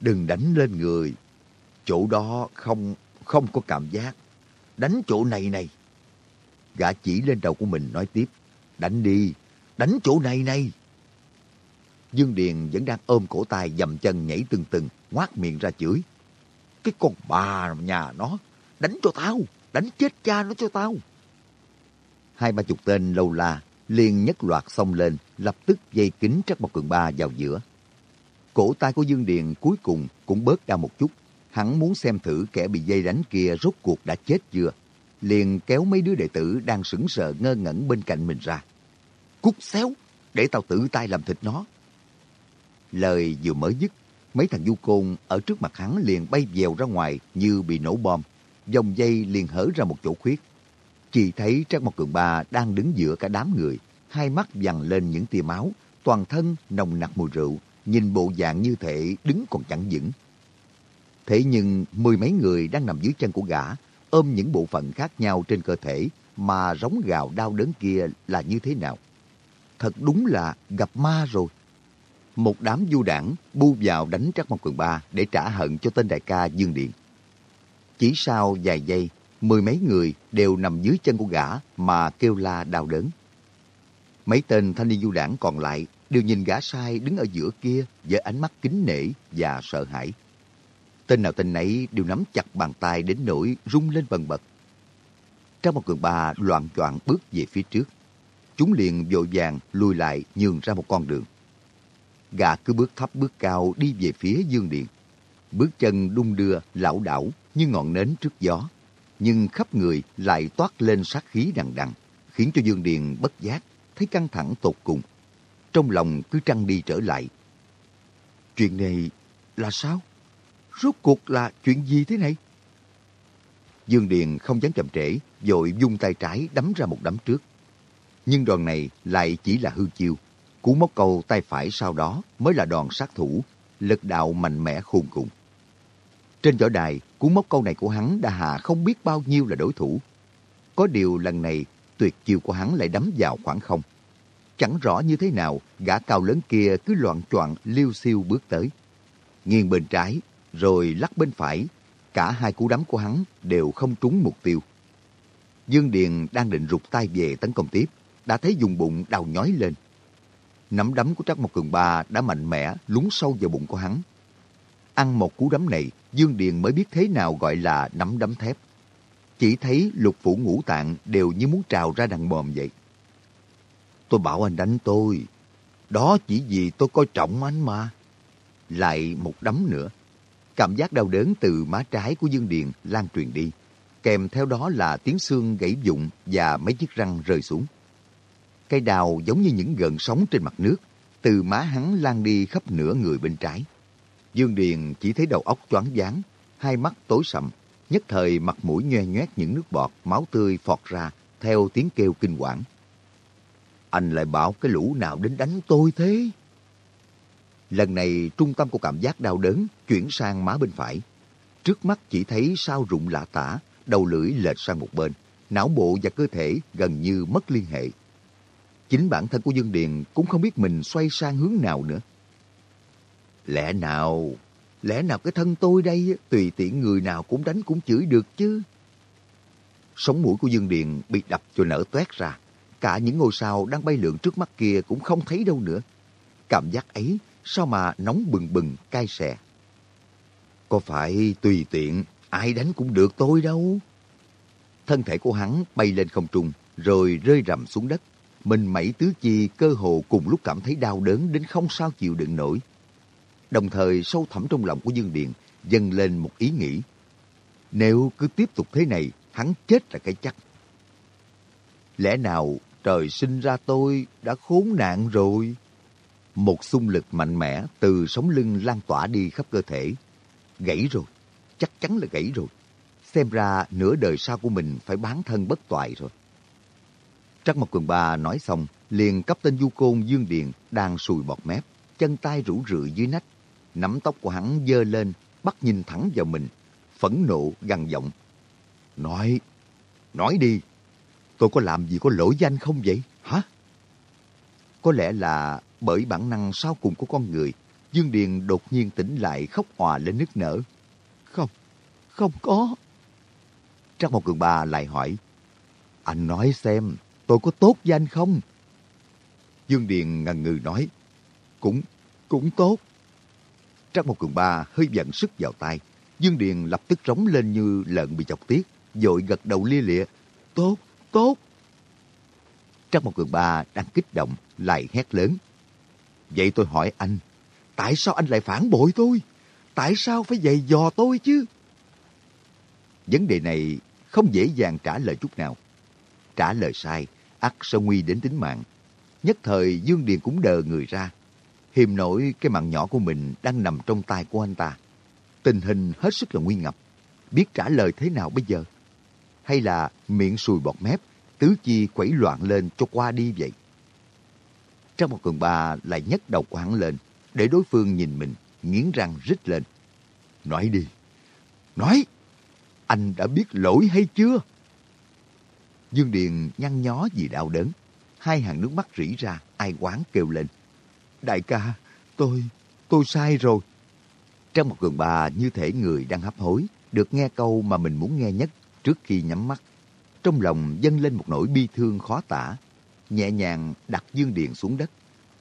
đừng đánh lên người. Chỗ đó không, không có cảm giác. Đánh chỗ này này. Gã chỉ lên đầu của mình nói tiếp. Đánh đi, đánh chỗ này này. Dương Điền vẫn đang ôm cổ tay dầm chân nhảy từng từng, ngoác miệng ra chửi. Cái con bà nhà nó, đánh cho tao, đánh chết cha nó cho tao. Hai ba chục tên lâu la liền nhất loạt xông lên, lập tức dây kính Trắc Mộc Cường Ba vào giữa. Cổ tay của Dương Điền cuối cùng cũng bớt ra một chút. Hắn muốn xem thử kẻ bị dây đánh kia rốt cuộc đã chết chưa. Liền kéo mấy đứa đệ tử đang sững sờ ngơ ngẩn bên cạnh mình ra. Cút xéo, để tao tự tay làm thịt nó. Lời vừa mới dứt, mấy thằng du côn ở trước mặt hắn liền bay dèo ra ngoài như bị nổ bom. Dòng dây liền hở ra một chỗ khuyết. Chỉ thấy trang Mộc Cường Ba đang đứng giữa cả đám người, hai mắt dằn lên những tia máu, toàn thân nồng nặc mùi rượu, nhìn bộ dạng như thể đứng còn chẳng vững. Thế nhưng mười mấy người đang nằm dưới chân của gã, ôm những bộ phận khác nhau trên cơ thể mà rống gào đau đớn kia là như thế nào? Thật đúng là gặp ma rồi. Một đám du đảng bu vào đánh Trắc Mong Cường Ba để trả hận cho tên đại ca Dương Điện. Chỉ sau vài giây, mười mấy người đều nằm dưới chân của gã mà kêu la đau đớn. Mấy tên thanh niên du đảng còn lại đều nhìn gã sai đứng ở giữa kia với ánh mắt kính nể và sợ hãi. Tên nào tên nấy đều nắm chặt bàn tay đến nỗi rung lên bần bật. Trong một cường ba loạn choạng bước về phía trước. Chúng liền vội vàng lùi lại nhường ra một con đường. Gã cứ bước thấp bước cao đi về phía dương điện. Bước chân đung đưa, lão đảo như ngọn nến trước gió. Nhưng khắp người lại toát lên sát khí đằng đằng, khiến cho Dương điện bất giác, thấy căng thẳng tột cùng. Trong lòng cứ trăng đi trở lại. Chuyện này là sao? Rốt cuộc là chuyện gì thế này? Dương Điền không dám chậm trễ, vội dung tay trái đấm ra một đấm trước. Nhưng đòn này lại chỉ là hư chiêu. Cú móc câu tay phải sau đó mới là đòn sát thủ, lực đạo mạnh mẽ khôn cùng. Trên võ đài, cú móc câu này của hắn đã hạ không biết bao nhiêu là đối thủ. Có điều lần này, tuyệt chiêu của hắn lại đấm vào khoảng không. Chẳng rõ như thế nào, gã cao lớn kia cứ loạn choạng liêu siêu bước tới. Nghiêng bên trái, rồi lắc bên phải, cả hai cú đấm của hắn đều không trúng mục tiêu. Dương Điền đang định rụt tay về tấn công tiếp, đã thấy dùng bụng đau nhói lên. Nắm đấm của Trắc Mộc Cường Ba đã mạnh mẽ lún sâu vào bụng của hắn. Ăn một cú đấm này, Dương Điền mới biết thế nào gọi là nắm đấm thép. Chỉ thấy lục phủ ngũ tạng đều như muốn trào ra đằng mồm vậy. Tôi bảo anh đánh tôi. Đó chỉ vì tôi coi trọng anh mà. Lại một đấm nữa. Cảm giác đau đớn từ má trái của Dương Điền lan truyền đi. Kèm theo đó là tiếng xương gãy dụng và mấy chiếc răng rơi xuống. Cây đào giống như những gợn sóng trên mặt nước, từ má hắn lan đi khắp nửa người bên trái. Dương Điền chỉ thấy đầu óc choáng váng, hai mắt tối sầm, nhất thời mặt mũi nhoe nhoét những nước bọt, máu tươi phọt ra theo tiếng kêu kinh quản. Anh lại bảo cái lũ nào đến đánh tôi thế? Lần này trung tâm của cảm giác đau đớn chuyển sang má bên phải. Trước mắt chỉ thấy sao rụng lạ tả, đầu lưỡi lệch sang một bên, não bộ và cơ thể gần như mất liên hệ. Chính bản thân của Dương Điền cũng không biết mình xoay sang hướng nào nữa. Lẽ nào, lẽ nào cái thân tôi đây tùy tiện người nào cũng đánh cũng chửi được chứ? Sống mũi của Dương Điền bị đập cho nở toét ra. Cả những ngôi sao đang bay lượn trước mắt kia cũng không thấy đâu nữa. Cảm giác ấy sao mà nóng bừng bừng cay xè. Có phải tùy tiện ai đánh cũng được tôi đâu. Thân thể của hắn bay lên không trung rồi rơi rầm xuống đất. Mình mẩy tứ chi cơ hồ cùng lúc cảm thấy đau đớn đến không sao chịu đựng nổi. Đồng thời sâu thẳm trong lòng của Dương Điện dâng lên một ý nghĩ. Nếu cứ tiếp tục thế này, hắn chết là cái chắc. Lẽ nào trời sinh ra tôi đã khốn nạn rồi? Một xung lực mạnh mẽ từ sống lưng lan tỏa đi khắp cơ thể. Gãy rồi, chắc chắn là gãy rồi. Xem ra nửa đời sau của mình phải bán thân bất toại rồi. Trắc Mộc Cường Ba nói xong, liền cấp tên du côn Dương Điền đang sùi bọt mép, chân tay rủ rượi dưới nách. Nắm tóc của hắn dơ lên, bắt nhìn thẳng vào mình, phẫn nộ gằn giọng. Nói, nói đi, tôi có làm gì có lỗi danh không vậy, hả? Có lẽ là bởi bản năng sau cùng của con người, Dương Điền đột nhiên tỉnh lại khóc òa lên nức nở. Không, không có. Trắc Mộc Cường Ba lại hỏi, anh nói xem, tôi có tốt với anh không? Dương Điền ngần ngừ nói, cũng, cũng tốt. Trắc Mộc Cường Ba hơi giận sức vào tay. Dương Điền lập tức rống lên như lợn bị chọc tiết, dội gật đầu lia lịa. Tốt, tốt. Trắc Mộc Cường Ba đang kích động, lại hét lớn. Vậy tôi hỏi anh, tại sao anh lại phản bội tôi? Tại sao phải dày dò tôi chứ? Vấn đề này không dễ dàng trả lời chút nào. Trả lời sai, ắt sẽ nguy đến tính mạng. Nhất thời Dương Điền cũng đờ người ra. Hiềm nổi cái mạng nhỏ của mình đang nằm trong tay của anh ta. Tình hình hết sức là nguy ngập. Biết trả lời thế nào bây giờ? Hay là miệng sùi bọt mép, tứ chi quẩy loạn lên cho qua đi vậy? Trong một cường bà lại nhấc đầu của hắn lên, để đối phương nhìn mình, nghiến răng rít lên. Nói đi, nói, anh đã biết lỗi hay chưa? Dương Điền nhăn nhó vì đau đớn, hai hàng nước mắt rỉ ra, ai quán kêu lên. Đại ca, tôi, tôi sai rồi. Trong một cường bà như thể người đang hấp hối, được nghe câu mà mình muốn nghe nhất trước khi nhắm mắt. Trong lòng dâng lên một nỗi bi thương khó tả, nhẹ nhàng đặt dương điện xuống đất,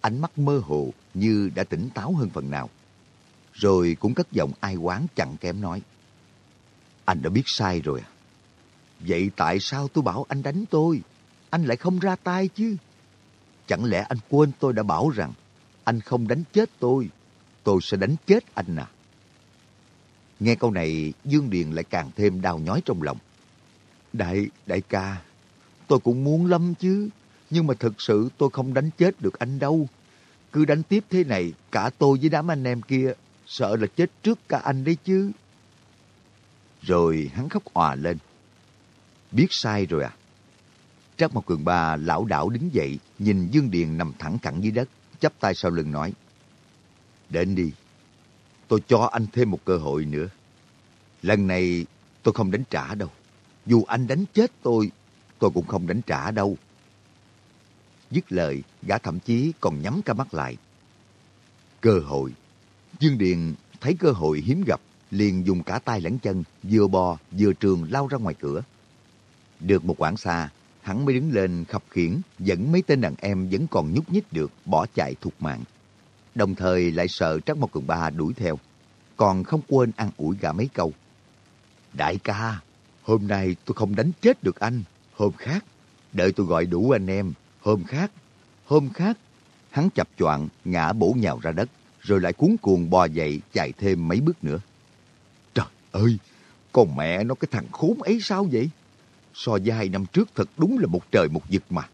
ánh mắt mơ hồ như đã tỉnh táo hơn phần nào. Rồi cũng cất giọng ai quán chẳng kém nói. Anh đã biết sai rồi à? Vậy tại sao tôi bảo anh đánh tôi? Anh lại không ra tay chứ? Chẳng lẽ anh quên tôi đã bảo rằng anh không đánh chết tôi, tôi sẽ đánh chết anh à? Nghe câu này, Dương Điền lại càng thêm đau nhói trong lòng. Đại, đại ca, tôi cũng muốn lắm chứ, nhưng mà thực sự tôi không đánh chết được anh đâu. Cứ đánh tiếp thế này, cả tôi với đám anh em kia, sợ là chết trước cả anh đấy chứ. Rồi hắn khóc òa lên. Biết sai rồi à? Trác Mộc Cường Ba lão đảo đứng dậy, nhìn Dương Điền nằm thẳng cẳng dưới đất, chắp tay sau lưng nói. Đến đi, tôi cho anh thêm một cơ hội nữa. Lần này tôi không đánh trả đâu. Dù anh đánh chết tôi, tôi cũng không đánh trả đâu. Dứt lời, gã thậm chí còn nhắm cả mắt lại. Cơ hội. Dương Điền thấy cơ hội hiếm gặp, liền dùng cả tay lẫn chân, vừa bò vừa trường lao ra ngoài cửa. Được một quãng xa, hắn mới đứng lên khập khiển dẫn mấy tên đàn em vẫn còn nhúc nhích được bỏ chạy thục mạng. Đồng thời lại sợ Trắc Mộc Cường Ba đuổi theo, còn không quên ăn ủi gã mấy câu. Đại ca, hôm nay tôi không đánh chết được anh, hôm khác, đợi tôi gọi đủ anh em, hôm khác, hôm khác. Hắn chập choạng ngã bổ nhào ra đất, rồi lại cuốn cuồng bò dậy chạy thêm mấy bước nữa. Trời ơi, con mẹ nó cái thằng khốn ấy sao vậy? So với hai năm trước thật đúng là một trời một vực mà.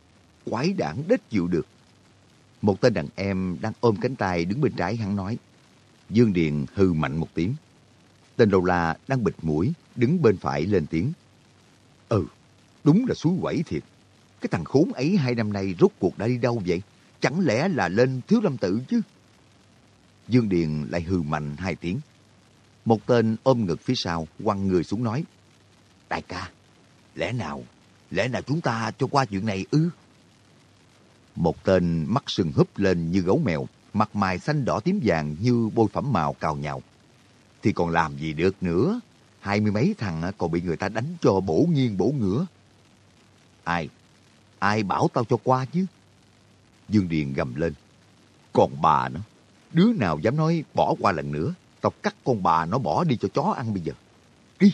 Quái đản đết chịu được. Một tên đàn em đang ôm cánh tay đứng bên trái hắn nói. Dương Điền hư mạnh một tiếng. Tên đầu la đang bịt mũi, đứng bên phải lên tiếng. Ừ, đúng là suối quẩy thiệt. Cái thằng khốn ấy hai năm nay rốt cuộc đã đi đâu vậy? Chẳng lẽ là lên thiếu lâm tự chứ? Dương Điền lại hừ mạnh hai tiếng. Một tên ôm ngực phía sau, quăng người xuống nói. Đại ca, lẽ nào, lẽ nào chúng ta cho qua chuyện này ư? Một tên mắt sừng húp lên như gấu mèo, mặt mày xanh đỏ tím vàng như bôi phẩm màu cào nhào. Thì còn làm gì được nữa? Hai mươi mấy thằng còn bị người ta đánh cho bổ nghiêng bổ ngửa. Ai? Ai bảo tao cho qua chứ? Dương Điền gầm lên. Còn bà nó, đứa nào dám nói bỏ qua lần nữa, tao cắt con bà nó bỏ đi cho chó ăn bây giờ. Đi,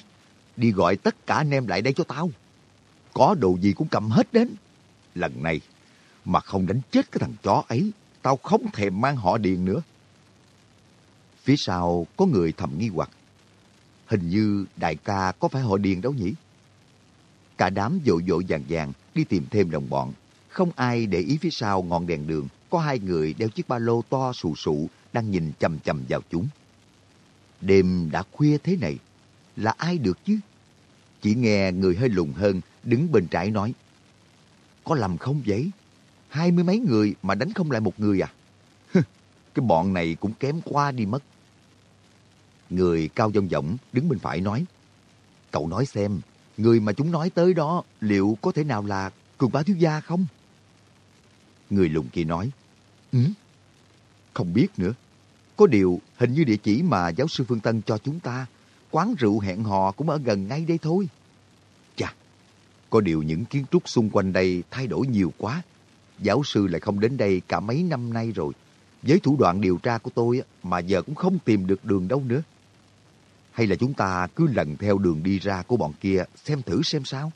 đi gọi tất cả anh em lại đây cho tao. Có đồ gì cũng cầm hết đến. Lần này, mà không đánh chết cái thằng chó ấy, tao không thèm mang họ điền nữa. Phía sau có người thầm nghi hoặc. Hình như đại ca có phải họ điền đâu nhỉ? Cả đám vội vội vàng vàng đi tìm thêm đồng bọn. Không ai để ý phía sau ngọn đèn đường có hai người đeo chiếc ba lô to sù sụ đang nhìn chầm chầm vào chúng. Đêm đã khuya thế này, là ai được chứ? Chỉ nghe người hơi lùn hơn đứng bên trái nói. Có lầm không vậy? Hai mươi mấy người mà đánh không lại một người à? Cái bọn này cũng kém qua đi mất. Người cao dông dỏng đứng bên phải nói. Cậu nói xem, người mà chúng nói tới đó liệu có thể nào là cường bá thiếu gia không? Người lùn kia nói. Ừ, không biết nữa. Có điều hình như địa chỉ mà giáo sư Phương Tân cho chúng ta, quán rượu hẹn hò cũng ở gần ngay đây thôi. Chà, có điều những kiến trúc xung quanh đây thay đổi nhiều quá. Giáo sư lại không đến đây cả mấy năm nay rồi. Với thủ đoạn điều tra của tôi mà giờ cũng không tìm được đường đâu nữa. Hay là chúng ta cứ lần theo đường đi ra của bọn kia xem thử xem sao?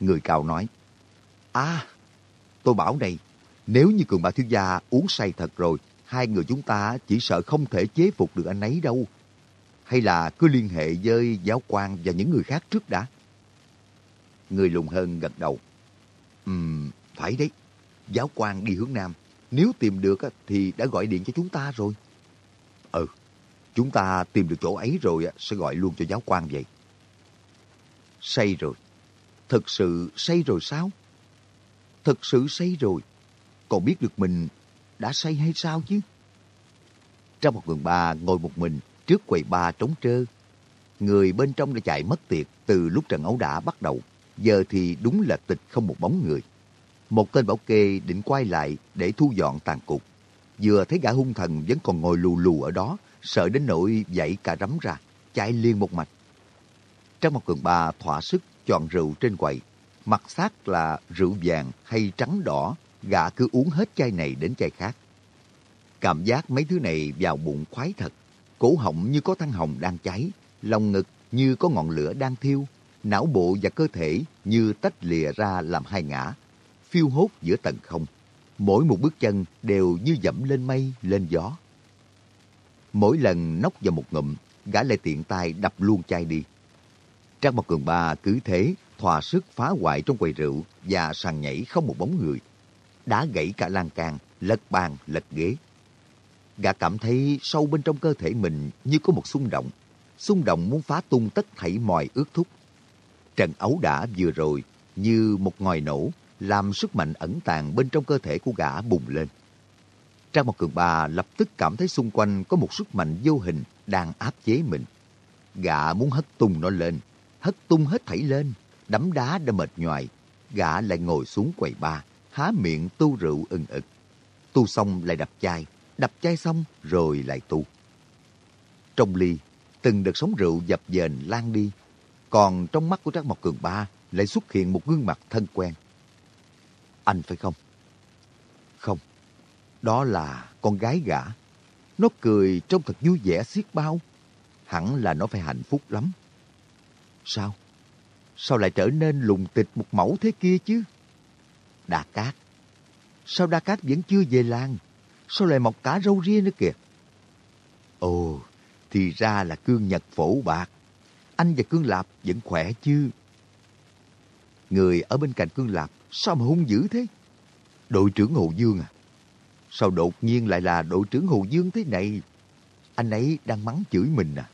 Người cao nói, À, tôi bảo này, nếu như cường bà thiếu gia uống say thật rồi, hai người chúng ta chỉ sợ không thể chế phục được anh ấy đâu. Hay là cứ liên hệ với giáo quan và những người khác trước đã? Người lùng hơn gật đầu. Ừm, phải đấy. Giáo quan đi hướng Nam. Nếu tìm được thì đã gọi điện cho chúng ta rồi. Ừ, chúng ta tìm được chỗ ấy rồi sẽ gọi luôn cho giáo quan vậy. Say rồi. thật sự say rồi sao? thật sự say rồi. Còn biết được mình đã say hay sao chứ? Trong một vườn ba ngồi một mình trước quầy ba trống trơ. Người bên trong đã chạy mất tiệt từ lúc trận ấu đả bắt đầu. Giờ thì đúng là tịch không một bóng người. Một tên bảo kê định quay lại để thu dọn tàn cục. Vừa thấy gã hung thần vẫn còn ngồi lù lù ở đó, sợ đến nỗi dậy cả rắm ra, chạy liên một mạch. Trong một cường ba thỏa sức chọn rượu trên quầy, mặt xác là rượu vàng hay trắng đỏ, gã cứ uống hết chai này đến chai khác. Cảm giác mấy thứ này vào bụng khoái thật, cổ họng như có than hồng đang cháy, lòng ngực như có ngọn lửa đang thiêu, não bộ và cơ thể như tách lìa ra làm hai ngã, phiêu hốt giữa tầng không. Mỗi một bước chân đều như dẫm lên mây, lên gió. Mỗi lần nốc vào một ngụm, gã lại tiện tay đập luôn chai đi. Trang Mộc cường ba cứ thế, thỏa sức phá hoại trong quầy rượu và sàn nhảy không một bóng người. Đá gãy cả lan can, lật bàn, lật ghế. Gã cảm thấy sâu bên trong cơ thể mình như có một xung động. Xung động muốn phá tung tất thảy mọi ước thúc. Trận ấu đả vừa rồi như một ngòi nổ làm sức mạnh ẩn tàng bên trong cơ thể của gã bùng lên. Trang một cường bà lập tức cảm thấy xung quanh có một sức mạnh vô hình đang áp chế mình. Gã muốn hất tung nó lên, hất tung hết thảy lên, đấm đá đã mệt nhoài. Gã lại ngồi xuống quầy ba, há miệng tu rượu ừng ực. Tu xong lại đập chai, đập chai xong rồi lại tu. Trong ly, từng đợt sóng rượu dập dềnh lan đi. Còn trong mắt của Trác Mộc Cường Ba lại xuất hiện một gương mặt thân quen. Anh phải không? Không, đó là con gái gã. Nó cười trông thật vui vẻ xiết bao. Hẳn là nó phải hạnh phúc lắm. Sao? Sao lại trở nên lùng tịch một mẫu thế kia chứ? Đa Cát. Sao Đa Cát vẫn chưa về làng? Sao lại mọc cả râu ria nữa kìa? Ồ, thì ra là cương nhật phổ bạc. Anh và cương lạp vẫn khỏe chứ? Người ở bên cạnh cương lạp sao mà hung dữ thế? Đội trưởng Hồ Dương à? Sao đột nhiên lại là đội trưởng Hồ Dương thế này? Anh ấy đang mắng chửi mình à?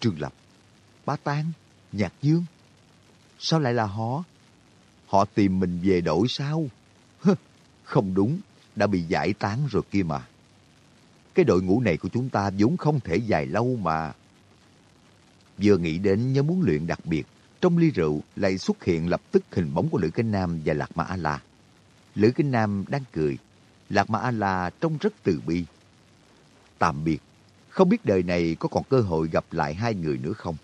Trương Lập, Ba Tan, Nhạc Dương. Sao lại là họ? Họ tìm mình về đổi sao? không đúng, đã bị giải tán rồi kia mà. Cái đội ngũ này của chúng ta vốn không thể dài lâu mà. Vừa nghĩ đến nhớ muốn luyện đặc biệt, trong ly rượu lại xuất hiện lập tức hình bóng của Lữ Kinh Nam và Lạc mã A-La. Lữ Kinh Nam đang cười, Lạc Ma A-La trông rất từ bi. Tạm biệt, không biết đời này có còn cơ hội gặp lại hai người nữa không?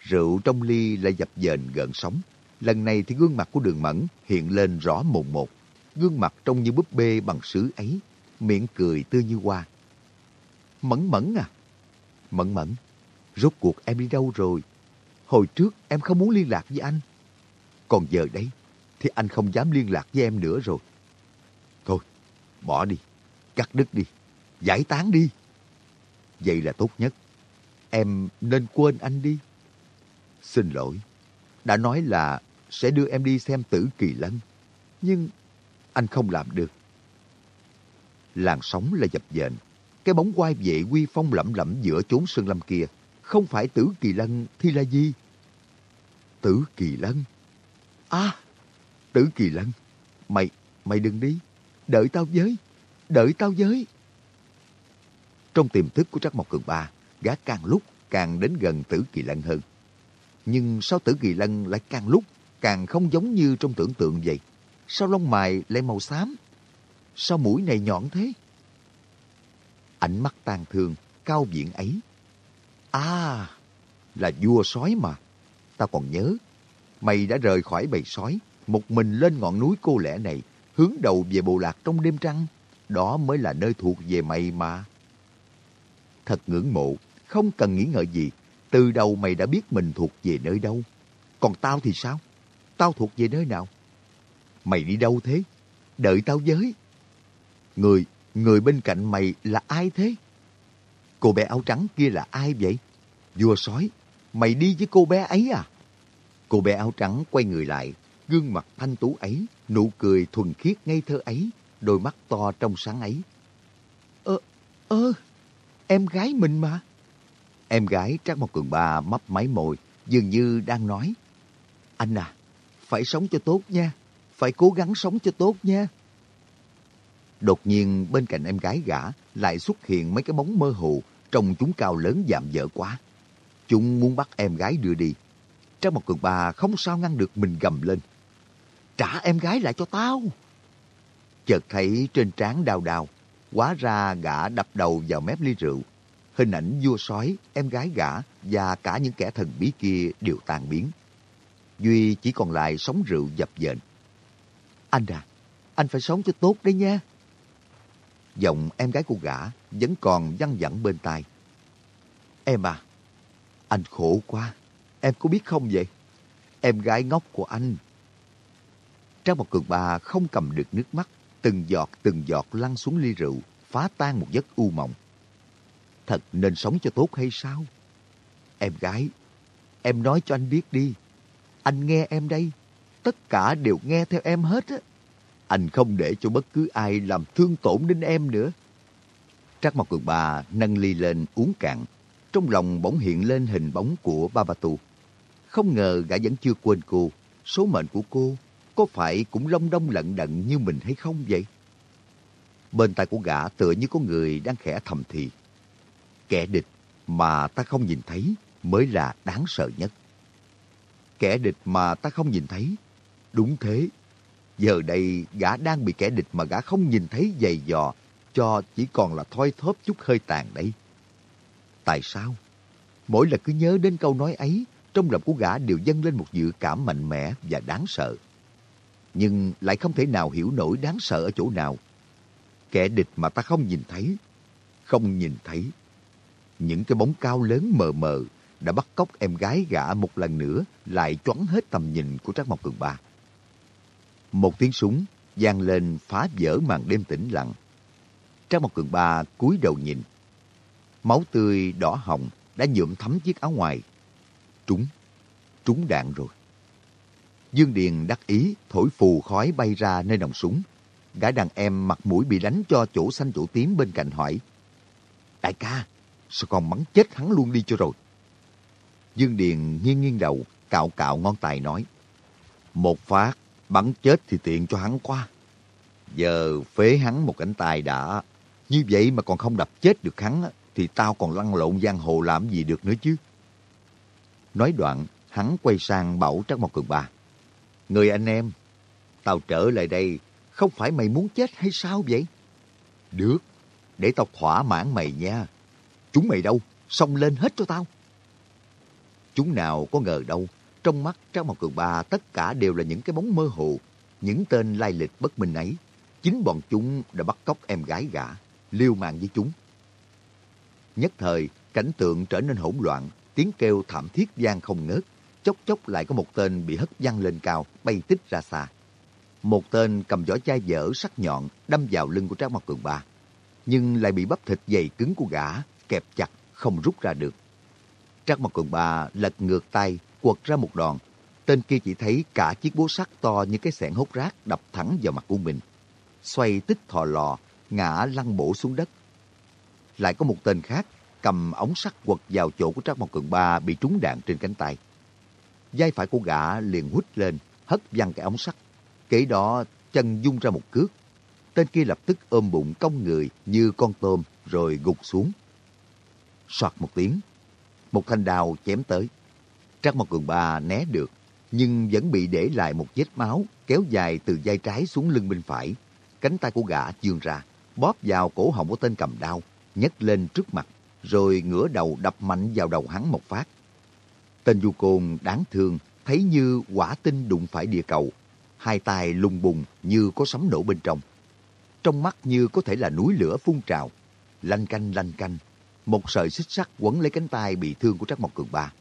Rượu trong ly lại dập dềnh gợn sóng. Lần này thì gương mặt của đường mẫn hiện lên rõ mồn một. Gương mặt trông như búp bê bằng sứ ấy, miệng cười tươi như hoa. Mẫn mẫn à? Mẫn mẫn, rốt cuộc em đi đâu rồi? Hồi trước em không muốn liên lạc với anh. Còn giờ đây thì anh không dám liên lạc với em nữa rồi. Bỏ đi, cắt đứt đi, giải tán đi. Vậy là tốt nhất. Em nên quên anh đi. Xin lỗi, đã nói là sẽ đưa em đi xem tử kỳ lân. Nhưng anh không làm được. Làn sóng là dập dềnh. Cái bóng quai vệ quy phong lẩm lẩm giữa chốn sơn lâm kia. Không phải tử kỳ lân thì là gì? Tử kỳ lân? À, tử kỳ lân. Mày, mày đừng đi. Đợi tao với. Đợi tao với. Trong tiềm thức của Trắc Mộc Cường Ba, gã càng lúc càng đến gần tử kỳ lân hơn. Nhưng sao tử kỳ lân lại càng lúc càng không giống như trong tưởng tượng vậy? Sao lông mày lại màu xám? Sao mũi này nhọn thế? Ánh mắt tàn thương, cao viện ấy. À, là vua sói mà. Tao còn nhớ, mày đã rời khỏi bầy sói, một mình lên ngọn núi cô lẻ này, hướng đầu về bộ lạc trong đêm trăng. Đó mới là nơi thuộc về mày mà. Thật ngưỡng mộ, không cần nghĩ ngợi gì. Từ đầu mày đã biết mình thuộc về nơi đâu. Còn tao thì sao? Tao thuộc về nơi nào? Mày đi đâu thế? Đợi tao với. Người, người bên cạnh mày là ai thế? Cô bé áo trắng kia là ai vậy? Vua sói, mày đi với cô bé ấy à? Cô bé áo trắng quay người lại, gương mặt thanh tú ấy, nụ cười thuần khiết ngây thơ ấy, đôi mắt to trong sáng ấy. Ơ, ơ, em gái mình mà. Em gái Trác Mộc Cường Ba mấp máy môi, dường như đang nói. Anh à, phải sống cho tốt nha, phải cố gắng sống cho tốt nha. Đột nhiên bên cạnh em gái gã lại xuất hiện mấy cái bóng mơ hồ, trông chúng cao lớn dạm dở quá. Chúng muốn bắt em gái đưa đi. Trác Mộc Cường Ba không sao ngăn được mình gầm lên. Trả em gái lại cho tao. Chợt thấy trên trán đào đào, quá ra gã đập đầu vào mép ly rượu. Hình ảnh vua sói, em gái gã và cả những kẻ thần bí kia đều tan biến. Duy chỉ còn lại sống rượu dập dềnh. Anh à, anh phải sống cho tốt đấy nha. Giọng em gái của gã vẫn còn văng vẳng bên tai. Em à, anh khổ quá. Em có biết không vậy? Em gái ngốc của anh. Trang một cường bà không cầm được nước mắt từng giọt từng giọt lăn xuống ly rượu, phá tan một giấc u mộng. Thật nên sống cho tốt hay sao? Em gái, em nói cho anh biết đi. Anh nghe em đây. Tất cả đều nghe theo em hết á. Anh không để cho bất cứ ai làm thương tổn đến em nữa. Trác Mộc Cường Bà nâng ly lên uống cạn. Trong lòng bỗng hiện lên hình bóng của Babatu. Không ngờ gã vẫn chưa quên cô. Số mệnh của cô có phải cũng long đong lận đận như mình hay không vậy? Bên tai của gã tựa như có người đang khẽ thầm thì. Kẻ địch mà ta không nhìn thấy mới là đáng sợ nhất. Kẻ địch mà ta không nhìn thấy. Đúng thế. Giờ đây gã đang bị kẻ địch mà gã không nhìn thấy dày dò cho chỉ còn là thoi thóp chút hơi tàn đấy. Tại sao? Mỗi lần cứ nhớ đến câu nói ấy, trong lòng của gã đều dâng lên một dự cảm mạnh mẽ và đáng sợ nhưng lại không thể nào hiểu nổi đáng sợ ở chỗ nào. Kẻ địch mà ta không nhìn thấy, không nhìn thấy. Những cái bóng cao lớn mờ mờ đã bắt cóc em gái gã một lần nữa lại choáng hết tầm nhìn của Trác Mộc Cường Ba. Một tiếng súng vang lên phá vỡ màn đêm tĩnh lặng. Trác Mộc Cường Ba cúi đầu nhìn. Máu tươi đỏ hồng đã nhuộm thấm chiếc áo ngoài. Trúng, trúng đạn rồi. Dương Điền đắc ý thổi phù khói bay ra nơi nòng súng. Gã đàn em mặt mũi bị đánh cho chỗ xanh chỗ tím bên cạnh hỏi. Đại ca, sao còn bắn chết hắn luôn đi cho rồi? Dương Điền nghiêng nghiêng đầu, cạo cạo ngón tay nói. Một phát, bắn chết thì tiện cho hắn quá. Giờ phế hắn một cánh tay đã. Như vậy mà còn không đập chết được hắn, thì tao còn lăn lộn giang hồ làm gì được nữa chứ. Nói đoạn, hắn quay sang bảo Trác Mộc Cường Ba. Người anh em, tao trở lại đây, không phải mày muốn chết hay sao vậy? Được, để tao thỏa mãn mày nha. Chúng mày đâu? Xông lên hết cho tao. Chúng nào có ngờ đâu, trong mắt Trang Mộc Cường Ba tất cả đều là những cái bóng mơ hồ, những tên lai lịch bất minh ấy. Chính bọn chúng đã bắt cóc em gái gã, liêu mạng với chúng. Nhất thời, cảnh tượng trở nên hỗn loạn, tiếng kêu thảm thiết gian không ngớt. Chốc chốc lại có một tên bị hất văng lên cao, bay tích ra xa. Một tên cầm vỏ chai dở sắc nhọn đâm vào lưng của Trác Mộc Cường Ba, nhưng lại bị bắp thịt dày cứng của gã kẹp chặt không rút ra được. Trác Mộc Cường Ba lật ngược tay, quật ra một đòn. Tên kia chỉ thấy cả chiếc búa sắt to như cái xẻng hốt rác đập thẳng vào mặt của mình. Xoay tích thò lò, ngã lăn bổ xuống đất. Lại có một tên khác cầm ống sắt quật vào chỗ của Trác Mộc Cường Ba bị trúng đạn trên cánh tay. Vai phải của gã liền hút lên, hất văng cái ống sắt. Kế đó chân dung ra một cước. Tên kia lập tức ôm bụng cong người như con tôm rồi gục xuống. Soạt một tiếng, một thanh đào chém tới. Trác Mộc Cường Ba né được, nhưng vẫn bị để lại một vết máu kéo dài từ vai trái xuống lưng bên phải. Cánh tay của gã chương ra, bóp vào cổ họng của tên cầm đao, nhấc lên trước mặt, rồi ngửa đầu đập mạnh vào đầu hắn một phát. Tên du côn đáng thương, thấy như quả tinh đụng phải địa cầu, hai tay lùng bùng như có sấm nổ bên trong. Trong mắt như có thể là núi lửa phun trào, lanh canh lanh canh, một sợi xích sắt quấn lấy cánh tay bị thương của trác Mộc Cường Ba.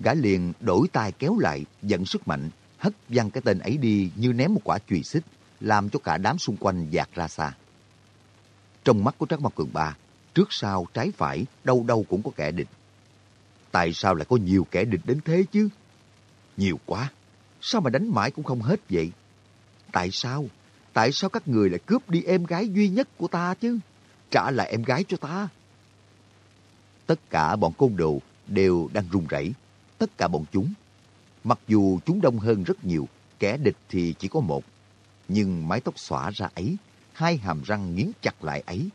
Gã liền đổi tay kéo lại, dẫn sức mạnh, hất văng cái tên ấy đi như ném một quả chùy xích, làm cho cả đám xung quanh dạt ra xa. Trong mắt của trác Mộc Cường Ba, trước sau trái phải, đâu đâu cũng có kẻ địch. Tại sao lại có nhiều kẻ địch đến thế chứ? Nhiều quá, sao mà đánh mãi cũng không hết vậy? Tại sao? Tại sao các người lại cướp đi em gái duy nhất của ta chứ? Trả lại em gái cho ta. Tất cả bọn côn đồ đều đang run rẩy. Tất cả bọn chúng. Mặc dù chúng đông hơn rất nhiều, kẻ địch thì chỉ có một. Nhưng mái tóc xõa ra ấy, hai hàm răng nghiến chặt lại ấy.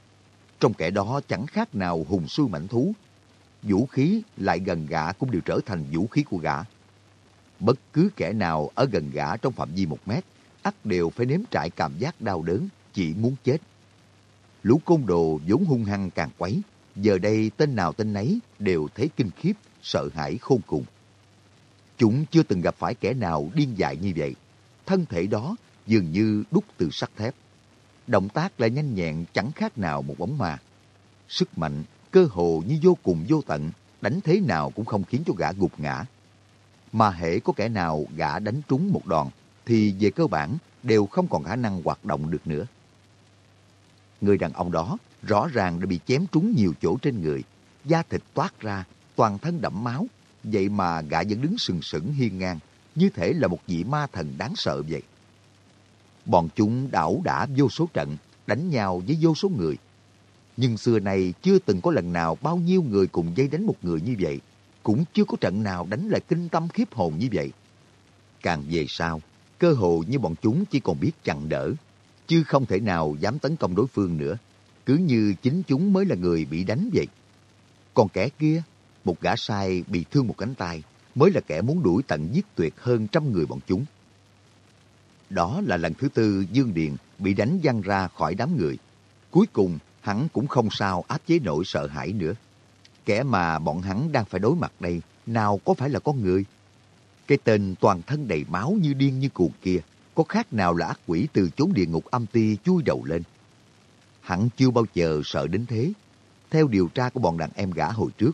Trong kẻ đó chẳng khác nào hùng sư mảnh thú. Vũ khí lại gần gã cũng đều trở thành vũ khí của gã. Bất cứ kẻ nào ở gần gã trong phạm vi một mét, ắt đều phải nếm trải cảm giác đau đớn, chỉ muốn chết. Lũ côn đồ vốn hung hăng càng quấy, giờ đây tên nào tên nấy đều thấy kinh khiếp, sợ hãi khôn cùng. Chúng chưa từng gặp phải kẻ nào điên dại như vậy. Thân thể đó dường như đúc từ sắt thép. Động tác lại nhanh nhẹn chẳng khác nào một bóng ma. Sức mạnh, cơ hồ như vô cùng vô tận, đánh thế nào cũng không khiến cho gã gục ngã. Mà hễ có kẻ nào gã đánh trúng một đòn, thì về cơ bản đều không còn khả năng hoạt động được nữa. Người đàn ông đó rõ ràng đã bị chém trúng nhiều chỗ trên người, da thịt toát ra, toàn thân đẫm máu, vậy mà gã vẫn đứng sừng sững hiên ngang, như thể là một vị ma thần đáng sợ vậy. Bọn chúng đảo đã vô số trận, đánh nhau với vô số người. Nhưng xưa này chưa từng có lần nào bao nhiêu người cùng dây đánh một người như vậy, cũng chưa có trận nào đánh lại kinh tâm khiếp hồn như vậy. Càng về sau, cơ hội như bọn chúng chỉ còn biết chặn đỡ, chứ không thể nào dám tấn công đối phương nữa. Cứ như chính chúng mới là người bị đánh vậy. Còn kẻ kia, một gã sai bị thương một cánh tay, mới là kẻ muốn đuổi tận giết tuyệt hơn trăm người bọn chúng. Đó là lần thứ tư Dương Điền bị đánh văng ra khỏi đám người. Cuối cùng, hắn cũng không sao áp chế nỗi sợ hãi nữa. Kẻ mà bọn hắn đang phải đối mặt đây, nào có phải là con người? Cái tên toàn thân đầy máu như điên như cuồng kia, có khác nào là ác quỷ từ chốn địa ngục âm ti chui đầu lên. Hắn chưa bao giờ sợ đến thế. Theo điều tra của bọn đàn em gã hồi trước,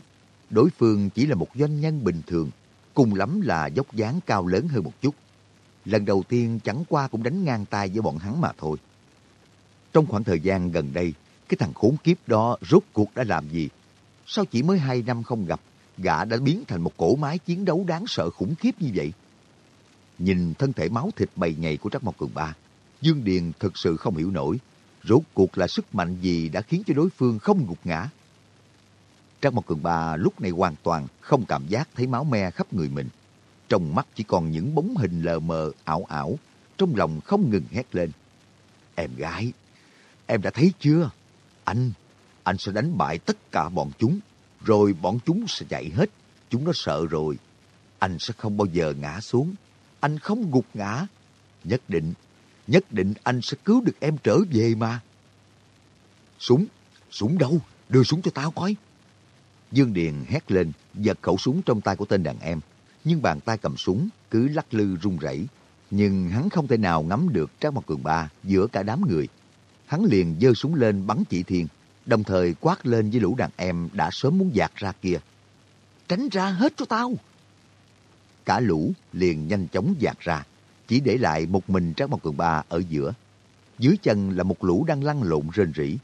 đối phương chỉ là một doanh nhân bình thường, cùng lắm là dốc dáng cao lớn hơn một chút. Lần đầu tiên chẳng qua cũng đánh ngang tay với bọn hắn mà thôi. Trong khoảng thời gian gần đây, cái thằng khốn kiếp đó rốt cuộc đã làm gì? Sao chỉ mới hai năm không gặp, gã đã biến thành một cổ máy chiến đấu đáng sợ khủng khiếp như vậy? Nhìn thân thể máu thịt bầy nhầy của Trắc Mộc Cường Ba, Dương Điền thực sự không hiểu nổi, rốt cuộc là sức mạnh gì đã khiến cho đối phương không gục ngã. Trắc Mộc Cường Ba lúc này hoàn toàn không cảm giác thấy máu me khắp người mình. Trong mắt chỉ còn những bóng hình lờ mờ, ảo ảo, trong lòng không ngừng hét lên. Em gái, em đã thấy chưa? Anh, anh sẽ đánh bại tất cả bọn chúng, rồi bọn chúng sẽ chạy hết. Chúng nó sợ rồi. Anh sẽ không bao giờ ngã xuống. Anh không gục ngã. Nhất định, nhất định anh sẽ cứu được em trở về mà. Súng, súng đâu? Đưa súng cho tao coi. Dương Điền hét lên, giật khẩu súng trong tay của tên đàn em. Nhưng bàn tay cầm súng cứ lắc lư run rẩy. Nhưng hắn không thể nào ngắm được Trác Mộc Cường Ba giữa cả đám người. Hắn liền giơ súng lên bắn chỉ thiên, đồng thời quát lên với lũ đàn em đã sớm muốn dạt ra kia. Tránh ra hết cho tao! Cả lũ liền nhanh chóng dạt ra, chỉ để lại một mình Trác Mộc Cường Ba ở giữa. Dưới chân là một lũ đang lăn lộn rên rỉ.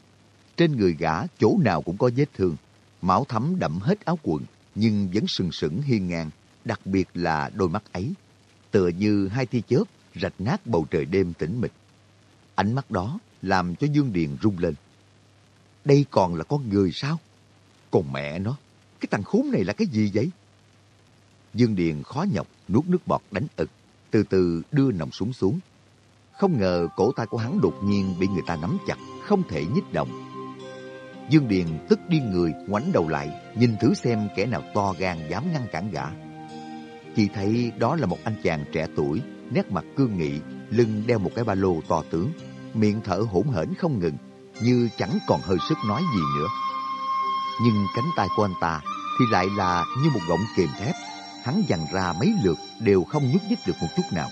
Trên người gã chỗ nào cũng có vết thương, máu thấm đậm hết áo quần, nhưng vẫn sừng sững hiên ngang, đặc biệt là đôi mắt ấy. Tựa như hai tia chớp rạch nát bầu trời đêm tĩnh mịch. Ánh mắt đó làm cho Dương Điền rung lên. Đây còn là con người sao? Còn mẹ nó, cái thằng khốn này là cái gì vậy? Dương Điền khó nhọc nuốt nước bọt đánh ực, từ từ đưa nòng súng xuống. Không ngờ cổ tay của hắn đột nhiên bị người ta nắm chặt, không thể nhích động. Dương Điền tức điên người, ngoảnh đầu lại, nhìn thử xem kẻ nào to gan dám ngăn cản gã. Chỉ thấy đó là một anh chàng trẻ tuổi, nét mặt cương nghị, lưng đeo một cái ba lô to tướng, miệng thở hổn hển không ngừng, như chẳng còn hơi sức nói gì nữa. Nhưng cánh tay của anh ta thì lại là như một gọng kềm thép, hắn dằn ra mấy lượt đều không nhúc nhích được một chút nào.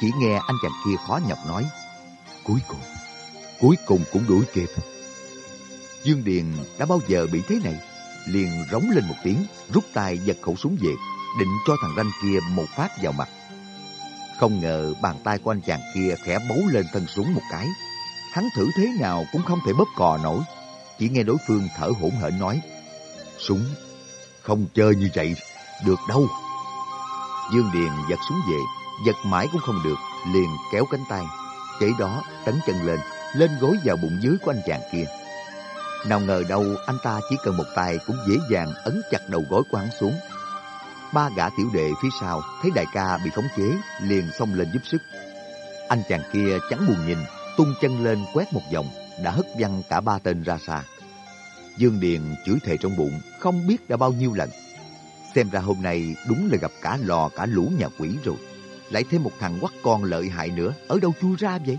Chỉ nghe anh chàng kia khó nhọc nói, cuối cùng, cuối cùng cũng đuổi kịp. Dương Điền đã bao giờ bị thế này, liền rống lên một tiếng, rút tay giật khẩu súng về, định cho thằng ranh kia một phát vào mặt. Không ngờ bàn tay của anh chàng kia khẽ bấu lên thân súng một cái. Hắn thử thế nào cũng không thể bóp cò nổi. Chỉ nghe đối phương thở hổn hển nói, Súng, không chơi như vậy, được đâu. Dương Điền giật súng về, giật mãi cũng không được, liền kéo cánh tay. Kể đó tấn chân lên, lên gối vào bụng dưới của anh chàng kia. Nào ngờ đâu anh ta chỉ cần một tay cũng dễ dàng ấn chặt đầu gối của hắn xuống. Ba gã tiểu đệ phía sau thấy đại ca bị khống chế, liền xông lên giúp sức. Anh chàng kia chẳng buồn nhìn, tung chân lên quét một vòng, đã hất văng cả ba tên ra xa. Dương Điền chửi thề trong bụng, không biết đã bao nhiêu lần. Xem ra hôm nay đúng là gặp cả lò cả lũ nhà quỷ rồi. Lại thêm một thằng quắt con lợi hại nữa, ở đâu chui ra vậy?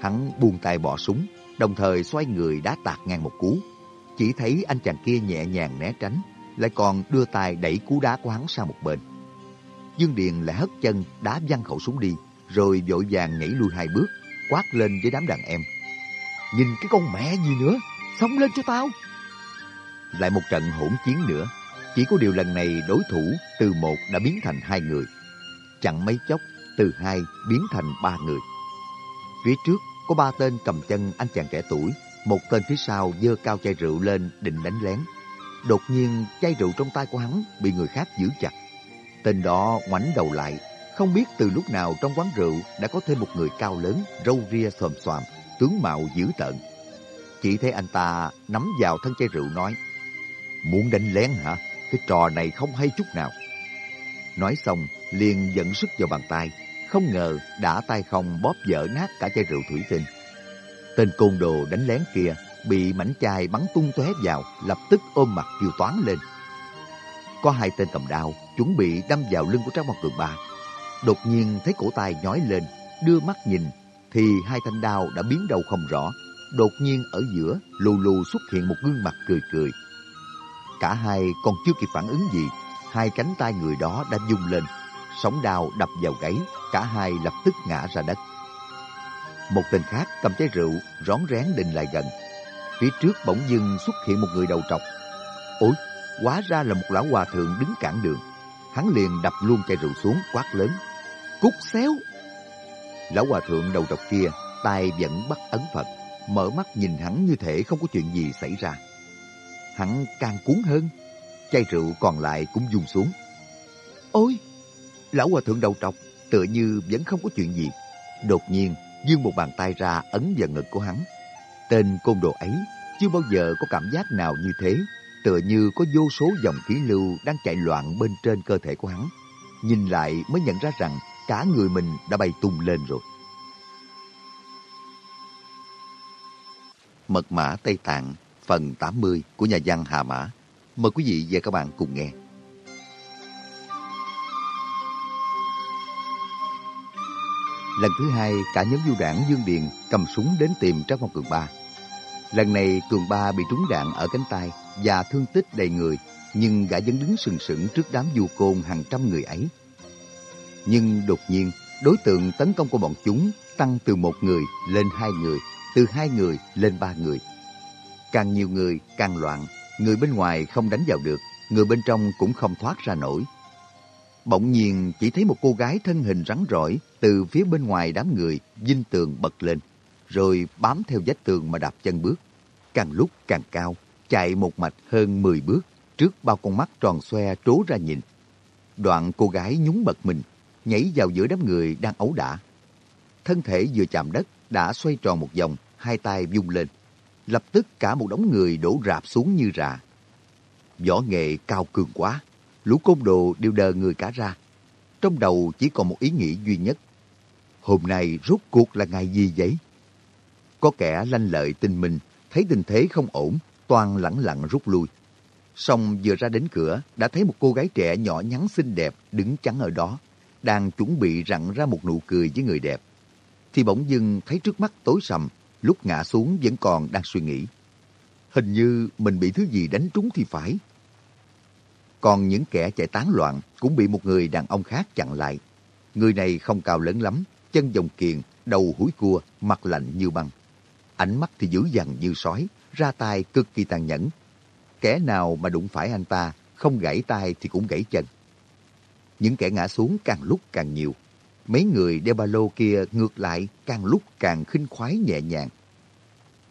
Hắn buông tay bỏ súng, đồng thời xoay người đá tạt ngang một cú. Chỉ thấy anh chàng kia nhẹ nhàng né tránh, lại còn đưa tay đẩy cú đá của hắn sang một bên. Dương Điền lại hất chân đá văng khẩu súng đi, rồi vội vàng nhảy lui hai bước, quát lên với đám đàn em. Nhìn cái con mẹ gì nữa, sống lên cho tao. Lại một trận hỗn chiến nữa, chỉ có điều lần này đối thủ từ một đã biến thành hai người. Chẳng mấy chốc, từ hai biến thành ba người. Phía trước có ba tên cầm chân anh chàng trẻ tuổi, một tên phía sau dơ cao chai rượu lên định đánh lén. Đột nhiên chai rượu trong tay của hắn bị người khác giữ chặt. Tên đó ngoảnh đầu lại, không biết từ lúc nào trong quán rượu đã có thêm một người cao lớn, râu ria xòm xoàm, tướng mạo dữ tợn. Chỉ thấy anh ta nắm vào thân chai rượu nói, Muốn đánh lén hả? Cái trò này không hay chút nào. Nói xong, liền dẫn sức vào bàn tay, không ngờ đã tay không bóp dở nát cả chai rượu thủy tinh. Tên côn đồ đánh lén kia bị mảnh chai bắn tung tóe vào, lập tức ôm mặt kêu toán lên. Có hai tên cầm đao chuẩn bị đâm vào lưng của Trác Mộc Cường Ba. Đột nhiên thấy cổ tay nhói lên, đưa mắt nhìn thì hai thanh đao đã biến đâu không rõ. Đột nhiên ở giữa lù lù xuất hiện một gương mặt cười cười. Cả hai còn chưa kịp phản ứng gì, hai cánh tay người đó đã dùng lên, sóng đao đập vào gáy, cả hai lập tức ngã ra đất. Một tên khác cầm chai rượu, rón rén định lại gần. Phía trước bỗng dưng xuất hiện một người đầu trọc. Ôi, hóa ra là một lão hòa thượng đứng cản đường. Hắn liền đập luôn chai rượu xuống, quát lớn. Cút xéo! Lão hòa thượng đầu trọc kia, tay vẫn bắt ấn Phật, mở mắt nhìn hắn như thể không có chuyện gì xảy ra. Hắn càng cuốn hơn, chai rượu còn lại cũng dùng xuống. Ôi! Lão hòa thượng đầu trọc tựa như vẫn không có chuyện gì. Đột nhiên, dương một bàn tay ra ấn vào ngực của hắn. Tên côn đồ ấy chưa bao giờ có cảm giác nào như thế, tựa như có vô số dòng khí lưu đang chạy loạn bên trên cơ thể của hắn. Nhìn lại mới nhận ra rằng cả người mình đã bay tung lên rồi. Mật mã Tây Tạng phần 80 của nhà văn Hà Mã. Mời quý vị và các bạn cùng nghe. Lần thứ hai, cả nhóm du đảng Dương Điền cầm súng đến tìm Trác Mong Cường Ba. Lần này Cường Ba bị trúng đạn ở cánh tay và thương tích đầy người, nhưng gã vẫn đứng sừng sững trước đám du côn hàng trăm người ấy. Nhưng đột nhiên, đối tượng tấn công của bọn chúng tăng từ một người lên hai người, từ hai người lên ba người. Càng nhiều người càng loạn, người bên ngoài không đánh vào được, người bên trong cũng không thoát ra nổi. Bỗng nhiên chỉ thấy một cô gái thân hình rắn rỏi từ phía bên ngoài đám người dinh tường bật lên, rồi bám theo vách tường mà đạp chân bước. Càng lúc càng cao, chạy một mạch hơn 10 bước, trước bao con mắt tròn xoe trố ra nhìn. Đoạn cô gái nhún bật mình, nhảy vào giữa đám người đang ấu đả. Thân thể vừa chạm đất đã xoay tròn một vòng, hai tay vung lên. Lập tức cả một đống người đổ rạp xuống như rạ. Võ nghệ cao cường quá, lũ côn đồ đều đờ người cả ra. Trong đầu chỉ còn một ý nghĩ duy nhất. Hôm nay rốt cuộc là ngày gì vậy? Có kẻ lanh lợi tinh minh, thấy tình thế không ổn, toàn lẳng lặng rút lui. Xong vừa ra đến cửa, đã thấy một cô gái trẻ nhỏ nhắn xinh đẹp đứng chắn ở đó, đang chuẩn bị rặn ra một nụ cười với người đẹp. Thì bỗng dưng thấy trước mắt tối sầm, lúc ngã xuống vẫn còn đang suy nghĩ. Hình như mình bị thứ gì đánh trúng thì phải. Còn những kẻ chạy tán loạn cũng bị một người đàn ông khác chặn lại. Người này không cao lớn lắm, chân dòng kiền, đầu húi cua, mặt lạnh như băng. Ánh mắt thì dữ dằn như sói, ra tay cực kỳ tàn nhẫn. Kẻ nào mà đụng phải anh ta, không gãy tay thì cũng gãy chân. Những kẻ ngã xuống càng lúc càng nhiều. Mấy người đeo ba lô kia ngược lại càng lúc càng khinh khoái nhẹ nhàng.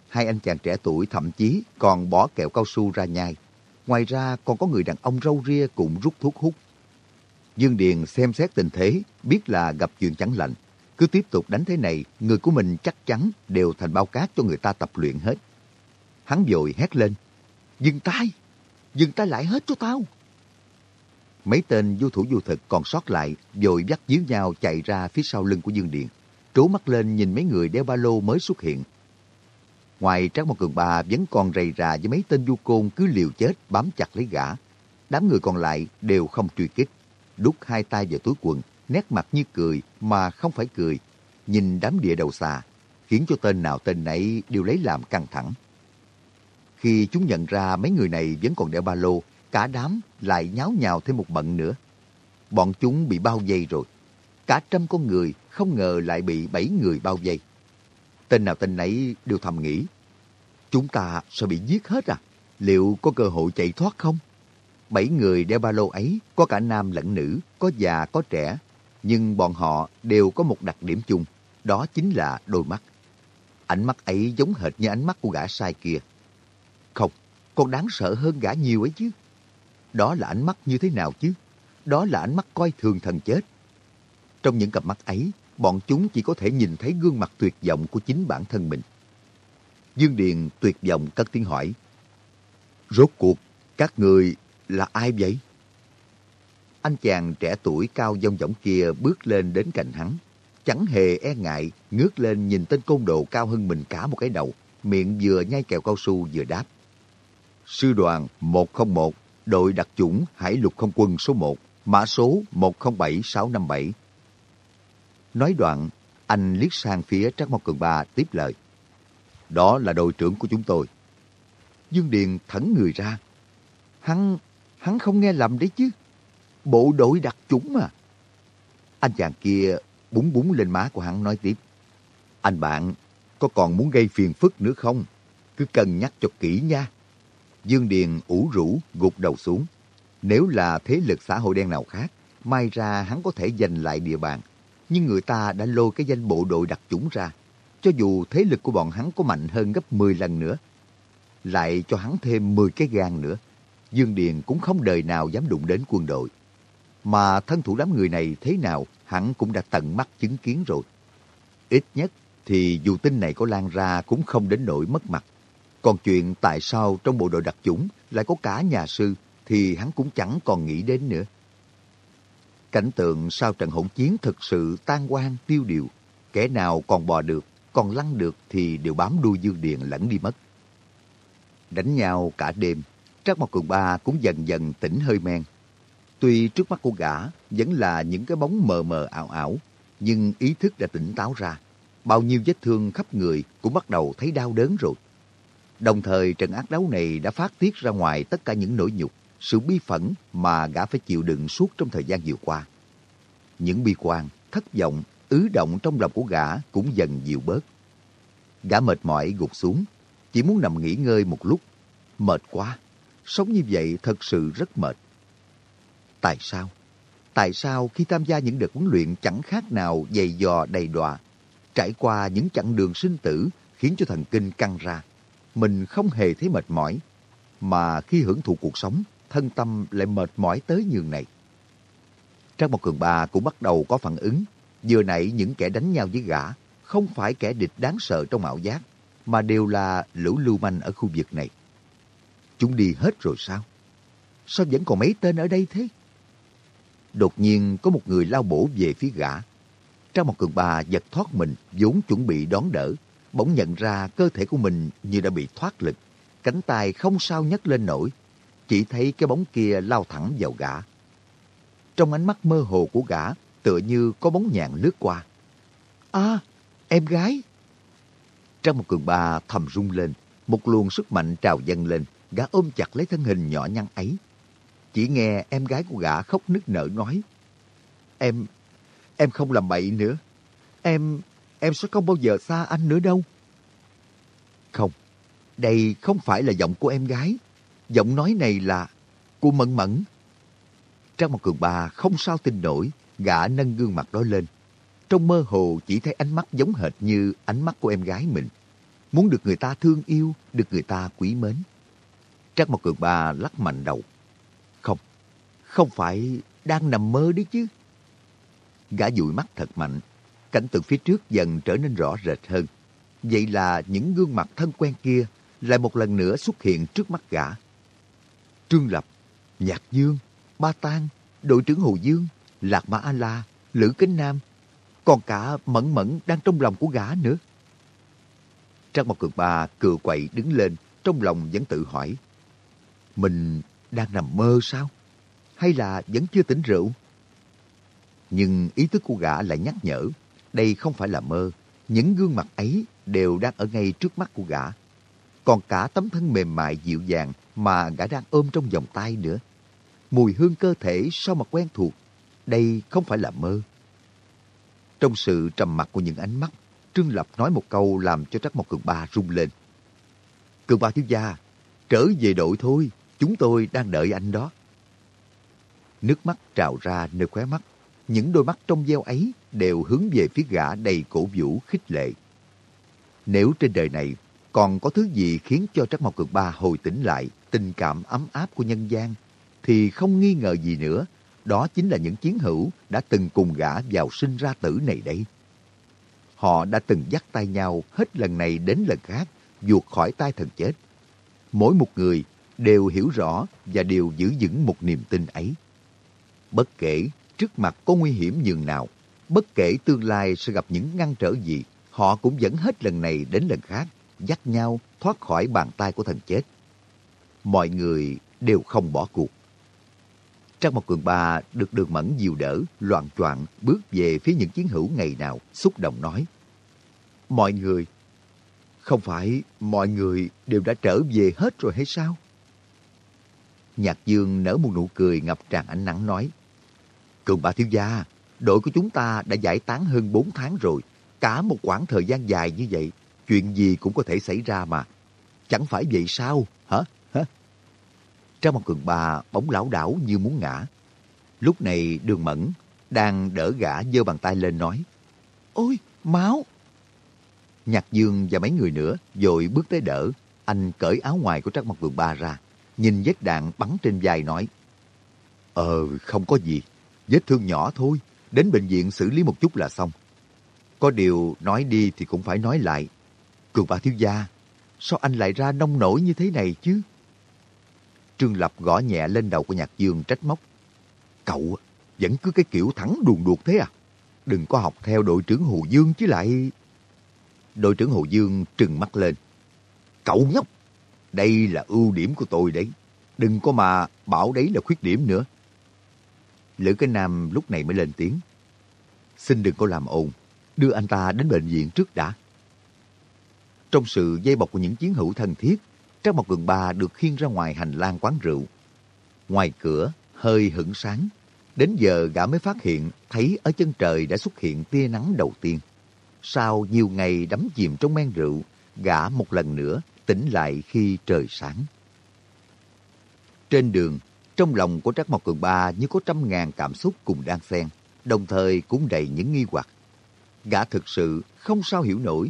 Hai anh chàng trẻ tuổi thậm chí còn bỏ kẹo cao su ra nhai. Ngoài ra còn có người đàn ông râu ria cũng rút thuốc hút. Dương Điền xem xét tình thế, biết là gặp chuyện chẳng lành. Cứ tiếp tục đánh thế này, người của mình chắc chắn đều thành bao cát cho người ta tập luyện hết. Hắn vội hét lên. Dừng tay! Dừng tay lại hết cho tao! Mấy tên du thủ du thực còn sót lại, vội dắt díu nhau chạy ra phía sau lưng của Dương Điện. Trố mắt lên nhìn mấy người đeo ba lô mới xuất hiện. Ngoài Trác Mộc Cường Ba vẫn còn rầy rà với mấy tên du côn cứ liều chết bám chặt lấy gã. Đám người còn lại đều không truy kích. Đút hai tay vào túi quần, nét mặt như cười mà không phải cười. Nhìn đám địa đầu xà, khiến cho tên nào tên nấy đều lấy làm căng thẳng. Khi chúng nhận ra mấy người này vẫn còn đeo ba lô, cả đám lại nháo nhào thêm một bận nữa. Bọn chúng bị bao vây rồi. Cả trăm con người không ngờ lại bị bảy người bao vây. Tên nào tên nấy đều thầm nghĩ. Chúng ta sẽ bị giết hết à? Liệu có cơ hội chạy thoát không? Bảy người đeo ba lô ấy có cả nam lẫn nữ, có già có trẻ. Nhưng bọn họ đều có một đặc điểm chung, đó chính là đôi mắt. Ánh mắt ấy giống hệt như ánh mắt của gã sai kia. Không, còn đáng sợ hơn gã nhiều ấy chứ. Đó là ánh mắt như thế nào chứ? Đó là ánh mắt coi thường thần chết. Trong những cặp mắt ấy, bọn chúng chỉ có thể nhìn thấy gương mặt tuyệt vọng của chính bản thân mình. Dương Điền tuyệt vọng cất tiếng hỏi. Rốt cuộc, các người là ai vậy? Anh chàng trẻ tuổi cao dông dỏng kia bước lên đến cạnh hắn. Chẳng hề e ngại, ngước lên nhìn tên côn đồ cao hơn mình cả một cái đầu, miệng vừa nhai kẹo cao su vừa đáp. Sư đoàn 101, đội đặc chủng Hải lục không quân số 1, mã số 107657. Nói đoạn, anh liếc sang phía Trác Mộc Cường Ba tiếp lời. Đó là đội trưởng của chúng tôi. Dương Điền thẫn người ra. Hắn, hắn không nghe lầm đấy chứ. Bộ đội đặc chủng mà. Anh chàng kia búng búng lên má của hắn nói tiếp. Anh bạn, có còn muốn gây phiền phức nữa không? Cứ cân nhắc cho kỹ nha. Dương Điền ủ rũ gục đầu xuống. Nếu là thế lực xã hội đen nào khác, may ra hắn có thể giành lại địa bàn. Nhưng người ta đã lôi cái danh bộ đội đặc chủng ra. Cho dù thế lực của bọn hắn có mạnh hơn gấp 10 lần nữa. Lại cho hắn thêm 10 cái gan nữa. Dương Điền cũng không đời nào dám đụng đến quân đội. Mà thân thủ đám người này thế nào, hắn cũng đã tận mắt chứng kiến rồi. Ít nhất thì dù tin này có lan ra cũng không đến nỗi mất mặt. Còn chuyện tại sao trong bộ đội đặc chủng lại có cả nhà sư thì hắn cũng chẳng còn nghĩ đến nữa. Cảnh tượng sau trận hỗn chiến thực sự tan quang tiêu điều. Kẻ nào còn bò được, còn lăn được thì đều bám đuôi Dương Điền lẫn đi mất. Đánh nhau cả đêm, Trác Mộc Cường Ba cũng dần dần tỉnh hơi men. Tuy trước mắt của gã vẫn là những cái bóng mờ mờ ảo ảo, nhưng ý thức đã tỉnh táo ra. Bao nhiêu vết thương khắp người cũng bắt đầu thấy đau đớn rồi. Đồng thời trận ác đấu này đã phát tiết ra ngoài tất cả những nỗi nhục, sự bi phẫn mà gã phải chịu đựng suốt trong thời gian vừa qua. Những bi quan, thất vọng, ứ động trong lòng của gã cũng dần dịu bớt. Gã mệt mỏi gục xuống, chỉ muốn nằm nghỉ ngơi một lúc. Mệt quá, sống như vậy thật sự rất mệt. Tại sao? Tại sao khi tham gia những đợt huấn luyện chẳng khác nào dày dò đầy đọa, trải qua những chặng đường sinh tử khiến cho thần kinh căng ra, mình không hề thấy mệt mỏi, mà khi hưởng thụ cuộc sống, thân tâm lại mệt mỏi tới nhường này. Trang một cường ba cũng bắt đầu có phản ứng, vừa nãy những kẻ đánh nhau với gã, không phải kẻ địch đáng sợ trong ảo giác, mà đều là lũ lưu manh ở khu vực này. Chúng đi hết rồi sao? Sao vẫn còn mấy tên ở đây thế? Đột nhiên có một người lao bổ về phía gã. Trong một cường bà giật thoát mình, vốn chuẩn bị đón đỡ. Bỗng nhận ra cơ thể của mình như đã bị thoát lực. Cánh tay không sao nhấc lên nổi. Chỉ thấy cái bóng kia lao thẳng vào gã. Trong ánh mắt mơ hồ của gã, tựa như có bóng nhạn lướt qua. À, em gái! Trong một cường bà thầm rung lên, một luồng sức mạnh trào dâng lên, gã ôm chặt lấy thân hình nhỏ nhăn ấy. Chỉ nghe em gái của gã khóc nức nở nói, Em, em không làm bậy nữa. Em, em sẽ không bao giờ xa anh nữa đâu. Không, đây không phải là giọng của em gái. Giọng nói này là của Mẫn Mẫn. Trang một cường bà không sao tin nổi, gã nâng gương mặt đó lên. Trong mơ hồ chỉ thấy ánh mắt giống hệt như ánh mắt của em gái mình. Muốn được người ta thương yêu, được người ta quý mến. Trác một cường bà lắc mạnh đầu. Không, phải đang nằm mơ đấy chứ. Gã dụi mắt thật mạnh, cảnh tượng phía trước dần trở nên rõ rệt hơn. Vậy là những gương mặt thân quen kia lại một lần nữa xuất hiện trước mắt gã. Trương Lập, Nhạc Dương, Ba Tang, đội trưởng Hồ Dương, Lạc Mã A-La, Lữ Kính Nam, còn cả Mẫn Mẫn đang trong lòng của gã nữa. Trang Mộc Cường Ba cựa quậy đứng lên, trong lòng vẫn tự hỏi. Mình đang nằm mơ sao? Hay là vẫn chưa tỉnh rượu? Nhưng ý thức của gã lại nhắc nhở, đây không phải là mơ. Những gương mặt ấy đều đang ở ngay trước mắt của gã. Còn cả tấm thân mềm mại dịu dàng mà gã đang ôm trong vòng tay nữa. Mùi hương cơ thể sao mà quen thuộc. Đây không phải là mơ. Trong sự trầm mặc của những ánh mắt, Trương Lập nói một câu làm cho Trắc Mộc Cường Ba rung lên. Cường Ba thiếu gia, trở về đội thôi, chúng tôi đang đợi anh đó. Nước mắt trào ra nơi khóe mắt, những đôi mắt trong veo ấy đều hướng về phía gã đầy cổ vũ khích lệ. Nếu trên đời này còn có thứ gì khiến cho Trắc Mộc Cường Ba hồi tỉnh lại tình cảm ấm áp của nhân gian, thì không nghi ngờ gì nữa, đó chính là những chiến hữu đã từng cùng gã vào sinh ra tử này đấy. Họ đã từng dắt tay nhau hết lần này đến lần khác, vượt khỏi tay thần chết. Mỗi một người đều hiểu rõ và đều giữ vững một niềm tin ấy. Bất kể trước mặt có nguy hiểm nhường nào, bất kể tương lai sẽ gặp những ngăn trở gì, họ cũng vẫn hết lần này đến lần khác, dắt nhau thoát khỏi bàn tay của thần chết. Mọi người đều không bỏ cuộc. Trang một cường ba được đường mẫn dìu đỡ, loạn choạng bước về phía những chiến hữu ngày nào, xúc động nói. Mọi người, không phải mọi người đều đã trở về hết rồi hay sao? Nhạc Dương nở một nụ cười ngập tràn ánh nắng nói. Cường bà thiếu gia, đội của chúng ta đã giải tán hơn 4 tháng rồi. Cả một quãng thời gian dài như vậy, chuyện gì cũng có thể xảy ra mà. Chẳng phải vậy sao, hả? hả? trong một cường bà bóng lão đảo như muốn ngã. Lúc này đường mẫn đang đỡ gã giơ bàn tay lên nói. Ôi, máu! Nhạc Dương và mấy người nữa dội bước tới đỡ. Anh cởi áo ngoài của Trác Mặt Vườn Ba ra. Nhìn vết đạn bắn trên vai nói. Ờ, không có gì. Vết thương nhỏ thôi. Đến bệnh viện xử lý một chút là xong. Có điều nói đi thì cũng phải nói lại. Cường ba thiếu gia, sao anh lại ra nông nổi như thế này chứ? Trương Lập gõ nhẹ lên đầu của Nhạc Dương trách móc. Cậu vẫn cứ cái kiểu thẳng đùn đuột thế à? Đừng có học theo đội trưởng Hồ Dương chứ lại... Đội trưởng Hồ Dương trừng mắt lên. Cậu nhóc, đây là ưu điểm của tôi đấy. Đừng có mà bảo đấy là khuyết điểm nữa. Lữ cái Nam lúc này mới lên tiếng. xin đừng có làm ồn, đưa anh ta đến bệnh viện trước đã. Trong sự dây bọc của những chiến hữu thân thiết, Trang Mộc Cường Ba được khiêng ra ngoài hành lang quán rượu. Ngoài cửa, hơi hửng sáng. Đến giờ gã mới phát hiện thấy ở chân trời đã xuất hiện tia nắng đầu tiên. Sau nhiều ngày đắm chìm trong men rượu, gã một lần nữa tỉnh lại khi trời sáng. Trên đường, trong lòng của Trác Mộc Cường Ba như có trăm ngàn cảm xúc cùng đang xen, đồng thời cũng đầy những nghi hoặc. Gã thực sự không sao hiểu nổi